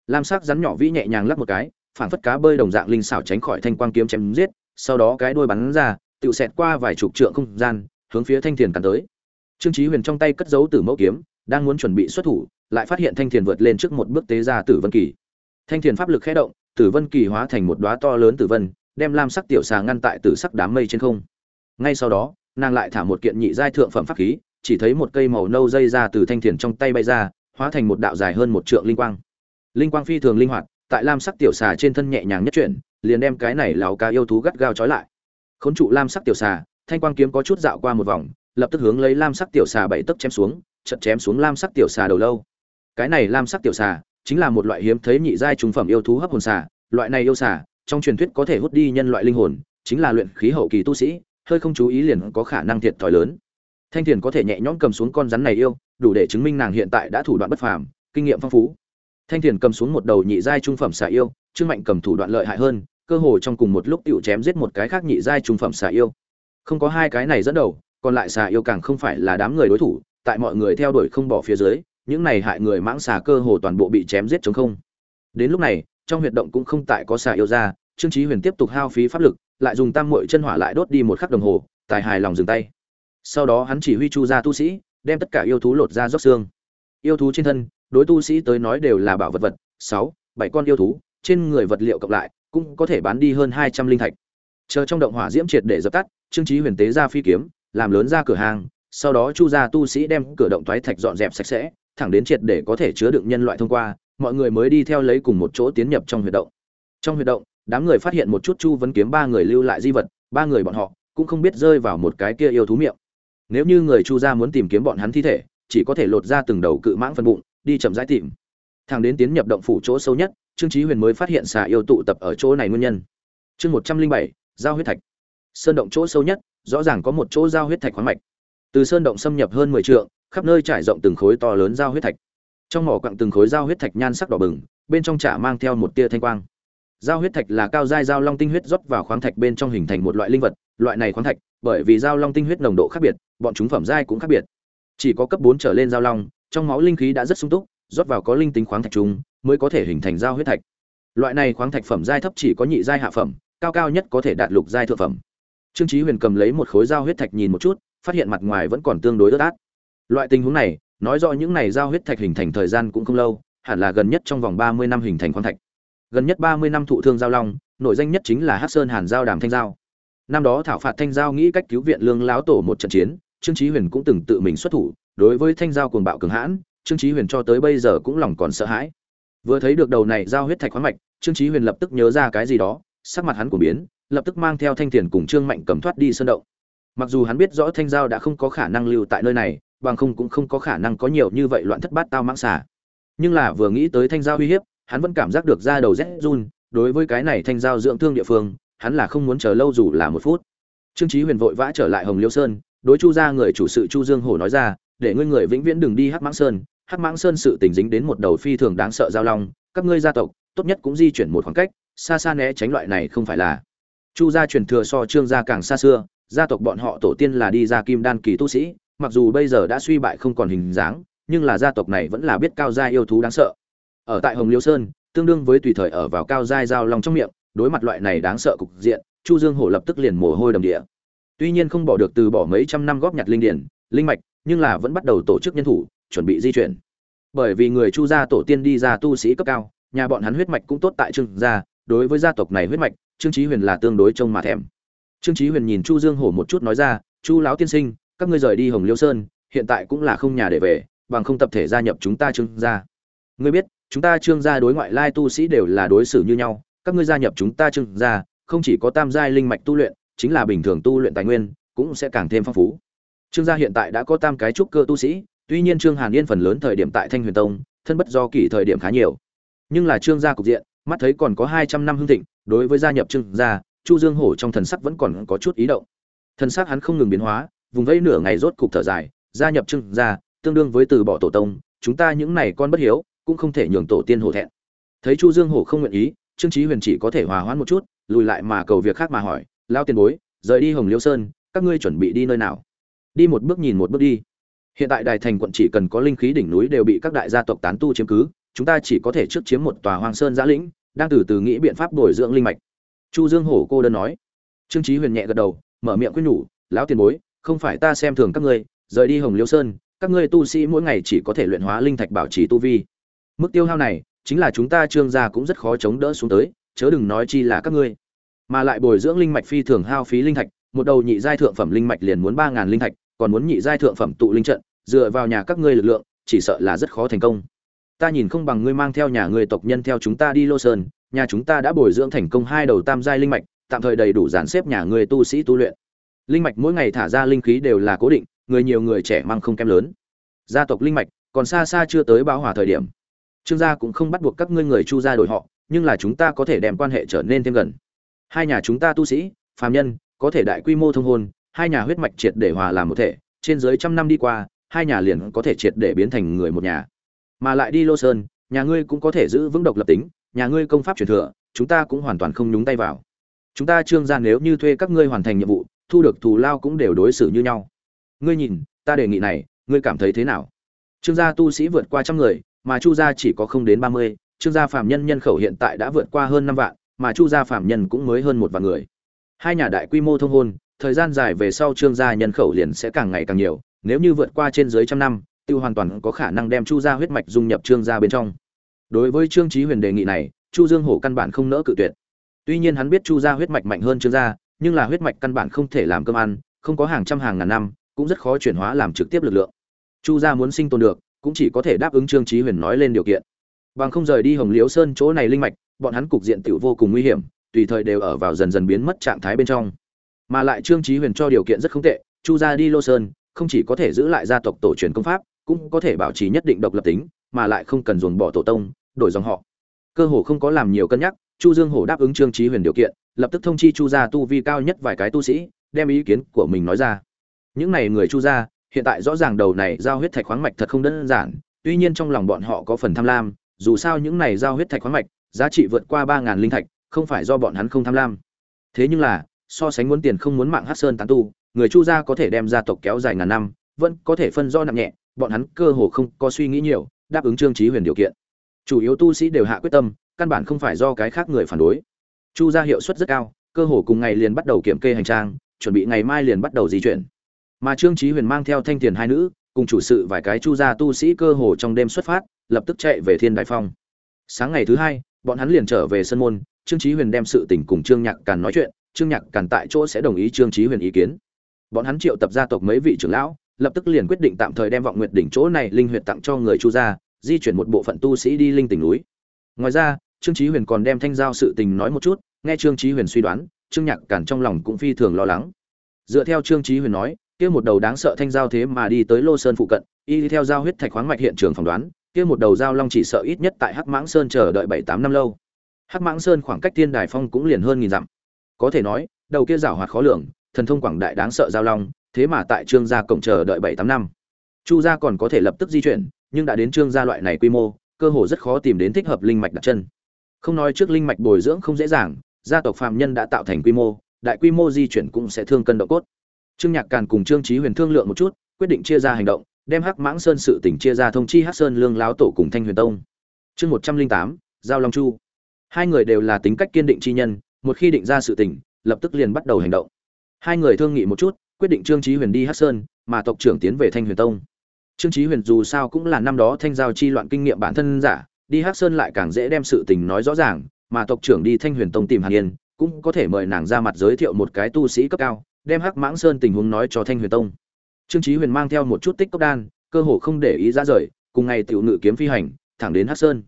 Lam sắc rắn nhỏ vĩ nhẹ nhàng lắc một cái phản phất cá bơi đồng dạng linh xảo tránh khỏi thanh quang kiếm chém giết sau đó cái đuôi bắn ra tự xẹt qua vài chục trượng không gian, hướng phía thanh thiền cắn tới. Trương chí huyền trong tay cất giấu tử mẫu kiếm, đang muốn chuẩn bị xuất thủ, lại phát hiện thanh thiền vượt lên trước một bước tế ra tử vân kỳ. Thanh thiền pháp lực khẽ động, tử vân kỳ hóa thành một đóa to lớn tử vân, đem lam sắc tiểu xà ngăn tại tử sắc đám mây trên không. Ngay sau đó, nàng lại thả một kiện nhị giai thượng phẩm pháp khí, chỉ thấy một cây màu nâu dây ra từ thanh thiền trong tay bay ra, hóa thành một đạo dài hơn một trượng linh quang. Linh quang phi thường linh hoạt, tại lam sắc tiểu xà trên thân nhẹ nhàng nhất chuyển liền đem cái này lão cá yêu thú gắt gao trói lại. Khốn trụ lam sắc tiểu xà, thanh quang kiếm có chút dạo qua một vòng, lập tức hướng lấy lam sắc tiểu xà bảy tấc chém xuống chật chém xuống lam sắc tiểu xà đầu lâu. Cái này lam sắc tiểu xà chính là một loại hiếm thấy nhị giai trung phẩm yêu thú hấp hồn xà, loại này yêu xà, trong truyền thuyết có thể hút đi nhân loại linh hồn, chính là luyện khí hậu kỳ tu sĩ, hơi không chú ý liền có khả năng thiệt thòi lớn. Thanh thiền có thể nhẹ nhõm cầm xuống con rắn này yêu, đủ để chứng minh nàng hiện tại đã thủ đoạn bất phàm, kinh nghiệm phong phú thanh thiền cầm xuống một đầu nhị giai trung phẩm xà yêu, trương mạnh cầm thủ đoạn lợi hại hơn, cơ hồ trong cùng một lúc tựu chém giết một cái khác nhị giai trung phẩm xà yêu. Không có hai cái này dẫn đầu, còn lại xà yêu càng không phải là đám người đối thủ, tại mọi người theo đuổi không bỏ phía dưới, những này hại người mãng xà cơ hồ toàn bộ bị chém giết trống không. Đến lúc này, trong huyệt động cũng không tại có xà yêu ra, trương chí huyền tiếp tục hao phí pháp lực, lại dùng tam muội chân hỏa lại đốt đi một khắc đồng hồ, tài hài lòng dừng tay. Sau đó hắn chỉ huy chu gia tu sĩ, đem tất cả yêu thú lột ra róc xương. Yêu thú trên thân đối tu sĩ tới nói đều là bảo vật vật, sáu, bảy con yêu thú, trên người vật liệu cộng lại, cũng có thể bán đi hơn hai trăm linh thạch. Chờ trong động hỏa diễm triệt để dập tắt, trương chí huyền tế ra phi kiếm, làm lớn ra cửa hàng, sau đó chu gia tu sĩ đem cửa động toái thạch dọn dẹp sạch sẽ, thẳng đến triệt để có thể chứa đựng nhân loại thông qua, mọi người mới đi theo lấy cùng một chỗ tiến nhập trong huyệt động. Trong huyệt động, đám người phát hiện một chút chu vấn kiếm ba người lưu lại di vật, ba người bọn họ cũng không biết rơi vào một cái kia yêu thú miệng. Nếu như người chu gia muốn tìm kiếm bọn hắn thi thể, chỉ có thể lột ra từng đầu cự mãng phân bụng đi chậm rãi tìm. Thằng đến tiến nhập động phủ chỗ sâu nhất, trương chí huyền mới phát hiện xà yêu tụ tập ở chỗ này nguyên nhân. Chương một trăm linh bảy, giao huyết thạch. Sơn động chỗ sâu nhất, rõ ràng có một chỗ giao huyết thạch khoáng mạch. Từ sơn động xâm nhập hơn mười trượng, khắp nơi trải rộng từng khối to lớn giao huyết thạch. Trong mỏ quặng từng khối giao huyết thạch nhan sắc đỏ bừng, bên trong chả mang theo một tia thanh quang. Giao huyết thạch là cao giai giao long tinh huyết rót vào khoáng thạch bên trong hình thành một loại linh vật, loại này khoáng thạch, bởi vì giao long tinh huyết nồng độ khác biệt, bọn chúng phẩm giai cũng khác biệt. Chỉ có cấp bốn trở lên giao long trong máu linh khí đã rất sung túc, rót vào có linh tính khoáng thạch chung, mới có thể hình thành giao huyết thạch. Loại này khoáng thạch phẩm giai thấp chỉ có nhị giai hạ phẩm, cao cao nhất có thể đạt lục giai thượng phẩm. Trương chí huyền cầm lấy một khối giao huyết thạch nhìn một chút, phát hiện mặt ngoài vẫn còn tương đối ướt át. Loại tình huống này, nói rõ những này giao huyết thạch hình thành thời gian cũng không lâu, hẳn là gần nhất trong vòng ba mươi năm hình thành khoáng thạch. Gần nhất ba mươi năm thụ thương giao long nội danh nhất chính là hắc sơn hàn giao đàm thanh giao. Năm đó thảo phạt thanh giao nghĩ cách cứu viện lương láo tổ một trận chiến, trương chí huyền cũng từng tự mình xuất thủ đối với thanh giao cuồng bạo cường hãn, trương chí huyền cho tới bây giờ cũng lòng còn sợ hãi. Vừa thấy được đầu này giao huyết thạch khoáng mạch, trương chí huyền lập tức nhớ ra cái gì đó, sắc mặt hắn của biến, lập tức mang theo thanh tiền cùng trương mạnh cầm thoát đi sơn động. Mặc dù hắn biết rõ thanh giao đã không có khả năng lưu tại nơi này, bằng không cũng không có khả năng có nhiều như vậy loạn thất bát tao mãng xả nhưng là vừa nghĩ tới thanh giao uy hiếp, hắn vẫn cảm giác được da đầu rét run, đối với cái này thanh giao dưỡng thương địa phương, hắn là không muốn chờ lâu dù là một phút. Trương chí huyền vội vã trở lại hồng liêu sơn, đối chu gia người chủ sự chu dương hổ nói ra để ngươi người vĩnh viễn đừng đi hắc mãng sơn. Hắc mãng sơn sự tình dính đến một đầu phi thường đáng sợ giao long. Các ngươi gia tộc, tốt nhất cũng di chuyển một khoảng cách, xa xa né tránh loại này không phải là. Chu gia truyền thừa so trương gia càng xa xưa, gia tộc bọn họ tổ tiên là đi ra kim đan kỳ tu sĩ, mặc dù bây giờ đã suy bại không còn hình dáng, nhưng là gia tộc này vẫn là biết cao gia yêu thú đáng sợ. Ở tại hồng liêu sơn, tương đương với tùy thời ở vào cao giai giao long trong miệng, đối mặt loại này đáng sợ cục diện, chu dương hổ lập tức liền mồ hôi đầm địa. Tuy nhiên không bỏ được từ bỏ mấy trăm năm góp nhặt linh điển, linh mạch nhưng là vẫn bắt đầu tổ chức nhân thủ, chuẩn bị di chuyển. Bởi vì người chu gia tổ tiên đi ra tu sĩ cấp cao, nhà bọn hắn huyết mạch cũng tốt tại trương gia, đối với gia tộc này huyết mạch, trương chí huyền là tương đối trông mà thèm. Trương chí huyền nhìn chu dương hổ một chút nói ra, chu lão tiên sinh, các ngươi rời đi hồng liêu sơn, hiện tại cũng là không nhà để về, bằng không tập thể gia nhập chúng ta trương gia. Ngươi biết, chúng ta trương gia đối ngoại lai tu sĩ đều là đối xử như nhau, các ngươi gia nhập chúng ta trương gia, không chỉ có tam giai linh mạch tu luyện, chính là bình thường tu luyện tài nguyên, cũng sẽ càng thêm phong phú trương gia hiện tại đã có tam cái trúc cơ tu sĩ, tuy nhiên trương hàn yên phần lớn thời điểm tại thanh huyền tông, thân bất do kỷ thời điểm khá nhiều. Nhưng là trương gia cục diện, mắt thấy còn có hai trăm năm hưng thịnh, đối với gia nhập trương gia, chu dương hổ trong thần sắc vẫn còn có chút ý động. Thần sắc hắn không ngừng biến hóa, vùng vẫy nửa ngày rốt cục thở dài, gia nhập trương gia, tương đương với từ bỏ tổ tông, chúng ta những này con bất hiếu, cũng không thể nhường tổ tiên hổ thẹn. Thấy chu dương hổ không nguyện ý, trương chí huyền chỉ có thể hòa hoãn một chút, lùi lại mà cầu việc khác mà hỏi lao tiền bối, rời đi hồng liêu sơn, các ngươi chuẩn bị đi nơi nào? Đi một bước nhìn một bước đi. Hiện tại đài thành quận chỉ cần có linh khí đỉnh núi đều bị các đại gia tộc tán tu chiếm cứ, chúng ta chỉ có thể trước chiếm một tòa hoang sơn giã lĩnh, đang từ từ nghĩ biện pháp bồi dưỡng linh mạch. Chu dương hổ cô đơn nói. Trương chí huyền nhẹ gật đầu, mở miệng khuyên nhủ, lão tiền bối, không phải ta xem thường các ngươi, rời đi hồng liêu sơn, các ngươi tu sĩ mỗi ngày chỉ có thể luyện hóa linh thạch bảo trì tu vi. Mức tiêu hao này, chính là chúng ta trương gia cũng rất khó chống đỡ xuống tới, chớ đừng nói chi là các ngươi, mà lại bồi dưỡng linh mạch phi thường hao phí linh thạch một đầu nhị giai thượng phẩm linh mạch liền muốn ba ngàn linh thạch, còn muốn nhị giai thượng phẩm tụ linh trận, dựa vào nhà các ngươi lực lượng, chỉ sợ là rất khó thành công. Ta nhìn không bằng ngươi mang theo nhà người tộc nhân theo chúng ta đi lô sơn, nhà chúng ta đã bồi dưỡng thành công hai đầu tam giai linh mạch, tạm thời đầy đủ dàn xếp nhà người tu sĩ tu luyện. Linh mạch mỗi ngày thả ra linh khí đều là cố định, người nhiều người trẻ mang không kém lớn. Gia tộc linh mạch còn xa xa chưa tới báo hòa thời điểm. Trương gia cũng không bắt buộc các ngươi người chu gia đổi họ, nhưng là chúng ta có thể đem quan hệ trở nên thêm gần. Hai nhà chúng ta tu sĩ, phàm nhân có thể đại quy mô thông hôn, hai nhà huyết mạch triệt để hòa làm một thể, trên dưới trăm năm đi qua, hai nhà liền có thể triệt để biến thành người một nhà. Mà lại đi lô sơn, nhà ngươi cũng có thể giữ vững độc lập tính, nhà ngươi công pháp truyền thừa, chúng ta cũng hoàn toàn không nhúng tay vào. Chúng ta trương gia nếu như thuê các ngươi hoàn thành nhiệm vụ, thu được thù lao cũng đều đối xử như nhau. Ngươi nhìn, ta đề nghị này, ngươi cảm thấy thế nào? Trương gia tu sĩ vượt qua trăm người, mà chu gia chỉ có không đến ba mươi, trương gia phạm nhân nhân khẩu hiện tại đã vượt qua hơn năm vạn, mà chu gia phạm nhân cũng mới hơn một vạn người hai nhà đại quy mô thông hôn, thời gian dài về sau trương gia nhân khẩu liền sẽ càng ngày càng nhiều, nếu như vượt qua trên dưới trăm năm, tiêu hoàn toàn có khả năng đem chu gia huyết mạch dung nhập trương gia bên trong. Đối với trương trí huyền đề nghị này, chu dương hổ căn bản không nỡ cự tuyệt. Tuy nhiên hắn biết chu gia huyết mạch mạnh hơn trương gia, nhưng là huyết mạch căn bản không thể làm cơm ăn, không có hàng trăm hàng ngàn năm, cũng rất khó chuyển hóa làm trực tiếp lực lượng. Chu gia muốn sinh tồn được, cũng chỉ có thể đáp ứng trương trí huyền nói lên điều kiện. Bằng không rời đi hồng liếu sơn chỗ này linh mạch, bọn hắn cục diện tiểu vô cùng nguy hiểm tùy thời đều ở vào dần dần biến mất trạng thái bên trong. Mà lại trương trí huyền cho điều kiện rất không tệ, chu gia đi lô sơn không chỉ có thể giữ lại gia tộc tổ truyền công pháp, cũng có thể bảo trì nhất định độc lập tính, mà lại không cần dồn bỏ tổ tông, đổi dòng họ. Cơ hồ không có làm nhiều cân nhắc, chu dương hổ đáp ứng trương trí huyền điều kiện, lập tức thông chi chu gia tu vi cao nhất vài cái tu sĩ, đem ý kiến của mình nói ra. Những này người chu gia, hiện tại rõ ràng đầu này giao huyết thạch khoáng mạch thật không đơn giản, tuy nhiên trong lòng bọn họ có phần tham lam, dù sao những này giao huyết thạch khoáng mạch, giá trị vượt qua ba ngàn linh thạch không phải do bọn hắn không tham lam. Thế nhưng là, so sánh muốn tiền không muốn mạng hát sơn tán tu, người chu gia có thể đem gia tộc kéo dài ngàn năm, vẫn có thể phân do nặng nhẹ, bọn hắn cơ hồ không có suy nghĩ nhiều, đáp ứng trương trí huyền điều kiện. Chủ yếu tu sĩ đều hạ quyết tâm, căn bản không phải do cái khác người phản đối. Chu gia hiệu suất rất cao, cơ hồ cùng ngày liền bắt đầu kiểm kê hành trang, chuẩn bị ngày mai liền bắt đầu di chuyển. Mà trương trí huyền mang theo thanh tiền hai nữ, cùng chủ sự vài cái chu gia tu sĩ cơ hồ trong đêm xuất phát, lập tức chạy về thiên đại phong. Sáng ngày thứ hai, bọn hắn liền trở về sân môn trương Chí huyền đem sự tình cùng trương nhạc càn nói chuyện, trương nhạc càn tại chỗ sẽ đồng ý trương Chí huyền ý kiến. Bọn hắn triệu tập gia tộc mấy vị trưởng lão, lập tức liền quyết định tạm thời đem vọng nguyệt đỉnh chỗ này linh huyệt tặng cho người chu gia, di chuyển một bộ phận tu sĩ đi linh tỉnh núi. Ngoài ra, trương Chí huyền còn đem thanh giao sự tình nói một chút, nghe trương Chí huyền suy đoán, trương nhạc càn trong lòng cũng phi thường lo lắng. Dựa theo trương Chí huyền nói, kia một đầu đáng sợ thanh giao thế mà đi tới lô sơn phụ cận, y theo giao huyết thạch khoáng mạch hiện trường phỏng đoán, kia một đầu giao long chỉ sợ ít nhất tại hắc mãng sơn chờ đợi bảy tám năm lâu hắc mãng sơn khoảng cách thiên đài phong cũng liền hơn nghìn dặm. Có thể nói, đầu kia giảo hoạt khó lường, thần thông quảng đại đáng sợ giao long, thế mà tại trương gia cổng chờ đợi bảy tám năm. Chu gia còn có thể lập tức di chuyển, nhưng đã đến trương gia loại này quy mô, cơ hồ rất khó tìm đến thích hợp linh mạch đặt chân. Không nói trước linh mạch bồi dưỡng không dễ dàng, gia tộc phạm nhân đã tạo thành quy mô, đại quy mô di chuyển cũng sẽ thương cân độ cốt. Trương nhạc càn cùng trương trí huyền thương lượng một chút, quyết định chia ra hành động, đem hắc mãng sơn sự tỉnh chia ra thông chi hắc sơn lương láo tổ cùng thanh huyền tông. Chương một trăm linh tám, giao long chu hai người đều là tính cách kiên định chi nhân một khi định ra sự tình, lập tức liền bắt đầu hành động. Hai người thương nghị một chút quyết định trương chí huyền đi hắc sơn mà tộc trưởng tiến về thanh huyền tông. Trương chí huyền dù sao cũng là năm đó thanh giao chi loạn kinh nghiệm bản thân giả đi hắc sơn lại càng dễ đem sự tình nói rõ ràng mà tộc trưởng đi thanh huyền tông tìm hàn yên cũng có thể mời nàng ra mặt giới thiệu một cái tu sĩ cấp cao đem hắc mãng sơn tình huống nói cho thanh huyền tông. Trương chí huyền mang theo một chút tích cốc đan cơ hồ không để ý ra rời cùng ngày tiểu ngự kiếm phi hành thẳng đến hắc sơn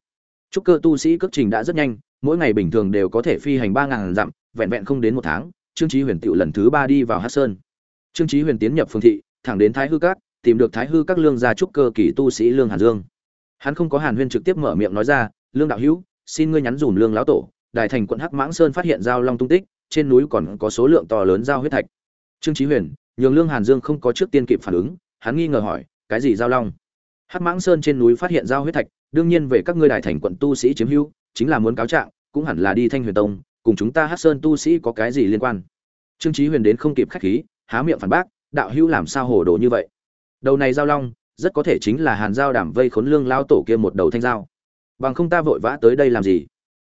trúc cơ tu sĩ cước trình đã rất nhanh, mỗi ngày bình thường đều có thể phi hành ba ngàn dặm, vẹn vẹn không đến một tháng, trương trí huyền tựu lần thứ ba đi vào hắc sơn. Trương trí huyền tiến nhập phương thị, thẳng đến thái hư cát tìm được thái hư các lương gia trúc cơ kỳ tu sĩ lương hàn dương. Hắn không có hàn huyên trực tiếp mở miệng nói ra, lương đạo hữu, xin ngươi nhắn dùm lương lão tổ. Đại thành quận hắc mãng sơn phát hiện giao long tung tích, trên núi còn có số lượng to lớn giao huyết thạch. Trương chí huyền, nhường lương hàn dương không có trước tiên kịp phản ứng, hắn nghi ngờ hỏi, cái gì giao long? Hắc mãng sơn trên núi phát hiện giao huyết thạch đương nhiên về các ngươi đại thành quận tu sĩ chiếm hữu, chính là muốn cáo trạng, cũng hẳn là đi thanh huyền tông, cùng chúng ta hắc sơn tu sĩ có cái gì liên quan. Trương chí huyền đến không kịp khách khí, há miệng phản bác, đạo hữu làm sao hồ đồ như vậy? Đầu này giao long, rất có thể chính là hàn giao đảm vây khốn lương lao tổ kia một đầu thanh giao. Bằng không ta vội vã tới đây làm gì?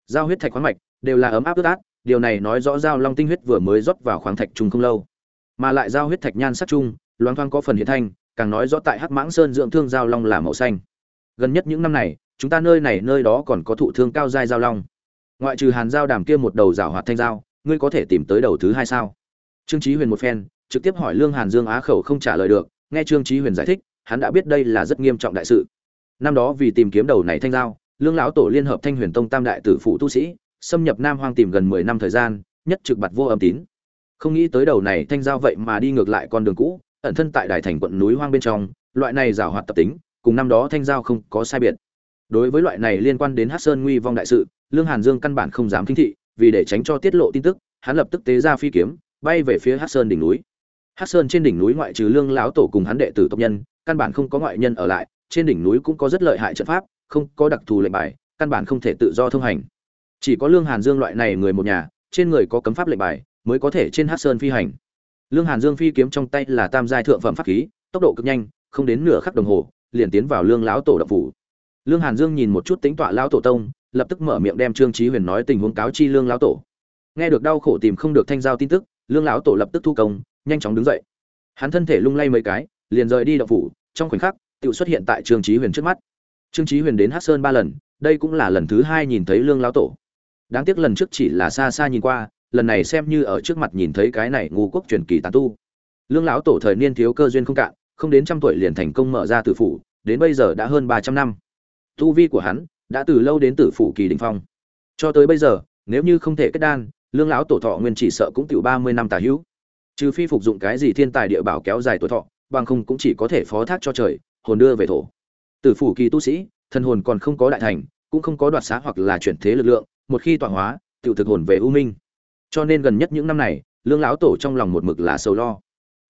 Giao huyết thạch khoáng mạch đều là ấm áp ướt át, điều này nói rõ giao long tinh huyết vừa mới rót vào khoáng thạch trùng không lâu. Mà lại giao huyết thạch nhan sắc chung loáng thoáng có phần hiện thanh, càng nói rõ tại hắc mãng sơn dưỡng thương giao long là màu xanh gần nhất những năm này, chúng ta nơi này nơi đó còn có thụ thương cao giai giao long. Ngoại trừ hàn giao đàm kia một đầu rào hoạt thanh giao, ngươi có thể tìm tới đầu thứ hai sao? Trương chí huyền một phen, trực tiếp hỏi lương hàn dương á khẩu không trả lời được, nghe trương chí huyền giải thích, hắn đã biết đây là rất nghiêm trọng đại sự. Năm đó vì tìm kiếm đầu này thanh giao, lương lão tổ liên hợp thanh huyền tông tam đại tử phụ tu sĩ, xâm nhập nam hoang tìm gần mười năm thời gian, nhất trực bặt vô âm tín. Không nghĩ tới đầu này thanh giao vậy mà đi ngược lại con đường cũ, ẩn thân tại đại thành quận núi hoang bên trong, loại này rào hoạt tập tính cùng năm đó thanh giao không có sai biệt. Đối với loại này liên quan đến hát sơn nguy vong đại sự, lương hàn dương căn bản không dám kinh thị, vì để tránh cho tiết lộ tin tức, hắn lập tức tế ra phi kiếm, bay về phía hát sơn đỉnh núi. Hát sơn trên đỉnh núi ngoại trừ lương lão tổ cùng hắn đệ tử tộc nhân, căn bản không có ngoại nhân ở lại, trên đỉnh núi cũng có rất lợi hại trận pháp, không có đặc thù lệnh bài, căn bản không thể tự do thông hành. Chỉ có lương hàn dương loại này người một nhà, trên người có cấm pháp lệnh bài, mới có thể trên hát sơn phi hành. Lương hàn dương phi kiếm trong tay là tam giai thượng phẩm pháp khí, tốc độ cực nhanh, không đến nửa khắc đồng hồ liền tiến vào lương lão tổ đập phủ. Lương hàn dương nhìn một chút tính tọa lão tổ tông, lập tức mở miệng đem trương trí huyền nói tình huống cáo chi lương lão tổ. Nghe được đau khổ tìm không được thanh giao tin tức, lương lão tổ lập tức thu công, nhanh chóng đứng dậy. Hắn thân thể lung lay mấy cái, liền rời đi đập phủ, trong khoảnh khắc tự xuất hiện tại trương trí huyền trước mắt. Trương trí huyền đến hát sơn ba lần, đây cũng là lần thứ hai nhìn thấy lương lão tổ. Đáng tiếc lần trước chỉ là xa xa nhìn qua, lần này xem như ở trước mặt nhìn thấy cái này ngu quốc truyền kỳ tàn tu. Lương lão tổ thời niên thiếu cơ duyên không cạn không đến trăm tuổi liền thành công mở ra tử phủ, đến bây giờ đã hơn ba trăm năm. Tu vi của hắn đã từ lâu đến tử phủ kỳ đình phong. Cho tới bây giờ, nếu như không thể kết đan, lương lão tổ thọ nguyên chỉ sợ cũng tiểu ba mươi năm tà hữu. Trừ phi phục dụng cái gì thiên tài địa bảo kéo dài tuổi thọ, bằng không cũng chỉ có thể phó thác cho trời, hồn đưa về thổ. Tử phủ kỳ tu sĩ thân hồn còn không có đại thành, cũng không có đoạt xá hoặc là chuyển thế lực lượng, một khi tọa hóa, tiểu thực hồn về u minh. Cho nên gần nhất những năm này, lương lão tổ trong lòng một mực là sầu lo.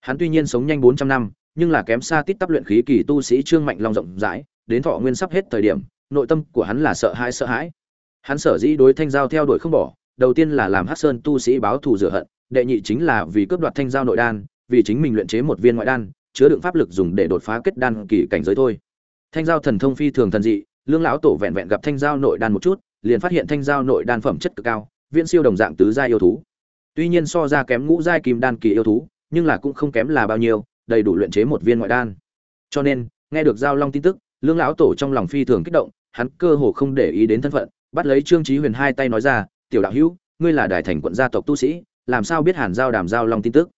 Hắn tuy nhiên sống nhanh bốn trăm năm nhưng là kém xa tít tắp luyện khí kỳ tu sĩ trương mạnh long rộng rãi đến thọ nguyên sắp hết thời điểm nội tâm của hắn là sợ hãi sợ hãi hắn sở dĩ đối thanh giao theo đuổi không bỏ đầu tiên là làm hát sơn tu sĩ báo thù rửa hận đệ nhị chính là vì cướp đoạt thanh giao nội đan vì chính mình luyện chế một viên ngoại đan chứa đựng pháp lực dùng để đột phá kết đan kỳ cảnh giới thôi thanh giao thần thông phi thường thần dị lương lão tổ vẹn vẹn gặp thanh giao nội đan một chút liền phát hiện thanh giao nội đan phẩm chất cực cao viễn siêu đồng dạng tứ gia yêu thú. Tuy nhiên so ra kém ngũ giai kim đan kỳ yêu thú, nhưng là cũng không kém là bao nhiêu, đầy đủ luyện chế một viên ngoại đan. Cho nên, nghe được giao long tin tức, Lương lão tổ trong lòng phi thường kích động, hắn cơ hồ không để ý đến thân phận, bắt lấy Trương Chí Huyền hai tay nói ra, "Tiểu đạo hữu, ngươi là đại thành quận gia tộc tu sĩ, làm sao biết Hàn Giao Đàm Giao Long tin tức?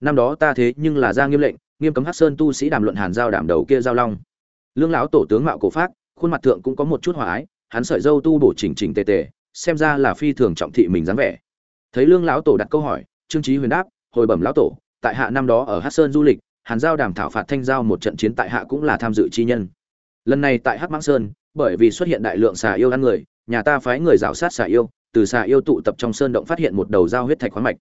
Năm đó ta thế nhưng là ra nghiêm lệnh, nghiêm cấm Hắc Sơn tu sĩ đàm luận Hàn Giao Đàm đầu kia Giao Long." Lương lão tổ tướng mạo cổ phác, khuôn mặt thượng cũng có một chút hòa ái, hắn sợi râu tu bổ chỉnh chỉnh tề tề, xem ra là phi thường trọng thị mình dáng vẻ thấy lương lão tổ đặt câu hỏi trương trí huyền đáp hồi bẩm lão tổ tại hạ năm đó ở hát sơn du lịch hàn giao đàm thảo phạt thanh giao một trận chiến tại hạ cũng là tham dự chi nhân. Lần này tại hát mãng sơn, bởi vì xuất hiện đại lượng xà yêu ăn người, nhà ta phái người rào sát xà yêu, từ xà yêu tụ tập trong sơn động phát hiện một đầu dao huyết thạch khoáng mạch.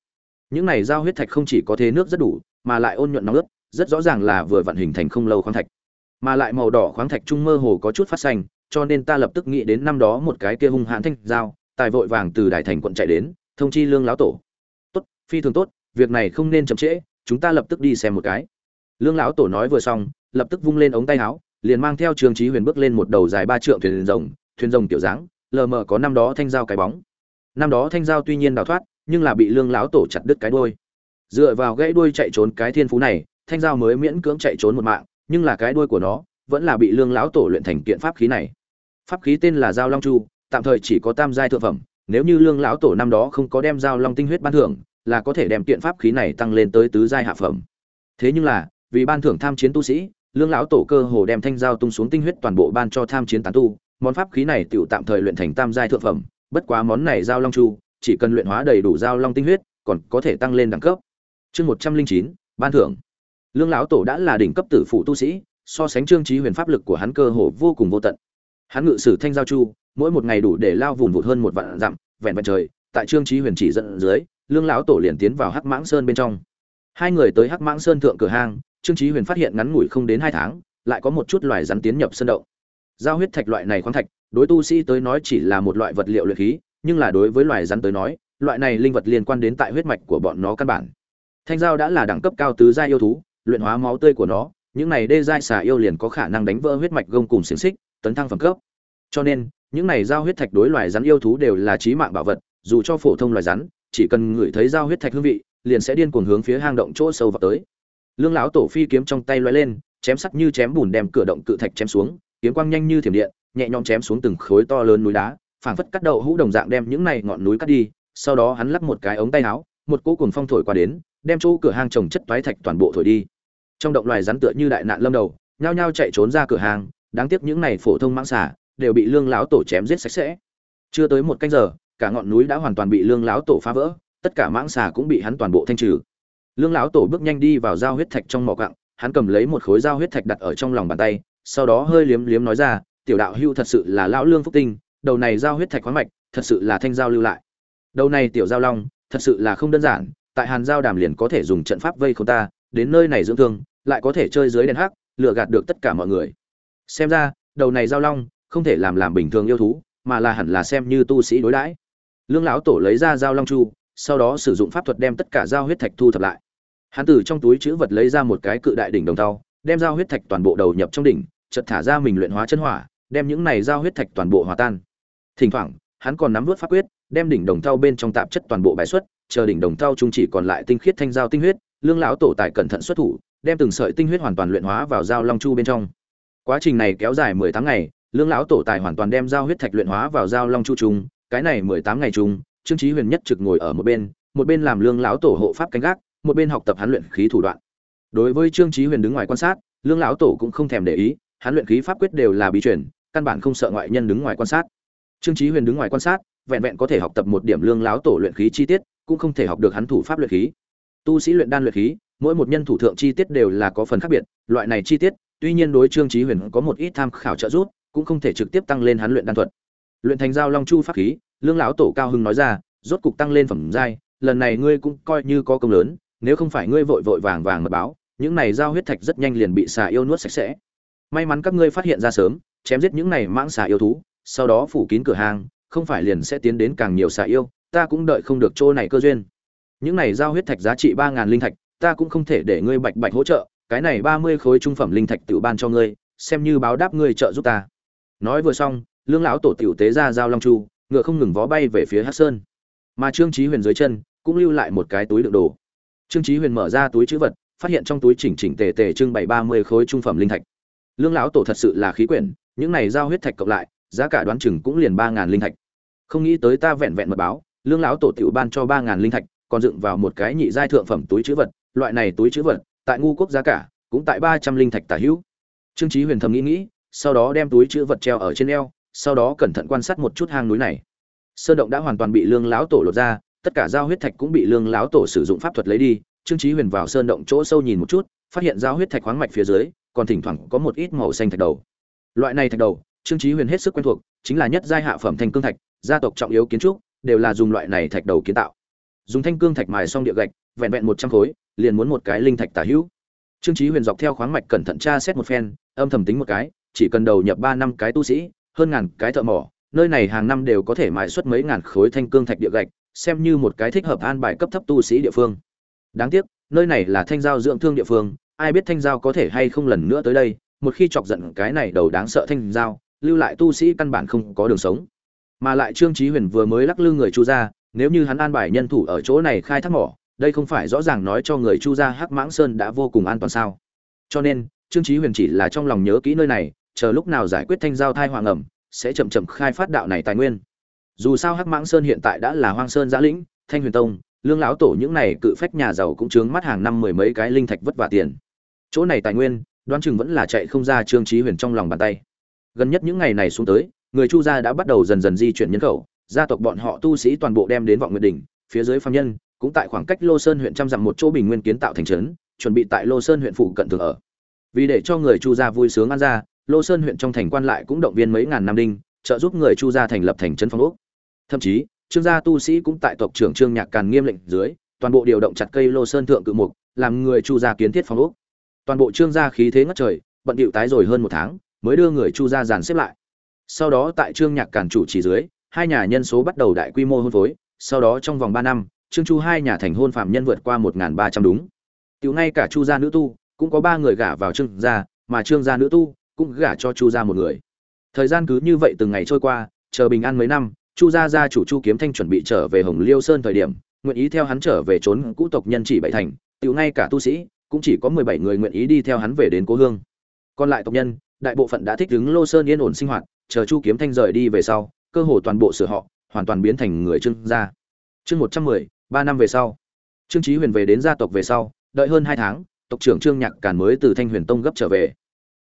Những này dao huyết thạch không chỉ có thế nước rất đủ, mà lại ôn nhuận nóng ướt, rất rõ ràng là vừa vận hình thành không lâu khoáng thạch. Mà lại màu đỏ khoáng thạch trung mơ hồ có chút phát xanh, cho nên ta lập tức nghĩ đến năm đó một cái kia hung hãn thanh giao, tài vội vàng từ đại thành quận chạy đến, thông chi lương lão tổ. Tốt, phi thường tốt, việc này không nên chậm trễ, chúng ta lập tức đi xem một cái lương lão tổ nói vừa xong, lập tức vung lên ống tay áo, liền mang theo trường trí huyền bước lên một đầu dài ba trượng thuyền rồng thuyền rồng tiểu dáng, lờ mờ có năm đó thanh giao cái bóng. Năm đó thanh giao tuy nhiên đào thoát, nhưng là bị lương lão tổ chặt đứt cái đuôi. Dựa vào gãy đuôi chạy trốn cái thiên phú này, thanh giao mới miễn cưỡng chạy trốn một mạng, nhưng là cái đuôi của nó vẫn là bị lương lão tổ luyện thành kiện pháp khí này. Pháp khí tên là giao long chu, tạm thời chỉ có tam giai thượng phẩm, nếu như lương lão tổ năm đó không có đem giao long tinh huyết ban thưởng, là có thể đem kiện pháp khí này tăng lên tới tứ giai hạ phẩm. Thế nhưng là vì ban thưởng tham chiến tu sĩ, lương lão tổ cơ hồ đem thanh giao tung xuống tinh huyết toàn bộ ban cho tham chiến tán tu. Món pháp khí này tựu tạm thời luyện thành tam giai thượng phẩm, bất quá món này giao long chu, chỉ cần luyện hóa đầy đủ giao long tinh huyết, còn có thể tăng lên đẳng cấp. Chương một trăm linh chín, ban thưởng. Lương lão tổ đã là đỉnh cấp tử phụ tu sĩ, so sánh trương trí huyền pháp lực của hắn cơ hồ vô cùng vô tận. Hắn ngự sử thanh giao chu, mỗi một ngày đủ để lao vùn vụt hơn một vạn dặm, vẹn vẹn trời, tại trương trí huyền chỉ dẫn dưới, lương lão tổ liền tiến vào hắc mãng sơn bên trong. Hai người tới hắc mãng sơn thượng cửa hang trương Chí huyền phát hiện ngắn ngủi không đến hai tháng, lại có một chút loài rắn tiến nhập sân động. Giao huyết thạch loại này khoáng thạch, đối tu sĩ tới nói chỉ là một loại vật liệu luyện khí, nhưng là đối với loài rắn tới nói, loại này linh vật liên quan đến tại huyết mạch của bọn nó căn bản. Thanh giao đã là đẳng cấp cao tứ gia yêu thú, luyện hóa máu tươi của nó, những này đê giai xà yêu liền có khả năng đánh vỡ huyết mạch gông cùng xiềng xích, tấn thăng phẩm cấp. Cho nên, những này giao huyết thạch đối loài rắn yêu thú đều là chí mạng bảo vật, dù cho phổ thông loài rắn, chỉ cần ngửi thấy giao huyết thạch hương vị, liền sẽ điên cuồng hướng phía hang động chỗ sâu vào tới lương lão tổ phi kiếm trong tay loay lên, chém sắt như chém bùn đem cửa động cự thạch chém xuống, kiếm quang nhanh như thiểm điện, nhẹ nhõm chém xuống từng khối to lớn núi đá, phảng phất cắt đậu hũ đồng dạng đem những này ngọn núi cắt đi, sau đó hắn lắc một cái ống tay áo, một cỗ cuồng phong thổi qua đến, đem chỗ cửa hang trồng chất toái thạch toàn bộ thổi đi. Trong động loài rắn tựa như đại nạn lâm đầu, nhao nhao chạy trốn ra cửa hàng đáng tiếc những này phổ thông mãng xả đều bị lương lão tổ chém giết sạch sẽ. Chưa tới một canh giờ, cả ngọn núi đã hoàn toàn bị lương lão tổ phá vỡ, tất cả mãng xà cũng bị hắn toàn bộ thanh trừ lương lão tổ bước nhanh đi vào giao huyết thạch trong mỏ cặng hắn cầm lấy một khối giao huyết thạch đặt ở trong lòng bàn tay, sau đó hơi liếm liếm nói ra, tiểu đạo hưu thật sự là lão lương phúc tinh, đầu này giao huyết thạch khoáng mạch, thật sự là thanh giao lưu lại. Đầu này tiểu giao long, thật sự là không đơn giản, tại hàn giao đàm liền có thể dùng trận pháp vây khốn ta, đến nơi này dưỡng thương, lại có thể chơi dưới đèn hắc, lừa gạt được tất cả mọi người. Xem ra, đầu này giao long không thể làm làm bình thường yêu thú, mà là hẳn là xem như tu sĩ đối đãi. Lương lão tổ lấy ra giao long chu, sau đó sử dụng pháp thuật đem tất cả giao huyết thạch thu thập lại hắn từ trong túi chữ vật lấy ra một cái cự đại đỉnh đồng tàu đem dao huyết thạch toàn bộ đầu nhập trong đỉnh, chợt thả ra mình luyện hóa chân hỏa, đem những này dao huyết thạch toàn bộ hòa tan. Thỉnh thoảng, hắn còn nắm vớt pháp quyết, đem đỉnh đồng thau bên trong tạp chất toàn bộ bài xuất, chờ đỉnh đồng thau trung chỉ còn lại tinh khiết thanh dao tinh huyết, lương lão tổ tài cẩn thận xuất thủ, đem từng sợi tinh huyết hoàn toàn luyện hóa vào dao long chu bên trong. Quá trình này kéo dài mười tháng ngày, lương lão tổ tài hoàn toàn đem dao huyết thạch luyện hóa vào dao long chu trung cái này mười tám ngày chung, trương trí huyền nhất trực ngồi ở một bên một bên làm lương lão tổ hộ pháp canh gác một bên học tập hắn luyện khí thủ đoạn. Đối với trương chí huyền đứng ngoài quan sát, lương lão tổ cũng không thèm để ý, hắn luyện khí pháp quyết đều là bí truyền, căn bản không sợ ngoại nhân đứng ngoài quan sát. Trương chí huyền đứng ngoài quan sát, vẹn vẹn có thể học tập một điểm lương lão tổ luyện khí chi tiết, cũng không thể học được hắn thủ pháp luyện khí. Tu sĩ luyện đan luyện khí, mỗi một nhân thủ thượng chi tiết đều là có phần khác biệt, loại này chi tiết, tuy nhiên đối trương chí huyền có một ít tham khảo trợ giúp, cũng không thể trực tiếp tăng lên hắn luyện đan thuật. Luyện thành giao long chu pháp khí, lương lão tổ cao hưng nói ra, rốt cục tăng lên phẩm giai, lần này ngươi cũng coi như có công lớn nếu không phải ngươi vội vội vàng vàng mật báo, những này giao huyết thạch rất nhanh liền bị xà yêu nuốt sạch sẽ. May mắn các ngươi phát hiện ra sớm, chém giết những này mãng xà yêu thú, sau đó phủ kín cửa hàng, không phải liền sẽ tiến đến càng nhiều xà yêu, ta cũng đợi không được chỗ này cơ duyên. Những này giao huyết thạch giá trị ba ngàn linh thạch, ta cũng không thể để ngươi bạch bạch hỗ trợ, cái này ba mươi khối trung phẩm linh thạch tự ban cho ngươi, xem như báo đáp ngươi trợ giúp ta. Nói vừa xong, lương lão tổ tiểu tế ra giao long chu, ngựa không ngừng vó bay về phía hát sơn. Mà trương chí huyền dưới chân, cũng lưu lại một cái túi đựng đồ trương chí huyền mở ra túi chữ vật, phát hiện trong túi chỉnh chỉnh tề tề trưng bày ba mươi khối trung phẩm linh thạch. Lương lão tổ thật sự là khí quyển, những này giao huyết thạch cộng lại, giá cả đoán chừng cũng liền ba ngàn linh thạch. Không nghĩ tới ta vẹn vẹn mật báo, lương lão tổ tiểu ban cho ba ngàn linh thạch, còn dựng vào một cái nhị giai thượng phẩm túi chữ vật, loại này túi chữ vật, tại ngu quốc giá cả, cũng tại ba trăm linh thạch tả hữu. Trương chí huyền thầm nghĩ nghĩ, sau đó đem túi chữ vật treo ở trên eo, sau đó cẩn thận quan sát một chút hang núi này. Sơn động đã hoàn toàn bị lương lão tổ lột ra tất cả giao huyết thạch cũng bị lương lão tổ sử dụng pháp thuật lấy đi, trương chí huyền vào sơn động chỗ sâu nhìn một chút, phát hiện giao huyết thạch khoáng mạch phía dưới, còn thỉnh thoảng có một ít màu xanh thạch đầu. Loại này thạch đầu, trương chí huyền hết sức quen thuộc, chính là nhất giai hạ phẩm thanh cương thạch, gia tộc trọng yếu kiến trúc, đều là dùng loại này thạch đầu kiến tạo. Dùng thanh cương thạch mài xong địa gạch, vẹn vẹn một trăm khối, liền muốn một cái linh thạch tả hữu. Trương chí huyền dọc theo khoáng mạch cẩn thận tra xét một phen, âm thầm tính một cái, chỉ cần đầu nhập ba năm cái tu sĩ, hơn ngàn cái thợ mỏ, nơi này hàng năm đều có thể mài xuất mấy ngàn khối thanh cương thạch địa gạch xem như một cái thích hợp an bài cấp thấp tu sĩ địa phương. Đáng tiếc, nơi này là thanh giao dưỡng thương địa phương, ai biết thanh giao có thể hay không lần nữa tới đây, một khi chọc giận cái này đầu đáng sợ thanh giao, lưu lại tu sĩ căn bản không có đường sống. Mà lại trương chí huyền vừa mới lắc lư người chu gia, nếu như hắn an bài nhân thủ ở chỗ này khai thác mỏ, đây không phải rõ ràng nói cho người chu gia hắc mãng sơn đã vô cùng an toàn sao. Cho nên, trương chí huyền chỉ là trong lòng nhớ kỹ nơi này, chờ lúc nào giải quyết thanh giao thai hoàng ẩm sẽ chậm chậm khai phát đạo này tài nguyên dù sao hắc mãng sơn hiện tại đã là hoang sơn giã lĩnh, thanh huyền tông, lương lão tổ những này cự phách nhà giàu cũng chướng mắt hàng năm mười mấy cái linh thạch vất vả tiền. Chỗ này tài nguyên, đoán chừng vẫn là chạy không ra trương trí huyền trong lòng bàn tay. Gần nhất những ngày này xuống tới, người chu gia đã bắt đầu dần dần di chuyển nhân khẩu, gia tộc bọn họ tu sĩ toàn bộ đem đến vọng nguyệt đỉnh, phía dưới phạm nhân, cũng tại khoảng cách lô sơn huyện trăm dặm một chỗ bình nguyên kiến tạo thành trấn, chuẩn bị tại lô sơn huyện phụ cận thường ở. Vì để cho người chu gia vui sướng ăn ra, lô sơn huyện trong thành quan lại cũng động viên mấy ngàn nam đinh, trợ giúp người chu gia thành lập thành trấn phong úc thậm chí, trương gia tu sĩ cũng tại tộc trưởng trương nhạc càn nghiêm lệnh dưới, toàn bộ điều động chặt cây lô sơn thượng cự mục, làm người chu gia kiến thiết phong ốc. Toàn bộ trương gia khí thế ngất trời, bận điệu tái rồi hơn một tháng, mới đưa người chu gia dàn xếp lại. Sau đó tại trương nhạc càn chủ chỉ dưới, hai nhà nhân số bắt đầu đại quy mô hôn phối, sau đó trong vòng ba năm, trương chu hai nhà thành hôn phạm nhân vượt qua một ba trăm đúng. Tiểu ngay cả chu gia nữ tu, cũng có ba người gả vào trương gia, mà trương gia nữ tu cũng gả cho chu gia một người. Thời gian cứ như vậy từng ngày trôi qua, chờ bình an mấy năm chu gia gia chủ chu kiếm thanh chuẩn bị trở về hồng liêu sơn thời điểm, nguyện ý theo hắn trở về trốn cũ tộc nhân chỉ bảy thành, tiểu ngay cả tu sĩ, cũng chỉ có mười bảy người nguyện ý đi theo hắn về đến cố hương. Còn lại tộc nhân, đại bộ phận đã thích ứng lô sơn yên ổn sinh hoạt, chờ chu kiếm thanh rời đi về sau, cơ hồ toàn bộ sửa họ, hoàn toàn biến thành người trương gia. Chương một trăm mười, ba năm về sau. Trương trí huyền về đến gia tộc về sau, đợi hơn hai tháng, tộc trưởng trương nhạc càn mới từ thanh huyền tông gấp trở về.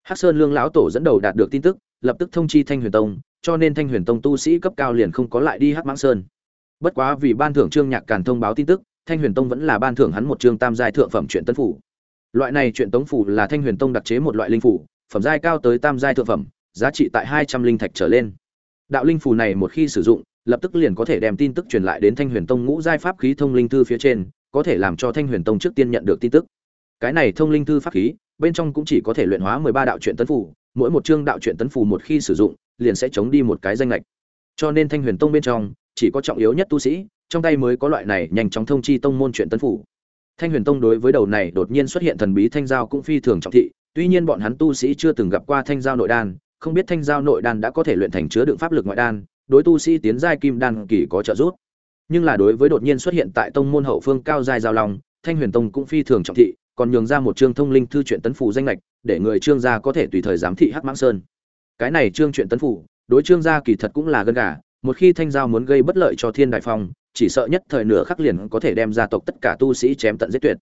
Hắc sơn lương lão tổ dẫn đầu đạt được tin tức, lập tức thông chi thanh huyền tông cho nên thanh huyền tông tu sĩ cấp cao liền không có lại đi hắc mãng sơn. Bất quá vì ban thưởng trương nhạc càn thông báo tin tức, thanh huyền tông vẫn là ban thưởng hắn một trương tam giai thượng phẩm truyện tấn phủ. Loại này truyện tống phủ là thanh huyền tông đặc chế một loại linh phủ, phẩm giai cao tới tam giai thượng phẩm, giá trị tại hai trăm linh thạch trở lên. Đạo linh phủ này một khi sử dụng, lập tức liền có thể đem tin tức truyền lại đến thanh huyền tông ngũ giai pháp khí thông linh thư phía trên, có thể làm cho thanh huyền tông trước tiên nhận được tin tức. Cái này thông linh thư pháp khí, bên trong cũng chỉ có thể luyện hóa mười ba đạo truyện tấn phủ, mỗi một chương đạo truyện tấn phủ một khi sử dụng liền sẽ chống đi một cái danh lệch. Cho nên thanh huyền tông bên trong, chỉ có trọng yếu nhất tu sĩ, trong tay mới có loại này nhanh chóng thông chi tông môn chuyện tân phủ. Thanh huyền tông đối với đầu này đột nhiên xuất hiện thần bí thanh giao cũng phi thường trọng thị, tuy nhiên bọn hắn tu sĩ chưa từng gặp qua thanh giao nội đan, không biết thanh giao nội đan đã có thể luyện thành chứa đựng pháp lực ngoại đan, đối tu sĩ tiến giai kim đan kỳ có trợ giúp. Nhưng là đối với đột nhiên xuất hiện tại tông môn hậu phương cao giai giao long, thanh huyền tông cũng phi thường trọng thị, còn nhường ra một chương thông linh thư truyện tấn phủ danh lệch, để người trương gia có thể tùy thời giám thị hắc mãng sơn cái này trương truyện tấn phủ, đối trương gia kỳ thật cũng là gân gà, một khi thanh giao muốn gây bất lợi cho thiên đại phong, chỉ sợ nhất thời nửa khắc liền có thể đem gia tộc tất cả tu sĩ chém tận giết tuyệt.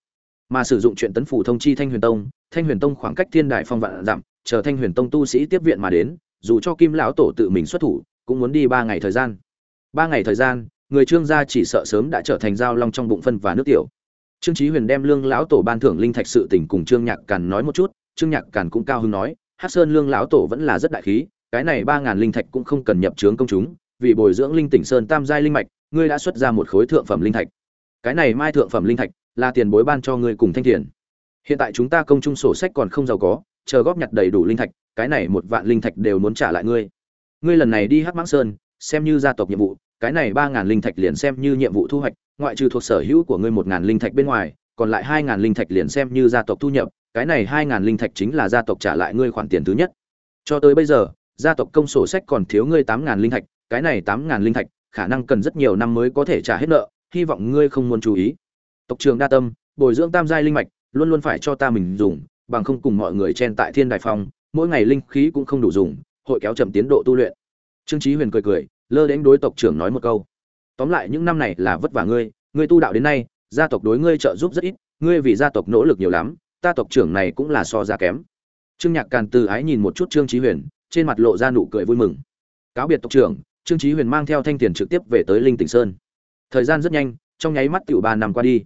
Mà sử dụng chuyện tấn phủ thông chi thanh huyền tông, thanh huyền tông khoảng cách thiên đại phong vạn dặm, chờ thanh huyền tông tu sĩ tiếp viện mà đến, dù cho kim lão tổ tự mình xuất thủ, cũng muốn đi ba ngày thời gian. Ba ngày thời gian, người trương gia chỉ sợ sớm đã trở thành giao long trong bụng phân và nước tiểu. Trương chí huyền đem lương lão tổ ban thưởng linh thạch sự tình cùng trương nhạc càn nói một chút, trương nhạc càn cũng cao hứng nói hắc sơn lương lão tổ vẫn là rất đại khí, cái này ba ngàn linh thạch cũng không cần nhập trướng công chúng, vì bồi dưỡng linh tỉnh sơn tam giai linh mạch, ngươi đã xuất ra một khối thượng phẩm linh thạch. Cái này mai thượng phẩm linh thạch là tiền bối ban cho ngươi cùng thanh tiền hiện tại chúng ta công chung sổ sách còn không giàu có, chờ góp nhặt đầy đủ linh thạch, cái này một vạn linh thạch đều muốn trả lại ngươi. Ngươi lần này đi hát mãng sơn, xem như gia tộc nhiệm vụ, cái này ba ngàn linh thạch liền xem như nhiệm vụ thu hoạch, ngoại trừ thuộc sở hữu của ngươi một ngàn linh thạch bên ngoài, còn lại hai ngàn linh thạch liền xem như gia tộc thu nhập cái này hai ngàn linh thạch chính là gia tộc trả lại ngươi khoản tiền thứ nhất. Cho tới bây giờ, gia tộc công sổ sách còn thiếu ngươi tám ngàn linh thạch, cái này tám ngàn linh thạch, khả năng cần rất nhiều năm mới có thể trả hết nợ, hy vọng ngươi không muốn chú ý. Tộc trường đa tâm, bồi dưỡng tam giai linh mạch, luôn luôn phải cho ta mình dùng, bằng không cùng mọi người chen tại thiên đại phong mỗi ngày linh khí cũng không đủ dùng, hội kéo chậm tiến độ tu luyện. Trương chí huyền cười cười, lơ đến đối tộc trưởng nói một câu. Tóm lại những năm này là vất vả ngươi ngươi tu đạo đến nay, gia tộc đối ngươi trợ giúp rất ít, ngươi vì gia tộc nỗ lực nhiều lắm ta tộc trưởng này cũng là so ra kém. Trương nhạc càn từ ái nhìn một chút trương chí huyền, trên mặt lộ ra nụ cười vui mừng. Cáo biệt tộc trưởng, trương chí huyền mang theo thanh tiền trực tiếp về tới linh tỉnh sơn. Thời gian rất nhanh, trong nháy mắt tiểu ba năm qua đi.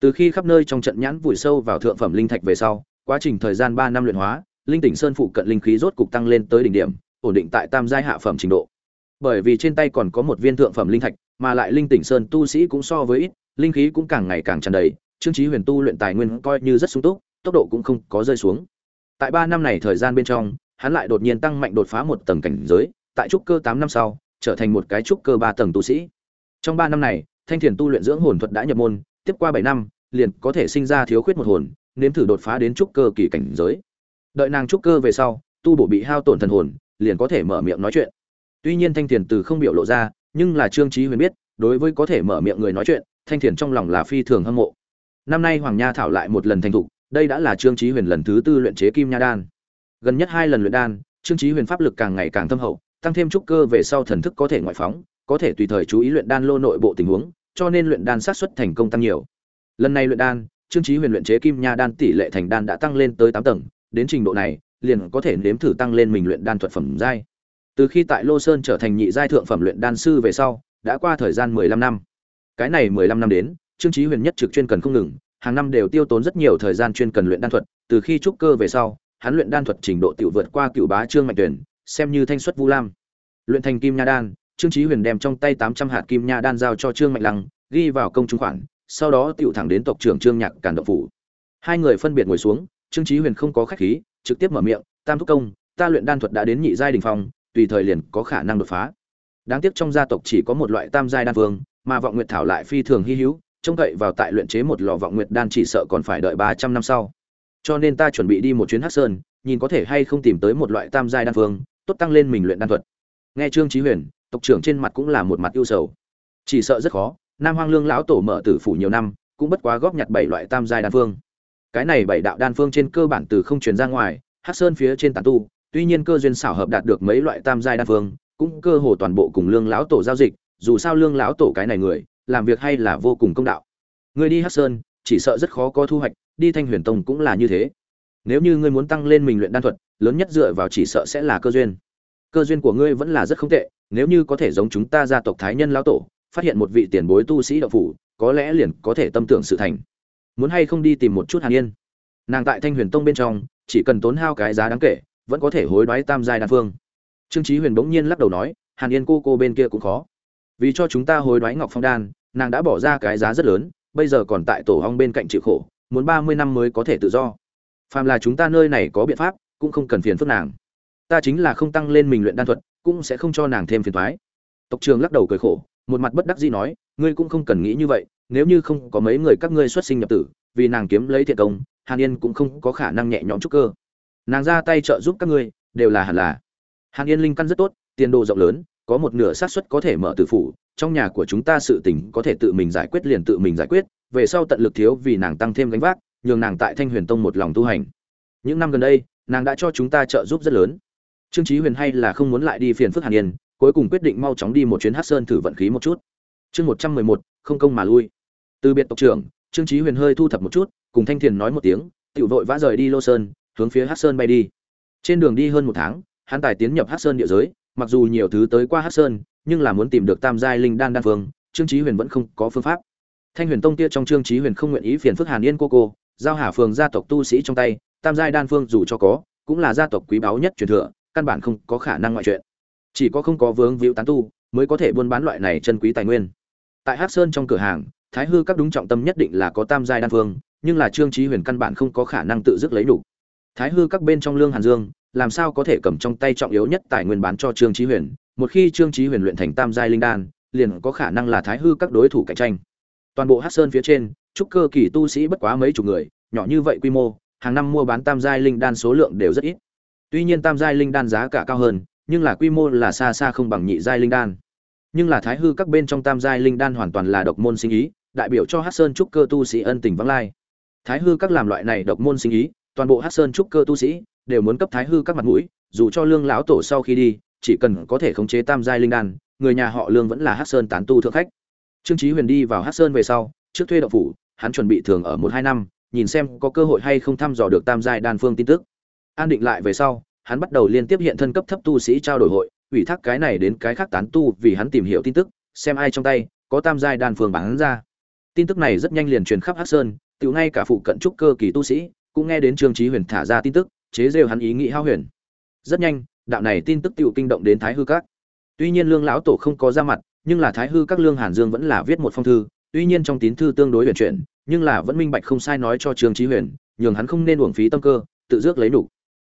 Từ khi khắp nơi trong trận nhãn vùi sâu vào thượng phẩm linh thạch về sau, quá trình thời gian ba năm luyện hóa, linh tỉnh sơn phụ cận linh khí rốt cục tăng lên tới đỉnh điểm, ổn định tại tam giai hạ phẩm trình độ. Bởi vì trên tay còn có một viên thượng phẩm linh thạch, mà lại linh tỉnh sơn tu sĩ cũng so với ít, linh khí cũng càng ngày càng tràn đầy, trương chí huyền tu luyện tài nguyên coi như rất sung túc tốc độ cũng không có rơi xuống tại ba năm này thời gian bên trong hắn lại đột nhiên tăng mạnh đột phá một tầng cảnh giới tại trúc cơ tám năm sau trở thành một cái trúc cơ ba tầng tu sĩ. Trong ba năm này, Thanh Thiền tu luyện dưỡng hồn thuật đã nhập môn, tiếp qua bảy năm, liền có thể sinh ra thiếu khuyết một hồn, nếm thử đột phá đến trúc cơ kỳ cảnh giới. Đợi nàng trúc cơ về sau, tu bổ bị hao tổn thần hồn, liền có thể mở miệng nói chuyện. Tuy nhiên Thanh Thiền từ không biểu lộ ra, nhưng là Trương Chí Huyền biết, đối với có thể mở miệng người nói chuyện, Thanh Thiền trong lòng là phi thường hâm mộ. Năm nay Hoàng Nha thảo lại một lần thành thục, đây đã là Trương Chí Huyền lần thứ tư luyện chế Kim Nha đan. Gần nhất hai lần luyện đan, Trương Chí Huyền pháp lực càng ngày càng thâm hậu, tăng thêm trúc cơ về sau thần thức có thể ngoại phóng, có thể tùy thời chú ý luyện đan lô nội bộ tình huống, cho nên luyện đan sát suất thành công tăng nhiều. Lần này luyện đan, Trương Chí Huyền luyện chế kim nha đan tỷ lệ thành đan đã tăng lên tới 8 tầng, đến trình độ này, liền có thể nếm thử tăng lên mình luyện đan thuật phẩm giai. Từ khi tại Lô Sơn trở thành nhị giai thượng phẩm luyện đan sư về sau, đã qua thời gian 15 năm. Cái này 15 năm đến, Trương Chí Huyền nhất trực chuyên cần không ngừng, hàng năm đều tiêu tốn rất nhiều thời gian chuyên cần luyện đan thuật, từ khi trúc cơ về sau, hắn luyện đan thuật trình độ tiểu vượt qua cựu bá Trương Mạnh Tuyển, xem như thanh xuất vu lam. Luyện thành kim nha đan trương chí huyền đem trong tay tám trăm hạt kim nha đan giao cho trương mạnh lăng ghi vào công trung khoản sau đó tiểu thẳng đến tộc trưởng trương nhạc cản động phủ. Hai người phân biệt ngồi xuống trương chí huyền không có khách khí trực tiếp mở miệng tam thúc công ta luyện đan thuật đã đến nhị giai đỉnh phong tùy thời liền có khả năng đột phá. Đáng tiếc trong gia tộc chỉ có một loại tam giai đan vương mà vọng nguyệt thảo lại phi thường hi hữu trông cậy vào tại luyện chế một lò vọng nguyệt đan chỉ sợ còn phải đợi ba trăm năm sau. Cho nên ta chuẩn bị đi một chuyến hắc sơn, nhìn có thể hay không tìm tới một loại tam giai đan vương tốt tăng lên mình luyện đan thuật. Nghe trương chí huyền, tộc trưởng trên mặt cũng là một mặt ưu sầu. Chỉ sợ rất khó, nam hoang lương lão tổ mở tử phủ nhiều năm, cũng bất quá góp nhặt bảy loại tam giai đan phương. Cái này bảy đạo đan phương trên cơ bản từ không truyền ra ngoài, hắc sơn phía trên tán tu, tuy nhiên cơ duyên xảo hợp đạt được mấy loại tam giai đan phương, cũng cơ hồ toàn bộ cùng lương lão tổ giao dịch, dù sao lương lão tổ cái này người làm việc hay là vô cùng công đạo. Người đi hắc sơn, chỉ sợ rất khó có thu hoạch, đi thanh huyền tông cũng là như thế. Nếu như ngươi muốn tăng lên mình luyện đan thuật, lớn nhất dựa vào chỉ sợ sẽ là cơ duyên. Cơ duyên của ngươi vẫn là rất không tệ, nếu như có thể giống chúng ta gia tộc thái nhân lão tổ, phát hiện một vị tiền bối tu sĩ đạo phủ, có lẽ liền có thể tâm tưởng sự thành. Muốn hay không đi tìm một chút hàn yên. Nàng tại thanh huyền tông bên trong, chỉ cần tốn hao cái giá đáng kể, vẫn có thể hối đoái tam giai đan phương. Trương chí huyền bỗng nhiên lắc đầu nói, hàn yên cô cô bên kia cũng khó. Vì cho chúng ta hối đoái ngọc phong đan nàng đã bỏ ra cái giá rất lớn, bây giờ còn tại tổ hong bên cạnh chịu khổ, muốn ba mươi năm mới có thể tự do. Phàm là chúng ta nơi này có biện pháp, cũng không cần phiền phức nàng. Ta chính là không tăng lên mình luyện đan thuật, cũng sẽ không cho nàng thêm phiền toái tộc trường lắc đầu cười khổ, một mặt bất đắc dĩ nói, ngươi cũng không cần nghĩ như vậy, nếu như không có mấy người các ngươi xuất sinh nhập tử, vì nàng kiếm lấy thiện công, hàn yên cũng không có khả năng nhẹ nhõm chút cơ. Nàng ra tay trợ giúp các ngươi, đều là hẳn là. Hàn yên linh căn rất tốt, tiền đồ rộng lớn có một nửa xác suất có thể mở tử phủ, trong nhà của chúng ta sự tình có thể tự mình giải quyết liền tự mình giải quyết, về sau tận lực thiếu vì nàng tăng thêm gánh vác, nhường nàng tại thanh huyền tông một lòng tu hành. Những năm gần đây, nàng đã cho chúng ta trợ giúp rất lớn. Trương chí huyền hay là không muốn lại đi phiền phức hàn yên, cuối cùng quyết định mau chóng đi một chuyến hát sơn thử vận khí một chút. Chương một trăm mười một, không công mà lui. Từ biệt tộc trưởng, trương chí huyền hơi thu thập một chút, cùng thanh thiền nói một tiếng, tiểu vội vã rời đi lô sơn, hướng phía hát sơn bay đi. Trên đường đi hơn một tháng, hắn tài tiến nhập hát sơn địa giới mặc dù nhiều thứ tới qua hát sơn, nhưng là muốn tìm được tam giai linh đan đan phương trương chí huyền vẫn không có phương pháp. Thanh huyền tông kia trong trương chí huyền không nguyện ý phiền phức hàn yên cô cô, giao hà phường gia tộc tu sĩ trong tay, tam giai đan phương dù cho có, cũng là gia tộc quý báu nhất truyền thừa, căn bản không có khả năng ngoại chuyện. Chỉ có không có vướng víu tán tu, mới có thể buôn bán loại này chân quý tài nguyên. Tại hắc sơn trong cửa hàng, thái hư các đúng trọng tâm nhất định là có tam giai đan phương nhưng là trương chí huyền căn bản không có khả năng tự dứt lấy đủ. Thái hư các bên trong lương hàn dương làm sao có thể cầm trong tay trọng yếu nhất tài nguyên bán cho trương chí huyền? Một khi trương chí huyền luyện thành tam giai linh đan, liền có khả năng là thái hư các đối thủ cạnh tranh. Toàn bộ hắc sơn phía trên, trúc cơ kỳ tu sĩ bất quá mấy chục người, nhỏ như vậy quy mô, hàng năm mua bán tam giai linh đan số lượng đều rất ít. Tuy nhiên tam giai linh đan giá cả cao hơn, nhưng là quy mô là xa xa không bằng nhị giai linh đan. Nhưng là thái hư các bên trong tam giai linh đan hoàn toàn là độc môn sinh ý, đại biểu cho hắc sơn trúc cơ tu sĩ ân tình vắng lai. Thái hư các làm loại này độc môn sinh ý, toàn bộ hắc sơn trúc cơ tu sĩ đều muốn cấp thái hư các mặt mũi, dù cho lương lão tổ sau khi đi, chỉ cần có thể khống chế tam giai linh đan, người nhà họ lương vẫn là hắc sơn tán tu thượng khách. Trương chí huyền đi vào hắc sơn về sau, trước thuê đậu phủ, hắn chuẩn bị thường ở một hai năm, nhìn xem có cơ hội hay không thăm dò được tam giai đan phương tin tức. An định lại về sau, hắn bắt đầu liên tiếp hiện thân cấp thấp tu sĩ trao đổi hội, ủy thác cái này đến cái khác tán tu vì hắn tìm hiểu tin tức, xem ai trong tay, có tam giai đan phương bán ra. Tin tức này rất nhanh liền truyền khắp hắc sơn tự ngay cả phụ cận trúc cơ kỳ tu sĩ cũng nghe đến trương chí huyền thả ra tin tức chế rêu hắn ý nghĩ hao huyền. Rất nhanh, đạo này tin tức tự kinh động đến thái hư các. Tuy nhiên lương lão tổ không có ra mặt, nhưng là thái hư các lương hàn dương vẫn là viết một phong thư. Tuy nhiên trong tín thư tương đối huyền chuyển, nhưng là vẫn minh bạch không sai nói cho trương chí huyền, nhường hắn không nên uổng phí tâm cơ, tự dước lấy đủ.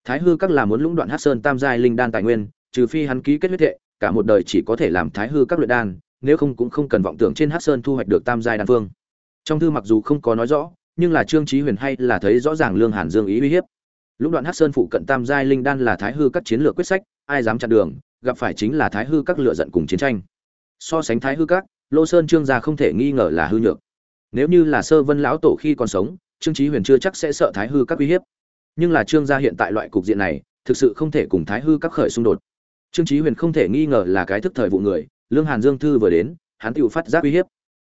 Thái hư các là muốn lũng đoạn hắc sơn tam giai linh đan tài nguyên, trừ phi hắn ký kết huyết thệ, cả một đời chỉ có thể làm thái hư các luyện đan, nếu không cũng không cần vọng tưởng trên hắc sơn thu hoạch được tam giai đan phương trong thư mặc dù không có nói rõ, nhưng là trương chí huyền hay là thấy rõ ràng lương hàn dương ý uy hiếp lũng đoạn hát sơn phụ cận tam giai linh đan là thái hư các chiến lược quyết sách, ai dám chặn đường, gặp phải chính là thái hư các lựa giận cùng chiến tranh. So sánh thái hư các, lô sơn trương gia không thể nghi ngờ là hư nhược. Nếu như là sơ vân lão tổ khi còn sống, trương chí huyền chưa chắc sẽ sợ thái hư các uy hiếp. Nhưng là trương gia hiện tại loại cục diện này, thực sự không thể cùng thái hư các khởi xung đột. Trương chí huyền không thể nghi ngờ là cái thức thời vụ người, lương hàn dương thư vừa đến, hắn tự phát giác uy hiếp.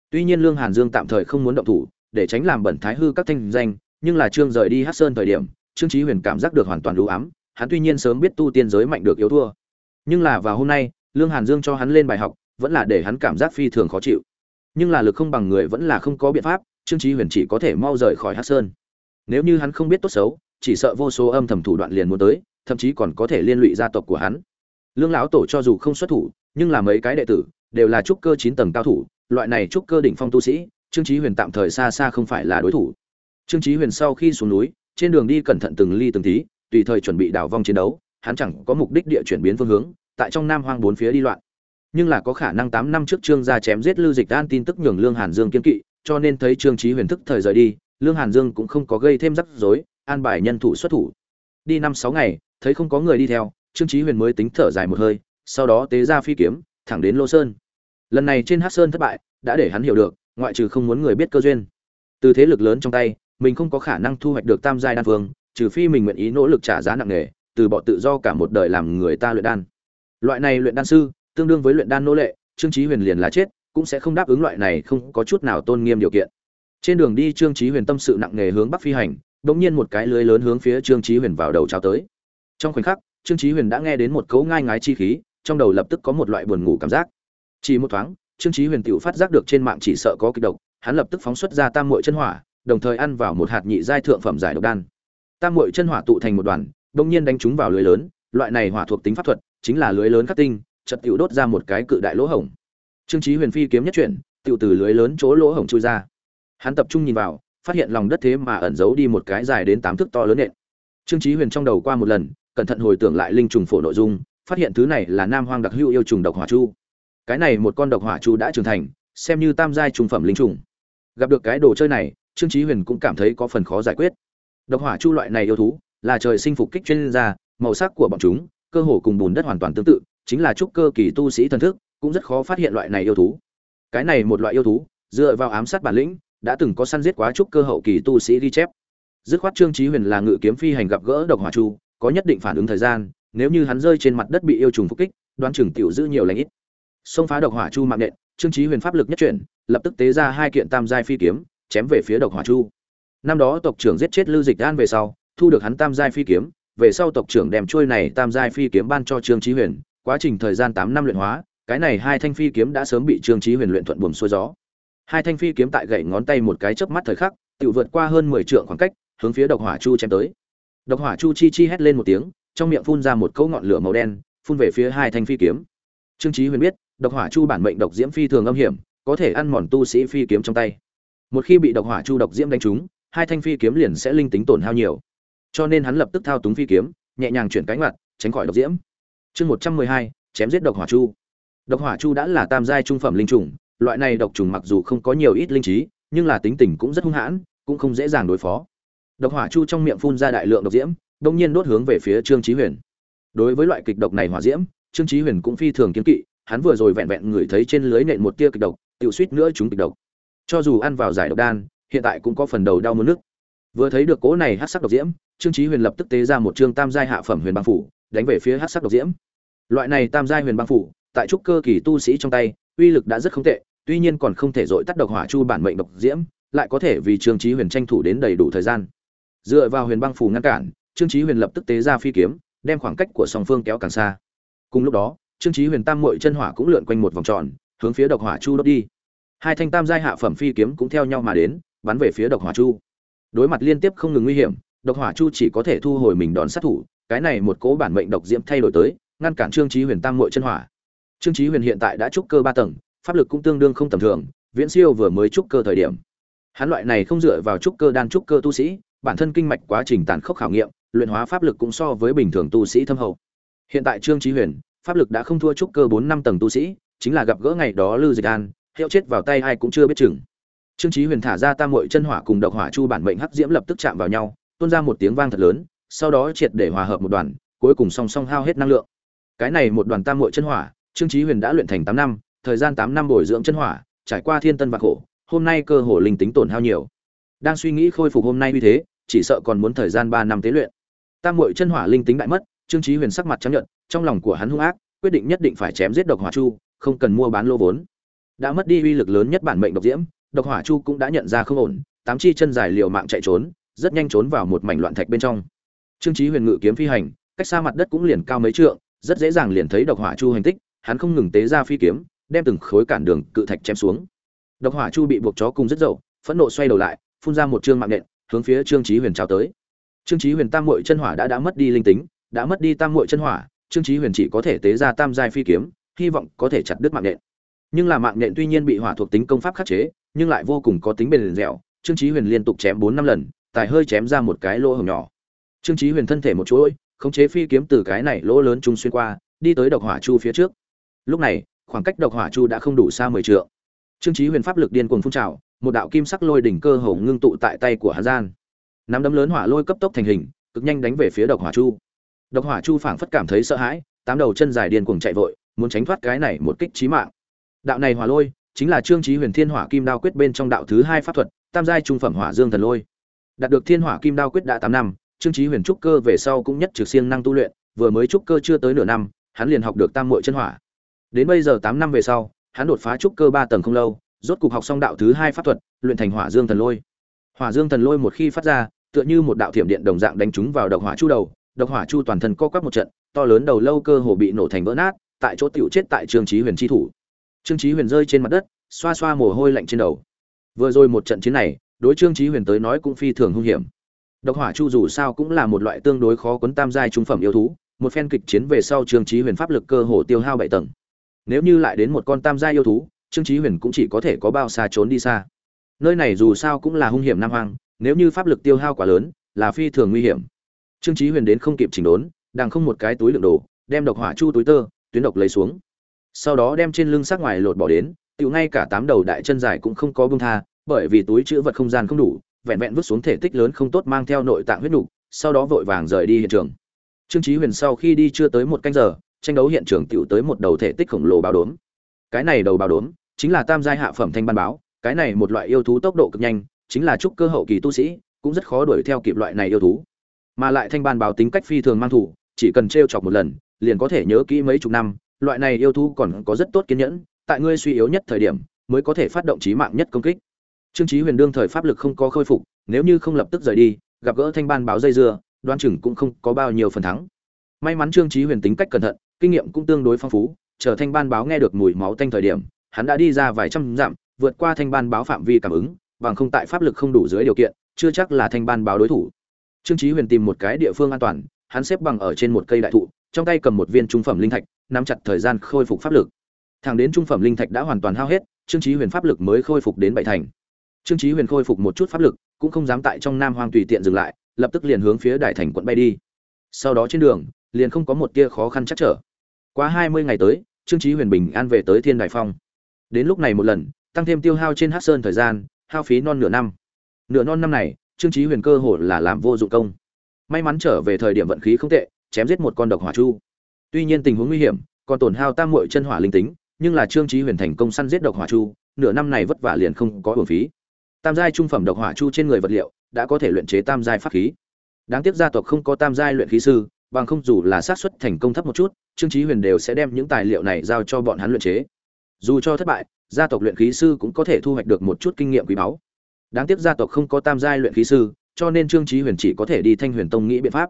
Tuy nhiên lương hàn dương tạm thời không muốn động thủ, để tránh làm bẩn thái hư các thanh danh, nhưng là trương rời đi hát sơn thời điểm trương chí huyền cảm giác được hoàn toàn đủ ám, hắn tuy nhiên sớm biết tu tiên giới mạnh được yếu thua. Nhưng là vào hôm nay, lương hàn dương cho hắn lên bài học, vẫn là để hắn cảm giác phi thường khó chịu. Nhưng là lực không bằng người vẫn là không có biện pháp, trương chí huyền chỉ có thể mau rời khỏi hắc sơn. Nếu như hắn không biết tốt xấu, chỉ sợ vô số âm thầm thủ đoạn liền muốn tới, thậm chí còn có thể liên lụy gia tộc của hắn. Lương lão tổ cho dù không xuất thủ, nhưng là mấy cái đệ tử, đều là trúc cơ chín tầng cao thủ, loại này trúc cơ đỉnh phong tu sĩ, trương chí huyền tạm thời xa xa không phải là đối thủ. Trương chí huyền sau khi xuống núi trên đường đi cẩn thận từng ly từng tí, tùy thời chuẩn bị đảo vong chiến đấu, hắn chẳng có mục đích địa chuyển biến phương hướng, tại trong nam hoang bốn phía đi loạn. Nhưng là có khả năng tám năm trước trương gia chém giết lưu dịch an tin tức nhường lương hàn dương kiên kỵ, cho nên thấy trương chí huyền thức thời rời đi, lương hàn dương cũng không có gây thêm rắc rối, an bài nhân thủ xuất thủ. Đi năm sáu ngày, thấy không có người đi theo, trương chí huyền mới tính thở dài một hơi, sau đó tế ra phi kiếm, thẳng đến lô sơn. Lần này trên hát sơn thất bại, đã để hắn hiểu được, ngoại trừ không muốn người biết cơ duyên. Từ thế lực lớn trong tay mình không có khả năng thu hoạch được tam giai đan phương trừ phi mình nguyện ý nỗ lực trả giá nặng nề, từ bỏ tự do cả một đời làm người ta luyện đan. Loại này luyện đan sư, tương đương với luyện đan nô lệ, trương chí huyền liền là chết, cũng sẽ không đáp ứng loại này không có chút nào tôn nghiêm điều kiện. Trên đường đi trương chí huyền tâm sự nặng nề hướng bắc phi hành đống nhiên một cái lưới lớn hướng phía trương chí huyền vào đầu chào tới. Trong khoảnh khắc, trương chí huyền đã nghe đến một cấu ngai ngái chi khí, trong đầu lập tức có một loại buồn ngủ cảm giác. Chỉ một thoáng, trương chí huyền tiểu phát giác được trên mạng chỉ sợ có kịch độc, hắn lập tức phóng xuất ra tam muội chân hỏa đồng thời ăn vào một hạt nhị giai thượng phẩm giải độc đan. Tam muội chân hỏa tụ thành một đoàn đồng nhiên đánh trúng vào lưới lớn, loại này hỏa thuộc tính pháp thuật, chính là lưới lớn khắc tinh, chợt tiểu đốt ra một cái cự đại lỗ hổng. Trương chí huyền phi kiếm nhất chuyển, tiểu từ lưới lớn chỗ lỗ hổng chui ra. Hắn tập trung nhìn vào, phát hiện lòng đất thế mà ẩn giấu đi một cái dài đến tám thước to lớn nện. Trương chí huyền trong đầu qua một lần, cẩn thận hồi tưởng lại linh trùng phổ nội dung, phát hiện thứ này là nam hoang đặc hữu yêu trùng độc hỏa chu. Cái này một con độc hỏa chu đã trưởng thành, xem như tam giai trùng phẩm linh trùng. Gặp được cái đồ chơi này trương chí huyền cũng cảm thấy có phần khó giải quyết. Độc hỏa chu loại này yêu thú, là trời sinh phục kích chuyên gia, màu sắc của bọn chúng, cơ hồ cùng bùn đất hoàn toàn tương tự, chính là trúc cơ kỳ tu sĩ thần thức, cũng rất khó phát hiện loại này yêu thú. Cái này một loại yêu thú, dựa vào ám sát bản lĩnh, đã từng có săn giết quá trúc cơ hậu kỳ tu sĩ ghi chép. Dứt khoát trương chí huyền là ngự kiếm phi hành gặp gỡ độc hỏa chu, có nhất định phản ứng thời gian, nếu như hắn rơi trên mặt đất bị yêu trùng phục kích, đoán chừng tiểu giữ nhiều lãnh ít. Xông phá độc hỏa chu mạng nện, trương chí huyền pháp lực nhất chuyển, lập tức tế ra hai kiện tam giai phi kiếm chém về phía độc hỏa chu. Năm đó tộc trưởng giết chết lưu dịch an về sau, thu được hắn tam giai phi kiếm, về sau tộc trưởng đem trôi này tam giai phi kiếm ban cho trương chí huyền, quá trình thời gian tám năm luyện hóa, cái này hai thanh phi kiếm đã sớm bị trương chí huyền luyện thuận buồm xuôi gió. Hai thanh phi kiếm tại gậy ngón tay một cái chớp mắt thời khắc tự vượt qua hơn mười trượng khoảng cách, hướng phía độc hỏa chu chém tới. Độc hỏa chu chi chi hét lên một tiếng, trong miệng phun ra một cỗ ngọn lửa màu đen, phun về phía hai thanh phi kiếm. Trương chí huyền biết, độc hỏa chu bản mệnh độc diễm phi thường âm hiểm, có thể ăn mòn tu sĩ phi kiếm trong tay một khi bị độc hỏa chu độc diễm đánh trúng, hai thanh phi kiếm liền sẽ linh tính tổn hao nhiều. Cho nên hắn lập tức thao túng phi kiếm, nhẹ nhàng chuyển cánh mặt tránh khỏi độc diễm. Chương một trăm mười hai, chém giết độc hỏa chu. Độc hỏa chu đã là tam giai trung phẩm linh trùng, loại này độc trùng mặc dù không có nhiều ít linh trí, nhưng là tính tình cũng rất hung hãn, cũng không dễ dàng đối phó. Độc hỏa chu trong miệng phun ra đại lượng độc diễm đông nhiên đốt hướng về phía trương chí huyền. Đối với loại kịch độc này hỏa diễm, trương chí huyền cũng phi thường kiên kỵ, hắn vừa rồi vẹn vẹn ngửi thấy trên lưới nện một tia kịch độc tự suýt nữa chúng kịch độc cho dù ăn vào giải độc đan, hiện tại cũng có phần đầu đau muốn nước. Vừa thấy được cố này hắc sắc độc diễm, trương chí huyền lập tức tế ra một trương tam giai hạ phẩm huyền băng phủ, đánh về phía hắc sắc độc diễm. Loại này tam giai huyền băng phủ, tại trúc cơ kỳ tu sĩ trong tay, uy lực đã rất không tệ, tuy nhiên còn không thể dội tắt độc hỏa chu bản mệnh độc diễm, lại có thể vì trương chí huyền tranh thủ đến đầy đủ thời gian. Dựa vào huyền băng phủ ngăn cản, trương chí huyền lập tức tế ra phi kiếm, đem khoảng cách của song phương kéo càng xa. Cùng lúc đó, trương chí huyền tam mội chân hỏa cũng lượn quanh một vòng tròn, hướng phía độc hỏa chu đốt đi hai thanh tam giai hạ phẩm phi kiếm cũng theo nhau mà đến, bắn về phía độc hỏa chu. Đối mặt liên tiếp không ngừng nguy hiểm, độc hỏa chu chỉ có thể thu hồi mình đòn sát thủ, cái này một cố bản mệnh độc diễm thay đổi tới, ngăn cản trương chí huyền tam mội chân hỏa. Trương chí huyền hiện tại đã trúc cơ ba tầng, pháp lực cũng tương đương không tầm thường, viễn siêu vừa mới trúc cơ thời điểm. Hắn loại này không dựa vào trúc cơ đan trúc cơ tu sĩ, bản thân kinh mạch quá trình tàn khốc khảo nghiệm, luyện hóa pháp lực cũng so với bình thường tu sĩ thâm hậu. Hiện tại trương chí huyền, pháp lực đã không thua trúc cơ bốn năm tầng tu sĩ, chính là gặp gỡ ngày đó lư dịch an hiệu chết vào tay ai cũng chưa biết chừng. Trương chí huyền thả ra tam muội chân hỏa cùng độc hỏa chu bản mệnh hắc diễm lập tức chạm vào nhau, tuôn ra một tiếng vang thật lớn, sau đó triệt để hòa hợp một đoàn, cuối cùng song song hao hết năng lượng. Cái này một đoàn tam muội chân hỏa, trương chí huyền đã luyện thành tám năm, thời gian tám năm bồi dưỡng chân hỏa, trải qua thiên tân và khổ, hôm nay cơ hồ linh tính tổn hao nhiều. Đang suy nghĩ khôi phục hôm nay như thế, chỉ sợ còn muốn thời gian ba năm tế luyện. Tam muội chân hỏa linh tính đại mất, trương chí huyền sắc mặt chấp nhận trong lòng của hắn hung ác, quyết định nhất định phải chém giết độc hỏa chu, không cần mua bán lô vốn đã mất đi uy lực lớn nhất bản mệnh độc diễm, độc hỏa chu cũng đã nhận ra không ổn, tám chi chân dài liều mạng chạy trốn, rất nhanh trốn vào một mảnh loạn thạch bên trong. Trương chí huyền ngự kiếm phi hành, cách xa mặt đất cũng liền cao mấy trượng, rất dễ dàng liền thấy độc hỏa chu hành tích, hắn không ngừng tế ra phi kiếm, đem từng khối cản đường cự thạch chém xuống. Độc hỏa chu bị buộc chó cùng rất dậu, phẫn nộ xoay đầu lại, phun ra một trương mạng nện hướng phía trương chí huyền trao tới. Trương chí huyền tam muội chân hỏa đã đã mất đi linh tính, đã mất đi tam muội chân hỏa, trương chí huyền chỉ có thể tế ra tam giai phi kiếm, hy vọng có thể chặt đứt mạng nện nhưng là mạng nện tuy nhiên bị hỏa thuộc tính công pháp khắc chế, nhưng lại vô cùng có tính bền dẻo. Trương chí huyền liên tục chém bốn năm lần, tài hơi chém ra một cái lỗ hổng nhỏ. Trương chí huyền thân thể một chuỗi, khống chế phi kiếm từ cái này lỗ lớn trung xuyên qua, đi tới độc hỏa chu phía trước. Lúc này, khoảng cách độc hỏa chu đã không đủ xa mười trượng. Trương chí huyền pháp lực điên cuồng phun trào, một đạo kim sắc lôi đỉnh cơ hồ ngưng tụ tại tay của hắn gian. Nắm đấm lớn hỏa lôi cấp tốc thành hình, cực nhanh đánh về phía độc hỏa chu. Độc hỏa chu phảng phất cảm thấy sợ hãi, tám đầu chân dài điên cuồng chạy vội, muốn tránh thoát cái này một kích chí mạng đạo này hỏa lôi chính là trương chí huyền thiên hỏa kim đao quyết bên trong đạo thứ hai pháp thuật, tam giai trung phẩm hỏa dương thần lôi. Đạt được thiên hỏa kim đao quyết đã tám năm, trương chí huyền trúc cơ về sau cũng nhất trực siêng năng tu luyện, vừa mới trúc cơ chưa tới nửa năm, hắn liền học được tam muội chân hỏa. Đến bây giờ tám năm về sau, hắn đột phá trúc cơ ba tầng không lâu, rốt cục học xong đạo thứ hai pháp thuật, luyện thành hỏa dương thần lôi. Hỏa dương thần lôi một khi phát ra, tựa như một đạo thiểm điện đồng dạng đánh trúng vào độc hỏa chu đầu, độc hỏa chu toàn thân co quắp một trận, to lớn đầu lâu cơ hồ bị nổ thành vỡ nát, tại chỗ tiểu chết tại trương chí huyền chi thủ trương chí huyền rơi trên mặt đất, xoa xoa mồ hôi lạnh trên đầu. Vừa rồi một trận chiến này, đối trương chí huyền tới nói cũng phi thường hung hiểm. Độc hỏa chu dù sao cũng là một loại tương đối khó quấn tam giai trung phẩm yêu thú, một phen kịch chiến về sau trương chí huyền pháp lực cơ hồ tiêu hao bảy tầng. Nếu như lại đến một con tam giai yêu thú, trương chí huyền cũng chỉ có thể có bao xa trốn đi xa. Nơi này dù sao cũng là hung hiểm nam hoang, nếu như pháp lực tiêu hao quá lớn, là phi thường nguy hiểm. Trương chí huyền đến không kịp chỉnh đốn đang không một cái túi lượng đồ, đem độc hỏa chu túi tơ, tuyến độc lấy xuống sau đó đem trên lưng xác ngoài lột bỏ đến, tiểu ngay cả tám đầu đại chân dài cũng không có buông tha, bởi vì túi chứa vật không gian không đủ, vẹn vẹn vứt xuống thể tích lớn không tốt mang theo nội tạng huyết nục, sau đó vội vàng rời đi hiện trường. Trương chí huyền sau khi đi chưa tới một canh giờ, tranh đấu hiện trường tiểu tới một đầu thể tích khổng lồ báo đốm. Cái này đầu báo đốm chính là tam giai hạ phẩm thanh ban báo, cái này một loại yêu thú tốc độ cực nhanh, chính là trúc cơ hậu kỳ tu sĩ, cũng rất khó đuổi theo kịp loại này yêu thú. Mà lại thanh ban báo tính cách phi thường mang thủ, chỉ cần trêu chọc một lần, liền có thể nhớ kỹ mấy chục năm loại này yêu thú còn có rất tốt kiên nhẫn, tại ngươi suy yếu nhất thời điểm, mới có thể phát động chí mạng nhất công kích. Trương chí huyền đương thời pháp lực không có khôi phục, nếu như không lập tức rời đi, gặp gỡ thanh ban báo dây dưa đoan chừng cũng không có bao nhiêu phần thắng. May mắn trương chí huyền tính cách cẩn thận, kinh nghiệm cũng tương đối phong phú, chờ thanh ban báo nghe được mùi máu tanh thời điểm, hắn đã đi ra vài trăm dặm, vượt qua thanh ban báo phạm vi cảm ứng, bằng không tại pháp lực không đủ dưới điều kiện, chưa chắc là thanh ban báo đối thủ. Trương chí huyền tìm một cái địa phương an toàn, hắn xếp bằng ở trên một cây đại thụ, trong tay cầm một viên trung phẩm linh thạch nắm chặt thời gian khôi phục pháp lực. Thẳng đến trung phẩm linh thạch đã hoàn toàn hao hết, trương chí huyền pháp lực mới khôi phục đến bảy thành. Trương chí huyền khôi phục một chút pháp lực, cũng không dám tại trong nam hoang tùy tiện dừng lại, lập tức liền hướng phía đại thành quận bay đi. Sau đó trên đường, liền không có một tia khó khăn chắc trở. Quá hai mươi ngày tới, trương chí huyền bình an về tới thiên đại phong. Đến lúc này một lần, tăng thêm tiêu hao trên hắc sơn thời gian, hao phí non nửa năm. Nửa non năm này, trương chí huyền cơ hồ là làm vô dụng công. May mắn trở về thời điểm vận khí không tệ, chém giết một con độc hỏa chu tuy nhiên tình huống nguy hiểm, còn tổn hao tam muội chân hỏa linh tính, nhưng là trương chí huyền thành công săn giết độc hỏa chu, nửa năm này vất vả liền không có uổng phí. Tam giai trung phẩm độc hỏa chu trên người vật liệu, đã có thể luyện chế tam giai pháp khí. Đáng tiếc gia tộc không có tam giai luyện khí sư, bằng không dù là xác suất thành công thấp một chút, trương chí huyền đều sẽ đem những tài liệu này giao cho bọn hắn luyện chế. Dù cho thất bại, gia tộc luyện khí sư cũng có thể thu hoạch được một chút kinh nghiệm quý báu. Đáng tiếc gia tộc không có tam giai luyện khí sư, cho nên trương chí huyền chỉ có thể đi thanh huyền tông nghĩ biện pháp.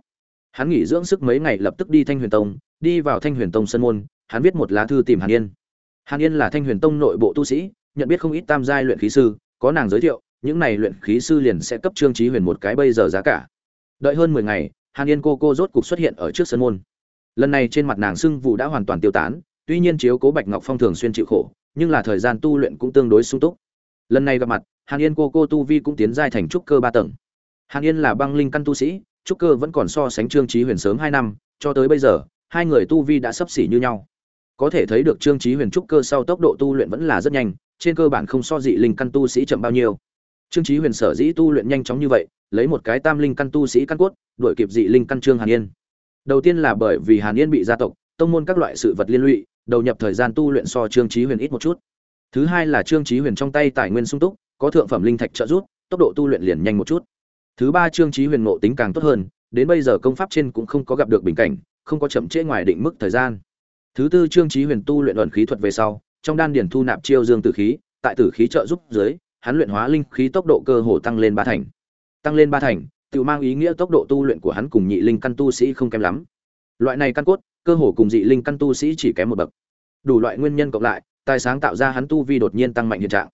Hắn nghỉ dưỡng sức mấy ngày lập tức đi thanh huyền tông đi vào thanh huyền tông sân môn, hắn viết một lá thư tìm hàn yên. Hàn yên là thanh huyền tông nội bộ tu sĩ, nhận biết không ít tam giai luyện khí sư, có nàng giới thiệu, những này luyện khí sư liền sẽ cấp trương chí huyền một cái bây giờ giá cả. Đợi hơn mười ngày, hàn yên cô cô rốt cục xuất hiện ở trước sân môn. Lần này trên mặt nàng sưng vụ đã hoàn toàn tiêu tán, tuy nhiên chiếu cố bạch ngọc phong thường xuyên chịu khổ, nhưng là thời gian tu luyện cũng tương đối sung túc. Lần này gặp mặt, hàn yên cô cô tu vi cũng tiến giai thành trúc cơ ba tầng. Hàn yên là băng linh căn tu sĩ, trúc cơ vẫn còn so sánh trương chí huyền sớm hai năm, cho tới bây giờ hai người tu vi đã sấp xỉ như nhau. Có thể thấy được trương chí huyền trúc cơ sau tốc độ tu luyện vẫn là rất nhanh, trên cơ bản không so dị linh căn tu sĩ chậm bao nhiêu. Trương chí huyền sở dĩ tu luyện nhanh chóng như vậy, lấy một cái tam linh căn tu sĩ căn cốt, đuổi kịp dị linh căn trương hàn yên. Đầu tiên là bởi vì hàn yên bị gia tộc, tông môn các loại sự vật liên lụy, đầu nhập thời gian tu luyện so trương chí huyền ít một chút. Thứ hai là trương chí huyền trong tay tài nguyên sung túc, có thượng phẩm linh thạch trợ giúp, tốc độ tu luyện liền nhanh một chút. Thứ ba, trương chí huyền ngộ tính càng tốt hơn đến bây giờ công pháp trên cũng không có gặp được bình cảnh, không có chậm trễ ngoài định mức thời gian. Thứ tư trương chí huyền tu luyện ẩn khí thuật về sau, trong đan điển thu nạp chiêu dương tử khí, tại tử khí trợ giúp dưới, hắn luyện hóa linh khí tốc độ cơ hồ tăng lên ba thành. Tăng lên ba thành, tự mang ý nghĩa tốc độ tu luyện của hắn cùng nhị linh căn tu sĩ không kém lắm. Loại này căn cốt, cơ hồ cùng dị linh căn tu sĩ chỉ kém một bậc. Đủ loại nguyên nhân cộng lại, tài sáng tạo ra hắn tu vi đột nhiên tăng mạnh hiện trạng.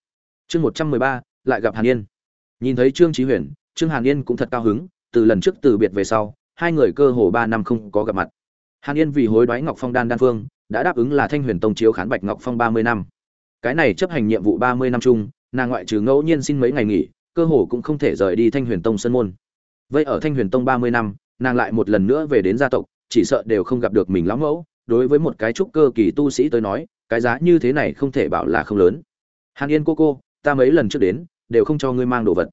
Chương một trăm mười ba, lại gặp hàn yên. Nhìn thấy trương chí huyền, trương hàn yên cũng thật cao hứng từ lần trước từ biệt về sau, hai người cơ hồ ba năm không có gặp mặt. Hàn yên vì hối đoái ngọc phong đan đan phương, đã đáp ứng là thanh huyền tông chiếu khán bạch ngọc phong ba mươi năm. Cái này chấp hành nhiệm vụ ba mươi năm chung, nàng ngoại trừ ngẫu nhiên xin mấy ngày nghỉ, cơ hồ cũng không thể rời đi thanh huyền tông sân môn. Vậy ở thanh huyền tông ba mươi năm, nàng lại một lần nữa về đến gia tộc, chỉ sợ đều không gặp được mình lão mẫu. Đối với một cái trúc cơ kỳ tu sĩ tới nói, cái giá như thế này không thể bảo là không lớn. Hàn yên cô cô, ta mấy lần trước đến, đều không cho ngươi mang đồ vật.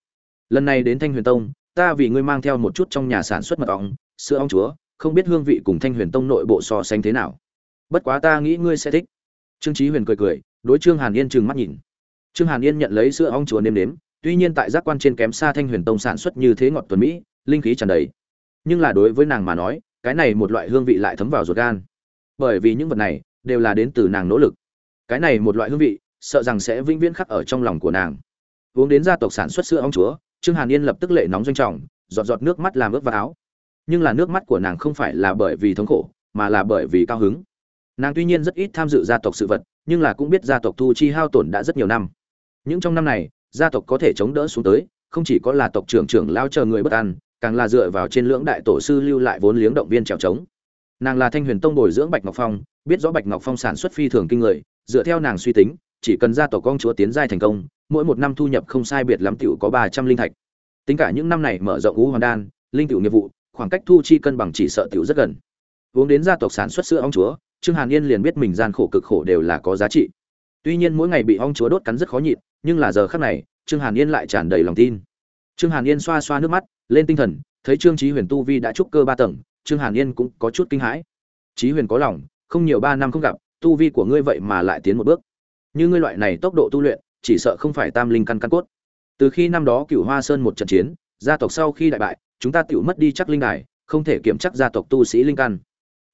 Lần này đến thanh huyền tông ta vì ngươi mang theo một chút trong nhà sản xuất mật ong, sữa ong chúa, không biết hương vị cùng thanh huyền tông nội bộ so sánh thế nào. Bất quá ta nghĩ ngươi sẽ thích. Trương chí huyền cười cười, đối trương hàn yên trừng mắt nhìn. Trương hàn yên nhận lấy sữa ong chúa nêm nếm, tuy nhiên tại giác quan trên kém xa thanh huyền tông sản xuất như thế ngọt tuần mỹ, linh khí tràn đầy. Nhưng là đối với nàng mà nói, cái này một loại hương vị lại thấm vào ruột gan. Bởi vì những vật này đều là đến từ nàng nỗ lực. Cái này một loại hương vị, sợ rằng sẽ vĩnh viễn khắc ở trong lòng của nàng. Uống đến gia tộc sản xuất sữa ong chúa trương hàn yên lập tức lệ nóng doanh trọng, giọt giọt nước mắt làm ướt vào áo. Nhưng là nước mắt của nàng không phải là bởi vì thống khổ, mà là bởi vì cao hứng. Nàng tuy nhiên rất ít tham dự gia tộc sự vật, nhưng là cũng biết gia tộc thu chi hao tổn đã rất nhiều năm. Những trong năm này, gia tộc có thể chống đỡ xuống tới, không chỉ có là tộc trưởng trưởng lao chờ người bất an, càng là dựa vào trên lưỡng đại tổ sư lưu lại vốn liếng động viên trèo trống. Nàng là thanh huyền tông bồi dưỡng bạch ngọc phong, biết rõ bạch ngọc phong sản xuất phi thường kinh người, dựa theo nàng suy tính, chỉ cần gia tộc con chúa tiến giai thành công mỗi một năm thu nhập không sai biệt lắm tiểu có ba trăm linh thạch. Tính cả những năm này mở rộng ú hoàn đan, linh tiểu nghiệp vụ, khoảng cách thu chi cân bằng chỉ sợ tiểu rất gần. Uống đến gia tộc sản xuất sữa ong chúa, trương hàn yên liền biết mình gian khổ cực khổ đều là có giá trị. Tuy nhiên mỗi ngày bị ong chúa đốt cắn rất khó nhịn, nhưng là giờ khắc này, trương hàn yên lại tràn đầy lòng tin. Trương hàn yên xoa xoa nước mắt, lên tinh thần, thấy trương chí huyền tu vi đã trúc cơ ba tầng, trương hàn yên cũng có chút kinh hãi. Chí huyền có lòng, không nhiều ba năm không gặp, tu vi của ngươi vậy mà lại tiến một bước. Như ngươi loại này tốc độ tu luyện chỉ sợ không phải tam linh căn căn cốt. Từ khi năm đó cựu hoa sơn một trận chiến, gia tộc sau khi đại bại, chúng ta tự mất đi chắc linh đài, không thể kiểm chắc gia tộc tu sĩ linh căn.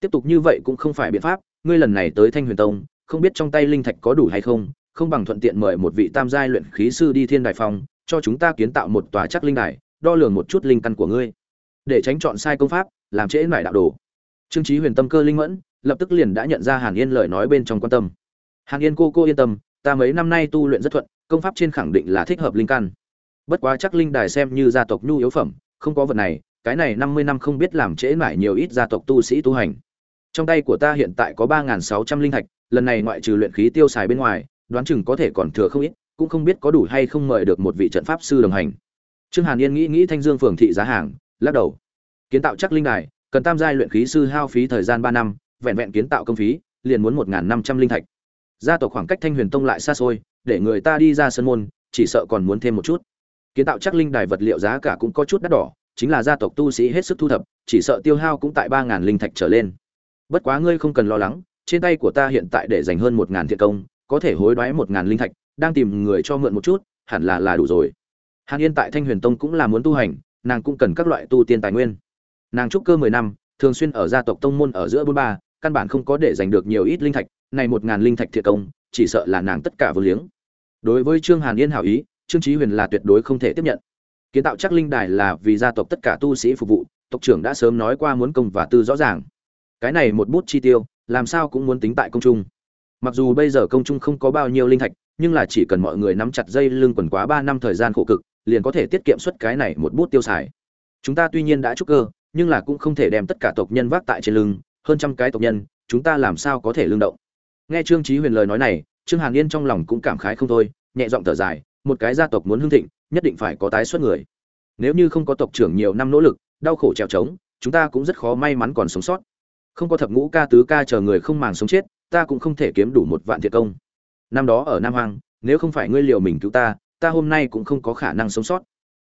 Tiếp tục như vậy cũng không phải biện pháp, ngươi lần này tới thanh huyền tông, không biết trong tay linh thạch có đủ hay không không bằng thuận tiện mời một vị tam giai luyện khí sư đi thiên đài phòng, cho chúng ta kiến tạo một tòa chắc linh đài, đo lường một chút linh căn của ngươi. Để tránh chọn sai công pháp, làm trễ nải đạo đồ. Trương trí huyền tâm cơ linh mẫn, lập tức liền đã nhận ra hàn yên lời nói bên trong quan tâm. Hàn yên cô cô yên tâm ta mấy năm nay tu luyện rất thuận, công pháp trên khẳng định là thích hợp linh căn. Bất quá chắc linh đài xem như gia tộc nhu yếu phẩm, không có vật này, cái này năm mươi năm không biết làm trễ mãi nhiều ít gia tộc tu sĩ tu hành. Trong tay của ta hiện tại có ba sáu trăm linh thạch, lần này ngoại trừ luyện khí tiêu xài bên ngoài, đoán chừng có thể còn thừa không ít, cũng không biết có đủ hay không mời được một vị trận pháp sư đồng hành. Trương hàn yên nghĩ nghĩ thanh dương phường thị giá hàng, lắc đầu. Kiến tạo chắc linh đài, cần tam giai luyện khí sư hao phí thời gian ba năm, vẹn vẹn kiến tạo công phí, liền muốn một năm trăm linh thạch gia tộc khoảng cách thanh huyền tông lại xa xôi, để người ta đi ra sân môn, chỉ sợ còn muốn thêm một chút. Kiến tạo chắc linh đài vật liệu giá cả cũng có chút đắt đỏ, chính là gia tộc tu sĩ hết sức thu thập, chỉ sợ tiêu hao cũng tại ba ngàn linh thạch trở lên. Bất quá ngươi không cần lo lắng, trên tay của ta hiện tại để dành hơn một ngàn thiện công, có thể hối đoái một ngàn linh thạch, đang tìm người cho mượn một chút, hẳn là là đủ rồi. Hàn yên tại thanh huyền tông cũng là muốn tu hành, nàng cũng cần các loại tu tiên tài nguyên. Nàng trúc cơ mười năm, thường xuyên ở gia tộc tông môn ở giữa bốn ba, căn bản không có để giành được nhiều ít linh thạch này một ngàn linh thạch thiệt công, chỉ sợ là nàng tất cả vô liếng. Đối với trương hàn yên hảo ý, trương trí huyền là tuyệt đối không thể tiếp nhận. Kiến tạo chắc linh đài là vì gia tộc tất cả tu sĩ phục vụ, tộc trưởng đã sớm nói qua muốn công và tư rõ ràng. Cái này một bút chi tiêu, làm sao cũng muốn tính tại công trung. Mặc dù bây giờ công trung không có bao nhiêu linh thạch, nhưng là chỉ cần mọi người nắm chặt dây lưng quần quá ba năm thời gian khổ cực, liền có thể tiết kiệm suất cái này một bút tiêu xài. Chúng ta tuy nhiên đã trúc cơ, nhưng là cũng không thể đem tất cả tộc nhân vác tại trên lưng, hơn trăm cái tộc nhân, chúng ta làm sao có thể lương động? Nghe trương chí huyền lời nói này, trương hàn yên trong lòng cũng cảm khái không thôi, nhẹ giọng thở dài, một cái gia tộc muốn hưng thịnh, nhất định phải có tái xuất người. Nếu như không có tộc trưởng nhiều năm nỗ lực, đau khổ trèo trống, chúng ta cũng rất khó may mắn còn sống sót. Không có thập ngũ ca tứ ca chờ người không màng sống chết, ta cũng không thể kiếm đủ một vạn thiệt công. Năm đó ở nam hoàng nếu không phải ngươi liều mình cứu ta ta hôm nay cũng không có khả năng sống sót.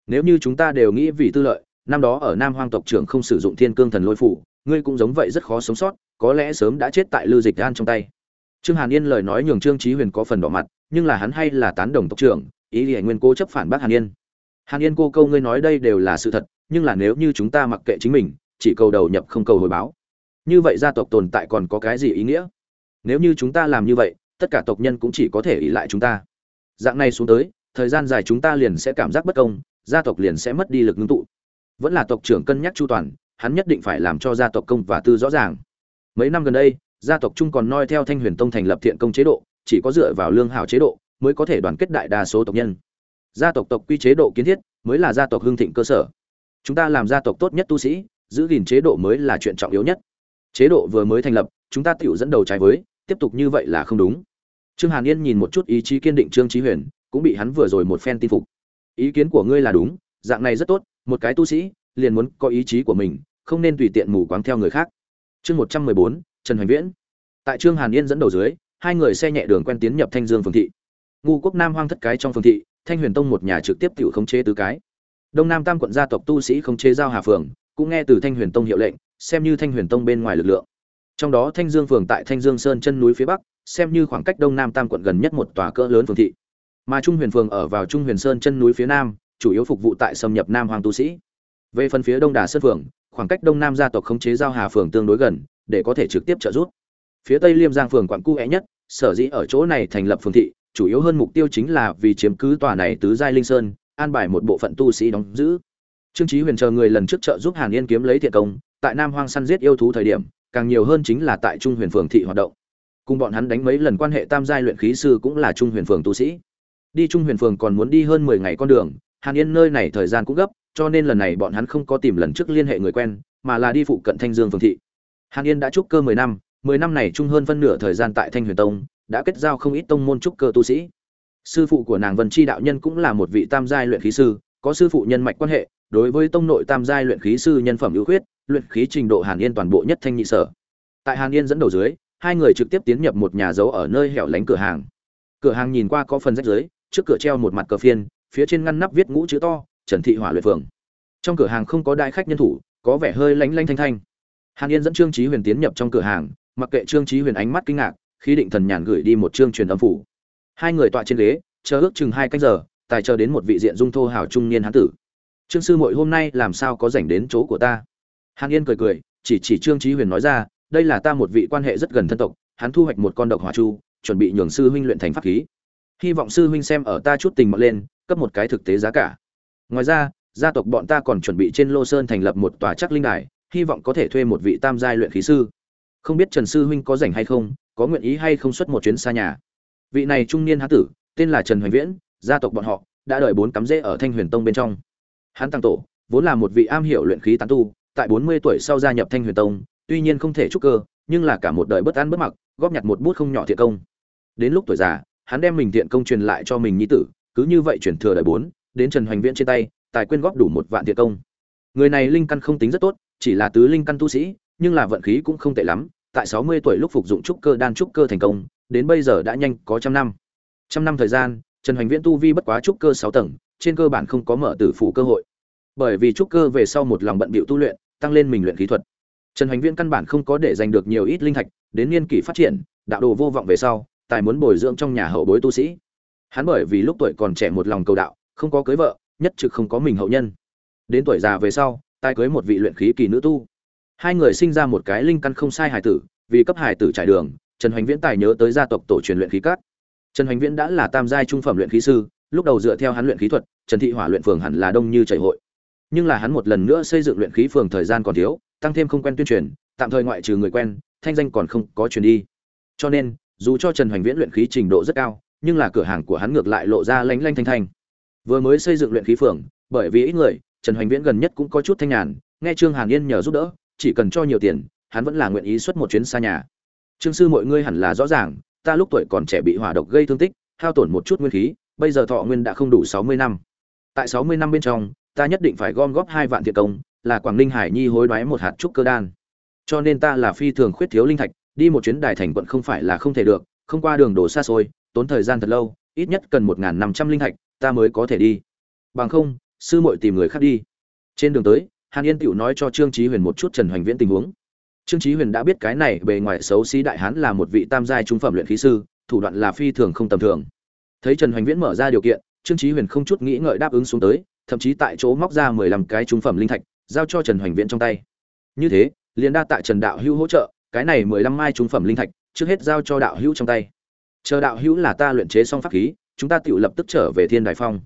Nếu như chúng ta đều nghĩ vì tư lợi, năm đó ở nam hoang tộc trưởng không sử dụng thiên cương thần lôi phủ, ngươi cũng giống vậy rất khó sống sót, có lẽ sớm đã chết tại lư dịch gan trong tay trương hàn yên lời nói nhường trương trí huyền có phần đỏ mặt, nhưng là hắn hay là tán đồng tộc trưởng, ý nghĩa nguyên cố chấp phản bác hàn yên. Hàn yên cô câu ngươi nói đây đều là sự thật, nhưng là nếu như chúng ta mặc kệ chính mình, chỉ cầu đầu nhập không cầu hồi báo. Như vậy gia tộc tồn tại còn có cái gì ý nghĩa? Nếu như chúng ta làm như vậy, tất cả tộc nhân cũng chỉ có thể ỉ lại chúng ta. Dạng này xuống tới, thời gian dài chúng ta liền sẽ cảm giác bất công, gia tộc liền sẽ mất đi lực ngưng tụ. Vẫn là tộc trưởng cân nhắc chu toàn, hắn nhất định phải làm cho gia tộc công và tư rõ ràng. Mấy năm gần đây gia tộc trung còn noi theo thanh huyền tông thành lập thiện công chế độ, chỉ có dựa vào lương hào chế độ mới có thể đoàn kết đại đa số tộc nhân. Gia tộc tộc quy chế độ kiến thiết mới là gia tộc hương thịnh cơ sở. Chúng ta làm gia tộc tốt nhất tu sĩ, giữ gìn chế độ mới là chuyện trọng yếu nhất. Chế độ vừa mới thành lập, chúng ta tự dẫn đầu trái với, tiếp tục như vậy là không đúng. Trương hàn yên nhìn một chút ý chí kiên định trương trí huyền, cũng bị hắn vừa rồi một phen tin phục. Ý kiến của ngươi là đúng, dạng này rất tốt, một cái tu sĩ liền muốn có ý chí của mình, không nên tùy tiện mù quáng theo người khác. Chương một trăm mười bốn trần hoành viễn. Tại trương hàn yên dẫn đầu dưới, hai người xe nhẹ đường quen tiến nhập thanh dương phường thị. Ngu quốc nam hoang thất cái trong phường thị, thanh huyền tông một nhà trực tiếp tự khống chế tứ cái. Đông nam tam quận gia tộc tu sĩ khống chế giao hà phường, cũng nghe từ thanh huyền tông hiệu lệnh, xem như thanh huyền tông bên ngoài lực lượng. Trong đó thanh dương phường tại thanh dương sơn chân núi phía bắc, xem như khoảng cách đông nam tam quận gần nhất một tòa cỡ lớn phường thị. Mà trung huyền phường ở vào trung huyền sơn chân núi phía nam, chủ yếu phục vụ tại xâm nhập nam hoàng tu sĩ. Về phần phía đông đà sơn phường, khoảng cách đông nam gia tộc khống chế giao hà phường tương đối gần để có thể trực tiếp trợ giúp. Phía tây liêm giang phường quận cu é nhất, sở dĩ ở chỗ này thành lập phường thị, chủ yếu hơn mục tiêu chính là vì chiếm cứ tòa này tứ giai linh sơn, an bài một bộ phận tu sĩ đóng giữ. Trương chí huyền chờ người lần trước trợ giúp hàn yên kiếm lấy thiện công, tại nam hoang săn giết yêu thú thời điểm, càng nhiều hơn chính là tại trung huyền phường thị hoạt động. Cùng bọn hắn đánh mấy lần quan hệ tam giai luyện khí sư cũng là trung huyền phường tu sĩ. Đi trung huyền phường còn muốn đi hơn mười ngày con đường, hàn yên nơi này thời gian cũng gấp, cho nên lần này bọn hắn không có tìm lần trước liên hệ người quen, mà là đi phụ cận thanh dương phường thị hàn yên đã trúc cơ mười năm mười năm này chung hơn phân nửa thời gian tại thanh huyền tông, đã kết giao không ít tông môn trúc cơ tu sĩ. Sư phụ của nàng vân chi đạo nhân cũng là một vị tam giai luyện khí sư, có sư phụ nhân mạch quan hệ, đối với tông nội tam giai luyện khí sư nhân phẩm ưu khuyết, luyện khí trình độ hàn yên toàn bộ nhất thanh nhị sở. Tại hàn yên dẫn đầu dưới, hai người trực tiếp tiến nhập một nhà giấu ở nơi hẻo lánh cửa hàng. Cửa hàng nhìn qua có phần rách dưới trước cửa treo một mặt cờ phiên, phía trên ngăn nắp viết ngũ chữ to, trần thị hỏa luyện phường. Trong cửa hàng không có đại khách nhân thủ, có vẻ hơi lánh lanh thanh thanh hàn yên dẫn trương trí huyền tiến nhập trong cửa hàng, mặc kệ trương trí huyền ánh mắt kinh ngạc khi định thần nhàn gửi đi một chương truyền âm phủ. Hai người tọa trên ghế, chờ ước chừng hai canh giờ, tài chờ đến một vị diện dung thô hào trung niên hán tử. Trương sư muội, hôm nay làm sao có rảnh đến chỗ của ta? Hàn yên cười cười, chỉ chỉ trương trí huyền nói ra, đây là ta một vị quan hệ rất gần thân tộc, hắn thu hoạch một con độc hỏa chu, chuẩn bị nhường sư huynh luyện thành pháp khí. Hy vọng sư huynh xem ở ta chút tình mọn lên, cấp một cái thực tế giá cả. Ngoài ra, gia tộc bọn ta còn chuẩn bị trên lô sơn thành lập một tòa chắc linh đài hy vọng có thể thuê một vị tam giai luyện khí sư. Không biết trần sư huynh có rảnh hay không, có nguyện ý hay không xuất một chuyến xa nhà. Vị này trung niên hán tử, tên là trần hoành viễn, gia tộc bọn họ, đã đợi bốn cắm rễ ở thanh huyền tông bên trong. Hán tăng tổ, vốn là một vị am hiểu luyện khí tán tu, tại bốn mươi tuổi sau gia nhập thanh huyền tông, tuy nhiên không thể trúc cơ, nhưng là cả một đời bất an bất mặc, góp nhặt một bút không nhỏ thiện công. Đến lúc tuổi già, hắn đem mình thiện công truyền lại cho mình nhi tử, cứ như vậy chuyển thừa đời bốn, đến trần hoành viễn trên tay, tài quyên góp đủ một vạn thiện công. Người này linh căn không tính rất tốt chỉ là tứ linh căn tu sĩ, nhưng là vận khí cũng không tệ lắm. Tại sáu mươi tuổi lúc phục dụng trúc cơ đan trúc cơ thành công, đến bây giờ đã nhanh có trăm năm. Trăm năm thời gian, trần hoành viễn tu vi bất quá trúc cơ sáu tầng, trên cơ bản không có mở tử phủ cơ hội. Bởi vì trúc cơ về sau một lòng bận bịu tu luyện, tăng lên mình luyện khí thuật. Trần hoành viễn căn bản không có để giành được nhiều ít linh thạch, đến niên kỷ phát triển, đạo đồ vô vọng về sau, tài muốn bồi dưỡng trong nhà hậu bối tu sĩ. Hắn bởi vì lúc tuổi còn trẻ một lòng cầu đạo, không có cưới vợ, nhất trực không có mình hậu nhân. Đến tuổi già về sau tai cưới một vị luyện khí kỳ nữ tu. Hai người sinh ra một cái linh căn không sai hải tử, vì cấp hải tử trải đường, trần hoành viễn tài nhớ tới gia tộc tổ truyền luyện khí cát trần hoành viễn đã là tam giai trung phẩm luyện khí sư, lúc đầu dựa theo hắn luyện khí thuật, trần thị hỏa luyện phường hẳn là đông như chảy hội. Nhưng là hắn một lần nữa xây dựng luyện khí phường thời gian còn thiếu, tăng thêm không quen tuyên truyền, tạm thời ngoại trừ người quen, thanh danh còn không có truyền đi. Cho nên, dù cho trần hoành viễn luyện khí trình độ rất cao, nhưng là cửa hàng của hắn ngược lại lộ ra lánh lanh thanh thanh. Vừa mới xây dựng luyện khí phường, bởi vì ít người trần hoành viễn gần nhất cũng có chút thanh nhàn, nghe trương hàn yên nhờ giúp đỡ, chỉ cần cho nhiều tiền, hắn vẫn là nguyện ý xuất một chuyến xa nhà. Trương sư mọi ngươi hẳn là rõ ràng, ta lúc tuổi còn trẻ bị hỏa độc gây thương tích, hao tổn một chút nguyên khí, bây giờ thọ nguyên đã không đủ sáu mươi năm. Tại sáu mươi năm bên trong, ta nhất định phải gom góp hai vạn thiệt công, là quảng ninh hải nhi hối đoái một hạt trúc cơ đan. Cho nên ta là phi thường khuyết thiếu linh thạch, đi một chuyến đài thành quận không phải là không thể được, không qua đường đổ xa xôi, tốn thời gian thật lâu, ít nhất cần một năm trăm linh thạch, ta mới có thể đi. Bằng không sư muội tìm người khác đi. Trên đường tới, hàn yên tựu nói cho trương trí huyền một chút trần hoành viễn tình huống. Trương trí huyền đã biết cái này bề ngoài xấu xí đại hán là một vị tam giai trung phẩm luyện khí sư, thủ đoạn là phi thường không tầm thường. Thấy trần hoành viễn mở ra điều kiện, trương trí huyền không chút nghĩ ngợi đáp ứng xuống tới, thậm chí tại chỗ móc ra mười lăm cái trung phẩm linh thạch, giao cho trần hoành viễn trong tay. Như thế, liền đa tại trần đạo hữu hỗ trợ, cái này mười lăm mai trung phẩm linh thạch, trước hết giao cho đạo hữu trong tay. Chờ đạo hữu là ta luyện chế xong pháp khí, chúng ta tự lập tức trở về thiên đại phong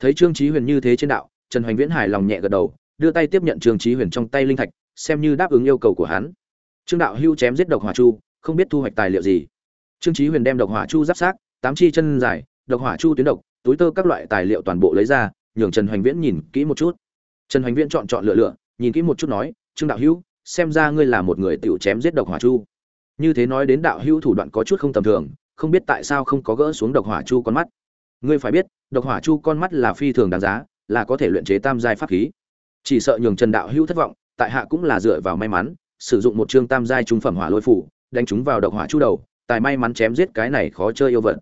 thấy trương chí huyền như thế trên đạo, trần hoành viễn hài lòng nhẹ gật đầu, đưa tay tiếp nhận trương chí huyền trong tay linh thạch, xem như đáp ứng yêu cầu của hắn. Trương đạo hưu chém giết độc hỏa chu, không biết thu hoạch tài liệu gì. Trương chí huyền đem độc hỏa chu giáp sát, tám chi chân dài, độc hỏa chu tuyến độc, túi tơ các loại tài liệu toàn bộ lấy ra, nhường trần hoành viễn nhìn kỹ một chút. Trần hoành viễn chọn chọn lựa lựa, nhìn kỹ một chút nói, trương đạo hưu, xem ra ngươi là một người tiểu chém giết độc hỏa chu. Như thế nói đến đạo hưu thủ đoạn có chút không tầm thường, không biết tại sao không có gỡ xuống độc hỏa chu con mắt ngươi phải biết, độc hỏa chu con mắt là phi thường đáng giá, là có thể luyện chế tam giai pháp khí. Chỉ sợ nhường trần đạo hữu thất vọng, tại hạ cũng là dựa vào may mắn, sử dụng một chương tam giai trung phẩm hỏa lôi phủ, đánh chúng vào độc hỏa chu đầu, tài may mắn chém giết cái này khó chơi yêu vật.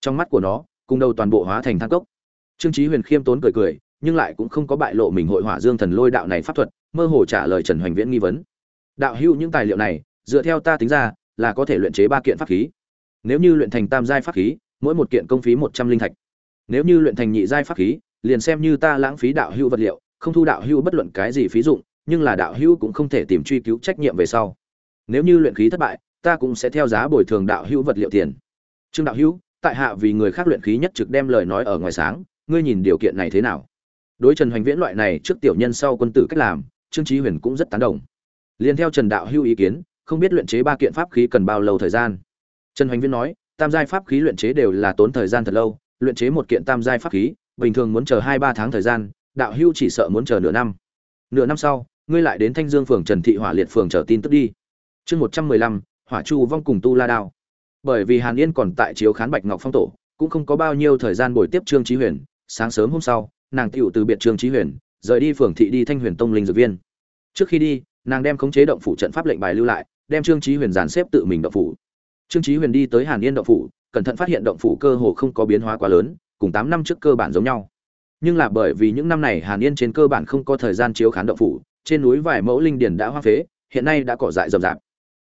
Trong mắt của nó, cùng đầu toàn bộ hóa thành thang cốc. Trương chí huyền khiêm tốn cười cười, nhưng lại cũng không có bại lộ mình hội hỏa dương thần lôi đạo này pháp thuật, mơ hồ trả lời trần hoành viễn nghi vấn. Đạo hữu, những tài liệu này, dựa theo ta tính ra, là có thể luyện chế ba kiện pháp khí. Nếu như luyện thành tam giai pháp khí mỗi một kiện công phí một trăm linh thạch. Nếu như luyện thành nhị giai pháp khí, liền xem như ta lãng phí đạo hữu vật liệu, không thu đạo hữu bất luận cái gì phí dụng, nhưng là đạo hữu cũng không thể tìm truy cứu trách nhiệm về sau. Nếu như luyện khí thất bại, ta cũng sẽ theo giá bồi thường đạo hữu vật liệu tiền. Trương đạo hữu, tại hạ vì người khác luyện khí nhất trực đem lời nói ở ngoài sáng, ngươi nhìn điều kiện này thế nào? Đối trần hoành viễn loại này trước tiểu nhân sau quân tử cách làm, trương trí huyền cũng rất tán đồng. Liền theo trần đạo hữu ý kiến, không biết luyện chế ba kiện pháp khí cần bao lâu thời gian? Trần hoành viễn nói tam giai pháp khí luyện chế đều là tốn thời gian thật lâu, luyện chế một kiện tam giai pháp khí, bình thường muốn chờ hai ba tháng thời gian, đạo hữu chỉ sợ muốn chờ nửa năm. Nửa năm sau, ngươi lại đến thanh dương phường trần thị hỏa liệt phường chờ tin tức đi. Chương một trăm mười lăm, hỏa chu vong cùng tu la đao. Bởi vì hàn yên còn tại chiếu khán bạch ngọc phong tổ, cũng không có bao nhiêu thời gian buổi tiếp trương chí huyền. Sáng sớm hôm sau, nàng tiểu từ biệt trương chí huyền, rời đi phường thị đi thanh huyền tông linh dược viên. Trước khi đi, nàng đem khống chế động phủ trận pháp lệnh bài lưu lại, đem trương chí huyền dàn xếp tự mình động phủ trương Chí huyền đi tới hàn yên động phủ, cẩn thận phát hiện động phủ cơ hồ không có biến hóa quá lớn, cùng tám năm trước cơ bản giống nhau. Nhưng là bởi vì những năm này hàn yên trên cơ bản không có thời gian chiếu khán động phủ, trên núi vài mẫu linh điền đã hoa phế, hiện nay đã cỏ dại rậm rạp.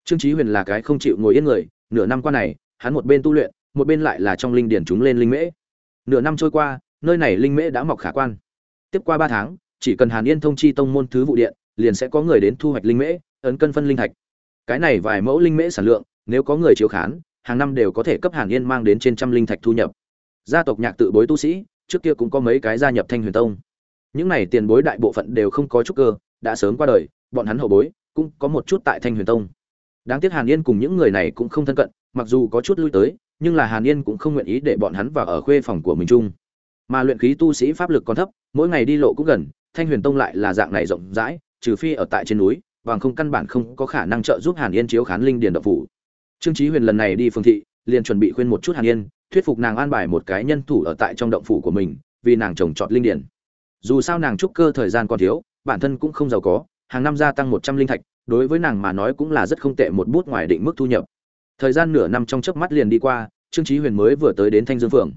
Trương chí huyền là cái không chịu ngồi yên người, nửa năm qua này, hắn một bên tu luyện, một bên lại là trong linh điển chúng lên linh mễ. Nửa năm trôi qua, nơi này linh mễ đã mọc khả quan. Tiếp qua ba tháng, chỉ cần hàn yên thông chi tông môn thứ vụ điện, liền sẽ có người đến thu hoạch linh mễ, ấn cân phân linh thạch. Cái này vài mẫu linh mễ sản lượng nếu có người chiếu khán, hàng năm đều có thể cấp hàn yên mang đến trên trăm linh thạch thu nhập. Gia tộc nhạc tự bối tu sĩ, trước kia cũng có mấy cái gia nhập thanh huyền tông. Những này tiền bối đại bộ phận đều không có chút cơ, đã sớm qua đời, bọn hắn hậu bối cũng có một chút tại thanh huyền tông. Đáng tiếc hàn yên cùng những người này cũng không thân cận, mặc dù có chút lui tới, nhưng là hàn yên cũng không nguyện ý để bọn hắn vào ở khuê phòng của mình chung. Mà luyện khí tu sĩ pháp lực còn thấp, mỗi ngày đi lộ cũng gần, thanh huyền tông lại là dạng này rộng rãi, trừ phi ở tại trên núi, bằng không căn bản không có khả năng trợ giúp hàn yên chiếu khán linh điền độc phủ trương Chí huyền lần này đi phương thị, liền chuẩn bị khuyên một chút hàn yên, thuyết phục nàng an bài một cái nhân thủ ở tại trong động phủ của mình, vì nàng trồng trọt linh điển. Dù sao nàng trúc cơ thời gian còn thiếu, bản thân cũng không giàu có, hàng năm gia tăng một trăm linh thạch, đối với nàng mà nói cũng là rất không tệ một bút ngoài định mức thu nhập. Thời gian nửa năm trong chớp mắt liền đi qua, trương chí huyền mới vừa tới đến thanh dương phường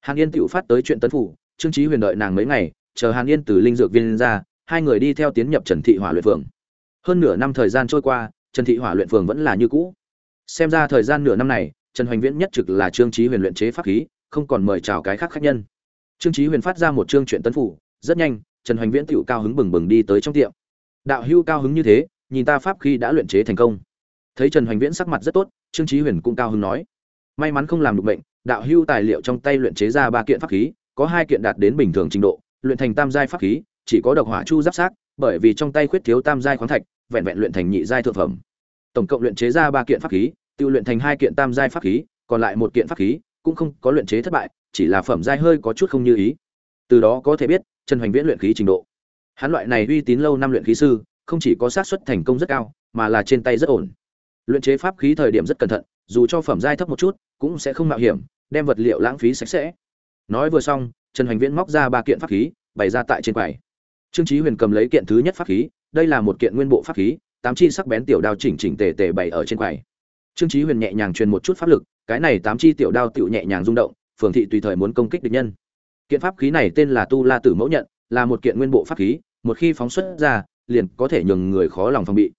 hàn yên tự phát tới chuyện tấn phủ, trương chí huyền đợi nàng mấy ngày, chờ hàn yên từ linh dược viên ra, hai người đi theo tiến nhập trần thị hỏa luyện phường. Hơn nửa năm thời gian trôi qua, trần thị hỏa luyện phường vẫn là như cũ xem ra thời gian nửa năm này, trần hoành viễn nhất trực là trương chí huyền luyện chế pháp khí, không còn mời chào cái khác khách nhân. Trương chí huyền phát ra một chương chuyện tấn phủ, rất nhanh, trần hoành viễn tựu cao hứng bừng bừng đi tới trong tiệm. Đạo hưu cao hứng như thế, nhìn ta pháp khí đã luyện chế thành công. Thấy trần hoành viễn sắc mặt rất tốt, trương chí huyền cũng cao hứng nói. May mắn không làm được bệnh, đạo hưu tài liệu trong tay luyện chế ra ba kiện pháp khí, có hai kiện đạt đến bình thường trình độ, luyện thành tam giai pháp khí, chỉ có độc hỏa chu giáp sát, bởi vì trong tay khuyết thiếu tam giai khoáng thạch, vẹn vẹn luyện thành nhị giai thượng phẩm. Tổng cộng luyện chế ra ba kiện pháp khí tiêu luyện thành hai kiện tam giai pháp khí, còn lại một kiện pháp khí cũng không có luyện chế thất bại, chỉ là phẩm giai hơi có chút không như ý. Từ đó có thể biết, trần hoành viễn luyện khí trình độ. Hắn loại này uy tín lâu năm luyện khí sư, không chỉ có xác suất thành công rất cao, mà là trên tay rất ổn. Luyện chế pháp khí thời điểm rất cẩn thận, dù cho phẩm giai thấp một chút, cũng sẽ không mạo hiểm, đem vật liệu lãng phí sạch sẽ. Nói vừa xong, trần hoành viễn móc ra ba kiện pháp khí, bày ra tại trên quầy. Trương chí huyền cầm lấy kiện thứ nhất pháp khí, đây là một kiện nguyên bộ pháp khí, tám chi sắc bén tiểu đao chỉnh chỉnh tề tề bày ở trên quầy trương chí huyền nhẹ nhàng truyền một chút pháp lực, cái này tám chi tiểu đao tiểu nhẹ nhàng rung động, phường thị tùy thời muốn công kích địch nhân. Kiện pháp khí này tên là tu la tử mẫu nhận, là một kiện nguyên bộ pháp khí, một khi phóng xuất ra, liền có thể nhường người khó lòng phòng bị.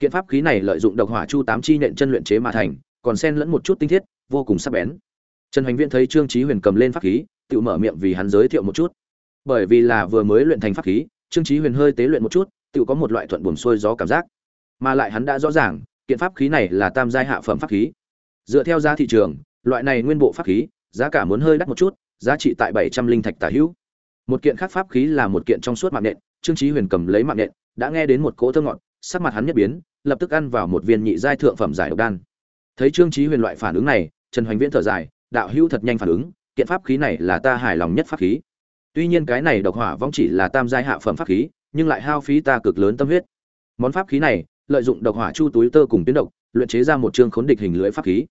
Kiện pháp khí này lợi dụng độc hỏa chu tám chi nện chân luyện chế mà thành, còn xen lẫn một chút tinh thiết, vô cùng sắc bén. Trần hoành viễn thấy trương chí huyền cầm lên pháp khí tự mở miệng vì hắn giới thiệu một chút. Bởi vì là vừa mới luyện thành pháp khí, trương chí huyền hơi tế luyện một chút tự có một loại thuận buồm xuôi gió cảm giác. Mà lại hắn đã rõ ràng kiện pháp khí này là tam giai hạ phẩm pháp khí. Dựa theo giá thị trường, loại này nguyên bộ pháp khí, giá cả muốn hơi đắt một chút, giá trị tại bảy trăm linh thạch tả hữu. Một kiện khác pháp khí là một kiện trong suốt mạng nện, trương chí huyền cầm lấy mạng nện, đã nghe đến một cỗ thơ ngọt, sắc mặt hắn nhất biến, lập tức ăn vào một viên nhị giai thượng phẩm giải độc đan. Thấy trương chí huyền loại phản ứng này, trần hoành viễn thở dài, đạo hữu thật nhanh phản ứng, kiện pháp khí này là ta hài lòng nhất pháp khí. Tuy nhiên cái này độc hỏa vong chỉ là tam giai hạ phẩm pháp khí, nhưng lại hao phí ta cực lớn tâm huyết. Món pháp khí này lợi dụng độc hỏa chu túi tơ cùng tuyến độc, luyện chế ra một chương khốn địch hình lưới pháp khí.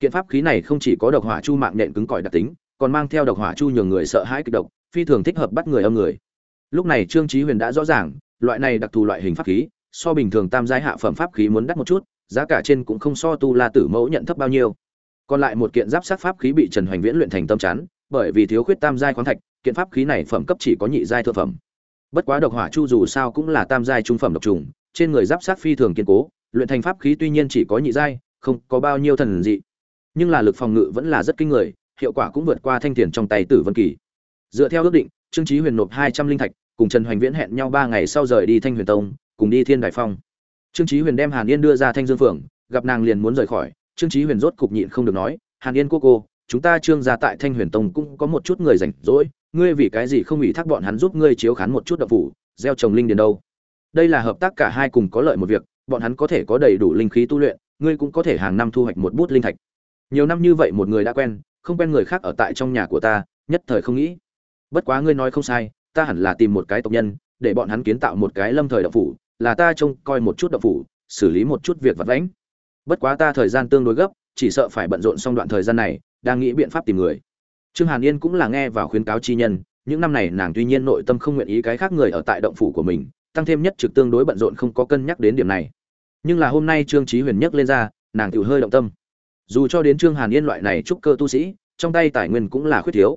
Kiện pháp khí này không chỉ có độc hỏa chu mạng nện cứng cỏi đặc tính, còn mang theo độc hỏa chu nhường người sợ hãi kịch độc, phi thường thích hợp bắt người âm người. Lúc này trương chí huyền đã rõ ràng, loại này đặc thù loại hình pháp khí, so bình thường tam giai hạ phẩm pháp khí muốn đắt một chút, giá cả trên cũng không so tu la tử mẫu nhận thấp bao nhiêu. Còn lại một kiện giáp sát pháp khí bị trần hoành viễn luyện thành tâm chắn, bởi vì thiếu khuyết tam giai khoáng thạch, kiện pháp khí này phẩm cấp chỉ có nhị giai thượng phẩm. Bất quá độc hỏa chu dù sao cũng là tam giai trung phẩm độc trùng trên người giáp sát phi thường kiên cố, luyện thành pháp khí tuy nhiên chỉ có nhị giai, không có bao nhiêu thần dị. Nhưng là lực phòng ngự vẫn là rất kinh người, hiệu quả cũng vượt qua thanh tiền trong tay tử vân kỳ. Dựa theo ước định, trương chí huyền nộp hai trăm linh thạch, cùng trần hoành viễn hẹn nhau ba ngày sau rời đi thanh huyền tông, cùng đi thiên đại phong. Trương chí huyền đem hàn yên đưa ra thanh dương phượng, gặp nàng liền muốn rời khỏi, trương chí huyền rốt cục nhịn không được nói, hàn yên cô cô, chúng ta trương gia tại thanh huyền tông cũng có một chút người rảnh rỗi, ngươi vì cái gì không ủy thác bọn hắn giúp ngươi chiếu khán một chút đạo phủ, gieo trồng linh điền đâu? Đây là hợp tác cả hai cùng có lợi một việc, bọn hắn có thể có đầy đủ linh khí tu luyện, ngươi cũng có thể hàng năm thu hoạch một bút linh thạch. Nhiều năm như vậy một người đã quen, không quen người khác ở tại trong nhà của ta, nhất thời không nghĩ. Bất quá ngươi nói không sai, ta hẳn là tìm một cái tộc nhân, để bọn hắn kiến tạo một cái lâm thời đậu phủ, là ta trông coi một chút đậu phủ, xử lý một chút việc vặt vãnh. Bất quá ta thời gian tương đối gấp, chỉ sợ phải bận rộn xong đoạn thời gian này, đang nghĩ biện pháp tìm người. Trương hàn yên cũng là nghe và khuyến cáo chi nhân, những năm này nàng tuy nhiên nội tâm không nguyện ý cái khác người ở tại động phủ của mình tăng thêm nhất trực tương đối bận rộn không có cân nhắc đến điểm này. Nhưng là hôm nay trương trí huyền nhắc lên ra, nàng tự hơi động tâm. Dù cho đến trương hàn yên loại này trúc cơ tu sĩ, trong tay tài nguyên cũng là khuyết thiếu.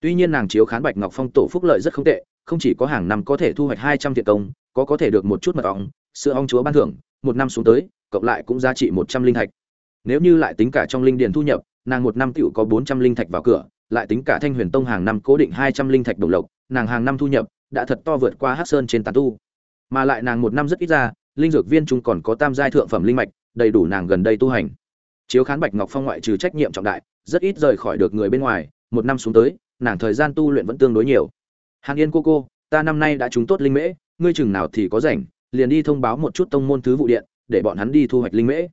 Tuy nhiên nàng chiếu khán bạch ngọc phong tổ phúc lợi rất không tệ, không chỉ có hàng năm có thể thu hoạch hai trăm thiện công, có có thể được một chút mật ong, sữa ong chúa ban thưởng, một năm xuống tới, cộng lại cũng giá trị một trăm linh thạch. Nếu như lại tính cả trong linh điền thu nhập, nàng một năm tựu có bốn trăm linh thạch vào cửa, lại tính cả thanh huyền tông hàng năm cố định hai trăm linh thạch đồng lộc, nàng hàng năm thu nhập đã thật to vượt qua hắc sơn trên tàn tu mà lại nàng một năm rất ít ra, linh dược viên chúng còn có tam giai thượng phẩm linh mạch, đầy đủ nàng gần đây tu hành. Chiếu khán bạch ngọc phong ngoại trừ trách nhiệm trọng đại, rất ít rời khỏi được người bên ngoài, một năm xuống tới, nàng thời gian tu luyện vẫn tương đối nhiều. Hàn yên cô cô, ta năm nay đã trúng tốt linh mễ, ngươi chừng nào thì có rảnh, liền đi thông báo một chút tông môn thứ vụ điện, để bọn hắn đi thu hoạch linh mễ.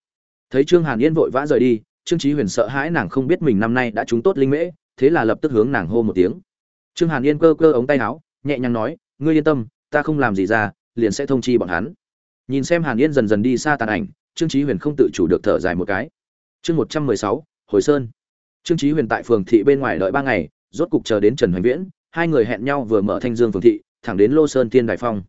Thấy trương hàn yên vội vã rời đi, trương trí huyền sợ hãi nàng không biết mình năm nay đã trúng tốt linh mễ, thế là lập tức hướng nàng hô một tiếng. Trương hàn yên cơ cơ ống tay áo, nhẹ nhàng nói, ngươi yên tâm, ta không làm gì ra liền sẽ thông chi bọn hắn. Nhìn xem hàn yên dần dần đi xa tàn ảnh, trương Chí huyền không tự chủ được thở dài một cái. Chương một trăm mười sáu, hồi sơn. Trương Chí huyền tại phường thị bên ngoài đợi ba ngày, rốt cục chờ đến trần hoành viễn, hai người hẹn nhau vừa mở thanh dương phường thị, thẳng đến lô sơn tiên đại phong.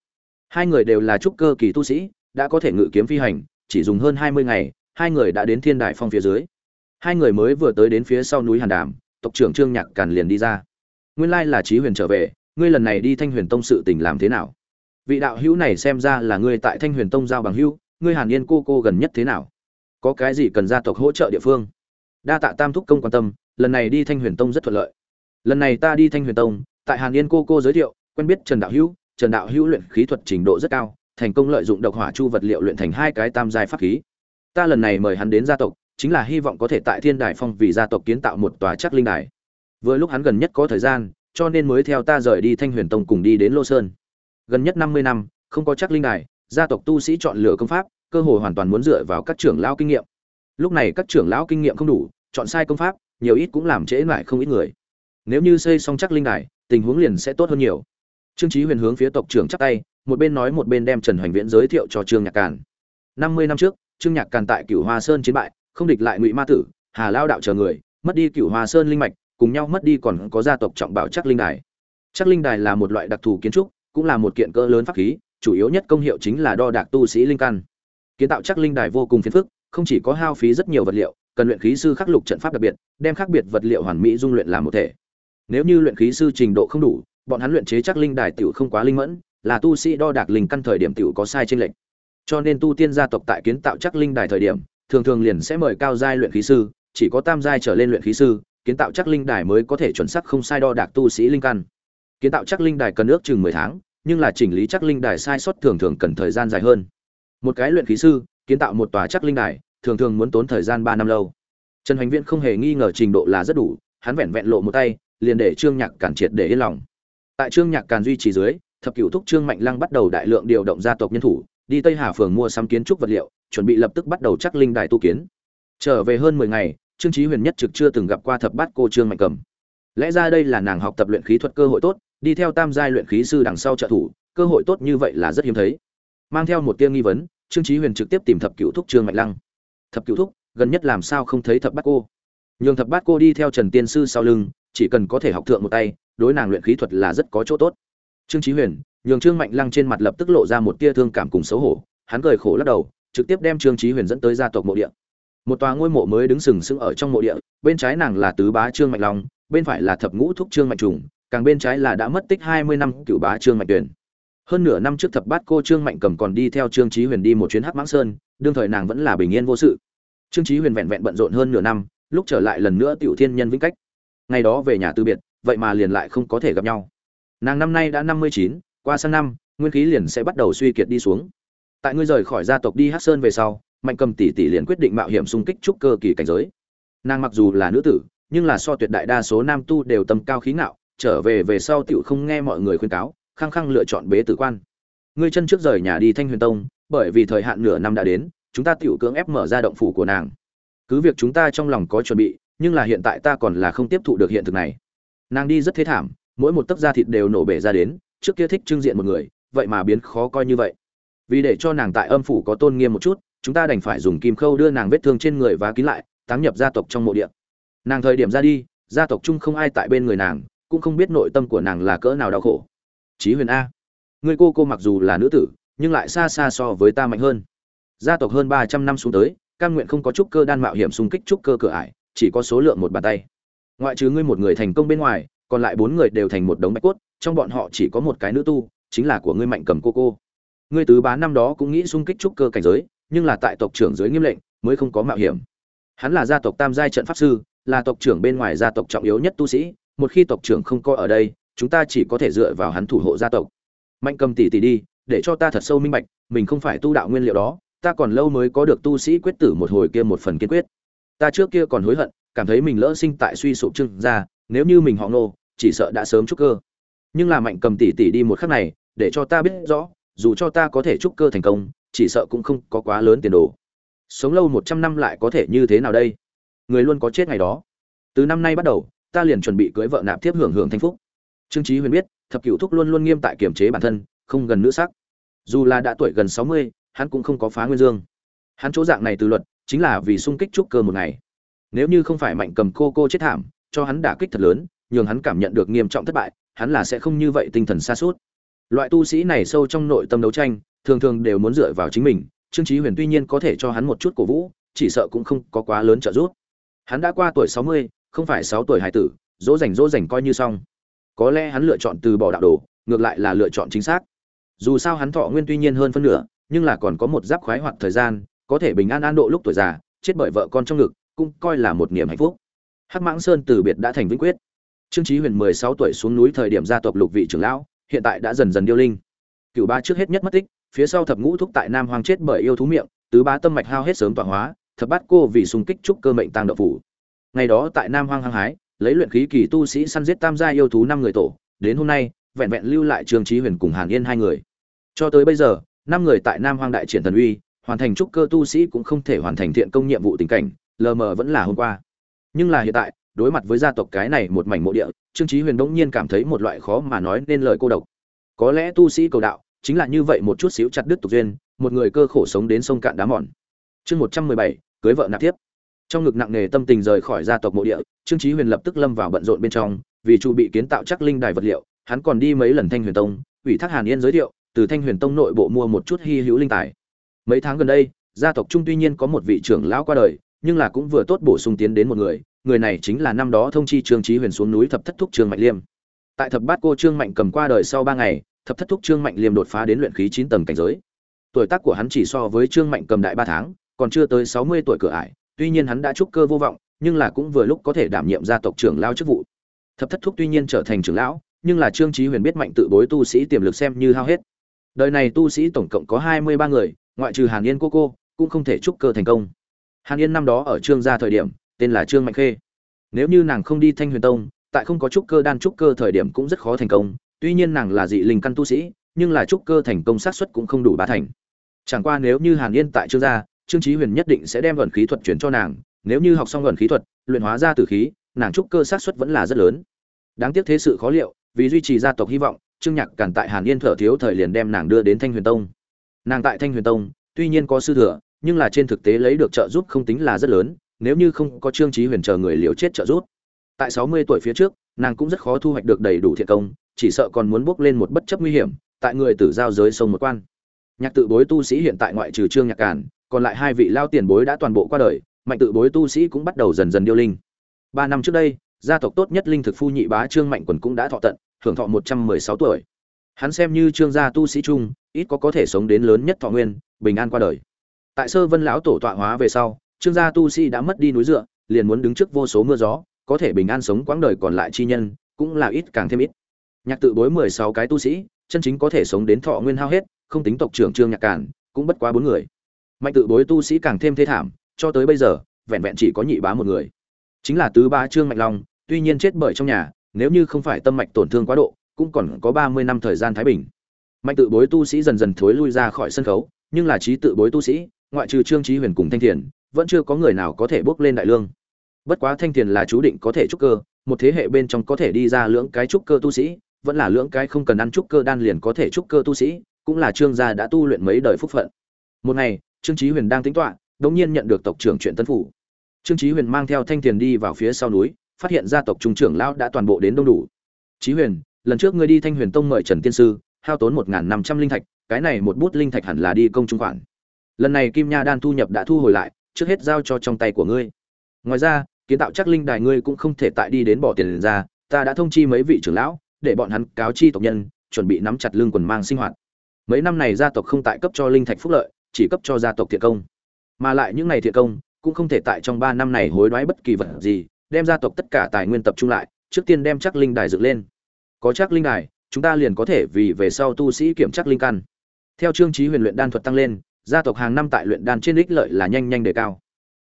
Hai người đều là trúc cơ kỳ tu sĩ, đã có thể ngự kiếm phi hành, chỉ dùng hơn hai mươi ngày, hai người đã đến thiên đại phong phía dưới. Hai người mới vừa tới đến phía sau núi hàn đàm, tộc trưởng trương nhạc càn liền đi ra. Nguyên lai là Chí huyền trở về, ngươi lần này đi thanh huyền tông sự tình làm thế nào? Vị đạo hữu này xem ra là ngươi tại thanh huyền tông giao bằng hữu, ngươi hàn yên cô cô gần nhất thế nào? Có cái gì cần gia tộc hỗ trợ địa phương? Đa tạ tam thúc công quan tâm, lần này đi thanh huyền tông rất thuận lợi. Lần này ta đi thanh huyền tông, tại hàn yên cô cô giới thiệu, quen biết trần đạo hữu, trần đạo hữu luyện khí thuật trình độ rất cao, thành công lợi dụng độc hỏa chu vật liệu luyện thành hai cái tam giai pháp khí. Ta lần này mời hắn đến gia tộc, chính là hy vọng có thể tại thiên đài phong vì gia tộc kiến tạo một tòa chắc linh đài. Vừa lúc hắn gần nhất có thời gian, cho nên mới theo ta rời đi thanh huyền tông cùng đi đến lô sơn gần nhất năm mươi năm, không có chắc linh đài, gia tộc tu sĩ chọn lựa công pháp, cơ hội hoàn toàn muốn dựa vào các trưởng lão kinh nghiệm. Lúc này các trưởng lão kinh nghiệm không đủ, chọn sai công pháp, nhiều ít cũng làm trễ lại không ít người. Nếu như xây xong chắc linh đài, tình huống liền sẽ tốt hơn nhiều. Trương trí huyền hướng phía tộc trưởng chắp tay, một bên nói một bên đem trần hoành viễn giới thiệu cho trương nhạc càn. Năm mươi năm trước, trương nhạc càn tại cửu hoa sơn chiến bại, không địch lại ngụy ma tử, hà lao đạo chờ người, mất đi cửu hoa sơn linh mạch, cùng nhau mất đi còn có gia tộc trọng bảo chắc linh đài. Chắc linh đài là một loại đặc thù kiến trúc cũng là một kiện cỡ lớn pháp khí, chủ yếu nhất công hiệu chính là đo đạc tu sĩ linh căn. Kiến tạo chắc linh đài vô cùng phiền phức, không chỉ có hao phí rất nhiều vật liệu, cần luyện khí sư khắc lục trận pháp đặc biệt, đem khác biệt vật liệu hoàn mỹ dung luyện làm một thể. Nếu như luyện khí sư trình độ không đủ, bọn hắn luyện chế chắc linh đài tiểu không quá linh mẫn, là tu sĩ đo đạc linh căn thời điểm tiểu có sai trên lệnh cho nên tu tiên gia tộc tại kiến tạo chắc linh đài thời điểm, thường thường liền sẽ mời cao giai luyện khí sư, chỉ có tam giai trở lên luyện khí sư, kiến tạo chắc linh đài mới có thể chuẩn xác không sai đo đạc tu sĩ linh căn. Kiến tạo chắc linh đài cần ước chừng mười tháng nhưng là chỉnh lý chắc linh đài sai sót thường thường cần thời gian dài hơn. Một cái luyện khí sư, kiến tạo một tòa chắc linh đài, thường thường muốn tốn thời gian ba năm lâu. Trần hoành viễn không hề nghi ngờ trình độ là rất đủ, hắn vẹn vẹn lộ một tay, liền để trương nhạc cản triệt để yên lòng. Tại trương nhạc càn duy trì dưới, thập cửu thúc trương mạnh lăng bắt đầu đại lượng điều động gia tộc nhân thủ, đi tây hà phường mua sắm kiến trúc vật liệu, chuẩn bị lập tức bắt đầu chắc linh đài tu kiến. Trở về hơn mười ngày, trương chí huyền nhất trực chưa từng gặp qua thập bát cô trương mạnh cầm. Lẽ ra đây là nàng học tập luyện khí thuật cơ hội tốt đi theo tam giai luyện khí sư đằng sau trợ thủ, cơ hội tốt như vậy là rất hiếm thấy. Mang theo một tia nghi vấn, trương chí huyền trực tiếp tìm thập cửu thúc trương mạnh lăng. Thập cửu thúc, gần nhất làm sao không thấy thập bát cô? Nhường thập bát cô đi theo trần tiên sư sau lưng, chỉ cần có thể học thượng một tay, đối nàng luyện khí thuật là rất có chỗ tốt. Trương chí huyền, nhường trương mạnh lăng trên mặt lập tức lộ ra một tia thương cảm cùng xấu hổ, hắn cười khổ lắc đầu, trực tiếp đem trương chí huyền dẫn tới gia tộc mộ địa. Một tòa ngôi mộ mới đứng sừng sững ở trong mộ địa, bên trái nàng là tứ bá trương mạnh long, bên phải là thập ngũ thúc trương mạnh trùng càng bên trái là đã mất tích hai mươi năm cựu bá trương mạnh tuyển hơn nửa năm trước thập bát cô trương mạnh cầm còn đi theo trương trí huyền đi một chuyến hắc mãng sơn, đương thời nàng vẫn là bình yên vô sự. Trương trí huyền vẹn vẹn bận rộn hơn nửa năm, lúc trở lại lần nữa tiểu thiên nhân vĩnh cách. Ngày đó về nhà từ biệt, vậy mà liền lại không có thể gặp nhau. Nàng năm nay đã năm mươi chín, qua sang năm, nguyên khí liền sẽ bắt đầu suy kiệt đi xuống. Tại ngươi rời khỏi gia tộc đi hát sơn về sau, mạnh cầm tỷ tỷ liền quyết định mạo hiểm xung kích trúc cơ kỳ cảnh giới. Nàng mặc dù là nữ tử, nhưng là so tuyệt đại đa số nam tu đều tầm cao khí ngạo trở về về sau tiểu không nghe mọi người khuyên cáo, khăng khăng lựa chọn bế tử quan. Ngươi chân trước rời nhà đi thanh huyền tông, bởi vì thời hạn nửa năm đã đến, chúng ta tiểu cưỡng ép mở ra động phủ của nàng. Cứ việc chúng ta trong lòng có chuẩn bị, nhưng là hiện tại ta còn là không tiếp thụ được hiện thực này. Nàng đi rất thế thảm, mỗi một tấc da thịt đều nổ bể ra đến, trước kia thích trưng diện một người, vậy mà biến khó coi như vậy. Vì để cho nàng tại âm phủ có tôn nghiêm một chút, chúng ta đành phải dùng kim khâu đưa nàng vết thương trên người và kín lại, táng nhập gia tộc trong mộ địa. Nàng thời điểm ra đi, gia tộc chung không ai tại bên người nàng cũng không biết nội tâm của nàng là cỡ nào đau khổ. Chí huyền a, người cô cô mặc dù là nữ tử, nhưng lại xa xa so với ta mạnh hơn. Gia tộc hơn ba trăm năm xuống tới căn nguyện không có trúc cơ đan mạo hiểm xung kích trúc cơ cửa ải, chỉ có số lượng một bàn tay. Ngoại trừ ngươi một người thành công bên ngoài, còn lại bốn người đều thành một đống bạch cốt, trong bọn họ chỉ có một cái nữ tu, chính là của ngươi mạnh cầm cô cô. Ngươi tứ bá năm đó cũng nghĩ xung kích trúc cơ cảnh giới, nhưng là tại tộc trưởng dưới nghiêm lệnh, mới không có mạo hiểm. Hắn là gia tộc tam giai trận pháp sư, là tộc trưởng bên ngoài gia tộc trọng yếu nhất tu sĩ một khi tộc trưởng không coi ở đây, chúng ta chỉ có thể dựa vào hắn thủ hộ gia tộc. Mạnh cầm tỷ tỷ đi, để cho ta thật sâu minh bạch, mình không phải tu đạo nguyên liệu đó, ta còn lâu mới có được tu sĩ quyết tử một hồi kia một phần kiên quyết. Ta trước kia còn hối hận, cảm thấy mình lỡ sinh tại suy sụp trưng ra nếu như mình họ nô chỉ sợ đã sớm trúc cơ. Nhưng là mạnh cầm tỷ tỷ đi một khắc này, để cho ta biết rõ, dù cho ta có thể trúc cơ thành công, chỉ sợ cũng không có quá lớn tiền đồ. Sống lâu một trăm năm lại có thể như thế nào đây? Người luôn có chết ngày đó. Từ năm nay bắt đầu ta liền chuẩn bị cưới vợ nạp tiếp hưởng hưởng thanh phúc. Trương trí huyền biết thập cửu thúc luôn luôn nghiêm tại kiểm chế bản thân không gần nữ sắc. Dù là đã tuổi gần sáu mươi hắn cũng không có phá nguyên dương. Hắn chỗ dạng này từ luật chính là vì sung kích trúc cơ một ngày. Nếu như không phải mạnh cầm cô cô chết thảm cho hắn đả kích thật lớn nhường hắn cảm nhận được nghiêm trọng thất bại hắn là sẽ không như vậy tinh thần xa suốt loại tu sĩ này sâu trong nội tâm đấu tranh thường thường đều muốn dựa vào chính mình trương chí huyền tuy nhiên có thể cho hắn một chút cổ vũ chỉ sợ cũng không có quá lớn trợ giúp. Hắn đã qua tuổi sáu mươi, không phải sáu tuổi hải tử, dỗ dành dỗ dành coi như xong. Có lẽ hắn lựa chọn từ bỏ đạo đồ, ngược lại là lựa chọn chính xác. Dù sao hắn thọ nguyên tuy nhiên hơn phân nửa, nhưng là còn có một giáp khoái hoạt thời gian, có thể bình an an độ lúc tuổi già, chết bởi vợ con trong ngực, cũng coi là một niềm hạnh phúc. Hắc mãng sơn từ biệt đã thành vĩnh quyết. Trương chí huyền mười sáu tuổi xuống núi thời điểm gia tộc lục vị trưởng lão, hiện tại đã dần dần điêu linh. Cửu ba trước hết nhất mất tích, phía sau thập ngũ thúc tại nam hoang chết bởi yêu thú miệng, tứ bá tâm mạch hao hết sớm tọa hóa, thập bát cô vì xung kích trúc cơ mệnh tăng độ phủ ngày đó tại nam hoang hăng hái, lấy luyện khí kỳ tu sĩ săn giết tam gia yêu thú năm người tổ, đến hôm nay, vẹn vẹn lưu lại trương chí huyền cùng hàn yên hai người. Cho tới bây giờ, năm người tại nam hoang đại triển thần uy, hoàn thành trúc cơ tu sĩ cũng không thể hoàn thành thiện công nhiệm vụ tình cảnh, lờ mờ vẫn là hôm qua. Nhưng là hiện tại, đối mặt với gia tộc cái này một mảnh mộ địa, trương chí huyền đống nhiên cảm thấy một loại khó mà nói nên lời cô độc. Có lẽ tu sĩ cầu đạo, chính là như vậy một chút xíu chặt đứt tục duyên, một người cơ khổ sống đến sông cạn đá mòn. Chương một trăm mười bảy, cưới vợ nạp tiếp trong ngực nặng nề tâm tình rời khỏi gia tộc mộ địa, trương chí huyền lập tức lâm vào bận rộn bên trong, vì chu bị kiến tạo chắc linh đài vật liệu, hắn còn đi mấy lần thanh huyền tông, ủy thác hàn yên giới thiệu, từ thanh huyền tông nội bộ mua một chút hy hữu linh tài. Mấy tháng gần đây, gia tộc trung tuy nhiên có một vị trưởng lão qua đời, nhưng là cũng vừa tốt bổ sung tiến đến một người người này chính là năm đó thông chi trương chí huyền xuống núi thập thất thúc trương mạnh liêm. Tại thập bát cô trương mạnh cầm qua đời sau ba ngày, thập thất thúc trương mạnh liêm đột phá đến luyện khí chín tầng cảnh giới. Tuổi tác của hắn chỉ so với trương mạnh cầm đại ba tháng, còn chưa tới sáu mươi tuổi cửa ải tuy nhiên hắn đã trúc cơ vô vọng, nhưng là cũng vừa lúc có thể đảm nhiệm gia tộc trưởng lao chức vụ. Thập thất thúc tuy nhiên trở thành trưởng lão, nhưng là trương trí huyền biết mạnh tự bối tu sĩ tiềm lực xem như hao hết. Đời này tu sĩ tổng cộng có hai mươi ba người, ngoại trừ hàn yên cô cô, cũng không thể trúc cơ thành công. Hàn yên năm đó ở trương gia thời điểm, tên là trương mạnh khê. Nếu như nàng không đi thanh huyền tông, tại không có trúc cơ đan trúc cơ thời điểm cũng rất khó thành công. Tuy nhiên nàng là dị linh căn tu sĩ, nhưng là trúc cơ thành công xác suất cũng không đủ ba thành. Chẳng qua nếu như hàn yên tại trương gia trương chí huyền nhất định sẽ đem vận khí thuật chuyển cho nàng, nếu như học xong vận khí thuật, luyện hóa ra tử khí, nàng trúc cơ xác suất vẫn là rất lớn. Đáng tiếc thế sự khó liệu, vì duy trì gia tộc hy vọng, trương nhạc cản tại hàn yên thở thiếu thời liền đem nàng đưa đến thanh huyền tông. Nàng tại thanh huyền tông, tuy nhiên có sư thừa, nhưng là trên thực tế lấy được trợ giúp không tính là rất lớn, nếu như không có trương chí huyền chờ người liều chết trợ giúp. Tại sáu mươi tuổi phía trước, nàng cũng rất khó thu hoạch được đầy đủ thiện công, chỉ sợ còn muốn bước lên một bất chấp nguy hiểm, tại người tử giao giới sông một quan. Nhạc tự bối tu sĩ hiện tại ngoại trừ trương nhạc cản còn lại hai vị lao tiền bối đã toàn bộ qua đời, mạnh tự bối tu sĩ cũng bắt đầu dần dần điêu linh. Ba năm trước đây, gia tộc tốt nhất linh thực phu nhị bá trương mạnh quần cũng đã thọ tận, hưởng thọ một trăm mười sáu tuổi. Hắn xem như trương gia tu sĩ trung, ít có có thể sống đến lớn nhất thọ nguyên, bình an qua đời. Tại sơ vân lão tổ tọa hóa về sau, trương gia tu sĩ đã mất đi núi dựa, liền muốn đứng trước vô số mưa gió, có thể bình an sống quãng đời còn lại chi nhân, cũng là ít càng thêm ít. Nhạc tự bối mười sáu cái tu sĩ, chân chính có thể sống đến thọ nguyên hao hết, không tính tộc trưởng trương nhạc cản cũng bất quá bốn người mạnh tự bối tu sĩ càng thêm thê thảm, cho tới bây giờ, vẹn vẹn chỉ có nhị bá một người. Chính là tứ ba trương mạnh long, tuy nhiên chết bởi trong nhà, nếu như không phải tâm mạch tổn thương quá độ, cũng còn có ba mươi năm thời gian thái bình. Mạnh tự bối tu sĩ dần dần thối lui ra khỏi sân khấu, nhưng là trí tự bối tu sĩ, ngoại trừ trương trí huyền cùng thanh thiền, vẫn chưa có người nào có thể bước lên đại lương. Bất quá thanh thiền là chú định có thể trúc cơ, một thế hệ bên trong có thể đi ra lưỡng cái trúc cơ tu sĩ, vẫn là lưỡng cái không cần ăn trúc cơ đan liền có thể trúc cơ tu sĩ, cũng là trương gia đã tu luyện mấy đời phúc phận. Một ngày trương Chí huyền đang tính toán đống nhiên nhận được tộc trưởng chuyện tân phủ. Trương Chí huyền mang theo thanh tiền đi vào phía sau núi, phát hiện gia tộc trung trưởng lão đã toàn bộ đến đông đủ. Chí huyền, lần trước ngươi đi thanh huyền tông mời trần tiên sư, hao tốn một năm trăm linh thạch, cái này một bút linh thạch hẳn là đi công trung khoản. Lần này kim nha đan thu nhập đã thu hồi lại, trước hết giao cho trong tay của ngươi. Ngoài ra, kiến tạo chắc linh đài ngươi cũng không thể tại đi đến bỏ tiền ra, ta đã thông chi mấy vị trưởng lão, để bọn hắn cáo chi tộc nhân, chuẩn bị nắm chặt lương quần mang sinh hoạt. Mấy năm này gia tộc không tại cấp cho linh thạch phúc lợi chỉ cấp cho gia tộc thiện công. Mà lại những ngày thiện công cũng không thể tại trong ba năm này hối đoái bất kỳ vật gì, đem gia tộc tất cả tài nguyên tập trung lại, trước tiên đem chắc linh đài dựng lên. Có chắc linh đài, chúng ta liền có thể vì về sau tu sĩ kiểm chắc linh căn. Theo chương trí huyền luyện đan thuật tăng lên, gia tộc hàng năm tại luyện đan trên ích lợi là nhanh nhanh đề cao.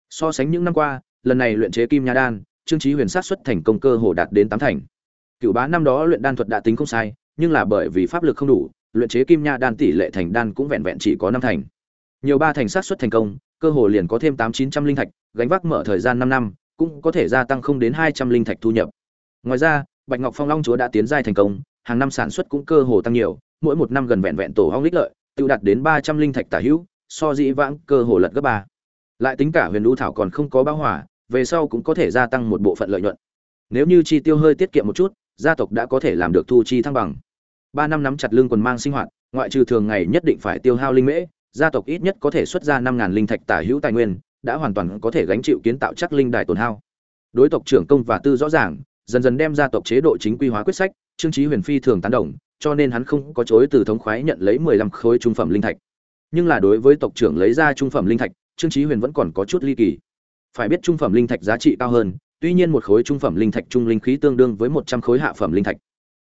So sánh những năm qua, lần này luyện chế kim nha đan trương trí huyền sát xuất thành công cơ hồ đạt đến tám thành. Cựu bá năm đó luyện đan thuật đã tính không sai, nhưng là bởi vì pháp lực không đủ, luyện chế kim nha đan tỷ lệ thành đan cũng vẹn vẹn chỉ có năm thành nhiều ba thành sát xuất thành công, cơ hồ liền có thêm tám chín trăm linh thạch, gánh vác mở thời gian năm năm, cũng có thể gia tăng không đến hai trăm linh thạch thu nhập. Ngoài ra, bạch ngọc phong long chúa đã tiến giai thành công, hàng năm sản xuất cũng cơ hồ tăng nhiều, mỗi một năm gần vẹn vẹn tổ hong lích lợi tự đạt đến ba trăm linh thạch tả hữu, so dĩ vãng cơ hồ lật gấp ba. Lại tính cả huyền lũ thảo còn không có bão hỏa về sau cũng có thể gia tăng một bộ phận lợi nhuận. Nếu như chi tiêu hơi tiết kiệm một chút, gia tộc đã có thể làm được thu chi thăng bằng. Ba năm nắm chặt lương quần mang sinh hoạt, ngoại trừ thường ngày nhất định phải tiêu hao linh mễ gia tộc ít nhất có thể xuất ra năm ngàn linh thạch tả hữu tài nguyên, đã hoàn toàn có thể gánh chịu kiến tạo chắc linh đài tổn hao. Đối tộc trưởng công và tư rõ ràng, dần dần đem gia tộc chế độ chính quy hóa quyết sách, trương trí huyền phi thường tán đồng, cho nên hắn không có chối từ thống khoái nhận lấy mười lăm khối trung phẩm linh thạch. Nhưng là đối với tộc trưởng lấy ra trung phẩm linh thạch, trương trí huyền vẫn còn có chút ly kỳ. Phải biết trung phẩm linh thạch giá trị cao hơn, tuy nhiên một khối trung phẩm linh thạch trung linh khí tương đương với một trăm khối hạ phẩm linh thạch.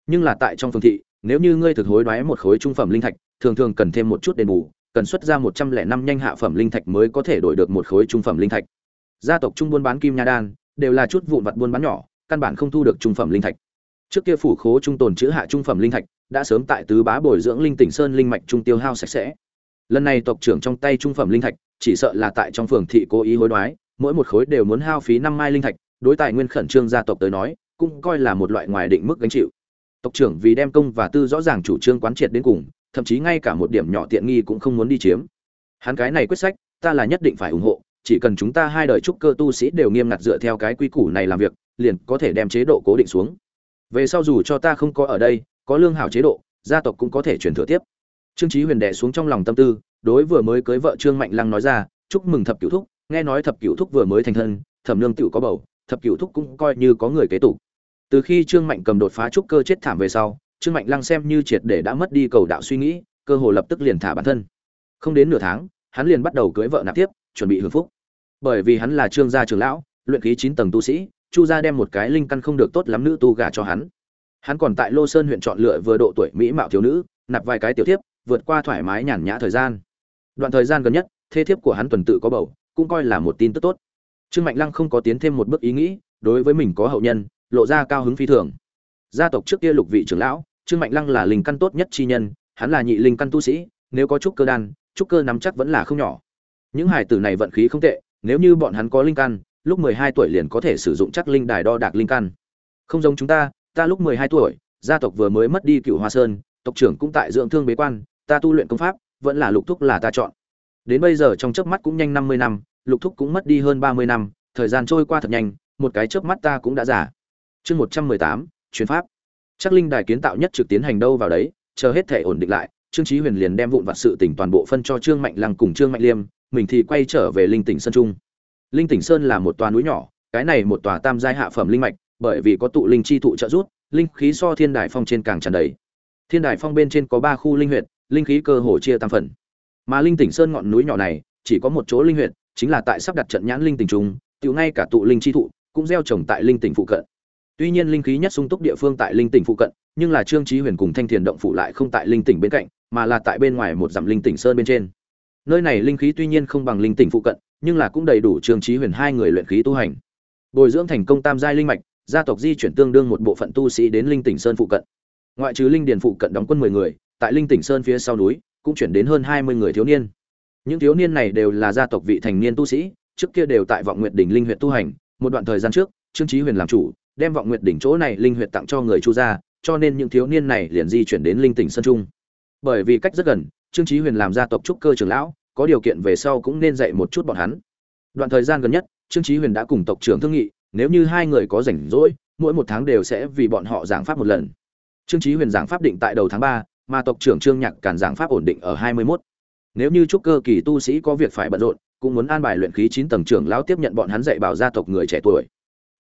Nhưng là tại trong phương thị, nếu như ngươi thực hối đoái một khối trung phẩm linh thạch, thường thường cần thêm một chút đền bù cần xuất ra một trăm lẻ năm nhanh hạ phẩm linh thạch mới có thể đổi được một khối trung phẩm linh thạch. Gia tộc trung buôn bán kim nha đan đều là chút vụn vặt buôn bán nhỏ, căn bản không thu được trung phẩm linh thạch. Trước kia phủ khố trung tồn chữ hạ trung phẩm linh thạch đã sớm tại tứ bá bồi dưỡng linh tỉnh sơn linh mạch trung tiêu hao sạch sẽ. Lần này tộc trưởng trong tay trung phẩm linh thạch, chỉ sợ là tại trong phường thị cố ý hối đoái, mỗi một khối đều muốn hao phí năm mai linh thạch, đối tài nguyên khẩn trương gia tộc tới nói, cũng coi là một loại ngoài định mức gánh chịu. Tộc trưởng vì đem công và tư rõ ràng chủ trương quán triệt đến cùng thậm chí ngay cả một điểm nhỏ tiện nghi cũng không muốn đi chiếm. Hắn cái này quyết sách, ta là nhất định phải ủng hộ, chỉ cần chúng ta hai đời trúc cơ tu sĩ đều nghiêm ngặt dựa theo cái quy củ này làm việc, liền có thể đem chế độ cố định xuống. Về sau dù cho ta không có ở đây, có lương hảo chế độ, gia tộc cũng có thể truyền thừa tiếp. Trương trí huyền đẻ xuống trong lòng tâm tư, đối vừa mới cưới vợ trương mạnh lăng nói ra, chúc mừng thập cửu thúc, nghe nói thập cửu thúc vừa mới thành thân, thẩm nương tựu có bầu, thập cửu thúc cũng coi như có người kế tục. Từ khi trương mạnh cầm đột phá trúc cơ chết thảm về sau trương mạnh lăng xem như triệt để đã mất đi cầu đạo suy nghĩ, cơ hồ lập tức liền thả bản thân. Không đến nửa tháng, hắn liền bắt đầu cưới vợ nạp tiếp, chuẩn bị hưởng phúc. Bởi vì hắn là trương gia trường lão, luyện khí chín tầng tu sĩ, chu gia đem một cái linh căn không được tốt lắm nữ tu gả cho hắn. Hắn còn tại lô sơn huyện chọn lựa vừa độ tuổi mỹ mạo thiếu nữ, nạp vài cái tiểu thiếp, vượt qua thoải mái nhàn nhã thời gian. Đoạn thời gian gần nhất thê thiếp của hắn tuần tự có bầu, cũng coi là một tin tức tốt. Trương mạnh lăng không có tiến thêm một bước ý nghĩ, đối với mình có hậu nhân, lộ ra cao hứng phi thường gia tộc trước kia lục vị trưởng lão, trương mạnh lăng là linh căn tốt nhất chi nhân, hắn là nhị linh căn tu sĩ, nếu có trúc cơ đan, trúc cơ nắm chắc vẫn là không nhỏ. Những hải tử này vận khí không tệ, nếu như bọn hắn có linh căn, lúc mười hai tuổi liền có thể sử dụng chắc linh đài đo đạc linh căn. Không giống chúng ta ta lúc mười hai tuổi, gia tộc vừa mới mất đi cựu hoa sơn, tộc trưởng cũng tại dưỡng thương bế quan, ta tu luyện công pháp, vẫn là lục thúc là ta chọn. Đến bây giờ trong chớp mắt cũng nhanh năm mươi năm, lục thúc cũng mất đi hơn ba mươi năm, thời gian trôi qua thật nhanh, một cái chớp mắt ta cũng đã giả chương một trăm mười tám Chuyên pháp. Chắc linh đài kiến tạo nhất trực tiến hành đâu vào đấy chờ hết thể ổn định lại trương chí huyền liền đem vụn vặt sự tỉnh toàn bộ phân cho trương mạnh lăng cùng trương mạnh liêm mình thì quay trở về linh tỉnh sơn trung. Linh tỉnh sơn là một tòa núi nhỏ cái này một tòa tam giai hạ phẩm linh mạch bởi vì có tụ linh chi thụ trợ rút, linh khí so thiên đài phong trên càng tràn đầy. Thiên đài phong bên trên có ba khu linh huyện linh khí cơ hồ chia tam phần. Mà linh tỉnh sơn ngọn núi nhỏ này chỉ có một chỗ linh huyện chính là tại sắp đặt trận nhãn linh tỉnh trung tiểu ngay cả tụ linh chi thụ cũng gieo trồng tại linh tỉnh phụ cận tuy nhiên linh khí nhất sung túc địa phương tại linh tỉnh phụ cận, nhưng là trương chí huyền cùng thanh thiền động phụ lại không tại linh tỉnh bên cạnh, mà là tại bên ngoài một dặm linh tỉnh sơn bên trên. Nơi này linh khí tuy nhiên không bằng linh tỉnh phụ cận, nhưng là cũng đầy đủ trương chí huyền hai người luyện khí tu hành. Bồi dưỡng thành công tam giai linh mạch, gia tộc di chuyển tương đương một bộ phận tu sĩ đến linh tỉnh sơn phụ cận. Ngoại trừ linh điền phụ cận đóng quân mười người, tại linh tỉnh sơn phía sau núi, cũng chuyển đến hơn hai mươi người thiếu niên. Những thiếu niên này đều là gia tộc vị thành niên tu sĩ, trước kia đều tại vọng nguyệt đỉnh linh huyện tu hành, một đoạn thời gian trước, trương chí huyền làm chủ đem vọng nguyệt đỉnh chỗ này linh huyệt tặng cho người chu gia, cho nên những thiếu niên này liền di chuyển đến linh tỉnh sơn trung. Bởi vì cách rất gần, trương chí huyền làm gia tộc trúc cơ trưởng lão, có điều kiện về sau cũng nên dạy một chút bọn hắn. Đoạn thời gian gần nhất, trương chí huyền đã cùng tộc trưởng thương nghị, nếu như hai người có rảnh rỗi, mỗi một tháng đều sẽ vì bọn họ giảng pháp một lần. Trương chí huyền giảng pháp định tại đầu tháng ba, mà tộc trưởng trương nhạc càn giảng pháp ổn định ở hai mươi 21. nếu như trúc cơ kỳ tu sĩ có việc phải bận rộn, cũng muốn an bài luyện khí chín tầng trưởng lão tiếp nhận bọn hắn dạy bảo gia tộc người trẻ tuổi.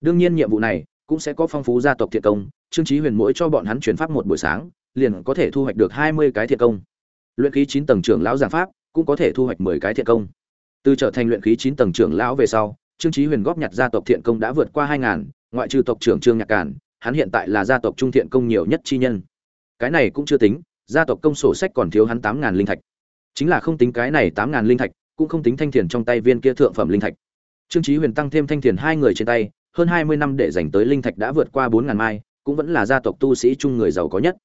Đương nhiên nhiệm vụ này cũng sẽ có phong phú gia tộc thiện công, trương trí huyền mỗi cho bọn hắn chuyển pháp một buổi sáng, liền có thể thu hoạch được hai mươi cái thiện công. Luyện khí chín tầng trưởng lão giảng pháp cũng có thể thu hoạch mười cái thiện công. Từ trở thành luyện khí chín tầng trưởng lão về sau, trương trí huyền góp nhặt gia tộc thiện công đã vượt qua hai ngàn, ngoại trừ tộc trưởng trương nhạc cản hắn hiện tại là gia tộc trung thiện công nhiều nhất chi nhân. Cái này cũng chưa tính, gia tộc công sổ sách còn thiếu hắn tám ngàn linh thạch. Chính là không tính cái này tám ngàn linh thạch, cũng không tính thanh thiền trong tay viên kia thượng phẩm linh thạch. Trương trí huyền tăng thêm thanh thiền hai người trên tay hơn hai mươi năm để dành tới linh thạch đã vượt qua bốn ngàn mai, cũng vẫn là gia tộc tu sĩ chung người giàu có nhất.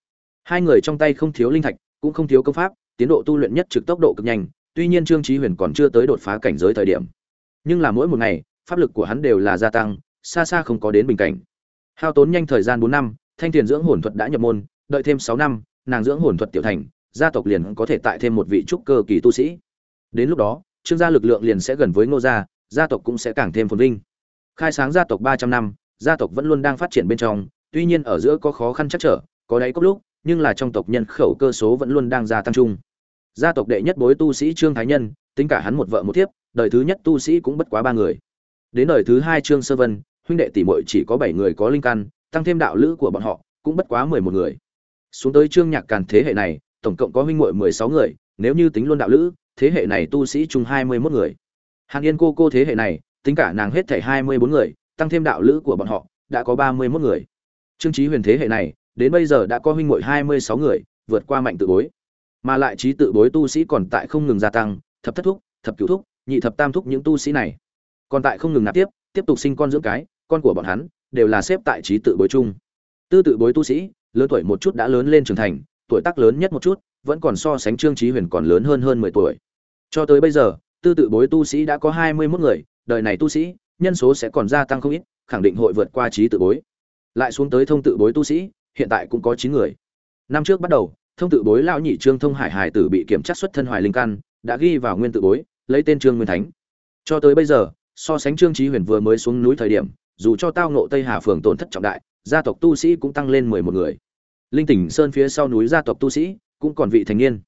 Hai người trong tay không thiếu linh thạch, cũng không thiếu công pháp, tiến độ tu luyện nhất trực tốc độ cực nhanh, tuy nhiên trương trí huyền còn chưa tới đột phá cảnh giới thời điểm. Nhưng là mỗi một ngày, pháp lực của hắn đều là gia tăng, xa xa không có đến bình cảnh. Hao tốn nhanh thời gian bốn năm, thanh tiền dưỡng hồn thuật đã nhập môn, đợi thêm sáu năm, nàng dưỡng hồn thuật tiểu thành, gia tộc liền có thể tại thêm một vị trúc cơ kỳ tu sĩ. Đến lúc đó, trương gia lực lượng liền sẽ gần với ngô gia gia tộc cũng sẽ càng thêm phồn vinh khai sáng gia tộc ba trăm năm, gia tộc vẫn luôn đang phát triển bên trong, tuy nhiên ở giữa có khó khăn chắc trở, có đáy cốc lúc, nhưng là trong tộc nhân khẩu cơ số vẫn luôn đang gia tăng chung. Gia tộc đệ nhất bối tu sĩ trương thái nhân, tính cả hắn một vợ một thiếp, đời thứ nhất tu sĩ cũng bất quá ba người. Đến đời thứ hai trương sơ vân, huynh đệ tỷ muội chỉ có bảy người có linh căn, tăng thêm đạo lữ của bọn họ, cũng bất quá mười một người. Xuống tới trương nhạc càn thế hệ này, tổng cộng có huynh muội mười sáu người, nếu như tính luôn đạo lữ, thế hệ này tu sĩ chung hai mươi mốt người. Hàn yên cô cô thế hệ này tính cả nàng hết thảy hai mươi bốn người, tăng thêm đạo lữ của bọn họ, đã có ba mươi mốt người. Trương Chí huyền thế hệ này, đến bây giờ đã có huynh muội hai mươi sáu người, vượt qua mạnh tự bối. Mà lại trí tự bối tu sĩ còn tại không ngừng gia tăng, thập thất thúc, thập cửu thúc, nhị thập tam thúc những tu sĩ này. Còn tại không ngừng nạp tiếp tiếp tục sinh con dưỡng cái, con của bọn hắn, đều là xếp tại trí tự bối chung. Tư tự bối tu sĩ, lớn tuổi một chút đã lớn lên trưởng thành, tuổi tác lớn nhất một chút, vẫn còn so sánh trương Chí huyền còn lớn hơn hơn mười tuổi. Cho tới bây giờ, tư tự bối tu sĩ đã có hai mươi mốt người đời này tu sĩ, nhân số sẽ còn gia tăng không ít, khẳng định hội vượt qua trí tự bối. Lại xuống tới thông tự bối tu sĩ, hiện tại cũng có chín người. Năm trước bắt đầu, thông tự bối lão nhị trương thông hải hải tử bị kiểm tra xuất thân hoài linh căn, đã ghi vào nguyên tự bối, lấy tên trương nguyên thánh. Cho tới bây giờ, so sánh trương trí huyền vừa mới xuống núi thời điểm, dù cho tao nộ tây hà phường tổn thất trọng đại, gia tộc tu sĩ cũng tăng lên mười một người. Linh tỉnh sơn phía sau núi gia tộc tu sĩ, cũng còn vị thành niên.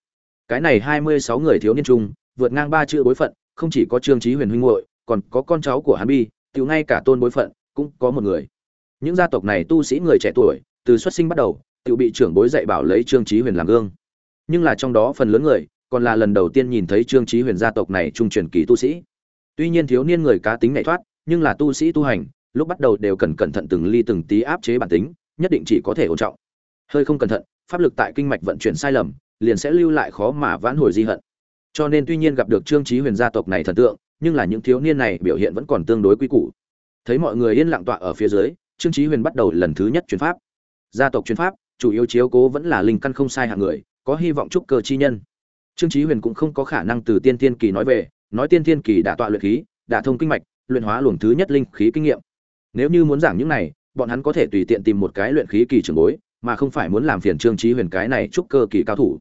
Cái này hai mươi sáu người thiếu niên trung, vượt ngang ba chữ bối phận, không chỉ có trương trí huyền huynh hội còn có con cháu của hắn bi tự ngay cả tôn bối phận, cũng có một người. Những gia tộc này tu sĩ người trẻ tuổi, từ xuất sinh bắt đầu tự bị trưởng bối dạy bảo lấy trương trí huyền làm gương. Nhưng là trong đó phần lớn người, còn là lần đầu tiên nhìn thấy trương trí huyền gia tộc này trung truyền kỳ tu sĩ. Tuy nhiên thiếu niên người cá tính này thoát, nhưng là tu sĩ tu hành, lúc bắt đầu đều cần cẩn thận từng ly từng tí áp chế bản tính, nhất định chỉ có thể ổn trọng. Hơi không cẩn thận, pháp lực tại kinh mạch vận chuyển sai lầm, liền sẽ lưu lại khó mà vãn hồi di hận. Cho nên tuy nhiên gặp được trương trí huyền gia tộc này thần tượng nhưng là những thiếu niên này biểu hiện vẫn còn tương đối quy củ. Thấy mọi người yên lặng tọa ở phía dưới, trương chí huyền bắt đầu lần thứ nhất truyền pháp. Gia tộc truyền pháp, chủ yếu chiếu cố vẫn là linh căn không sai hạng người, có hy vọng trúc cơ chi nhân. Trương chí huyền cũng không có khả năng từ tiên tiên kỳ nói về, nói tiên tiên kỳ đã tọa luyện khí, đã thông kinh mạch, luyện hóa luồng thứ nhất linh khí kinh nghiệm. Nếu như muốn giảng những này, bọn hắn có thể tùy tiện tìm một cái luyện khí kỳ trưởng bối, mà không phải muốn làm phiền trương chí huyền cái này trúc cơ kỳ cao thủ.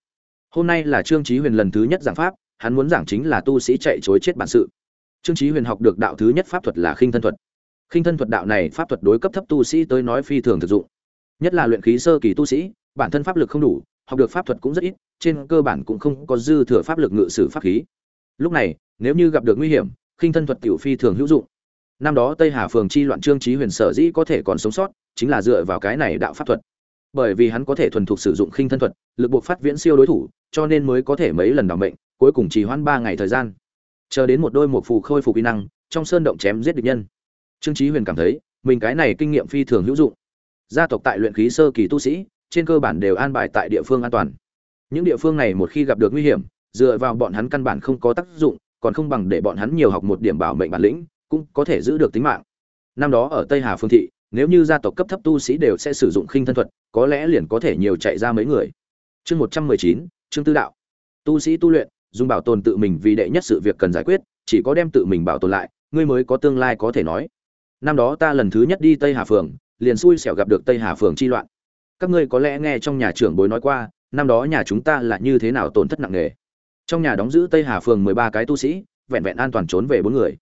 Hôm nay là trương chí huyền lần thứ nhất giảng pháp, hắn muốn giảng chính là tu sĩ chạy chối chết bản sự trương Chí huyền học được đạo thứ nhất pháp thuật là khinh thân thuật. Khinh thân thuật đạo này pháp thuật đối cấp thấp tu sĩ tới nói phi thường thực dụng. Nhất là luyện khí sơ kỳ tu sĩ, bản thân pháp lực không đủ, học được pháp thuật cũng rất ít, trên cơ bản cũng không có dư thừa pháp lực ngự sử pháp khí. Lúc này, nếu như gặp được nguy hiểm, khinh thân thuật tiểu phi thường hữu dụng. Năm đó tây hà phường chi loạn trương Chí huyền sở dĩ có thể còn sống sót, chính là dựa vào cái này đạo pháp thuật. Bởi vì hắn có thể thuần thục sử dụng khinh thân thuật, lực buộc phát viễn siêu đối thủ, cho nên mới có thể mấy lần đảm mệnh, cuối cùng chỉ hoãn ba ngày thời gian chờ đến một đôi một phù khôi phục kỹ năng, trong sơn động chém giết địch nhân. Trương chí huyền cảm thấy, mình cái này kinh nghiệm phi thường hữu dụng. Gia tộc tại luyện khí sơ kỳ tu sĩ, trên cơ bản đều an bài tại địa phương an toàn. Những địa phương này một khi gặp được nguy hiểm, dựa vào bọn hắn căn bản không có tác dụng, còn không bằng để bọn hắn nhiều học một điểm bảo mệnh bản lĩnh, cũng có thể giữ được tính mạng. Năm đó ở tây hà phương thị, nếu như gia tộc cấp thấp tu sĩ đều sẽ sử dụng khinh thân thuật, có lẽ liền có thể nhiều chạy ra mấy người. Chương một trăm mười chín chương tư đạo. Tu sĩ tu luyện dùng bảo tồn tự mình vì đệ nhất sự việc cần giải quyết, chỉ có đem tự mình bảo tồn lại, ngươi mới có tương lai có thể nói. Năm đó ta lần thứ nhất đi tây hà phường, liền xui xẻo gặp được tây hà phường chi loạn. Các ngươi có lẽ nghe trong nhà trưởng bối nói qua, năm đó nhà chúng ta là như thế nào tổn thất nặng nề. Trong nhà đóng giữ tây hà phường mười ba cái tu sĩ, vẹn vẹn an toàn trốn về bốn người.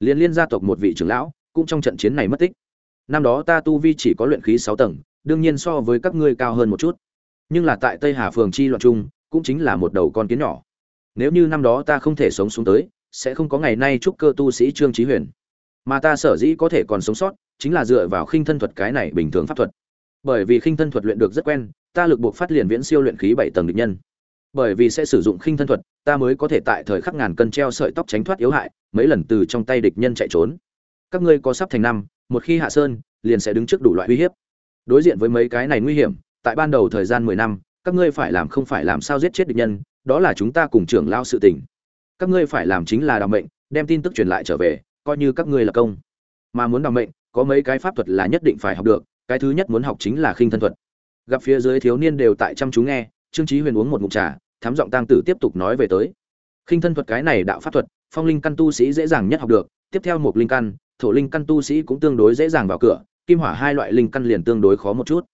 Liên liên gia tộc một vị trưởng lão, cũng trong trận chiến này mất tích. Năm đó ta tu vi chỉ có luyện khí sáu tầng, đương nhiên so với các ngươi cao hơn một chút. Nhưng là tại tây hà phường chi loạn chung, cũng chính là một đầu con kiến nhỏ nếu như năm đó ta không thể sống xuống tới, sẽ không có ngày nay chúc cơ tu sĩ trương trí huyền. Mà ta sở dĩ có thể còn sống sót, chính là dựa vào khinh thân thuật cái này bình thường pháp thuật. Bởi vì khinh thân thuật luyện được rất quen, ta lực buộc phát liền viễn siêu luyện khí bảy tầng địch nhân. Bởi vì sẽ sử dụng khinh thân thuật, ta mới có thể tại thời khắc ngàn cân treo sợi tóc tránh thoát yếu hại, mấy lần từ trong tay địch nhân chạy trốn. Các ngươi có sắp thành năm, một khi hạ sơn, liền sẽ đứng trước đủ loại uy hiếp. Đối diện với mấy cái này nguy hiểm, tại ban đầu thời gian mười năm, các ngươi phải làm không phải làm sao giết chết địch nhân đó là chúng ta cùng trưởng lao sự tình. Các ngươi phải làm chính là đ mệnh, đem tin tức truyền lại trở về, coi như các ngươi là công. Mà muốn đ mệnh, có mấy cái pháp thuật là nhất định phải học được, cái thứ nhất muốn học chính là khinh thân thuật. Gặp phía dưới thiếu niên đều tại chăm chú nghe, trương trí huyền uống một ngụm trà, thám giọng tăng tử tiếp tục nói về tới. Khinh thân thuật cái này đạo pháp thuật, phong linh căn tu sĩ dễ dàng nhất học được, tiếp theo một linh căn, thổ linh căn tu sĩ cũng tương đối dễ dàng vào cửa, kim hỏa hai loại linh căn liền tương đối khó một chút.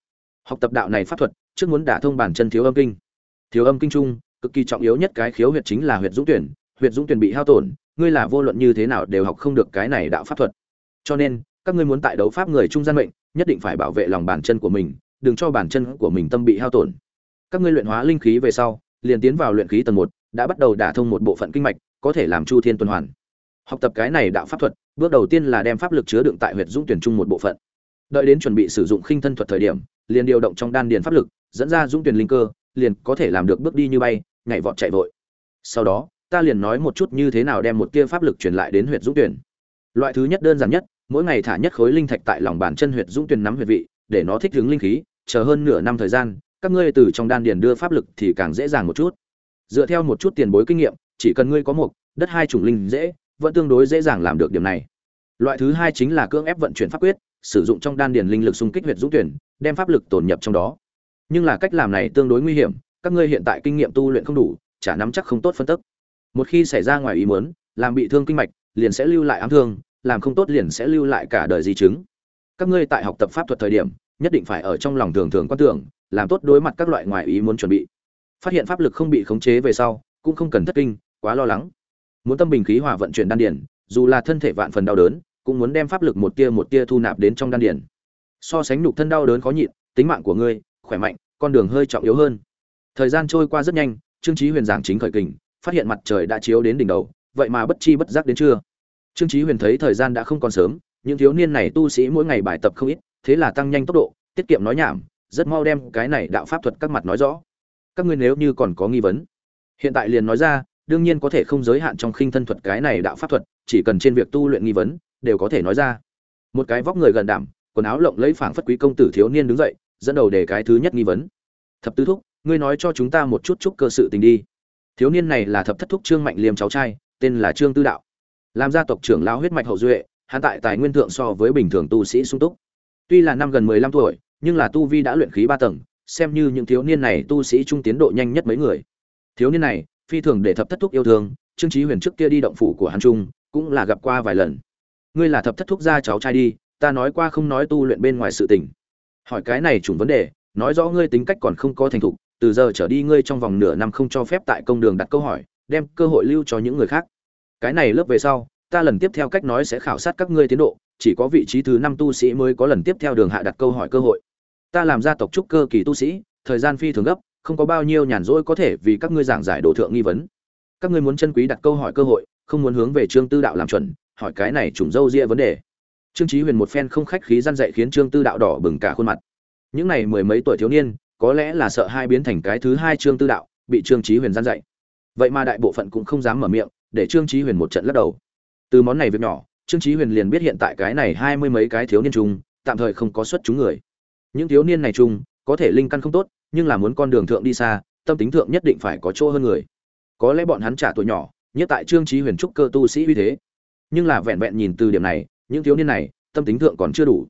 Học tập đạo này pháp thuật, trước muốn đả thông bản chân thiếu âm kinh. Thiếu âm kinh trung cực kỳ trọng yếu nhất cái khiếu huyệt chính là huyệt dũng tuyển, huyệt dũng tuyển bị hao tổn, ngươi là vô luận như thế nào đều học không được cái này đạo pháp thuật. Cho nên, các ngươi muốn tại đấu pháp người trung gian mệnh, nhất định phải bảo vệ lòng bàn chân của mình, đừng cho bàn chân của mình tâm bị hao tổn. Các ngươi luyện hóa linh khí về sau, liền tiến vào luyện khí tầng một, đã bắt đầu đả thông một bộ phận kinh mạch, có thể làm chu thiên tuần hoàn. Học tập cái này đạo pháp thuật, bước đầu tiên là đem pháp lực chứa đựng tại huyệt dũng tuyển trung một bộ phận. Đợi đến chuẩn bị sử dụng khinh thân thuật thời điểm, liền điều động trong đan điền pháp lực, dẫn ra dũng tuyển linh cơ, liền có thể làm được bước đi như bay nhảy vọt chạy vội. Sau đó, ta liền nói một chút như thế nào đem một tia pháp lực truyền lại đến huyệt dũng tuyển. Loại thứ nhất đơn giản nhất, mỗi ngày thả nhất khối linh thạch tại lòng bàn chân huyệt dũng tuyển nắm huyệt vị, để nó thích ứng linh khí, chờ hơn nửa năm thời gian, các ngươi từ trong đan điền đưa pháp lực thì càng dễ dàng một chút. Dựa theo một chút tiền bối kinh nghiệm, chỉ cần ngươi có một, đất hai chủng linh dễ, vẫn tương đối dễ dàng làm được điểm này. Loại thứ hai chính là cưỡng ép vận chuyển pháp quyết, sử dụng trong đan điền linh lực xung kích huyệt dũng tuyển, đem pháp lực tổn nhập trong đó. Nhưng là cách làm này tương đối nguy hiểm các ngươi hiện tại kinh nghiệm tu luyện không đủ, chả nắm chắc không tốt phân tức. Một khi xảy ra ngoài ý muốn, làm bị thương kinh mạch, liền sẽ lưu lại ám thương, làm không tốt liền sẽ lưu lại cả đời di chứng. Các ngươi tại học tập pháp thuật thời điểm, nhất định phải ở trong lòng thường thường quan tưởng, làm tốt đối mặt các loại ngoài ý muốn chuẩn bị. Phát hiện pháp lực không bị khống chế về sau, cũng không cần thất kinh, quá lo lắng. Muốn tâm bình khí hòa vận chuyển đan điển dù là thân thể vạn phần đau đớn, cũng muốn đem pháp lực một tia một tia thu nạp đến trong đan điển so sánh nhục thân đau đớn khó nhịn, tính mạng của ngươi, khỏe mạnh, con đường hơi trọng yếu hơn thời gian trôi qua rất nhanh, trương chí huyền giảng chính khởi kình, phát hiện mặt trời đã chiếu đến đỉnh đầu, vậy mà bất chi bất giác đến trưa. Trương Chí huyền thấy thời gian đã không còn sớm, những thiếu niên này tu sĩ mỗi ngày bài tập không ít, thế là tăng nhanh tốc độ, tiết kiệm nói nhảm, rất mau đem cái này đạo pháp thuật các mặt nói rõ. Các ngươi nếu như còn có nghi vấn, hiện tại liền nói ra, đương nhiên có thể không giới hạn trong khinh thân thuật cái này đạo pháp thuật, chỉ cần trên việc tu luyện nghi vấn, đều có thể nói ra. Một cái vóc người gần đảm, quần áo lộng lẫy phảng phất quý công tử thiếu niên đứng dậy, dẫn đầu để cái thứ nhất nghi vấn. Thập tứ thúc ngươi nói cho chúng ta một chút chút cơ sự tình đi. Thiếu niên này là thập thất thúc trương mạnh liêm cháu trai, tên là trương tư đạo. Làm gia tộc trưởng lão huyết mạch hậu duệ, hắn tại tài nguyên thượng so với bình thường tu sĩ sung túc. Tuy là năm gần mười lăm tuổi, nhưng là tu vi đã luyện khí ba tầng, xem như những thiếu niên này tu sĩ trung tiến độ nhanh nhất mấy người. Thiếu niên này, phi thường để thập thất thúc yêu thương, trương trí huyền trước kia đi động phủ của hắn trung cũng là gặp qua vài lần. Ngươi là thập thất thúc gia cháu trai đi, ta nói qua không nói tu luyện bên ngoài sự tình. Hỏi cái này trùng vấn đề, nói rõ ngươi tính cách còn không có thành thục từ giờ trở đi ngươi trong vòng nửa năm không cho phép tại công đường đặt câu hỏi, đem cơ hội lưu cho những người khác. Cái này lớp về sau, ta lần tiếp theo cách nói sẽ khảo sát các ngươi tiến độ, chỉ có vị trí thứ năm tu sĩ mới có lần tiếp theo đường hạ đặt câu hỏi cơ hội. Ta làm gia tộc trúc cơ kỳ tu sĩ, thời gian phi thường gấp, không có bao nhiêu nhàn rỗi có thể vì các ngươi giảng giải đồ thượng nghi vấn. Các ngươi muốn chân quý đặt câu hỏi cơ hội, không muốn hướng về trương tư đạo làm chuẩn, hỏi cái này trùng dâu ria vấn đề. Trương chí huyền một phen không khách khí gian dạy khiến trương tư đạo đỏ bừng cả khuôn mặt. Những này mười mấy tuổi thiếu niên có lẽ là sợ hai biến thành cái thứ hai trương tư đạo, bị trương trí huyền gian dạy. Vậy mà đại bộ phận cũng không dám mở miệng, để trương trí huyền một trận lắc đầu. Từ món này việc nhỏ, trương trí huyền liền biết hiện tại cái này hai mươi mấy cái thiếu niên chung, tạm thời không có xuất chúng người. Những thiếu niên này chung, có thể linh căn không tốt, nhưng là muốn con đường thượng đi xa, tâm tính thượng nhất định phải có chỗ hơn người. Có lẽ bọn hắn trả tuổi nhỏ, nhất tại trương trí huyền trúc cơ tu sĩ uy thế. Nhưng là vẹn vẹn nhìn từ điểm này, những thiếu niên này, tâm tính thượng còn chưa đủ.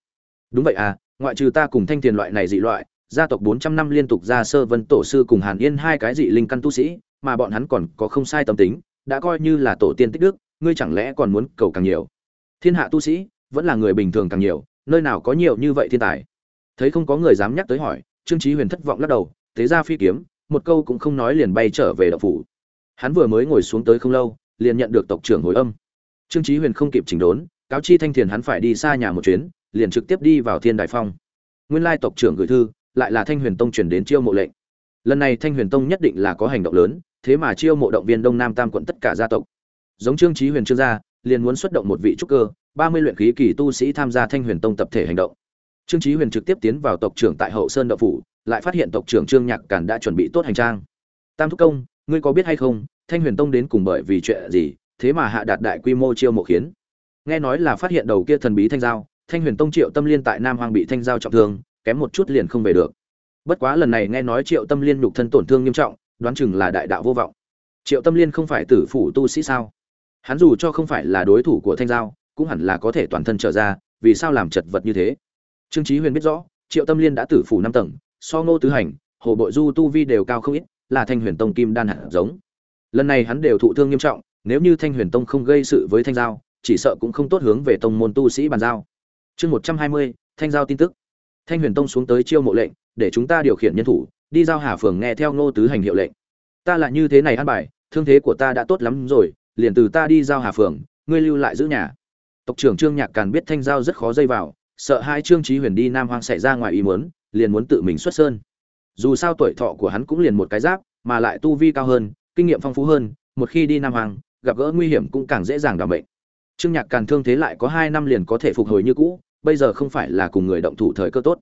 Đúng vậy à ngoại trừ ta cùng thanh tiền loại này dị loại gia tộc bốn trăm năm liên tục ra sơ vân tổ sư cùng hàn yên hai cái dị linh căn tu sĩ, mà bọn hắn còn có không sai tâm tính, đã coi như là tổ tiên tích đức, ngươi chẳng lẽ còn muốn cầu càng nhiều? Thiên hạ tu sĩ vẫn là người bình thường càng nhiều, nơi nào có nhiều như vậy thiên tài? Thấy không có người dám nhắc tới hỏi, trương chí huyền thất vọng lắc đầu, thế ra phi kiếm, một câu cũng không nói liền bay trở về đạo phủ. Hắn vừa mới ngồi xuống tới không lâu, liền nhận được tộc trưởng hồi âm. Trương chí huyền không kịp chỉnh đốn, cáo chi thanh thiền hắn phải đi xa nhà một chuyến, liền trực tiếp đi vào thiên đại phong. Nguyên lai tộc trưởng gửi thư lại là thanh huyền tông chuyển đến chiêu mộ lệnh. Lần này thanh huyền tông nhất định là có hành động lớn, thế mà chiêu mộ động viên đông nam tam quận tất cả gia tộc. Giống trương trí huyền trương gia, liền muốn xuất động một vị trúc cơ, ba mươi luyện khí kỳ tu sĩ tham gia thanh huyền tông tập thể hành động. Trương trí huyền trực tiếp tiến vào tộc trưởng tại hậu sơn đậu phủ, lại phát hiện tộc trưởng trương nhạc càn đã chuẩn bị tốt hành trang. Tam thúc công, ngươi có biết hay không, thanh huyền tông đến cùng bởi vì chuyện gì, thế mà hạ đạt đại quy mô chiêu mộ khiến? Nghe nói là phát hiện đầu kia thần bí thanh giao, thanh huyền tông triệu tâm liên tại nam hoàng bị thanh giao trọng thương kém một chút liền không về được. Bất quá lần này nghe nói triệu tâm liên nhục thân tổn thương nghiêm trọng, đoán chừng là đại đạo vô vọng. Triệu tâm liên không phải tử phủ tu sĩ sao? Hắn dù cho không phải là đối thủ của thanh giao, cũng hẳn là có thể toàn thân trở ra, vì sao làm chật vật như thế? Trương trí huyền biết rõ, triệu tâm liên đã tử phủ năm tầng, so ngô tứ hành, hồ bội du tu vi đều cao không ít, là thanh huyền tông kim đan hạt giống. Lần này hắn đều thụ thương nghiêm trọng, nếu như thanh huyền tông không gây sự với thanh giao, chỉ sợ cũng không tốt hướng về tông môn tu sĩ bàn giao. Chương một trăm hai mươi, thanh giao tin tức thanh huyền tông xuống tới chiêu mộ lệnh, để chúng ta điều khiển nhân thủ, đi giao hà phường nghe theo ngô tứ hành hiệu lệnh. Ta là như thế này ăn bài, thương thế của ta đã tốt lắm rồi, liền từ ta đi giao hà phường, ngươi lưu lại giữ nhà. Tộc trưởng trương nhạc càn biết thanh giao rất khó dây vào, sợ hai trương trí huyền đi nam hoang xảy ra ngoài ý muốn, liền muốn tự mình xuất sơn. Dù sao tuổi thọ của hắn cũng liền một cái giáp, mà lại tu vi cao hơn, kinh nghiệm phong phú hơn, một khi đi nam hoang, gặp gỡ nguy hiểm cũng càng dễ dàng đảm bệnh. Trương nhạc càn thương thế lại có hai năm liền có thể phục hồi như cũ bây giờ không phải là cùng người động thủ thời cơ tốt.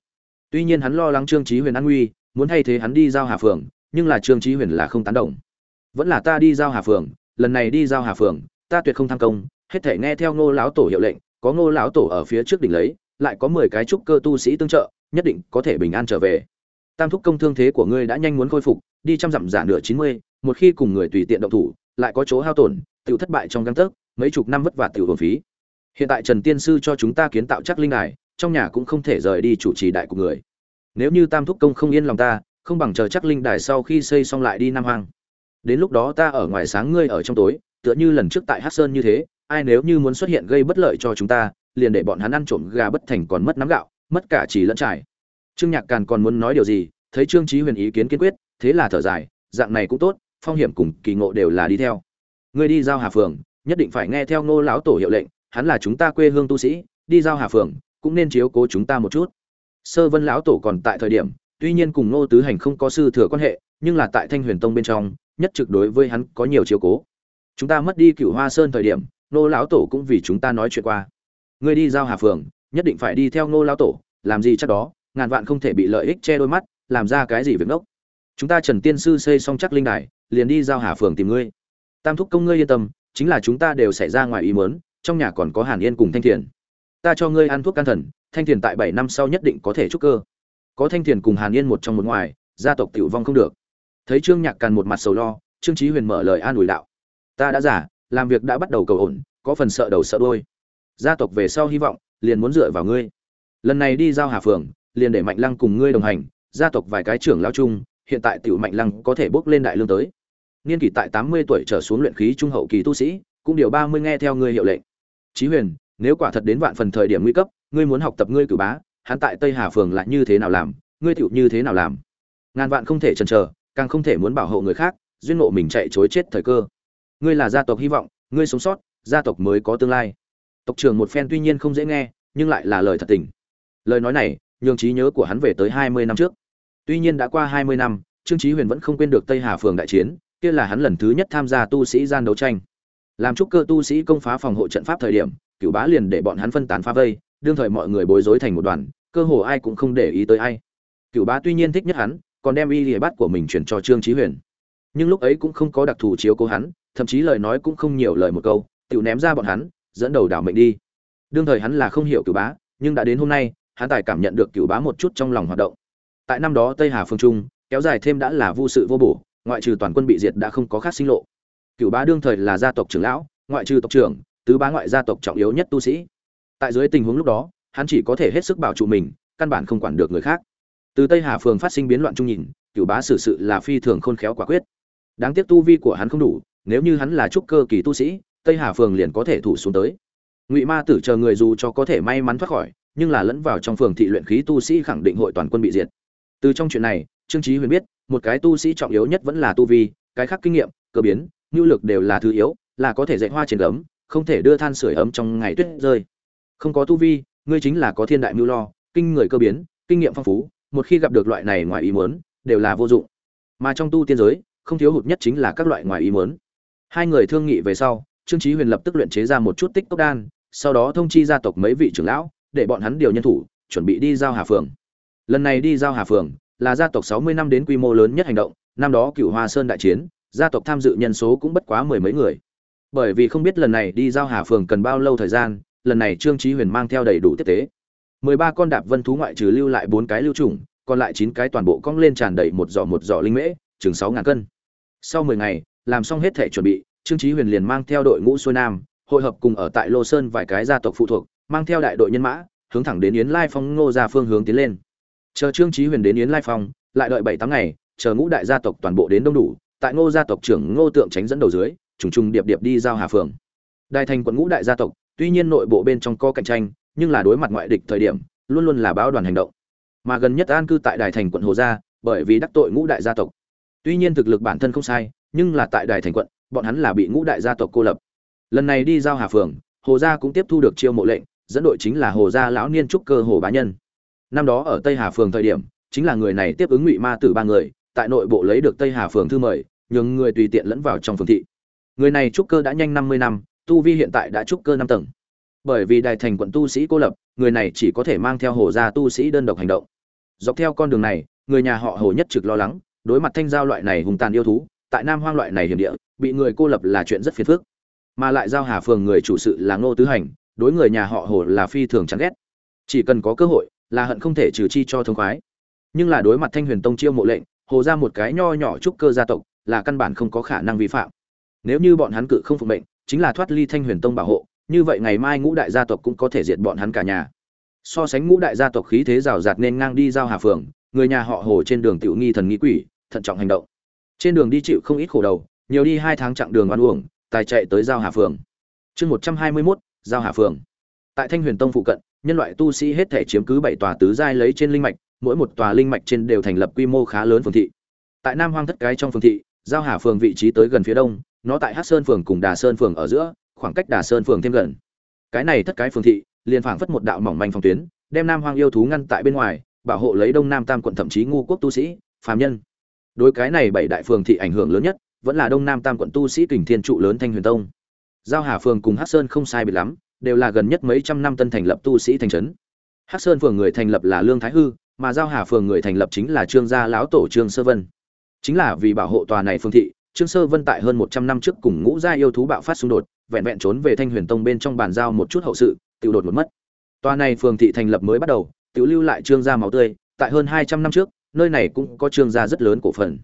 Tuy nhiên hắn lo lắng trương trí huyền an nguy, muốn thay thế hắn đi giao hà phường nhưng là trương trí huyền là không tán đồng. Vẫn là ta đi giao hà phường lần này đi giao hà phường ta tuyệt không tham công, hết thể nghe theo ngô lão tổ hiệu lệnh, có ngô lão tổ ở phía trước đỉnh lấy, lại có mười cái trúc cơ tu sĩ tương trợ, nhất định có thể bình an trở về. Tam thúc công thương thế của ngươi đã nhanh muốn khôi phục, đi trăm dặm giả nửa chín mươi, một khi cùng người tùy tiện động thủ, lại có chỗ hao tổn tự thất bại trong găng tấc, mấy chục năm vất vả tiểu hồn phí hiện tại trần tiên sư cho chúng ta kiến tạo chắc linh đài, trong nhà cũng không thể rời đi chủ trì đại của người. Nếu như tam thúc công không yên lòng ta, không bằng chờ chắc linh đài sau khi xây xong lại đi nam hoang. Đến lúc đó ta ở ngoài sáng ngươi ở trong tối, tựa như lần trước tại hát sơn như thế, ai nếu như muốn xuất hiện gây bất lợi cho chúng ta, liền để bọn hắn ăn trộm gà bất thành còn mất nắm gạo, mất cả chỉ lẫn trải. Trương nhạc càn còn muốn nói điều gì, thấy trương trí huyền ý kiến kiên quyết, thế là thở dài, dạng này cũng tốt, phong hiểm cùng kỳ ngộ đều là đi theo. Ngươi đi giao hà phường, nhất định phải nghe theo ngô lão tổ hiệu lệnh hắn là chúng ta quê hương tu sĩ, đi giao hà phường, cũng nên chiếu cố chúng ta một chút. Sơ vân lão tổ còn tại thời điểm, tuy nhiên cùng ngô tứ hành không có sư thừa quan hệ, nhưng là tại thanh huyền tông bên trong, nhất trực đối với hắn có nhiều chiếu cố. Chúng ta mất đi cựu hoa sơn thời điểm, ngô lão tổ cũng vì chúng ta nói chuyện qua. Ngươi đi giao hà phường, nhất định phải đi theo ngô lão tổ, làm gì chắc đó, ngàn vạn không thể bị lợi ích che đôi mắt, làm ra cái gì việc ngốc. Chúng ta trần tiên sư xây xong chắc linh đài, liền đi giao hà phường tìm ngươi. Tam thúc công ngươi yên tâm, chính là chúng ta đều xảy ra ngoài ý mớn trong nhà còn có hàn yên cùng thanh thiền. Ta cho ngươi ăn thuốc can thần, thanh thiền tại bảy năm sau nhất định có thể trúc cơ. Có thanh thiền cùng hàn yên một trong một ngoài, gia tộc tiểu vong không được. Thấy trương nhạc càn một mặt sầu lo, trương trí huyền mở lời an ủi đạo. Ta đã giả làm việc đã bắt đầu cầu ổn, có phần sợ đầu sợ đôi gia tộc về sau hy vọng, liền muốn dựa vào ngươi. Lần này đi giao hà phường liền để mạnh lăng cùng ngươi đồng hành, gia tộc vài cái trưởng lao chung, hiện tại tiểu mạnh lăng có thể bước lên đại lương tới. Niên kỷ tại tám mươi tuổi trở xuống luyện khí trung hậu kỳ tu sĩ, cũng điều ba mươi nghe theo ngươi hiệu lệnh chí huyền, nếu quả thật đến vạn phần thời điểm nguy cấp, ngươi muốn học tập ngươi cử bá, hắn tại tây hà phường lại như thế nào làm, ngươi tựu như thế nào làm? Ngàn vạn không thể chần chờ, càng không thể muốn bảo hộ người khác, duyên ngộ mình chạy chối chết thời cơ. Ngươi là gia tộc hy vọng, ngươi sống sót, gia tộc mới có tương lai. Tộc trưởng một phen tuy nhiên không dễ nghe, nhưng lại là lời thật tình. Lời nói này, nhường trí nhớ của hắn về tới hai mươi năm trước. Tuy nhiên đã qua hai mươi năm, trương trí huyền vẫn không quên được tây hà phường đại chiến, kia là hắn lần thứ nhất tham gia tu sĩ gian đấu tranh làm trúc cơ tu sĩ công phá phòng hộ trận pháp thời điểm, cửu bá liền để bọn hắn phân tán phá vây, đương thời mọi người bối rối thành một đoàn, cơ hồ ai cũng không để ý tới ai. Cựu bá tuy nhiên thích nhất hắn, còn đem y lìa bắt của mình chuyển cho trương trí huyền. Nhưng lúc ấy cũng không có đặc thù chiếu cố hắn, thậm chí lời nói cũng không nhiều lời một câu tự ném ra bọn hắn, dẫn đầu đảo mệnh đi. Đương thời hắn là không hiểu cựu bá, nhưng đã đến hôm nay, hắn tài cảm nhận được cựu bá một chút trong lòng hoạt động. Tại năm đó tây hà phương trung, kéo dài thêm đã là vô sự vô bổ, ngoại trừ toàn quân bị diệt đã không có khác sinh lộ cựu bá đương thời là gia tộc trưởng lão, ngoại trừ tộc trưởng, tứ bá ngoại gia tộc trọng yếu nhất tu sĩ. Tại dưới tình huống lúc đó, hắn chỉ có thể hết sức bảo trụ mình, căn bản không quản được người khác. Từ tây hà phường phát sinh biến loạn trung nhìn cựu bá xử sự là phi thường khôn khéo quả quyết. Đáng tiếc tu vi của hắn không đủ, nếu như hắn là trúc cơ kỳ tu sĩ, tây hà phường liền có thể thủ xuống tới. Ngụy ma tử chờ người dù cho có thể may mắn thoát khỏi, nhưng là lẫn vào trong phường thị luyện khí tu sĩ khẳng định hội toàn quân bị diệt. Từ trong chuyện này, trương trí huyền biết, một cái tu sĩ trọng yếu nhất vẫn là tu vi, cái khác kinh nghiệm, cơ biến nhu lực đều là thứ yếu, là có thể dạy hoa trên gấm, không thể đưa than sửa ấm trong ngày tuyết rơi. Không có tu vi, ngươi chính là có thiên đại mưu lo, kinh người cơ biến, kinh nghiệm phong phú, một khi gặp được loại này ngoài ý muốn, đều là vô dụng. Mà trong tu tiên giới, không thiếu hụt nhất chính là các loại ngoài ý muốn. Hai người thương nghị về sau, trương chí huyền lập tức luyện chế ra một chút tích cốc đan, sau đó thông chi gia tộc mấy vị trưởng lão, để bọn hắn điều nhân thủ, chuẩn bị đi giao hà phường. Lần này đi giao hà phường, là gia tộc 60 năm đến quy mô lớn nhất hành động, năm đó cửu hoa sơn đại chiến gia tộc tham dự nhân số cũng bất quá mười mấy người. Bởi vì không biết lần này đi giao hà phường cần bao lâu thời gian, lần này trương chí huyền mang theo đầy đủ tiếp tế. Mười ba con đạp vân thú ngoại trừ lưu lại bốn cái lưu trùng, còn lại chín cái toàn bộ cong lên tràn đầy một giỏ một giỏ linh mễ, chừng sáu ngàn cân. Sau mười ngày, làm xong hết thể chuẩn bị, trương chí huyền liền mang theo đội ngũ xuôi nam, hội hợp cùng ở tại lô sơn vài cái gia tộc phụ thuộc, mang theo đại đội nhân mã, hướng thẳng đến yến lai phong ngô gia phương hướng tiến lên. Chờ trương chí huyền đến yến lai phong, lại đợi bảy tám ngày, chờ ngũ đại gia tộc toàn bộ đến đông đủ tại ngô gia tộc trưởng ngô tượng tránh dẫn đầu dưới, trùng trùng điệp điệp đi giao hà phường đại thành quận ngũ đại gia tộc, tuy nhiên nội bộ bên trong có cạnh tranh, nhưng là đối mặt ngoại địch thời điểm, luôn luôn là báo đoàn hành động. Mà gần nhất an cư tại đài thành quận hồ gia, bởi vì đắc tội ngũ đại gia tộc. Tuy nhiên thực lực bản thân không sai, nhưng là tại đài thành quận, bọn hắn là bị ngũ đại gia tộc cô lập. Lần này đi giao hà phường hồ gia cũng tiếp thu được chiêu mộ lệnh, dẫn đội chính là hồ gia lão niên trúc cơ hồ bá nhân. Năm đó ở tây hà phường thời điểm, chính là người này tiếp ứng ngụy ma tử ba người tại nội bộ lấy được tây hà phường thư mời, nhường người tùy tiện lẫn vào trong phường thị. Người này trúc cơ đã nhanh năm mươi năm, tu vi hiện tại đã trúc cơ năm tầng. Bởi vì đài thành quận tu sĩ cô lập, người này chỉ có thể mang theo hồ gia tu sĩ đơn độc hành động. Dọc theo con đường này, người nhà họ hồ nhất trực lo lắng, đối mặt thanh giao loại này hùng tàn yêu thú, tại nam hoang loại này hiểm địa, bị người cô lập là chuyện rất phiền phức. Mà lại giao hà phường người chủ sự là ngô tứ hành, đối người nhà họ hồ là phi thường chán ghét. Chỉ cần có cơ hội, là hận không thể trừ chi cho thông khoái. Nhưng là đối mặt thanh huyền tông chiêu mộ lệnh hồ ra một cái nho nhỏ trúc cơ gia tộc, là căn bản không có khả năng vi phạm. Nếu như bọn hắn cự không phục mệnh, chính là thoát ly thanh huyền tông bảo hộ, như vậy ngày mai ngũ đại gia tộc cũng có thể diệt bọn hắn cả nhà. So sánh ngũ đại gia tộc khí thế rào rạt nên ngang đi giao hà phường, người nhà họ hồ trên đường tiểu nghi thần nghĩ quỷ, thận trọng hành động. Trên đường đi chịu không ít khổ đầu, nhiều đi hai tháng chặng đường ăn uổng, tài chạy tới giao hà phường. Chương một trăm hai mươi mốt, giao hà phường. Tại thanh huyền tông phụ cận, nhân loại tu sĩ hết thể chiếm cứ bảy tòa tứ giai lấy trên linh mạch mỗi một tòa linh mạch trên đều thành lập quy mô khá lớn phường thị. Tại nam hoang thất cái trong phường thị, giao hà phường vị trí tới gần phía đông, nó tại Hắc sơn phường cùng đà sơn phường ở giữa, khoảng cách đà sơn phường thêm gần. Cái này thất cái phường thị, liền phảng phất một đạo mỏng manh phòng tuyến, đem nam hoang yêu thú ngăn tại bên ngoài, bảo hộ lấy đông nam tam quận thậm chí ngu quốc tu sĩ, phàm nhân. Đối cái này bảy đại phường thị ảnh hưởng lớn nhất, vẫn là đông nam tam quận tu sĩ kình thiên trụ lớn thanh huyền tông. Giao hà phường cùng Hắc sơn không sai biệt lắm, đều là gần nhất mấy trăm năm tân thành lập tu sĩ thành trấn. Hắc sơn phường người thành lập là lương thái hư mà giao hà phường người thành lập chính là trương gia lão tổ trương sơ vân. Chính là vì bảo hộ tòa này phương thị, trương sơ vân tại hơn một trăm năm trước cùng ngũ gia yêu thú bạo phát xung đột, vẹn vẹn trốn về thanh huyền tông bên trong bàn giao một chút hậu sự tự đột một mất. Tòa này phường thị thành lập mới bắt đầu tự lưu lại trương gia máu tươi, tại hơn hai trăm năm trước, nơi này cũng có trương gia rất lớn cổ phần.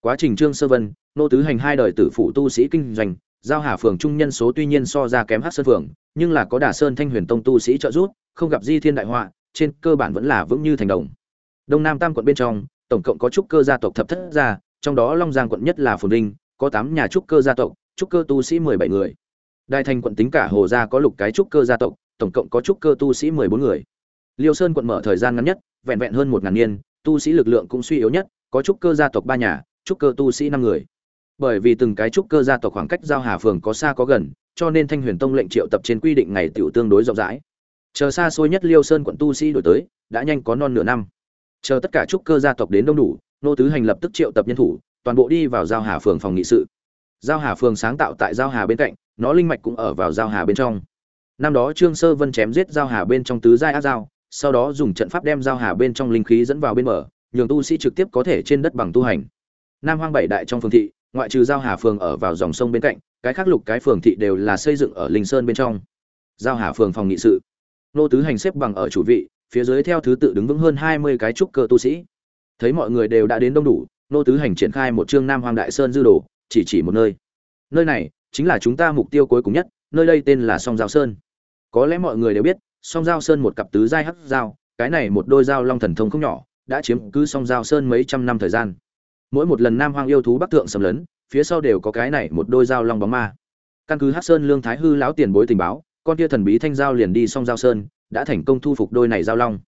Quá trình trương sơ vân, nô tứ hành hai đời tử phụ tu sĩ kinh doanh, giao hà phường trung nhân số tuy nhiên so ra kém hát sơn phường, nhưng là có đà sơn thanh huyền tông tu sĩ trợ giúp, không gặp di thiên đại họa trên cơ bản vẫn là vững như thành đồng. Đông nam tam quận bên trong, tổng cộng có trúc cơ gia tộc thập thất gia, trong đó long giang quận nhất là phồn vinh, có tám nhà trúc cơ gia tộc, trúc cơ tu sĩ mười bảy người. Đại thành quận tính cả hồ gia có lục cái trúc cơ gia tộc, tổng cộng có trúc cơ tu sĩ mười bốn người. Liêu sơn quận mở thời gian ngắn nhất, vẹn vẹn hơn một ngàn niên, tu sĩ lực lượng cũng suy yếu nhất, có trúc cơ gia tộc ba nhà, trúc cơ tu sĩ năm người. Bởi vì từng cái trúc cơ gia tộc khoảng cách giao hà phường có xa có gần, cho nên thanh huyền tông lệnh triệu tập trên quy định ngày tiểu tương đối rộng rãi chờ xa xôi nhất liêu sơn quận tu sĩ đổi tới đã nhanh có non nửa năm. Chờ tất cả trúc cơ gia tộc đến đông đủ nô tứ hành lập tức triệu tập nhân thủ toàn bộ đi vào giao hà phường phòng nghị sự. Giao hà phường sáng tạo tại giao hà bên cạnh nó linh mạch cũng ở vào giao hà bên trong. Năm đó trương sơ vân chém giết giao hà bên trong tứ giai ác giao sau đó dùng trận pháp đem giao hà bên trong linh khí dẫn vào bên mở, nhường tu sĩ trực tiếp có thể trên đất bằng tu hành. Nam hoang bảy đại trong phường thị ngoại trừ giao hà phường ở vào dòng sông bên cạnh cái khác lục cái phường thị đều là xây dựng ở linh sơn bên trong. Giao hà phường phòng nghị sự nô tứ hành xếp bằng ở chủ vị, phía dưới theo thứ tự đứng vững hơn hai mươi cái trúc cơ tu sĩ. Thấy mọi người đều đã đến đông đủ, nô tứ hành triển khai một chương nam hoàng đại sơn dư đồ, chỉ chỉ một nơi. Nơi này chính là chúng ta mục tiêu cuối cùng nhất, nơi đây tên là song giao sơn. Có lẽ mọi người đều biết, song giao sơn một cặp tứ giai hắc giao, cái này một đôi giao long thần thông không nhỏ, đã chiếm cứ song giao sơn mấy trăm năm thời gian. Mỗi một lần nam hoang yêu thú bắc thượng xâm lấn, phía sau đều có cái này một đôi giao long bóng ma. Căn cứ hắc sơn lương thái hư lão tiền bối tình báo con kia thần bí thanh giao liền đi xong giao sơn, đã thành công thu phục đôi này giao long.